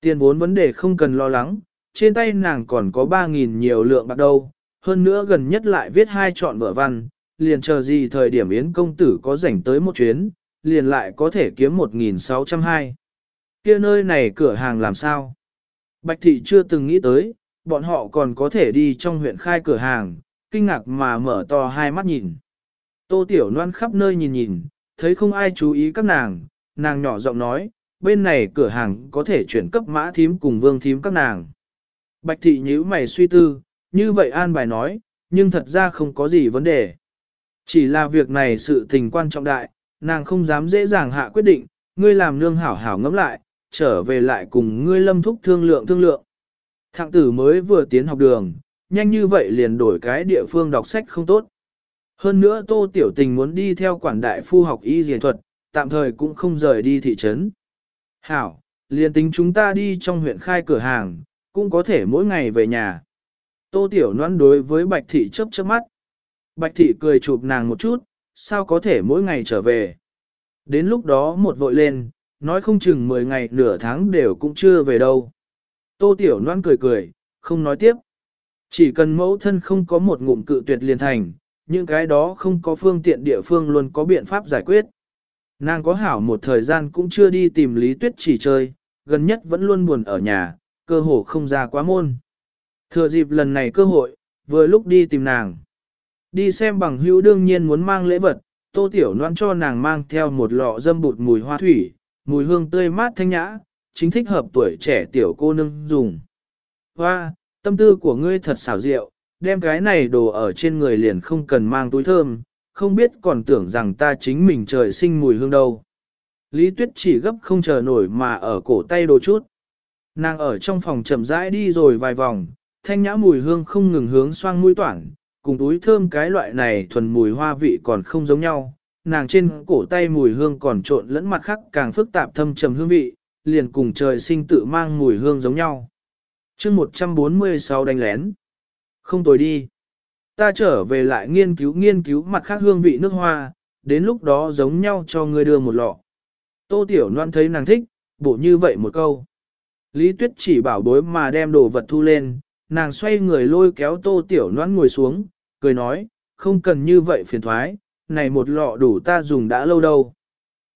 Tiền vốn vấn đề không cần lo lắng, trên tay nàng còn có 3.000 nhiều lượng bạc đâu, hơn nữa gần nhất lại viết hai chọn vở văn, liền chờ gì thời điểm Yến công tử có rảnh tới một chuyến, liền lại có thể kiếm 1.602. kia nơi này cửa hàng làm sao? Bạch thị chưa từng nghĩ tới, bọn họ còn có thể đi trong huyện khai cửa hàng, kinh ngạc mà mở to hai mắt nhìn. Tô Tiểu Loan khắp nơi nhìn nhìn, thấy không ai chú ý các nàng, nàng nhỏ giọng nói, bên này cửa hàng có thể chuyển cấp mã thím cùng vương thím các nàng. Bạch thị nhíu mày suy tư, như vậy an bài nói, nhưng thật ra không có gì vấn đề. Chỉ là việc này sự tình quan trọng đại, nàng không dám dễ dàng hạ quyết định, ngươi làm nương hảo hảo ngẫm lại, trở về lại cùng ngươi lâm thúc thương lượng thương lượng. Thạng tử mới vừa tiến học đường, nhanh như vậy liền đổi cái địa phương đọc sách không tốt. Hơn nữa tô tiểu tình muốn đi theo quản đại phu học y dề thuật, tạm thời cũng không rời đi thị trấn. Hảo, liền tính chúng ta đi trong huyện khai cửa hàng, cũng có thể mỗi ngày về nhà. Tô tiểu noan đối với bạch thị chớp chớp mắt. Bạch thị cười chụp nàng một chút, sao có thể mỗi ngày trở về. Đến lúc đó một vội lên, nói không chừng 10 ngày nửa tháng đều cũng chưa về đâu. Tô Tiểu Loan cười cười, không nói tiếp. Chỉ cần mẫu thân không có một ngụm cự tuyệt liền thành, những cái đó không có phương tiện địa phương luôn có biện pháp giải quyết. Nàng có hảo một thời gian cũng chưa đi tìm Lý Tuyết chỉ chơi, gần nhất vẫn luôn buồn ở nhà, cơ hồ không ra quá môn. Thừa dịp lần này cơ hội, vừa lúc đi tìm nàng. Đi xem bằng hữu đương nhiên muốn mang lễ vật, tô tiểu noan cho nàng mang theo một lọ dâm bụt mùi hoa thủy, mùi hương tươi mát thanh nhã, chính thích hợp tuổi trẻ tiểu cô nương dùng. Hoa, tâm tư của ngươi thật xảo diệu, đem cái này đồ ở trên người liền không cần mang túi thơm, không biết còn tưởng rằng ta chính mình trời sinh mùi hương đâu. Lý Tuyết chỉ gấp không chờ nổi mà ở cổ tay đồ chút. Nàng ở trong phòng chậm rãi đi rồi vài vòng, thanh nhã mùi hương không ngừng hướng xoang mũi toản, cùng túi thơm cái loại này thuần mùi hoa vị còn không giống nhau. Nàng trên cổ tay mùi hương còn trộn lẫn mặt khác càng phức tạp thâm trầm hương vị, liền cùng trời sinh tự mang mùi hương giống nhau. chương 146 đánh lén. Không tồi đi. Ta trở về lại nghiên cứu nghiên cứu mặt khác hương vị nước hoa, đến lúc đó giống nhau cho ngươi đưa một lọ. Tô Tiểu Loan thấy nàng thích, bổ như vậy một câu. Lý Tuyết chỉ bảo bối mà đem đồ vật thu lên, nàng xoay người lôi kéo Tô Tiểu noãn ngồi xuống, cười nói, không cần như vậy phiền thoái, này một lọ đủ ta dùng đã lâu đâu.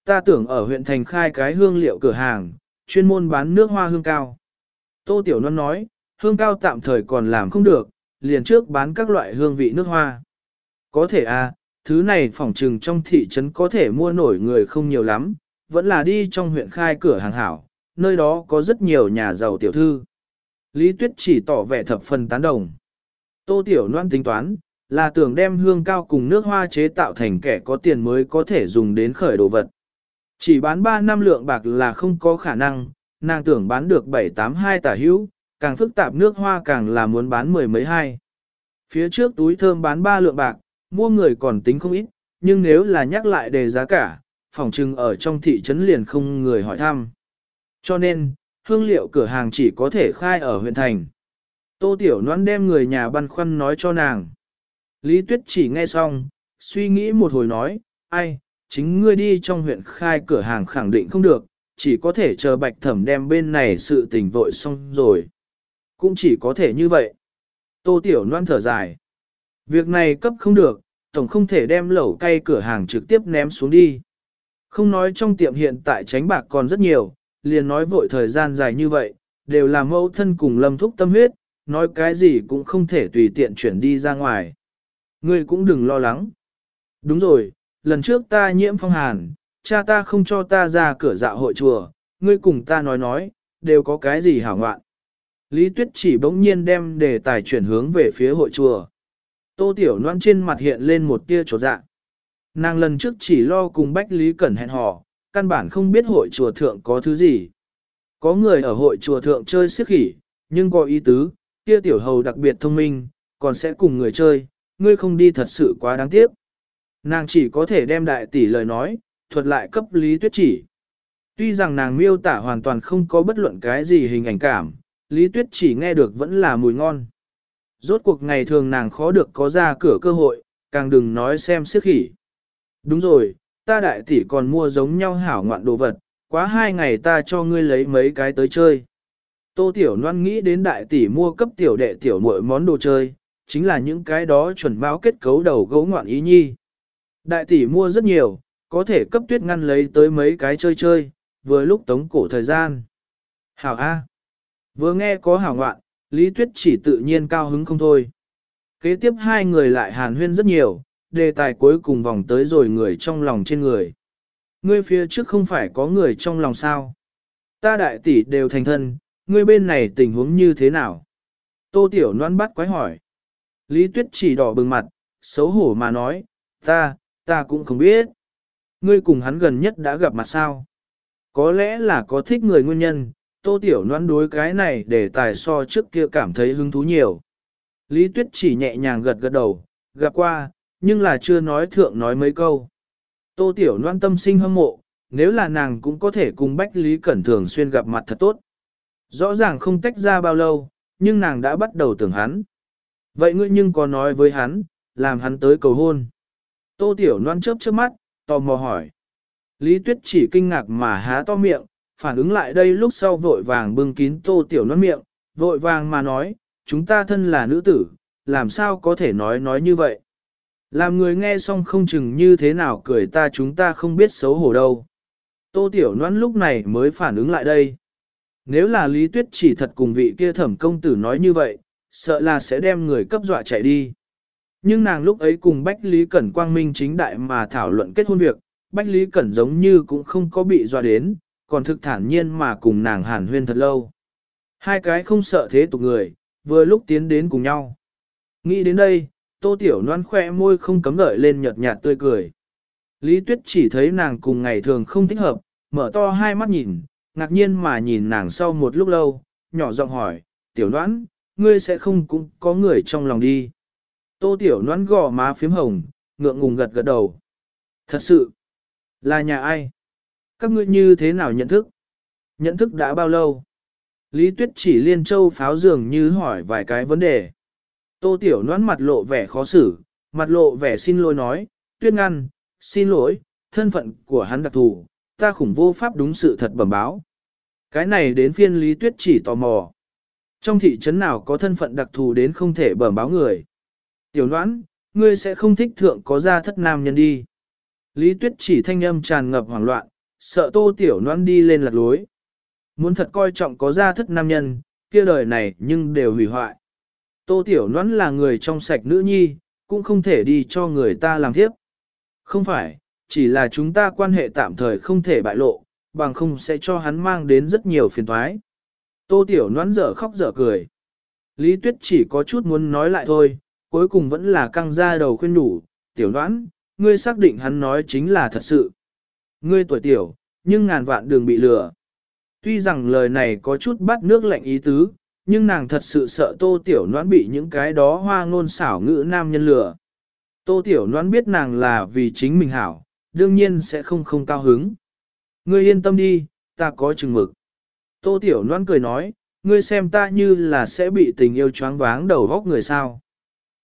Ta tưởng ở huyện thành khai cái hương liệu cửa hàng, chuyên môn bán nước hoa hương cao. Tô Tiểu noãn nói, hương cao tạm thời còn làm không được, liền trước bán các loại hương vị nước hoa. Có thể à, thứ này phỏng trừng trong thị trấn có thể mua nổi người không nhiều lắm, vẫn là đi trong huyện khai cửa hàng hảo, nơi đó có rất nhiều nhà giàu tiểu thư. Lý Tuyết chỉ tỏ vẻ thập phần tán đồng. Tô Tiểu Loan tính toán, là tưởng đem hương cao cùng nước hoa chế tạo thành kẻ có tiền mới có thể dùng đến khởi đồ vật. Chỉ bán 3 năm lượng bạc là không có khả năng, nàng tưởng bán được 7-8-2 tả hữu, càng phức tạp nước hoa càng là muốn bán mười mấy hai. Phía trước túi thơm bán 3 lượng bạc, mua người còn tính không ít, nhưng nếu là nhắc lại đề giá cả, phòng trưng ở trong thị trấn liền không người hỏi thăm. Cho nên, hương liệu cửa hàng chỉ có thể khai ở huyện thành. Tô Tiểu Noãn đem người nhà băn khoăn nói cho nàng. Lý Tuyết chỉ nghe xong, suy nghĩ một hồi nói, ai, chính ngươi đi trong huyện khai cửa hàng khẳng định không được, chỉ có thể chờ bạch thẩm đem bên này sự tình vội xong rồi. Cũng chỉ có thể như vậy. Tô Tiểu Loan thở dài. Việc này cấp không được, tổng không thể đem lẩu cay cửa hàng trực tiếp ném xuống đi. Không nói trong tiệm hiện tại tránh bạc còn rất nhiều, liền nói vội thời gian dài như vậy, đều là mẫu thân cùng lâm thúc tâm huyết, nói cái gì cũng không thể tùy tiện chuyển đi ra ngoài. Ngươi cũng đừng lo lắng. Đúng rồi, lần trước ta nhiễm phong hàn, cha ta không cho ta ra cửa dạo hội chùa, ngươi cùng ta nói nói, đều có cái gì hảo ngoạn. Lý Tuyết chỉ bỗng nhiên đem đề tài chuyển hướng về phía hội chùa. Tô Tiểu Loan trên mặt hiện lên một tia trột dạ. Nàng lần trước chỉ lo cùng Bách Lý Cẩn hẹn hò, căn bản không biết hội chùa thượng có thứ gì. Có người ở hội chùa thượng chơi siếc khỉ, nhưng có ý tứ, kia tiểu hầu đặc biệt thông minh, còn sẽ cùng người chơi, ngươi không đi thật sự quá đáng tiếc. Nàng chỉ có thể đem đại tỷ lời nói, thuật lại cấp lý tuyết chỉ. Tuy rằng nàng miêu tả hoàn toàn không có bất luận cái gì hình ảnh cảm, lý tuyết chỉ nghe được vẫn là mùi ngon. Rốt cuộc ngày thường nàng khó được có ra cửa cơ hội, càng đừng nói xem siếc khỉ. Đúng rồi, ta đại tỷ còn mua giống nhau hảo ngoạn đồ vật, quá hai ngày ta cho ngươi lấy mấy cái tới chơi. Tô Tiểu Loan nghĩ đến đại tỷ mua cấp tiểu đệ tiểu muội món đồ chơi, chính là những cái đó chuẩn báo kết cấu đầu gấu ngoạn ý nhi. Đại tỷ mua rất nhiều, có thể cấp tuyết ngăn lấy tới mấy cái chơi chơi, vừa lúc tống cổ thời gian. Hảo A. Vừa nghe có hảo ngoạn, Lý Tuyết chỉ tự nhiên cao hứng không thôi. Kế tiếp hai người lại hàn huyên rất nhiều, đề tài cuối cùng vòng tới rồi người trong lòng trên người. Ngươi phía trước không phải có người trong lòng sao? Ta đại tỷ đều thành thân, ngươi bên này tình huống như thế nào? Tô Tiểu Loan bắt quái hỏi. Lý Tuyết chỉ đỏ bừng mặt, xấu hổ mà nói, ta, ta cũng không biết. Ngươi cùng hắn gần nhất đã gặp mặt sao? Có lẽ là có thích người nguyên nhân, tô tiểu Loan đối cái này để tài so trước kia cảm thấy hứng thú nhiều. Lý Tuyết chỉ nhẹ nhàng gật gật đầu, gặp qua, nhưng là chưa nói thượng nói mấy câu. Tô tiểu Loan tâm sinh hâm mộ, nếu là nàng cũng có thể cùng Bách Lý Cẩn thường xuyên gặp mặt thật tốt. Rõ ràng không tách ra bao lâu, nhưng nàng đã bắt đầu tưởng hắn. Vậy ngươi nhưng có nói với hắn, làm hắn tới cầu hôn. Tô Tiểu Loan chớp chớp mắt, tò mò hỏi. Lý Tuyết chỉ kinh ngạc mà há to miệng, phản ứng lại đây lúc sau vội vàng bưng kín Tô Tiểu Loan miệng, vội vàng mà nói, chúng ta thân là nữ tử, làm sao có thể nói nói như vậy. Làm người nghe xong không chừng như thế nào cười ta chúng ta không biết xấu hổ đâu. Tô Tiểu Loan lúc này mới phản ứng lại đây. Nếu là Lý Tuyết chỉ thật cùng vị kia thẩm công tử nói như vậy, sợ là sẽ đem người cấp dọa chạy đi. Nhưng nàng lúc ấy cùng Bách Lý Cẩn quang minh chính đại mà thảo luận kết hôn việc, Bách Lý Cẩn giống như cũng không có bị dọa đến, còn thực thản nhiên mà cùng nàng hàn huyên thật lâu. Hai cái không sợ thế tục người, vừa lúc tiến đến cùng nhau. Nghĩ đến đây, tô tiểu noan khoe môi không cấm gợi lên nhợt nhạt tươi cười. Lý Tuyết chỉ thấy nàng cùng ngày thường không thích hợp, mở to hai mắt nhìn, ngạc nhiên mà nhìn nàng sau một lúc lâu, nhỏ giọng hỏi, tiểu noãn, ngươi sẽ không cũng có người trong lòng đi. Tô tiểu noãn gò má phím hồng, ngượng ngùng gật gật đầu. Thật sự, là nhà ai? Các ngươi như thế nào nhận thức? Nhận thức đã bao lâu? Lý Tuyết chỉ liên châu pháo dường như hỏi vài cái vấn đề. Tô tiểu Loan mặt lộ vẻ khó xử, mặt lộ vẻ xin lỗi nói, tuyết ngăn, xin lỗi, thân phận của hắn đặc thù, ta khủng vô pháp đúng sự thật bẩm báo. Cái này đến phiên Lý Tuyết chỉ tò mò. Trong thị trấn nào có thân phận đặc thù đến không thể bẩm báo người. Tiểu Loan, ngươi sẽ không thích thượng có gia thất nam nhân đi. Lý Tuyết chỉ thanh âm tràn ngập hoảng loạn, sợ tô tiểu Loan đi lên lạc lối. Muốn thật coi trọng có gia thất nam nhân, kia đời này nhưng đều hủy hoại. Tô tiểu Loan là người trong sạch nữ nhi, cũng không thể đi cho người ta làm thiếp. Không phải, chỉ là chúng ta quan hệ tạm thời không thể bại lộ, bằng không sẽ cho hắn mang đến rất nhiều phiền toái. Tô Tiểu Loan dở khóc dở cười. Lý Tuyết chỉ có chút muốn nói lại thôi, cuối cùng vẫn là căng ra đầu khuyên đủ. Tiểu Loan, ngươi xác định hắn nói chính là thật sự. Ngươi tuổi tiểu, nhưng ngàn vạn đường bị lừa. Tuy rằng lời này có chút bắt nước lạnh ý tứ, nhưng nàng thật sự sợ Tô Tiểu Noãn bị những cái đó hoa ngôn xảo ngữ nam nhân lừa. Tô Tiểu Noãn biết nàng là vì chính mình hảo, đương nhiên sẽ không không cao hứng. Ngươi yên tâm đi, ta có chừng mực. Tô Tiểu noãn cười nói, ngươi xem ta như là sẽ bị tình yêu choáng váng đầu góc người sao.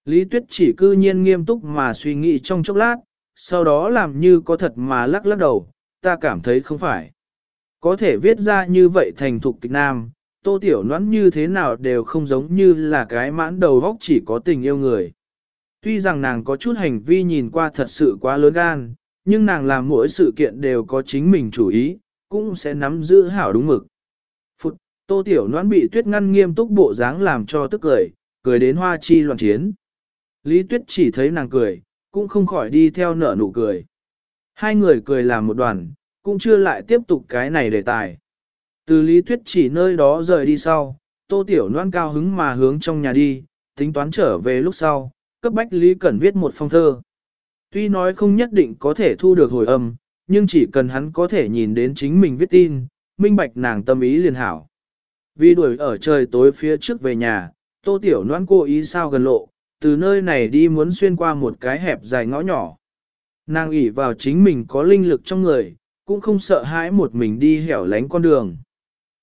Lý Tuyết chỉ cư nhiên nghiêm túc mà suy nghĩ trong chốc lát, sau đó làm như có thật mà lắc lắc đầu, ta cảm thấy không phải. Có thể viết ra như vậy thành thục kịch nam, tô tiểu noãn như thế nào đều không giống như là cái mãn đầu góc chỉ có tình yêu người. Tuy rằng nàng có chút hành vi nhìn qua thật sự quá lớn gan, nhưng nàng làm mỗi sự kiện đều có chính mình chủ ý, cũng sẽ nắm giữ hảo đúng mực. Phụt, tô tiểu noãn bị tuyết ngăn nghiêm túc bộ dáng làm cho tức cười, cười đến hoa chi loạn chiến. Lý tuyết chỉ thấy nàng cười, cũng không khỏi đi theo nở nụ cười. Hai người cười làm một đoàn, cũng chưa lại tiếp tục cái này đề tài. Từ lý thuyết chỉ nơi đó rời đi sau, tô tiểu noan cao hứng mà hướng trong nhà đi, tính toán trở về lúc sau, cấp bách Lý cần viết một phong thơ. Tuy nói không nhất định có thể thu được hồi âm, nhưng chỉ cần hắn có thể nhìn đến chính mình viết tin, minh bạch nàng tâm ý liền hảo. Vì đuổi ở trời tối phía trước về nhà, tô tiểu noan cố ý sao gần lộ, từ nơi này đi muốn xuyên qua một cái hẹp dài ngõ nhỏ. Nàng ủy vào chính mình có linh lực trong người, cũng không sợ hãi một mình đi hẻo lánh con đường.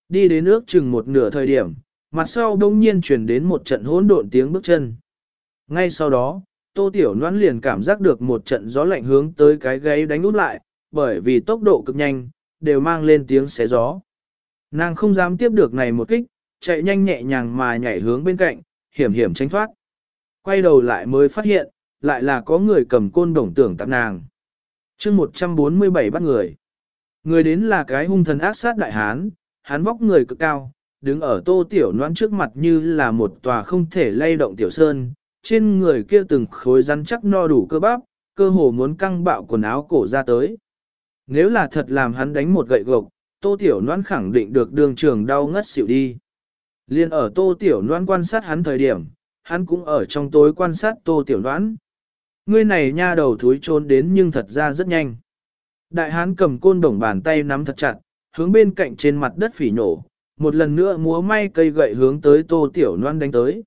Đi đến nước chừng một nửa thời điểm, mặt sau đông nhiên chuyển đến một trận hỗn độn tiếng bước chân. Ngay sau đó, tô tiểu noan liền cảm giác được một trận gió lạnh hướng tới cái gáy đánh út lại, bởi vì tốc độ cực nhanh, đều mang lên tiếng xé gió. Nàng không dám tiếp được này một kích, chạy nhanh nhẹ nhàng mà nhảy hướng bên cạnh, hiểm hiểm tránh thoát. Quay đầu lại mới phát hiện, lại là có người cầm côn đồng tưởng tặng nàng. chương 147 bắt người. Người đến là cái hung thần ác sát đại hán, hắn vóc người cực cao, đứng ở tô tiểu noan trước mặt như là một tòa không thể lay động tiểu sơn, trên người kia từng khối rắn chắc no đủ cơ bắp, cơ hồ muốn căng bạo quần áo cổ ra tới. Nếu là thật làm hắn đánh một gậy gộc, Tô Tiểu Loan khẳng định được đường trường đau ngất xỉu đi. Liên ở Tô Tiểu Loan quan sát hắn thời điểm, hắn cũng ở trong tối quan sát Tô Tiểu Loan. Ngươi này nha đầu thúi trốn đến nhưng thật ra rất nhanh. Đại hán cầm côn đồng bàn tay nắm thật chặt, hướng bên cạnh trên mặt đất phỉ nổ, một lần nữa múa may cây gậy hướng tới tô tiểu noan đánh tới.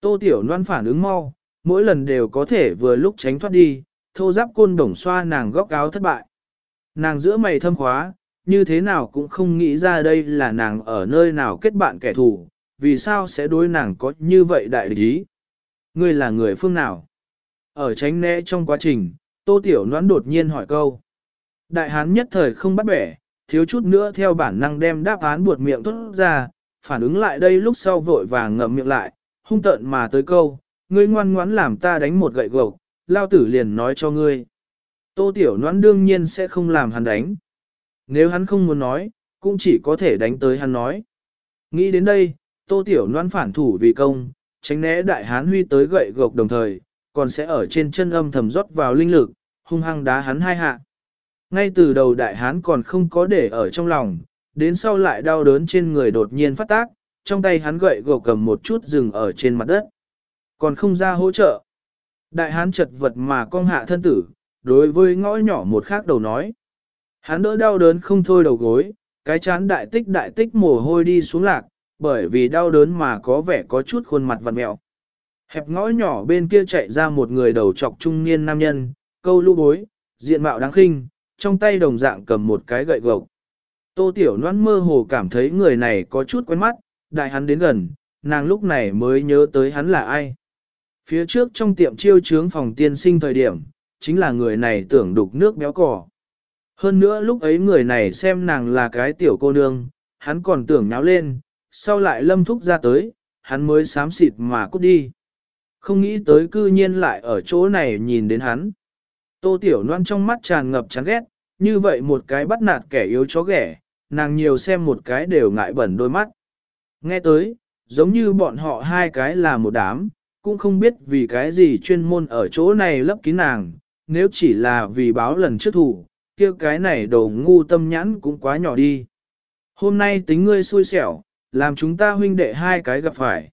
Tô tiểu noan phản ứng mau, mỗi lần đều có thể vừa lúc tránh thoát đi, thô giáp côn đồng xoa nàng góc áo thất bại. Nàng giữa mày thâm khóa, như thế nào cũng không nghĩ ra đây là nàng ở nơi nào kết bạn kẻ thù, vì sao sẽ đối nàng có như vậy đại lý ý. Ngươi là người phương nào? Ở tránh né trong quá trình, tô tiểu noãn đột nhiên hỏi câu. Đại hán nhất thời không bắt bẻ, thiếu chút nữa theo bản năng đem đáp án buột miệng thốt ra, phản ứng lại đây lúc sau vội vàng ngậm miệng lại, hung tợn mà tới câu, ngươi ngoan ngoãn làm ta đánh một gậy gộc, lao tử liền nói cho ngươi. Tô Tiểu Noãn đương nhiên sẽ không làm hắn đánh. Nếu hắn không muốn nói, cũng chỉ có thể đánh tới hắn nói. Nghĩ đến đây, Tô Tiểu Noãn phản thủ vì công, tránh né đại hán huy tới gậy gộc đồng thời, còn sẽ ở trên chân âm thầm rót vào linh lực, hung hăng đá hắn hai hạ. Ngay từ đầu đại hán còn không có để ở trong lòng, đến sau lại đau đớn trên người đột nhiên phát tác, trong tay hắn gậy gộc cầm một chút rừng ở trên mặt đất. Còn không ra hỗ trợ. Đại hán chật vật mà cong hạ thân tử, đối với ngõ nhỏ một khác đầu nói. Hắn đỡ đau đớn không thôi đầu gối, cái chán đại tích đại tích mồ hôi đi xuống lạc, bởi vì đau đớn mà có vẻ có chút khuôn mặt vằn mẹo. Hẹp ngõ nhỏ bên kia chạy ra một người đầu trọc trung niên nam nhân, câu lũ bối, diện mạo đáng khinh, trong tay đồng dạng cầm một cái gậy gộc. Tô Tiểu Loan mơ hồ cảm thấy người này có chút quen mắt, đại hắn đến gần, nàng lúc này mới nhớ tới hắn là ai. Phía trước trong tiệm chiêu trướng phòng tiên sinh thời điểm, chính là người này tưởng đục nước béo cỏ. Hơn nữa lúc ấy người này xem nàng là cái tiểu cô nương, hắn còn tưởng nháo lên, sau lại lâm thúc ra tới, hắn mới sám xịt mà cút đi. Không nghĩ tới cư nhiên lại ở chỗ này nhìn đến hắn. Tô Tiểu Loan trong mắt tràn ngập chán ghét, như vậy một cái bắt nạt kẻ yếu chó ghẻ, nàng nhiều xem một cái đều ngại bẩn đôi mắt. Nghe tới, giống như bọn họ hai cái là một đám, cũng không biết vì cái gì chuyên môn ở chỗ này lấp kín nàng, nếu chỉ là vì báo lần trước thủ, kia cái này đồ ngu tâm nhãn cũng quá nhỏ đi. Hôm nay tính ngươi xui xẻo, làm chúng ta huynh đệ hai cái gặp phải.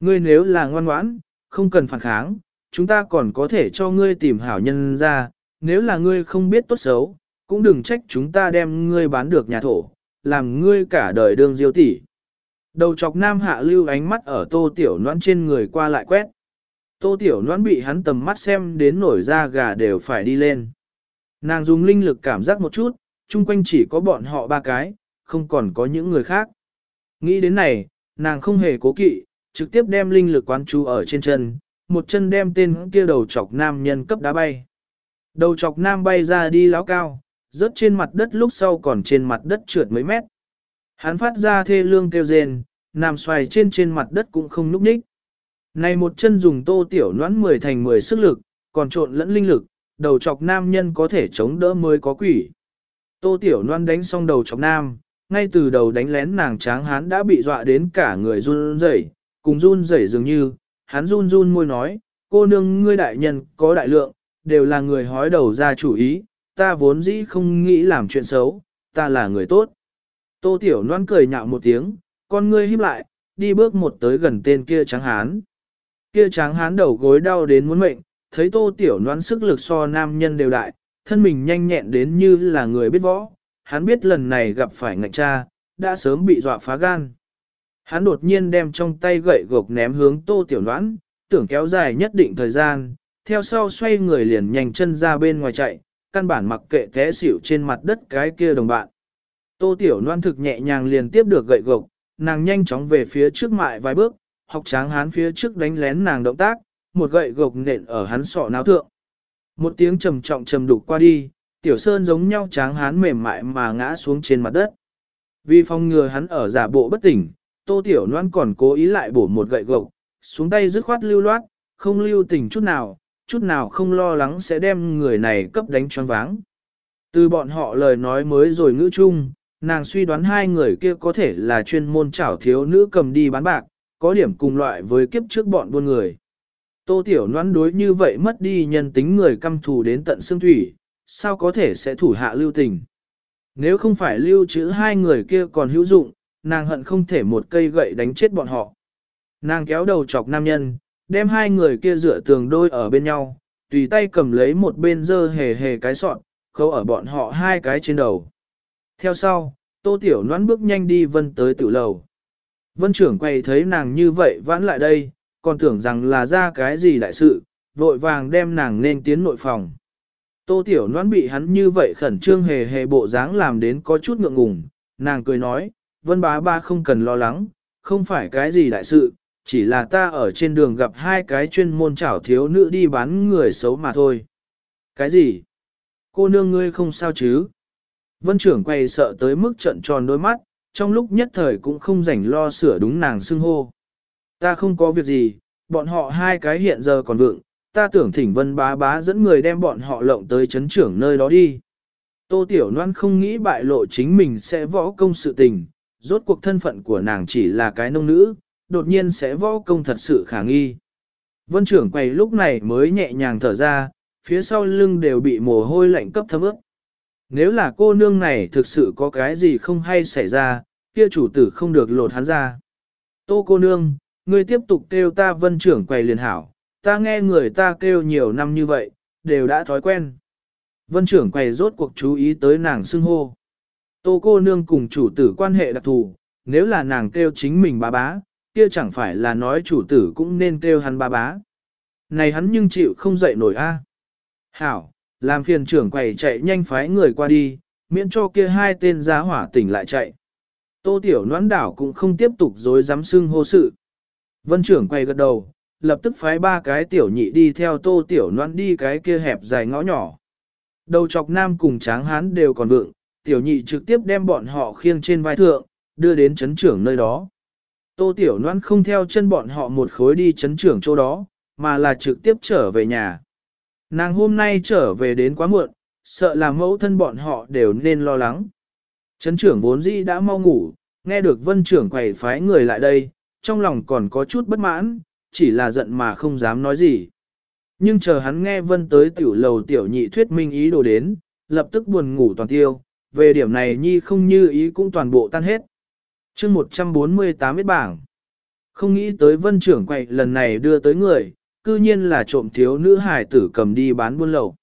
Ngươi nếu là ngoan ngoãn, không cần phản kháng, chúng ta còn có thể cho ngươi tìm hảo nhân ra, nếu là ngươi không biết tốt xấu, cũng đừng trách chúng ta đem ngươi bán được nhà thổ, làm ngươi cả đời đương diêu tỷ. Đầu chọc nam hạ lưu ánh mắt ở tô tiểu noãn trên người qua lại quét. Tô tiểu noãn bị hắn tầm mắt xem đến nổi da gà đều phải đi lên. Nàng dùng linh lực cảm giác một chút, chung quanh chỉ có bọn họ ba cái, không còn có những người khác. Nghĩ đến này, nàng không hề cố kỵ, trực tiếp đem linh lực quán chú ở trên chân, một chân đem tên kia đầu chọc nam nhân cấp đá bay. Đầu chọc nam bay ra đi láo cao, rớt trên mặt đất lúc sau còn trên mặt đất trượt mấy mét. Hắn phát ra thê lương kêu rền, nằm xoài trên trên mặt đất cũng không núp ních. Này một chân dùng tô tiểu noãn 10 thành 10 sức lực, còn trộn lẫn linh lực, đầu chọc nam nhân có thể chống đỡ mới có quỷ. Tô tiểu noãn đánh xong đầu chọc nam, ngay từ đầu đánh lén nàng tráng hắn đã bị dọa đến cả người run rẩy, cùng run rẩy dường như, hắn run run môi nói, cô nương ngươi đại nhân có đại lượng, đều là người hói đầu ra chủ ý, ta vốn dĩ không nghĩ làm chuyện xấu, ta là người tốt. Tô Tiểu Loan cười nhạo một tiếng, con ngươi híp lại, đi bước một tới gần tên kia trắng hán. Kia trắng hán đầu gối đau đến muốn mệnh, thấy Tô Tiểu Loan sức lực so nam nhân đều đại, thân mình nhanh nhẹn đến như là người biết võ, hắn biết lần này gặp phải ngạch cha, đã sớm bị dọa phá gan. Hắn đột nhiên đem trong tay gậy gộc ném hướng Tô Tiểu Loan, tưởng kéo dài nhất định thời gian, theo sau xoay người liền nhanh chân ra bên ngoài chạy, căn bản mặc kệ té xỉu trên mặt đất cái kia đồng bạn. Tô Tiểu Loan thực nhẹ nhàng liền tiếp được gậy gộc, nàng nhanh chóng về phía trước mại vài bước, học tráng hán phía trước đánh lén nàng động tác, một gậy gộc nện ở hắn sọ náo thượng. Một tiếng trầm trọng trầm đục qua đi, Tiểu Sơn giống nhau tráng hán mềm mại mà ngã xuống trên mặt đất. Vì phòng ngừa hắn ở giả bộ bất tỉnh, Tô Tiểu Loan còn cố ý lại bổ một gậy gộc, xuống tay dứt khoát lưu loát, không lưu tình chút nào, chút nào không lo lắng sẽ đem người này cấp đánh choáng váng. Từ bọn họ lời nói mới rồi ngữ chung, nàng suy đoán hai người kia có thể là chuyên môn chảo thiếu nữ cầm đi bán bạc, có điểm cùng loại với kiếp trước bọn buôn người. Tô Tiểu Loan đối như vậy mất đi nhân tính người căm thù đến tận xương thủy, sao có thể sẽ thủ hạ lưu tình. Nếu không phải lưu trữ hai người kia còn hữu dụng, nàng hận không thể một cây gậy đánh chết bọn họ. Nàng kéo đầu chọc nam nhân, đem hai người kia dựa tường đôi ở bên nhau, tùy tay cầm lấy một bên dơ hề hề cái sọn, khâu ở bọn họ hai cái trên đầu. Theo sau, Tô Tiểu noãn bước nhanh đi vân tới tiểu lầu. Vân trưởng quay thấy nàng như vậy vãn lại đây, còn tưởng rằng là ra cái gì đại sự, vội vàng đem nàng nên tiến nội phòng. Tô Tiểu noãn bị hắn như vậy khẩn trương hề hề bộ dáng làm đến có chút ngượng ngùng, nàng cười nói, Vân bá ba không cần lo lắng, không phải cái gì đại sự, chỉ là ta ở trên đường gặp hai cái chuyên môn chảo thiếu nữ đi bán người xấu mà thôi. Cái gì? Cô nương ngươi không sao chứ? Vân trưởng quay sợ tới mức trận tròn đôi mắt, trong lúc nhất thời cũng không rảnh lo sửa đúng nàng xưng hô. Ta không có việc gì, bọn họ hai cái hiện giờ còn vượng, ta tưởng thỉnh vân bá bá dẫn người đem bọn họ lộng tới chấn trưởng nơi đó đi. Tô Tiểu Loan không nghĩ bại lộ chính mình sẽ võ công sự tình, rốt cuộc thân phận của nàng chỉ là cái nông nữ, đột nhiên sẽ võ công thật sự khả nghi. Vân trưởng quầy lúc này mới nhẹ nhàng thở ra, phía sau lưng đều bị mồ hôi lạnh cấp thấm ướt. Nếu là cô nương này thực sự có cái gì không hay xảy ra, kia chủ tử không được lột hắn ra. Tô cô nương, ngươi tiếp tục kêu ta vân trưởng quầy liền hảo, ta nghe người ta kêu nhiều năm như vậy, đều đã thói quen. Vân trưởng quầy rốt cuộc chú ý tới nàng xưng hô. Tô cô nương cùng chủ tử quan hệ đặc thù, nếu là nàng kêu chính mình bá bá, kia chẳng phải là nói chủ tử cũng nên kêu hắn bá bá. Này hắn nhưng chịu không dậy nổi a. Hảo, làm phiền trưởng quầy chạy nhanh phái người qua đi, miễn cho kia hai tên giá hỏa tỉnh lại chạy. Tô tiểu noãn đảo cũng không tiếp tục dối dám xưng hô sự. Vân trưởng quay gật đầu, lập tức phái ba cái tiểu nhị đi theo tô tiểu noãn đi cái kia hẹp dài ngõ nhỏ. Đầu chọc nam cùng tráng hán đều còn vượng, tiểu nhị trực tiếp đem bọn họ khiêng trên vai thượng, đưa đến chấn trưởng nơi đó. Tô tiểu Loan không theo chân bọn họ một khối đi chấn trưởng chỗ đó, mà là trực tiếp trở về nhà. Nàng hôm nay trở về đến quá muộn, sợ là mẫu thân bọn họ đều nên lo lắng. Chấn trưởng vốn dĩ đã mau ngủ, nghe được vân trưởng quầy phái người lại đây, trong lòng còn có chút bất mãn, chỉ là giận mà không dám nói gì. Nhưng chờ hắn nghe vân tới tiểu lầu tiểu nhị thuyết minh ý đồ đến, lập tức buồn ngủ toàn tiêu, về điểm này nhi không như ý cũng toàn bộ tan hết. chương 148 biết bảng, không nghĩ tới vân trưởng quậy lần này đưa tới người, cư nhiên là trộm thiếu nữ hải tử cầm đi bán buôn lậu.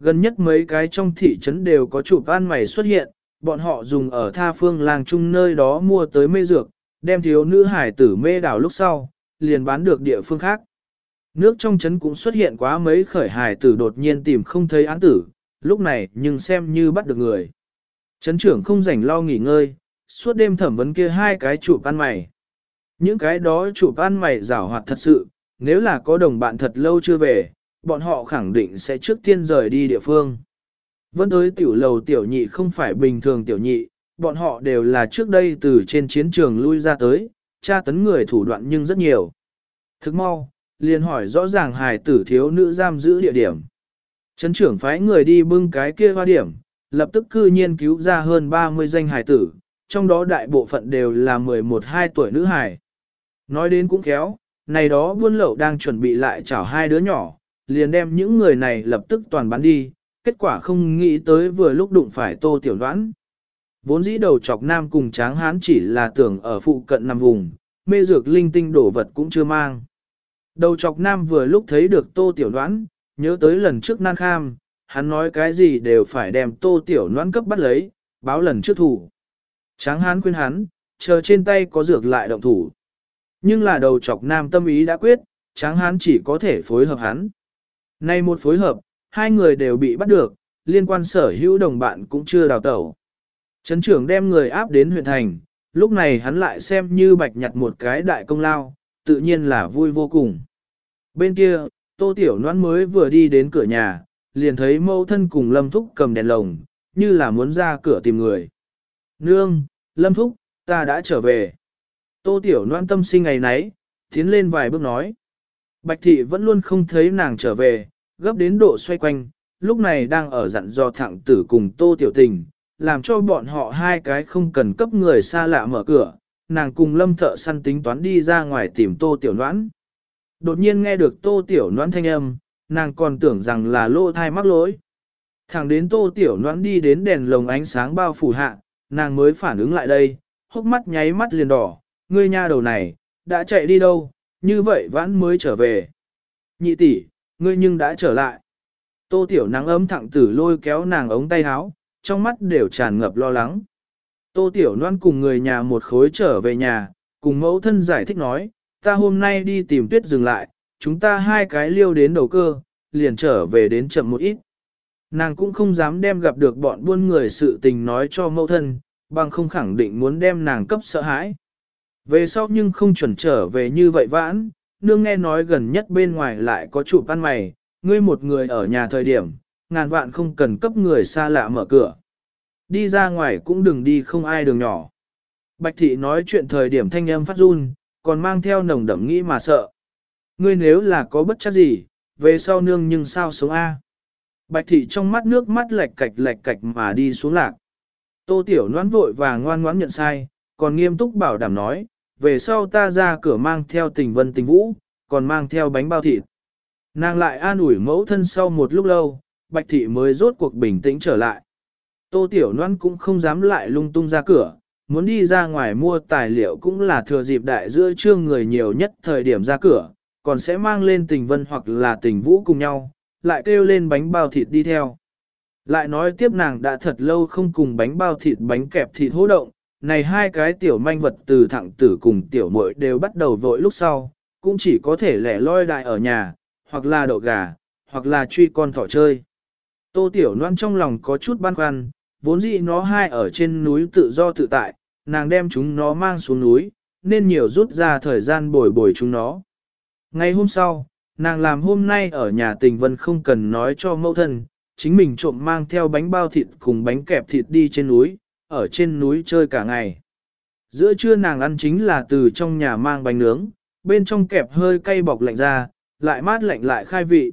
Gần nhất mấy cái trong thị trấn đều có chụp an mày xuất hiện, bọn họ dùng ở tha phương làng chung nơi đó mua tới mê dược, đem thiếu nữ hải tử mê đảo lúc sau, liền bán được địa phương khác. Nước trong trấn cũng xuất hiện quá mấy khởi hải tử đột nhiên tìm không thấy án tử, lúc này nhưng xem như bắt được người. Trấn trưởng không rảnh lo nghỉ ngơi, suốt đêm thẩm vấn kia hai cái chụp ăn mày. Những cái đó chụp ăn mày rảo hoạt thật sự, nếu là có đồng bạn thật lâu chưa về, bọn họ khẳng định sẽ trước tiên rời đi địa phương. Vẫn tới tiểu lầu tiểu nhị không phải bình thường tiểu nhị, bọn họ đều là trước đây từ trên chiến trường lui ra tới, tra tấn người thủ đoạn nhưng rất nhiều. Thức mau, liền hỏi rõ ràng hài tử thiếu nữ giam giữ địa điểm. Trấn trưởng phái người đi bưng cái kia hoa điểm, lập tức cư nhiên cứu ra hơn 30 danh hài tử, trong đó đại bộ phận đều là 11-2 tuổi nữ hài. Nói đến cũng khéo, này đó buôn lậu đang chuẩn bị lại chảo hai đứa nhỏ, liền đem những người này lập tức toàn bán đi, kết quả không nghĩ tới vừa lúc đụng phải tô tiểu đoán. Vốn dĩ đầu chọc nam cùng tráng hán chỉ là tưởng ở phụ cận nằm vùng, mê dược linh tinh đổ vật cũng chưa mang. Đầu chọc nam vừa lúc thấy được tô tiểu đoán, nhớ tới lần trước nan kham, hắn nói cái gì đều phải đem tô tiểu noãn cấp bắt lấy, báo lần trước thủ. Tráng hán khuyên hắn, chờ trên tay có dược lại động thủ. Nhưng là đầu chọc nam tâm ý đã quyết, tráng hán chỉ có thể phối hợp hắn. Nay một phối hợp, hai người đều bị bắt được, liên quan sở hữu đồng bạn cũng chưa đào tẩu. Trấn trưởng đem người áp đến huyện thành, lúc này hắn lại xem như bạch nhặt một cái đại công lao, tự nhiên là vui vô cùng. Bên kia, tô tiểu noãn mới vừa đi đến cửa nhà, liền thấy mẫu thân cùng lâm thúc cầm đèn lồng, như là muốn ra cửa tìm người. Nương, lâm thúc, ta đã trở về. Tô tiểu noan tâm sinh ngày nấy, tiến lên vài bước nói. Bạch thị vẫn luôn không thấy nàng trở về, gấp đến độ xoay quanh, lúc này đang ở dặn dò thẳng tử cùng tô tiểu tình, làm cho bọn họ hai cái không cần cấp người xa lạ mở cửa, nàng cùng lâm thợ săn tính toán đi ra ngoài tìm tô tiểu noãn. Đột nhiên nghe được tô tiểu noãn thanh âm, nàng còn tưởng rằng là lô thai mắc lỗi. Thẳng đến tô tiểu noãn đi đến đèn lồng ánh sáng bao phủ hạ, nàng mới phản ứng lại đây, hốc mắt nháy mắt liền đỏ, ngươi nha đầu này, đã chạy đi đâu, như vậy vãn mới trở về. Nhị tỷ, ngươi nhưng đã trở lại. Tô tiểu nắng ấm thẳng tử lôi kéo nàng ống tay áo, trong mắt đều tràn ngập lo lắng. Tô Tiểu Loan cùng người nhà một khối trở về nhà, cùng mẫu thân giải thích nói, ta hôm nay đi tìm tuyết dừng lại, chúng ta hai cái liêu đến đầu cơ, liền trở về đến chậm một ít. Nàng cũng không dám đem gặp được bọn buôn người sự tình nói cho mẫu thân, bằng không khẳng định muốn đem nàng cấp sợ hãi. Về sau nhưng không chuẩn trở về như vậy vãn, nương nghe nói gần nhất bên ngoài lại có chủ ăn mày, ngươi một người ở nhà thời điểm, ngàn vạn không cần cấp người xa lạ mở cửa. Đi ra ngoài cũng đừng đi không ai đường nhỏ. Bạch thị nói chuyện thời điểm thanh âm phát run, còn mang theo nồng đậm nghĩ mà sợ. Ngươi nếu là có bất chắc gì, về sau nương nhưng sao sống A. Bạch thị trong mắt nước mắt lệch cạch lệch cạch mà đi xuống lạc. Tô tiểu noãn vội và ngoan ngoãn nhận sai, còn nghiêm túc bảo đảm nói, về sau ta ra cửa mang theo tình vân tình vũ, còn mang theo bánh bao thịt. Nàng lại an ủi mẫu thân sau một lúc lâu, bạch thị mới rốt cuộc bình tĩnh trở lại. Tô tiểu noan cũng không dám lại lung tung ra cửa, muốn đi ra ngoài mua tài liệu cũng là thừa dịp đại giữa trương người nhiều nhất thời điểm ra cửa, còn sẽ mang lên tình vân hoặc là tình vũ cùng nhau, lại kêu lên bánh bao thịt đi theo. Lại nói tiếp nàng đã thật lâu không cùng bánh bao thịt bánh kẹp thịt hỗ động, này hai cái tiểu manh vật từ thẳng tử cùng tiểu muội đều bắt đầu vội lúc sau, cũng chỉ có thể lẻ loi đại ở nhà, hoặc là đậu gà, hoặc là truy con thỏ chơi. Tô tiểu loan trong lòng có chút băn khoăn, vốn dĩ nó hai ở trên núi tự do tự tại, nàng đem chúng nó mang xuống núi, nên nhiều rút ra thời gian bồi bồi chúng nó. Ngày hôm sau, nàng làm hôm nay ở nhà tình vân không cần nói cho mẫu thân, chính mình trộm mang theo bánh bao thịt cùng bánh kẹp thịt đi trên núi, ở trên núi chơi cả ngày. Giữa trưa nàng ăn chính là từ trong nhà mang bánh nướng, bên trong kẹp hơi cay bọc lạnh ra, lại mát lạnh lại khai vị.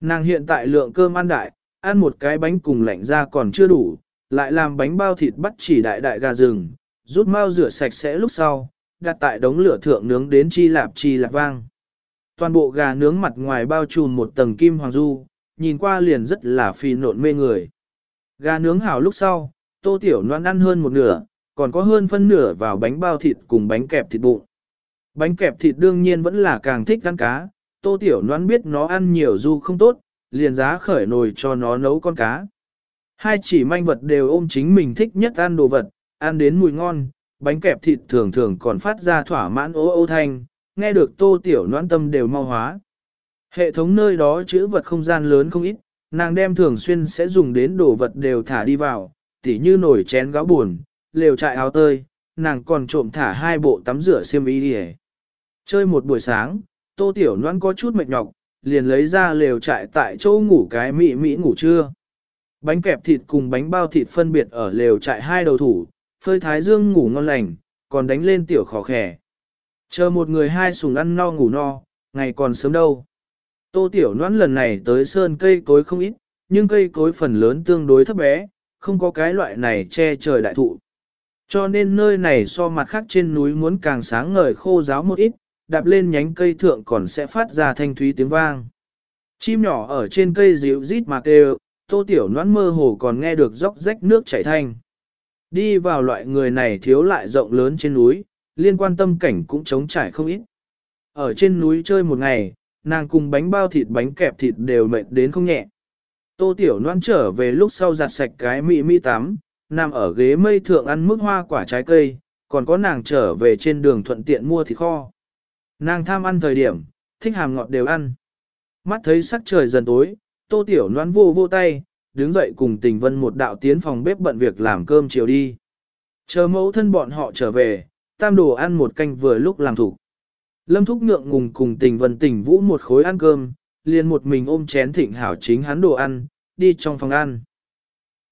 Nàng hiện tại lượng cơm ăn đại, ăn một cái bánh cùng lạnh ra còn chưa đủ, lại làm bánh bao thịt bắt chỉ đại đại gà rừng, rút mau rửa sạch sẽ lúc sau, đặt tại đống lửa thượng nướng đến chi lạp chi lạp vang. Toàn bộ gà nướng mặt ngoài bao trùm một tầng kim hoàng du, nhìn qua liền rất là phì nộn mê người. Gà nướng hảo lúc sau, tô tiểu noan ăn hơn một nửa, còn có hơn phân nửa vào bánh bao thịt cùng bánh kẹp thịt bụng. Bánh kẹp thịt đương nhiên vẫn là càng thích ăn cá, tô tiểu noan biết nó ăn nhiều du không tốt, liền giá khởi nồi cho nó nấu con cá. Hai chỉ manh vật đều ôm chính mình thích nhất ăn đồ vật, ăn đến mùi ngon, bánh kẹp thịt thường thường còn phát ra thỏa mãn ố ô thanh, nghe được tô tiểu noan tâm đều mau hóa. Hệ thống nơi đó chữ vật không gian lớn không ít, nàng đem thường xuyên sẽ dùng đến đồ vật đều thả đi vào, tỉ như nổi chén gáo buồn, lều trại áo tơi, nàng còn trộm thả hai bộ tắm rửa xiêm y đi Chơi một buổi sáng, tô tiểu noan có chút mệt nhọc, liền lấy ra lều trại tại chỗ ngủ cái mị mị ngủ trưa. Bánh kẹp thịt cùng bánh bao thịt phân biệt ở lều trại hai đầu thủ, phơi thái dương ngủ ngon lành, còn đánh lên tiểu khó khẻ. Chờ một người hai sùng ăn no ngủ no, ngày còn sớm đâu. Tô tiểu noãn lần này tới sơn cây cối không ít, nhưng cây cối phần lớn tương đối thấp bé, không có cái loại này che trời đại thụ. Cho nên nơi này so mặt khác trên núi muốn càng sáng ngời khô giáo một ít, đạp lên nhánh cây thượng còn sẽ phát ra thanh thúy tiếng vang. Chim nhỏ ở trên cây dịu rít mà kêu, tô tiểu noãn mơ hồ còn nghe được róc rách nước chảy thanh. Đi vào loại người này thiếu lại rộng lớn trên núi, liên quan tâm cảnh cũng trống trải không ít. Ở trên núi chơi một ngày, nàng cùng bánh bao thịt bánh kẹp thịt đều mệt đến không nhẹ. Tô Tiểu Loan trở về lúc sau giặt sạch cái mị mị tắm, nằm ở ghế mây thượng ăn mức hoa quả trái cây, còn có nàng trở về trên đường thuận tiện mua thịt kho. Nàng tham ăn thời điểm, thích hàm ngọt đều ăn. Mắt thấy sắc trời dần tối, Tô Tiểu Loan vô vô tay, đứng dậy cùng tình vân một đạo tiến phòng bếp bận việc làm cơm chiều đi. Chờ mẫu thân bọn họ trở về, tam đồ ăn một canh vừa lúc làm thủ. Lâm Thúc ngượng ngùng cùng tình vân tình vũ một khối ăn cơm, liền một mình ôm chén thịnh hảo chính hắn đồ ăn, đi trong phòng ăn.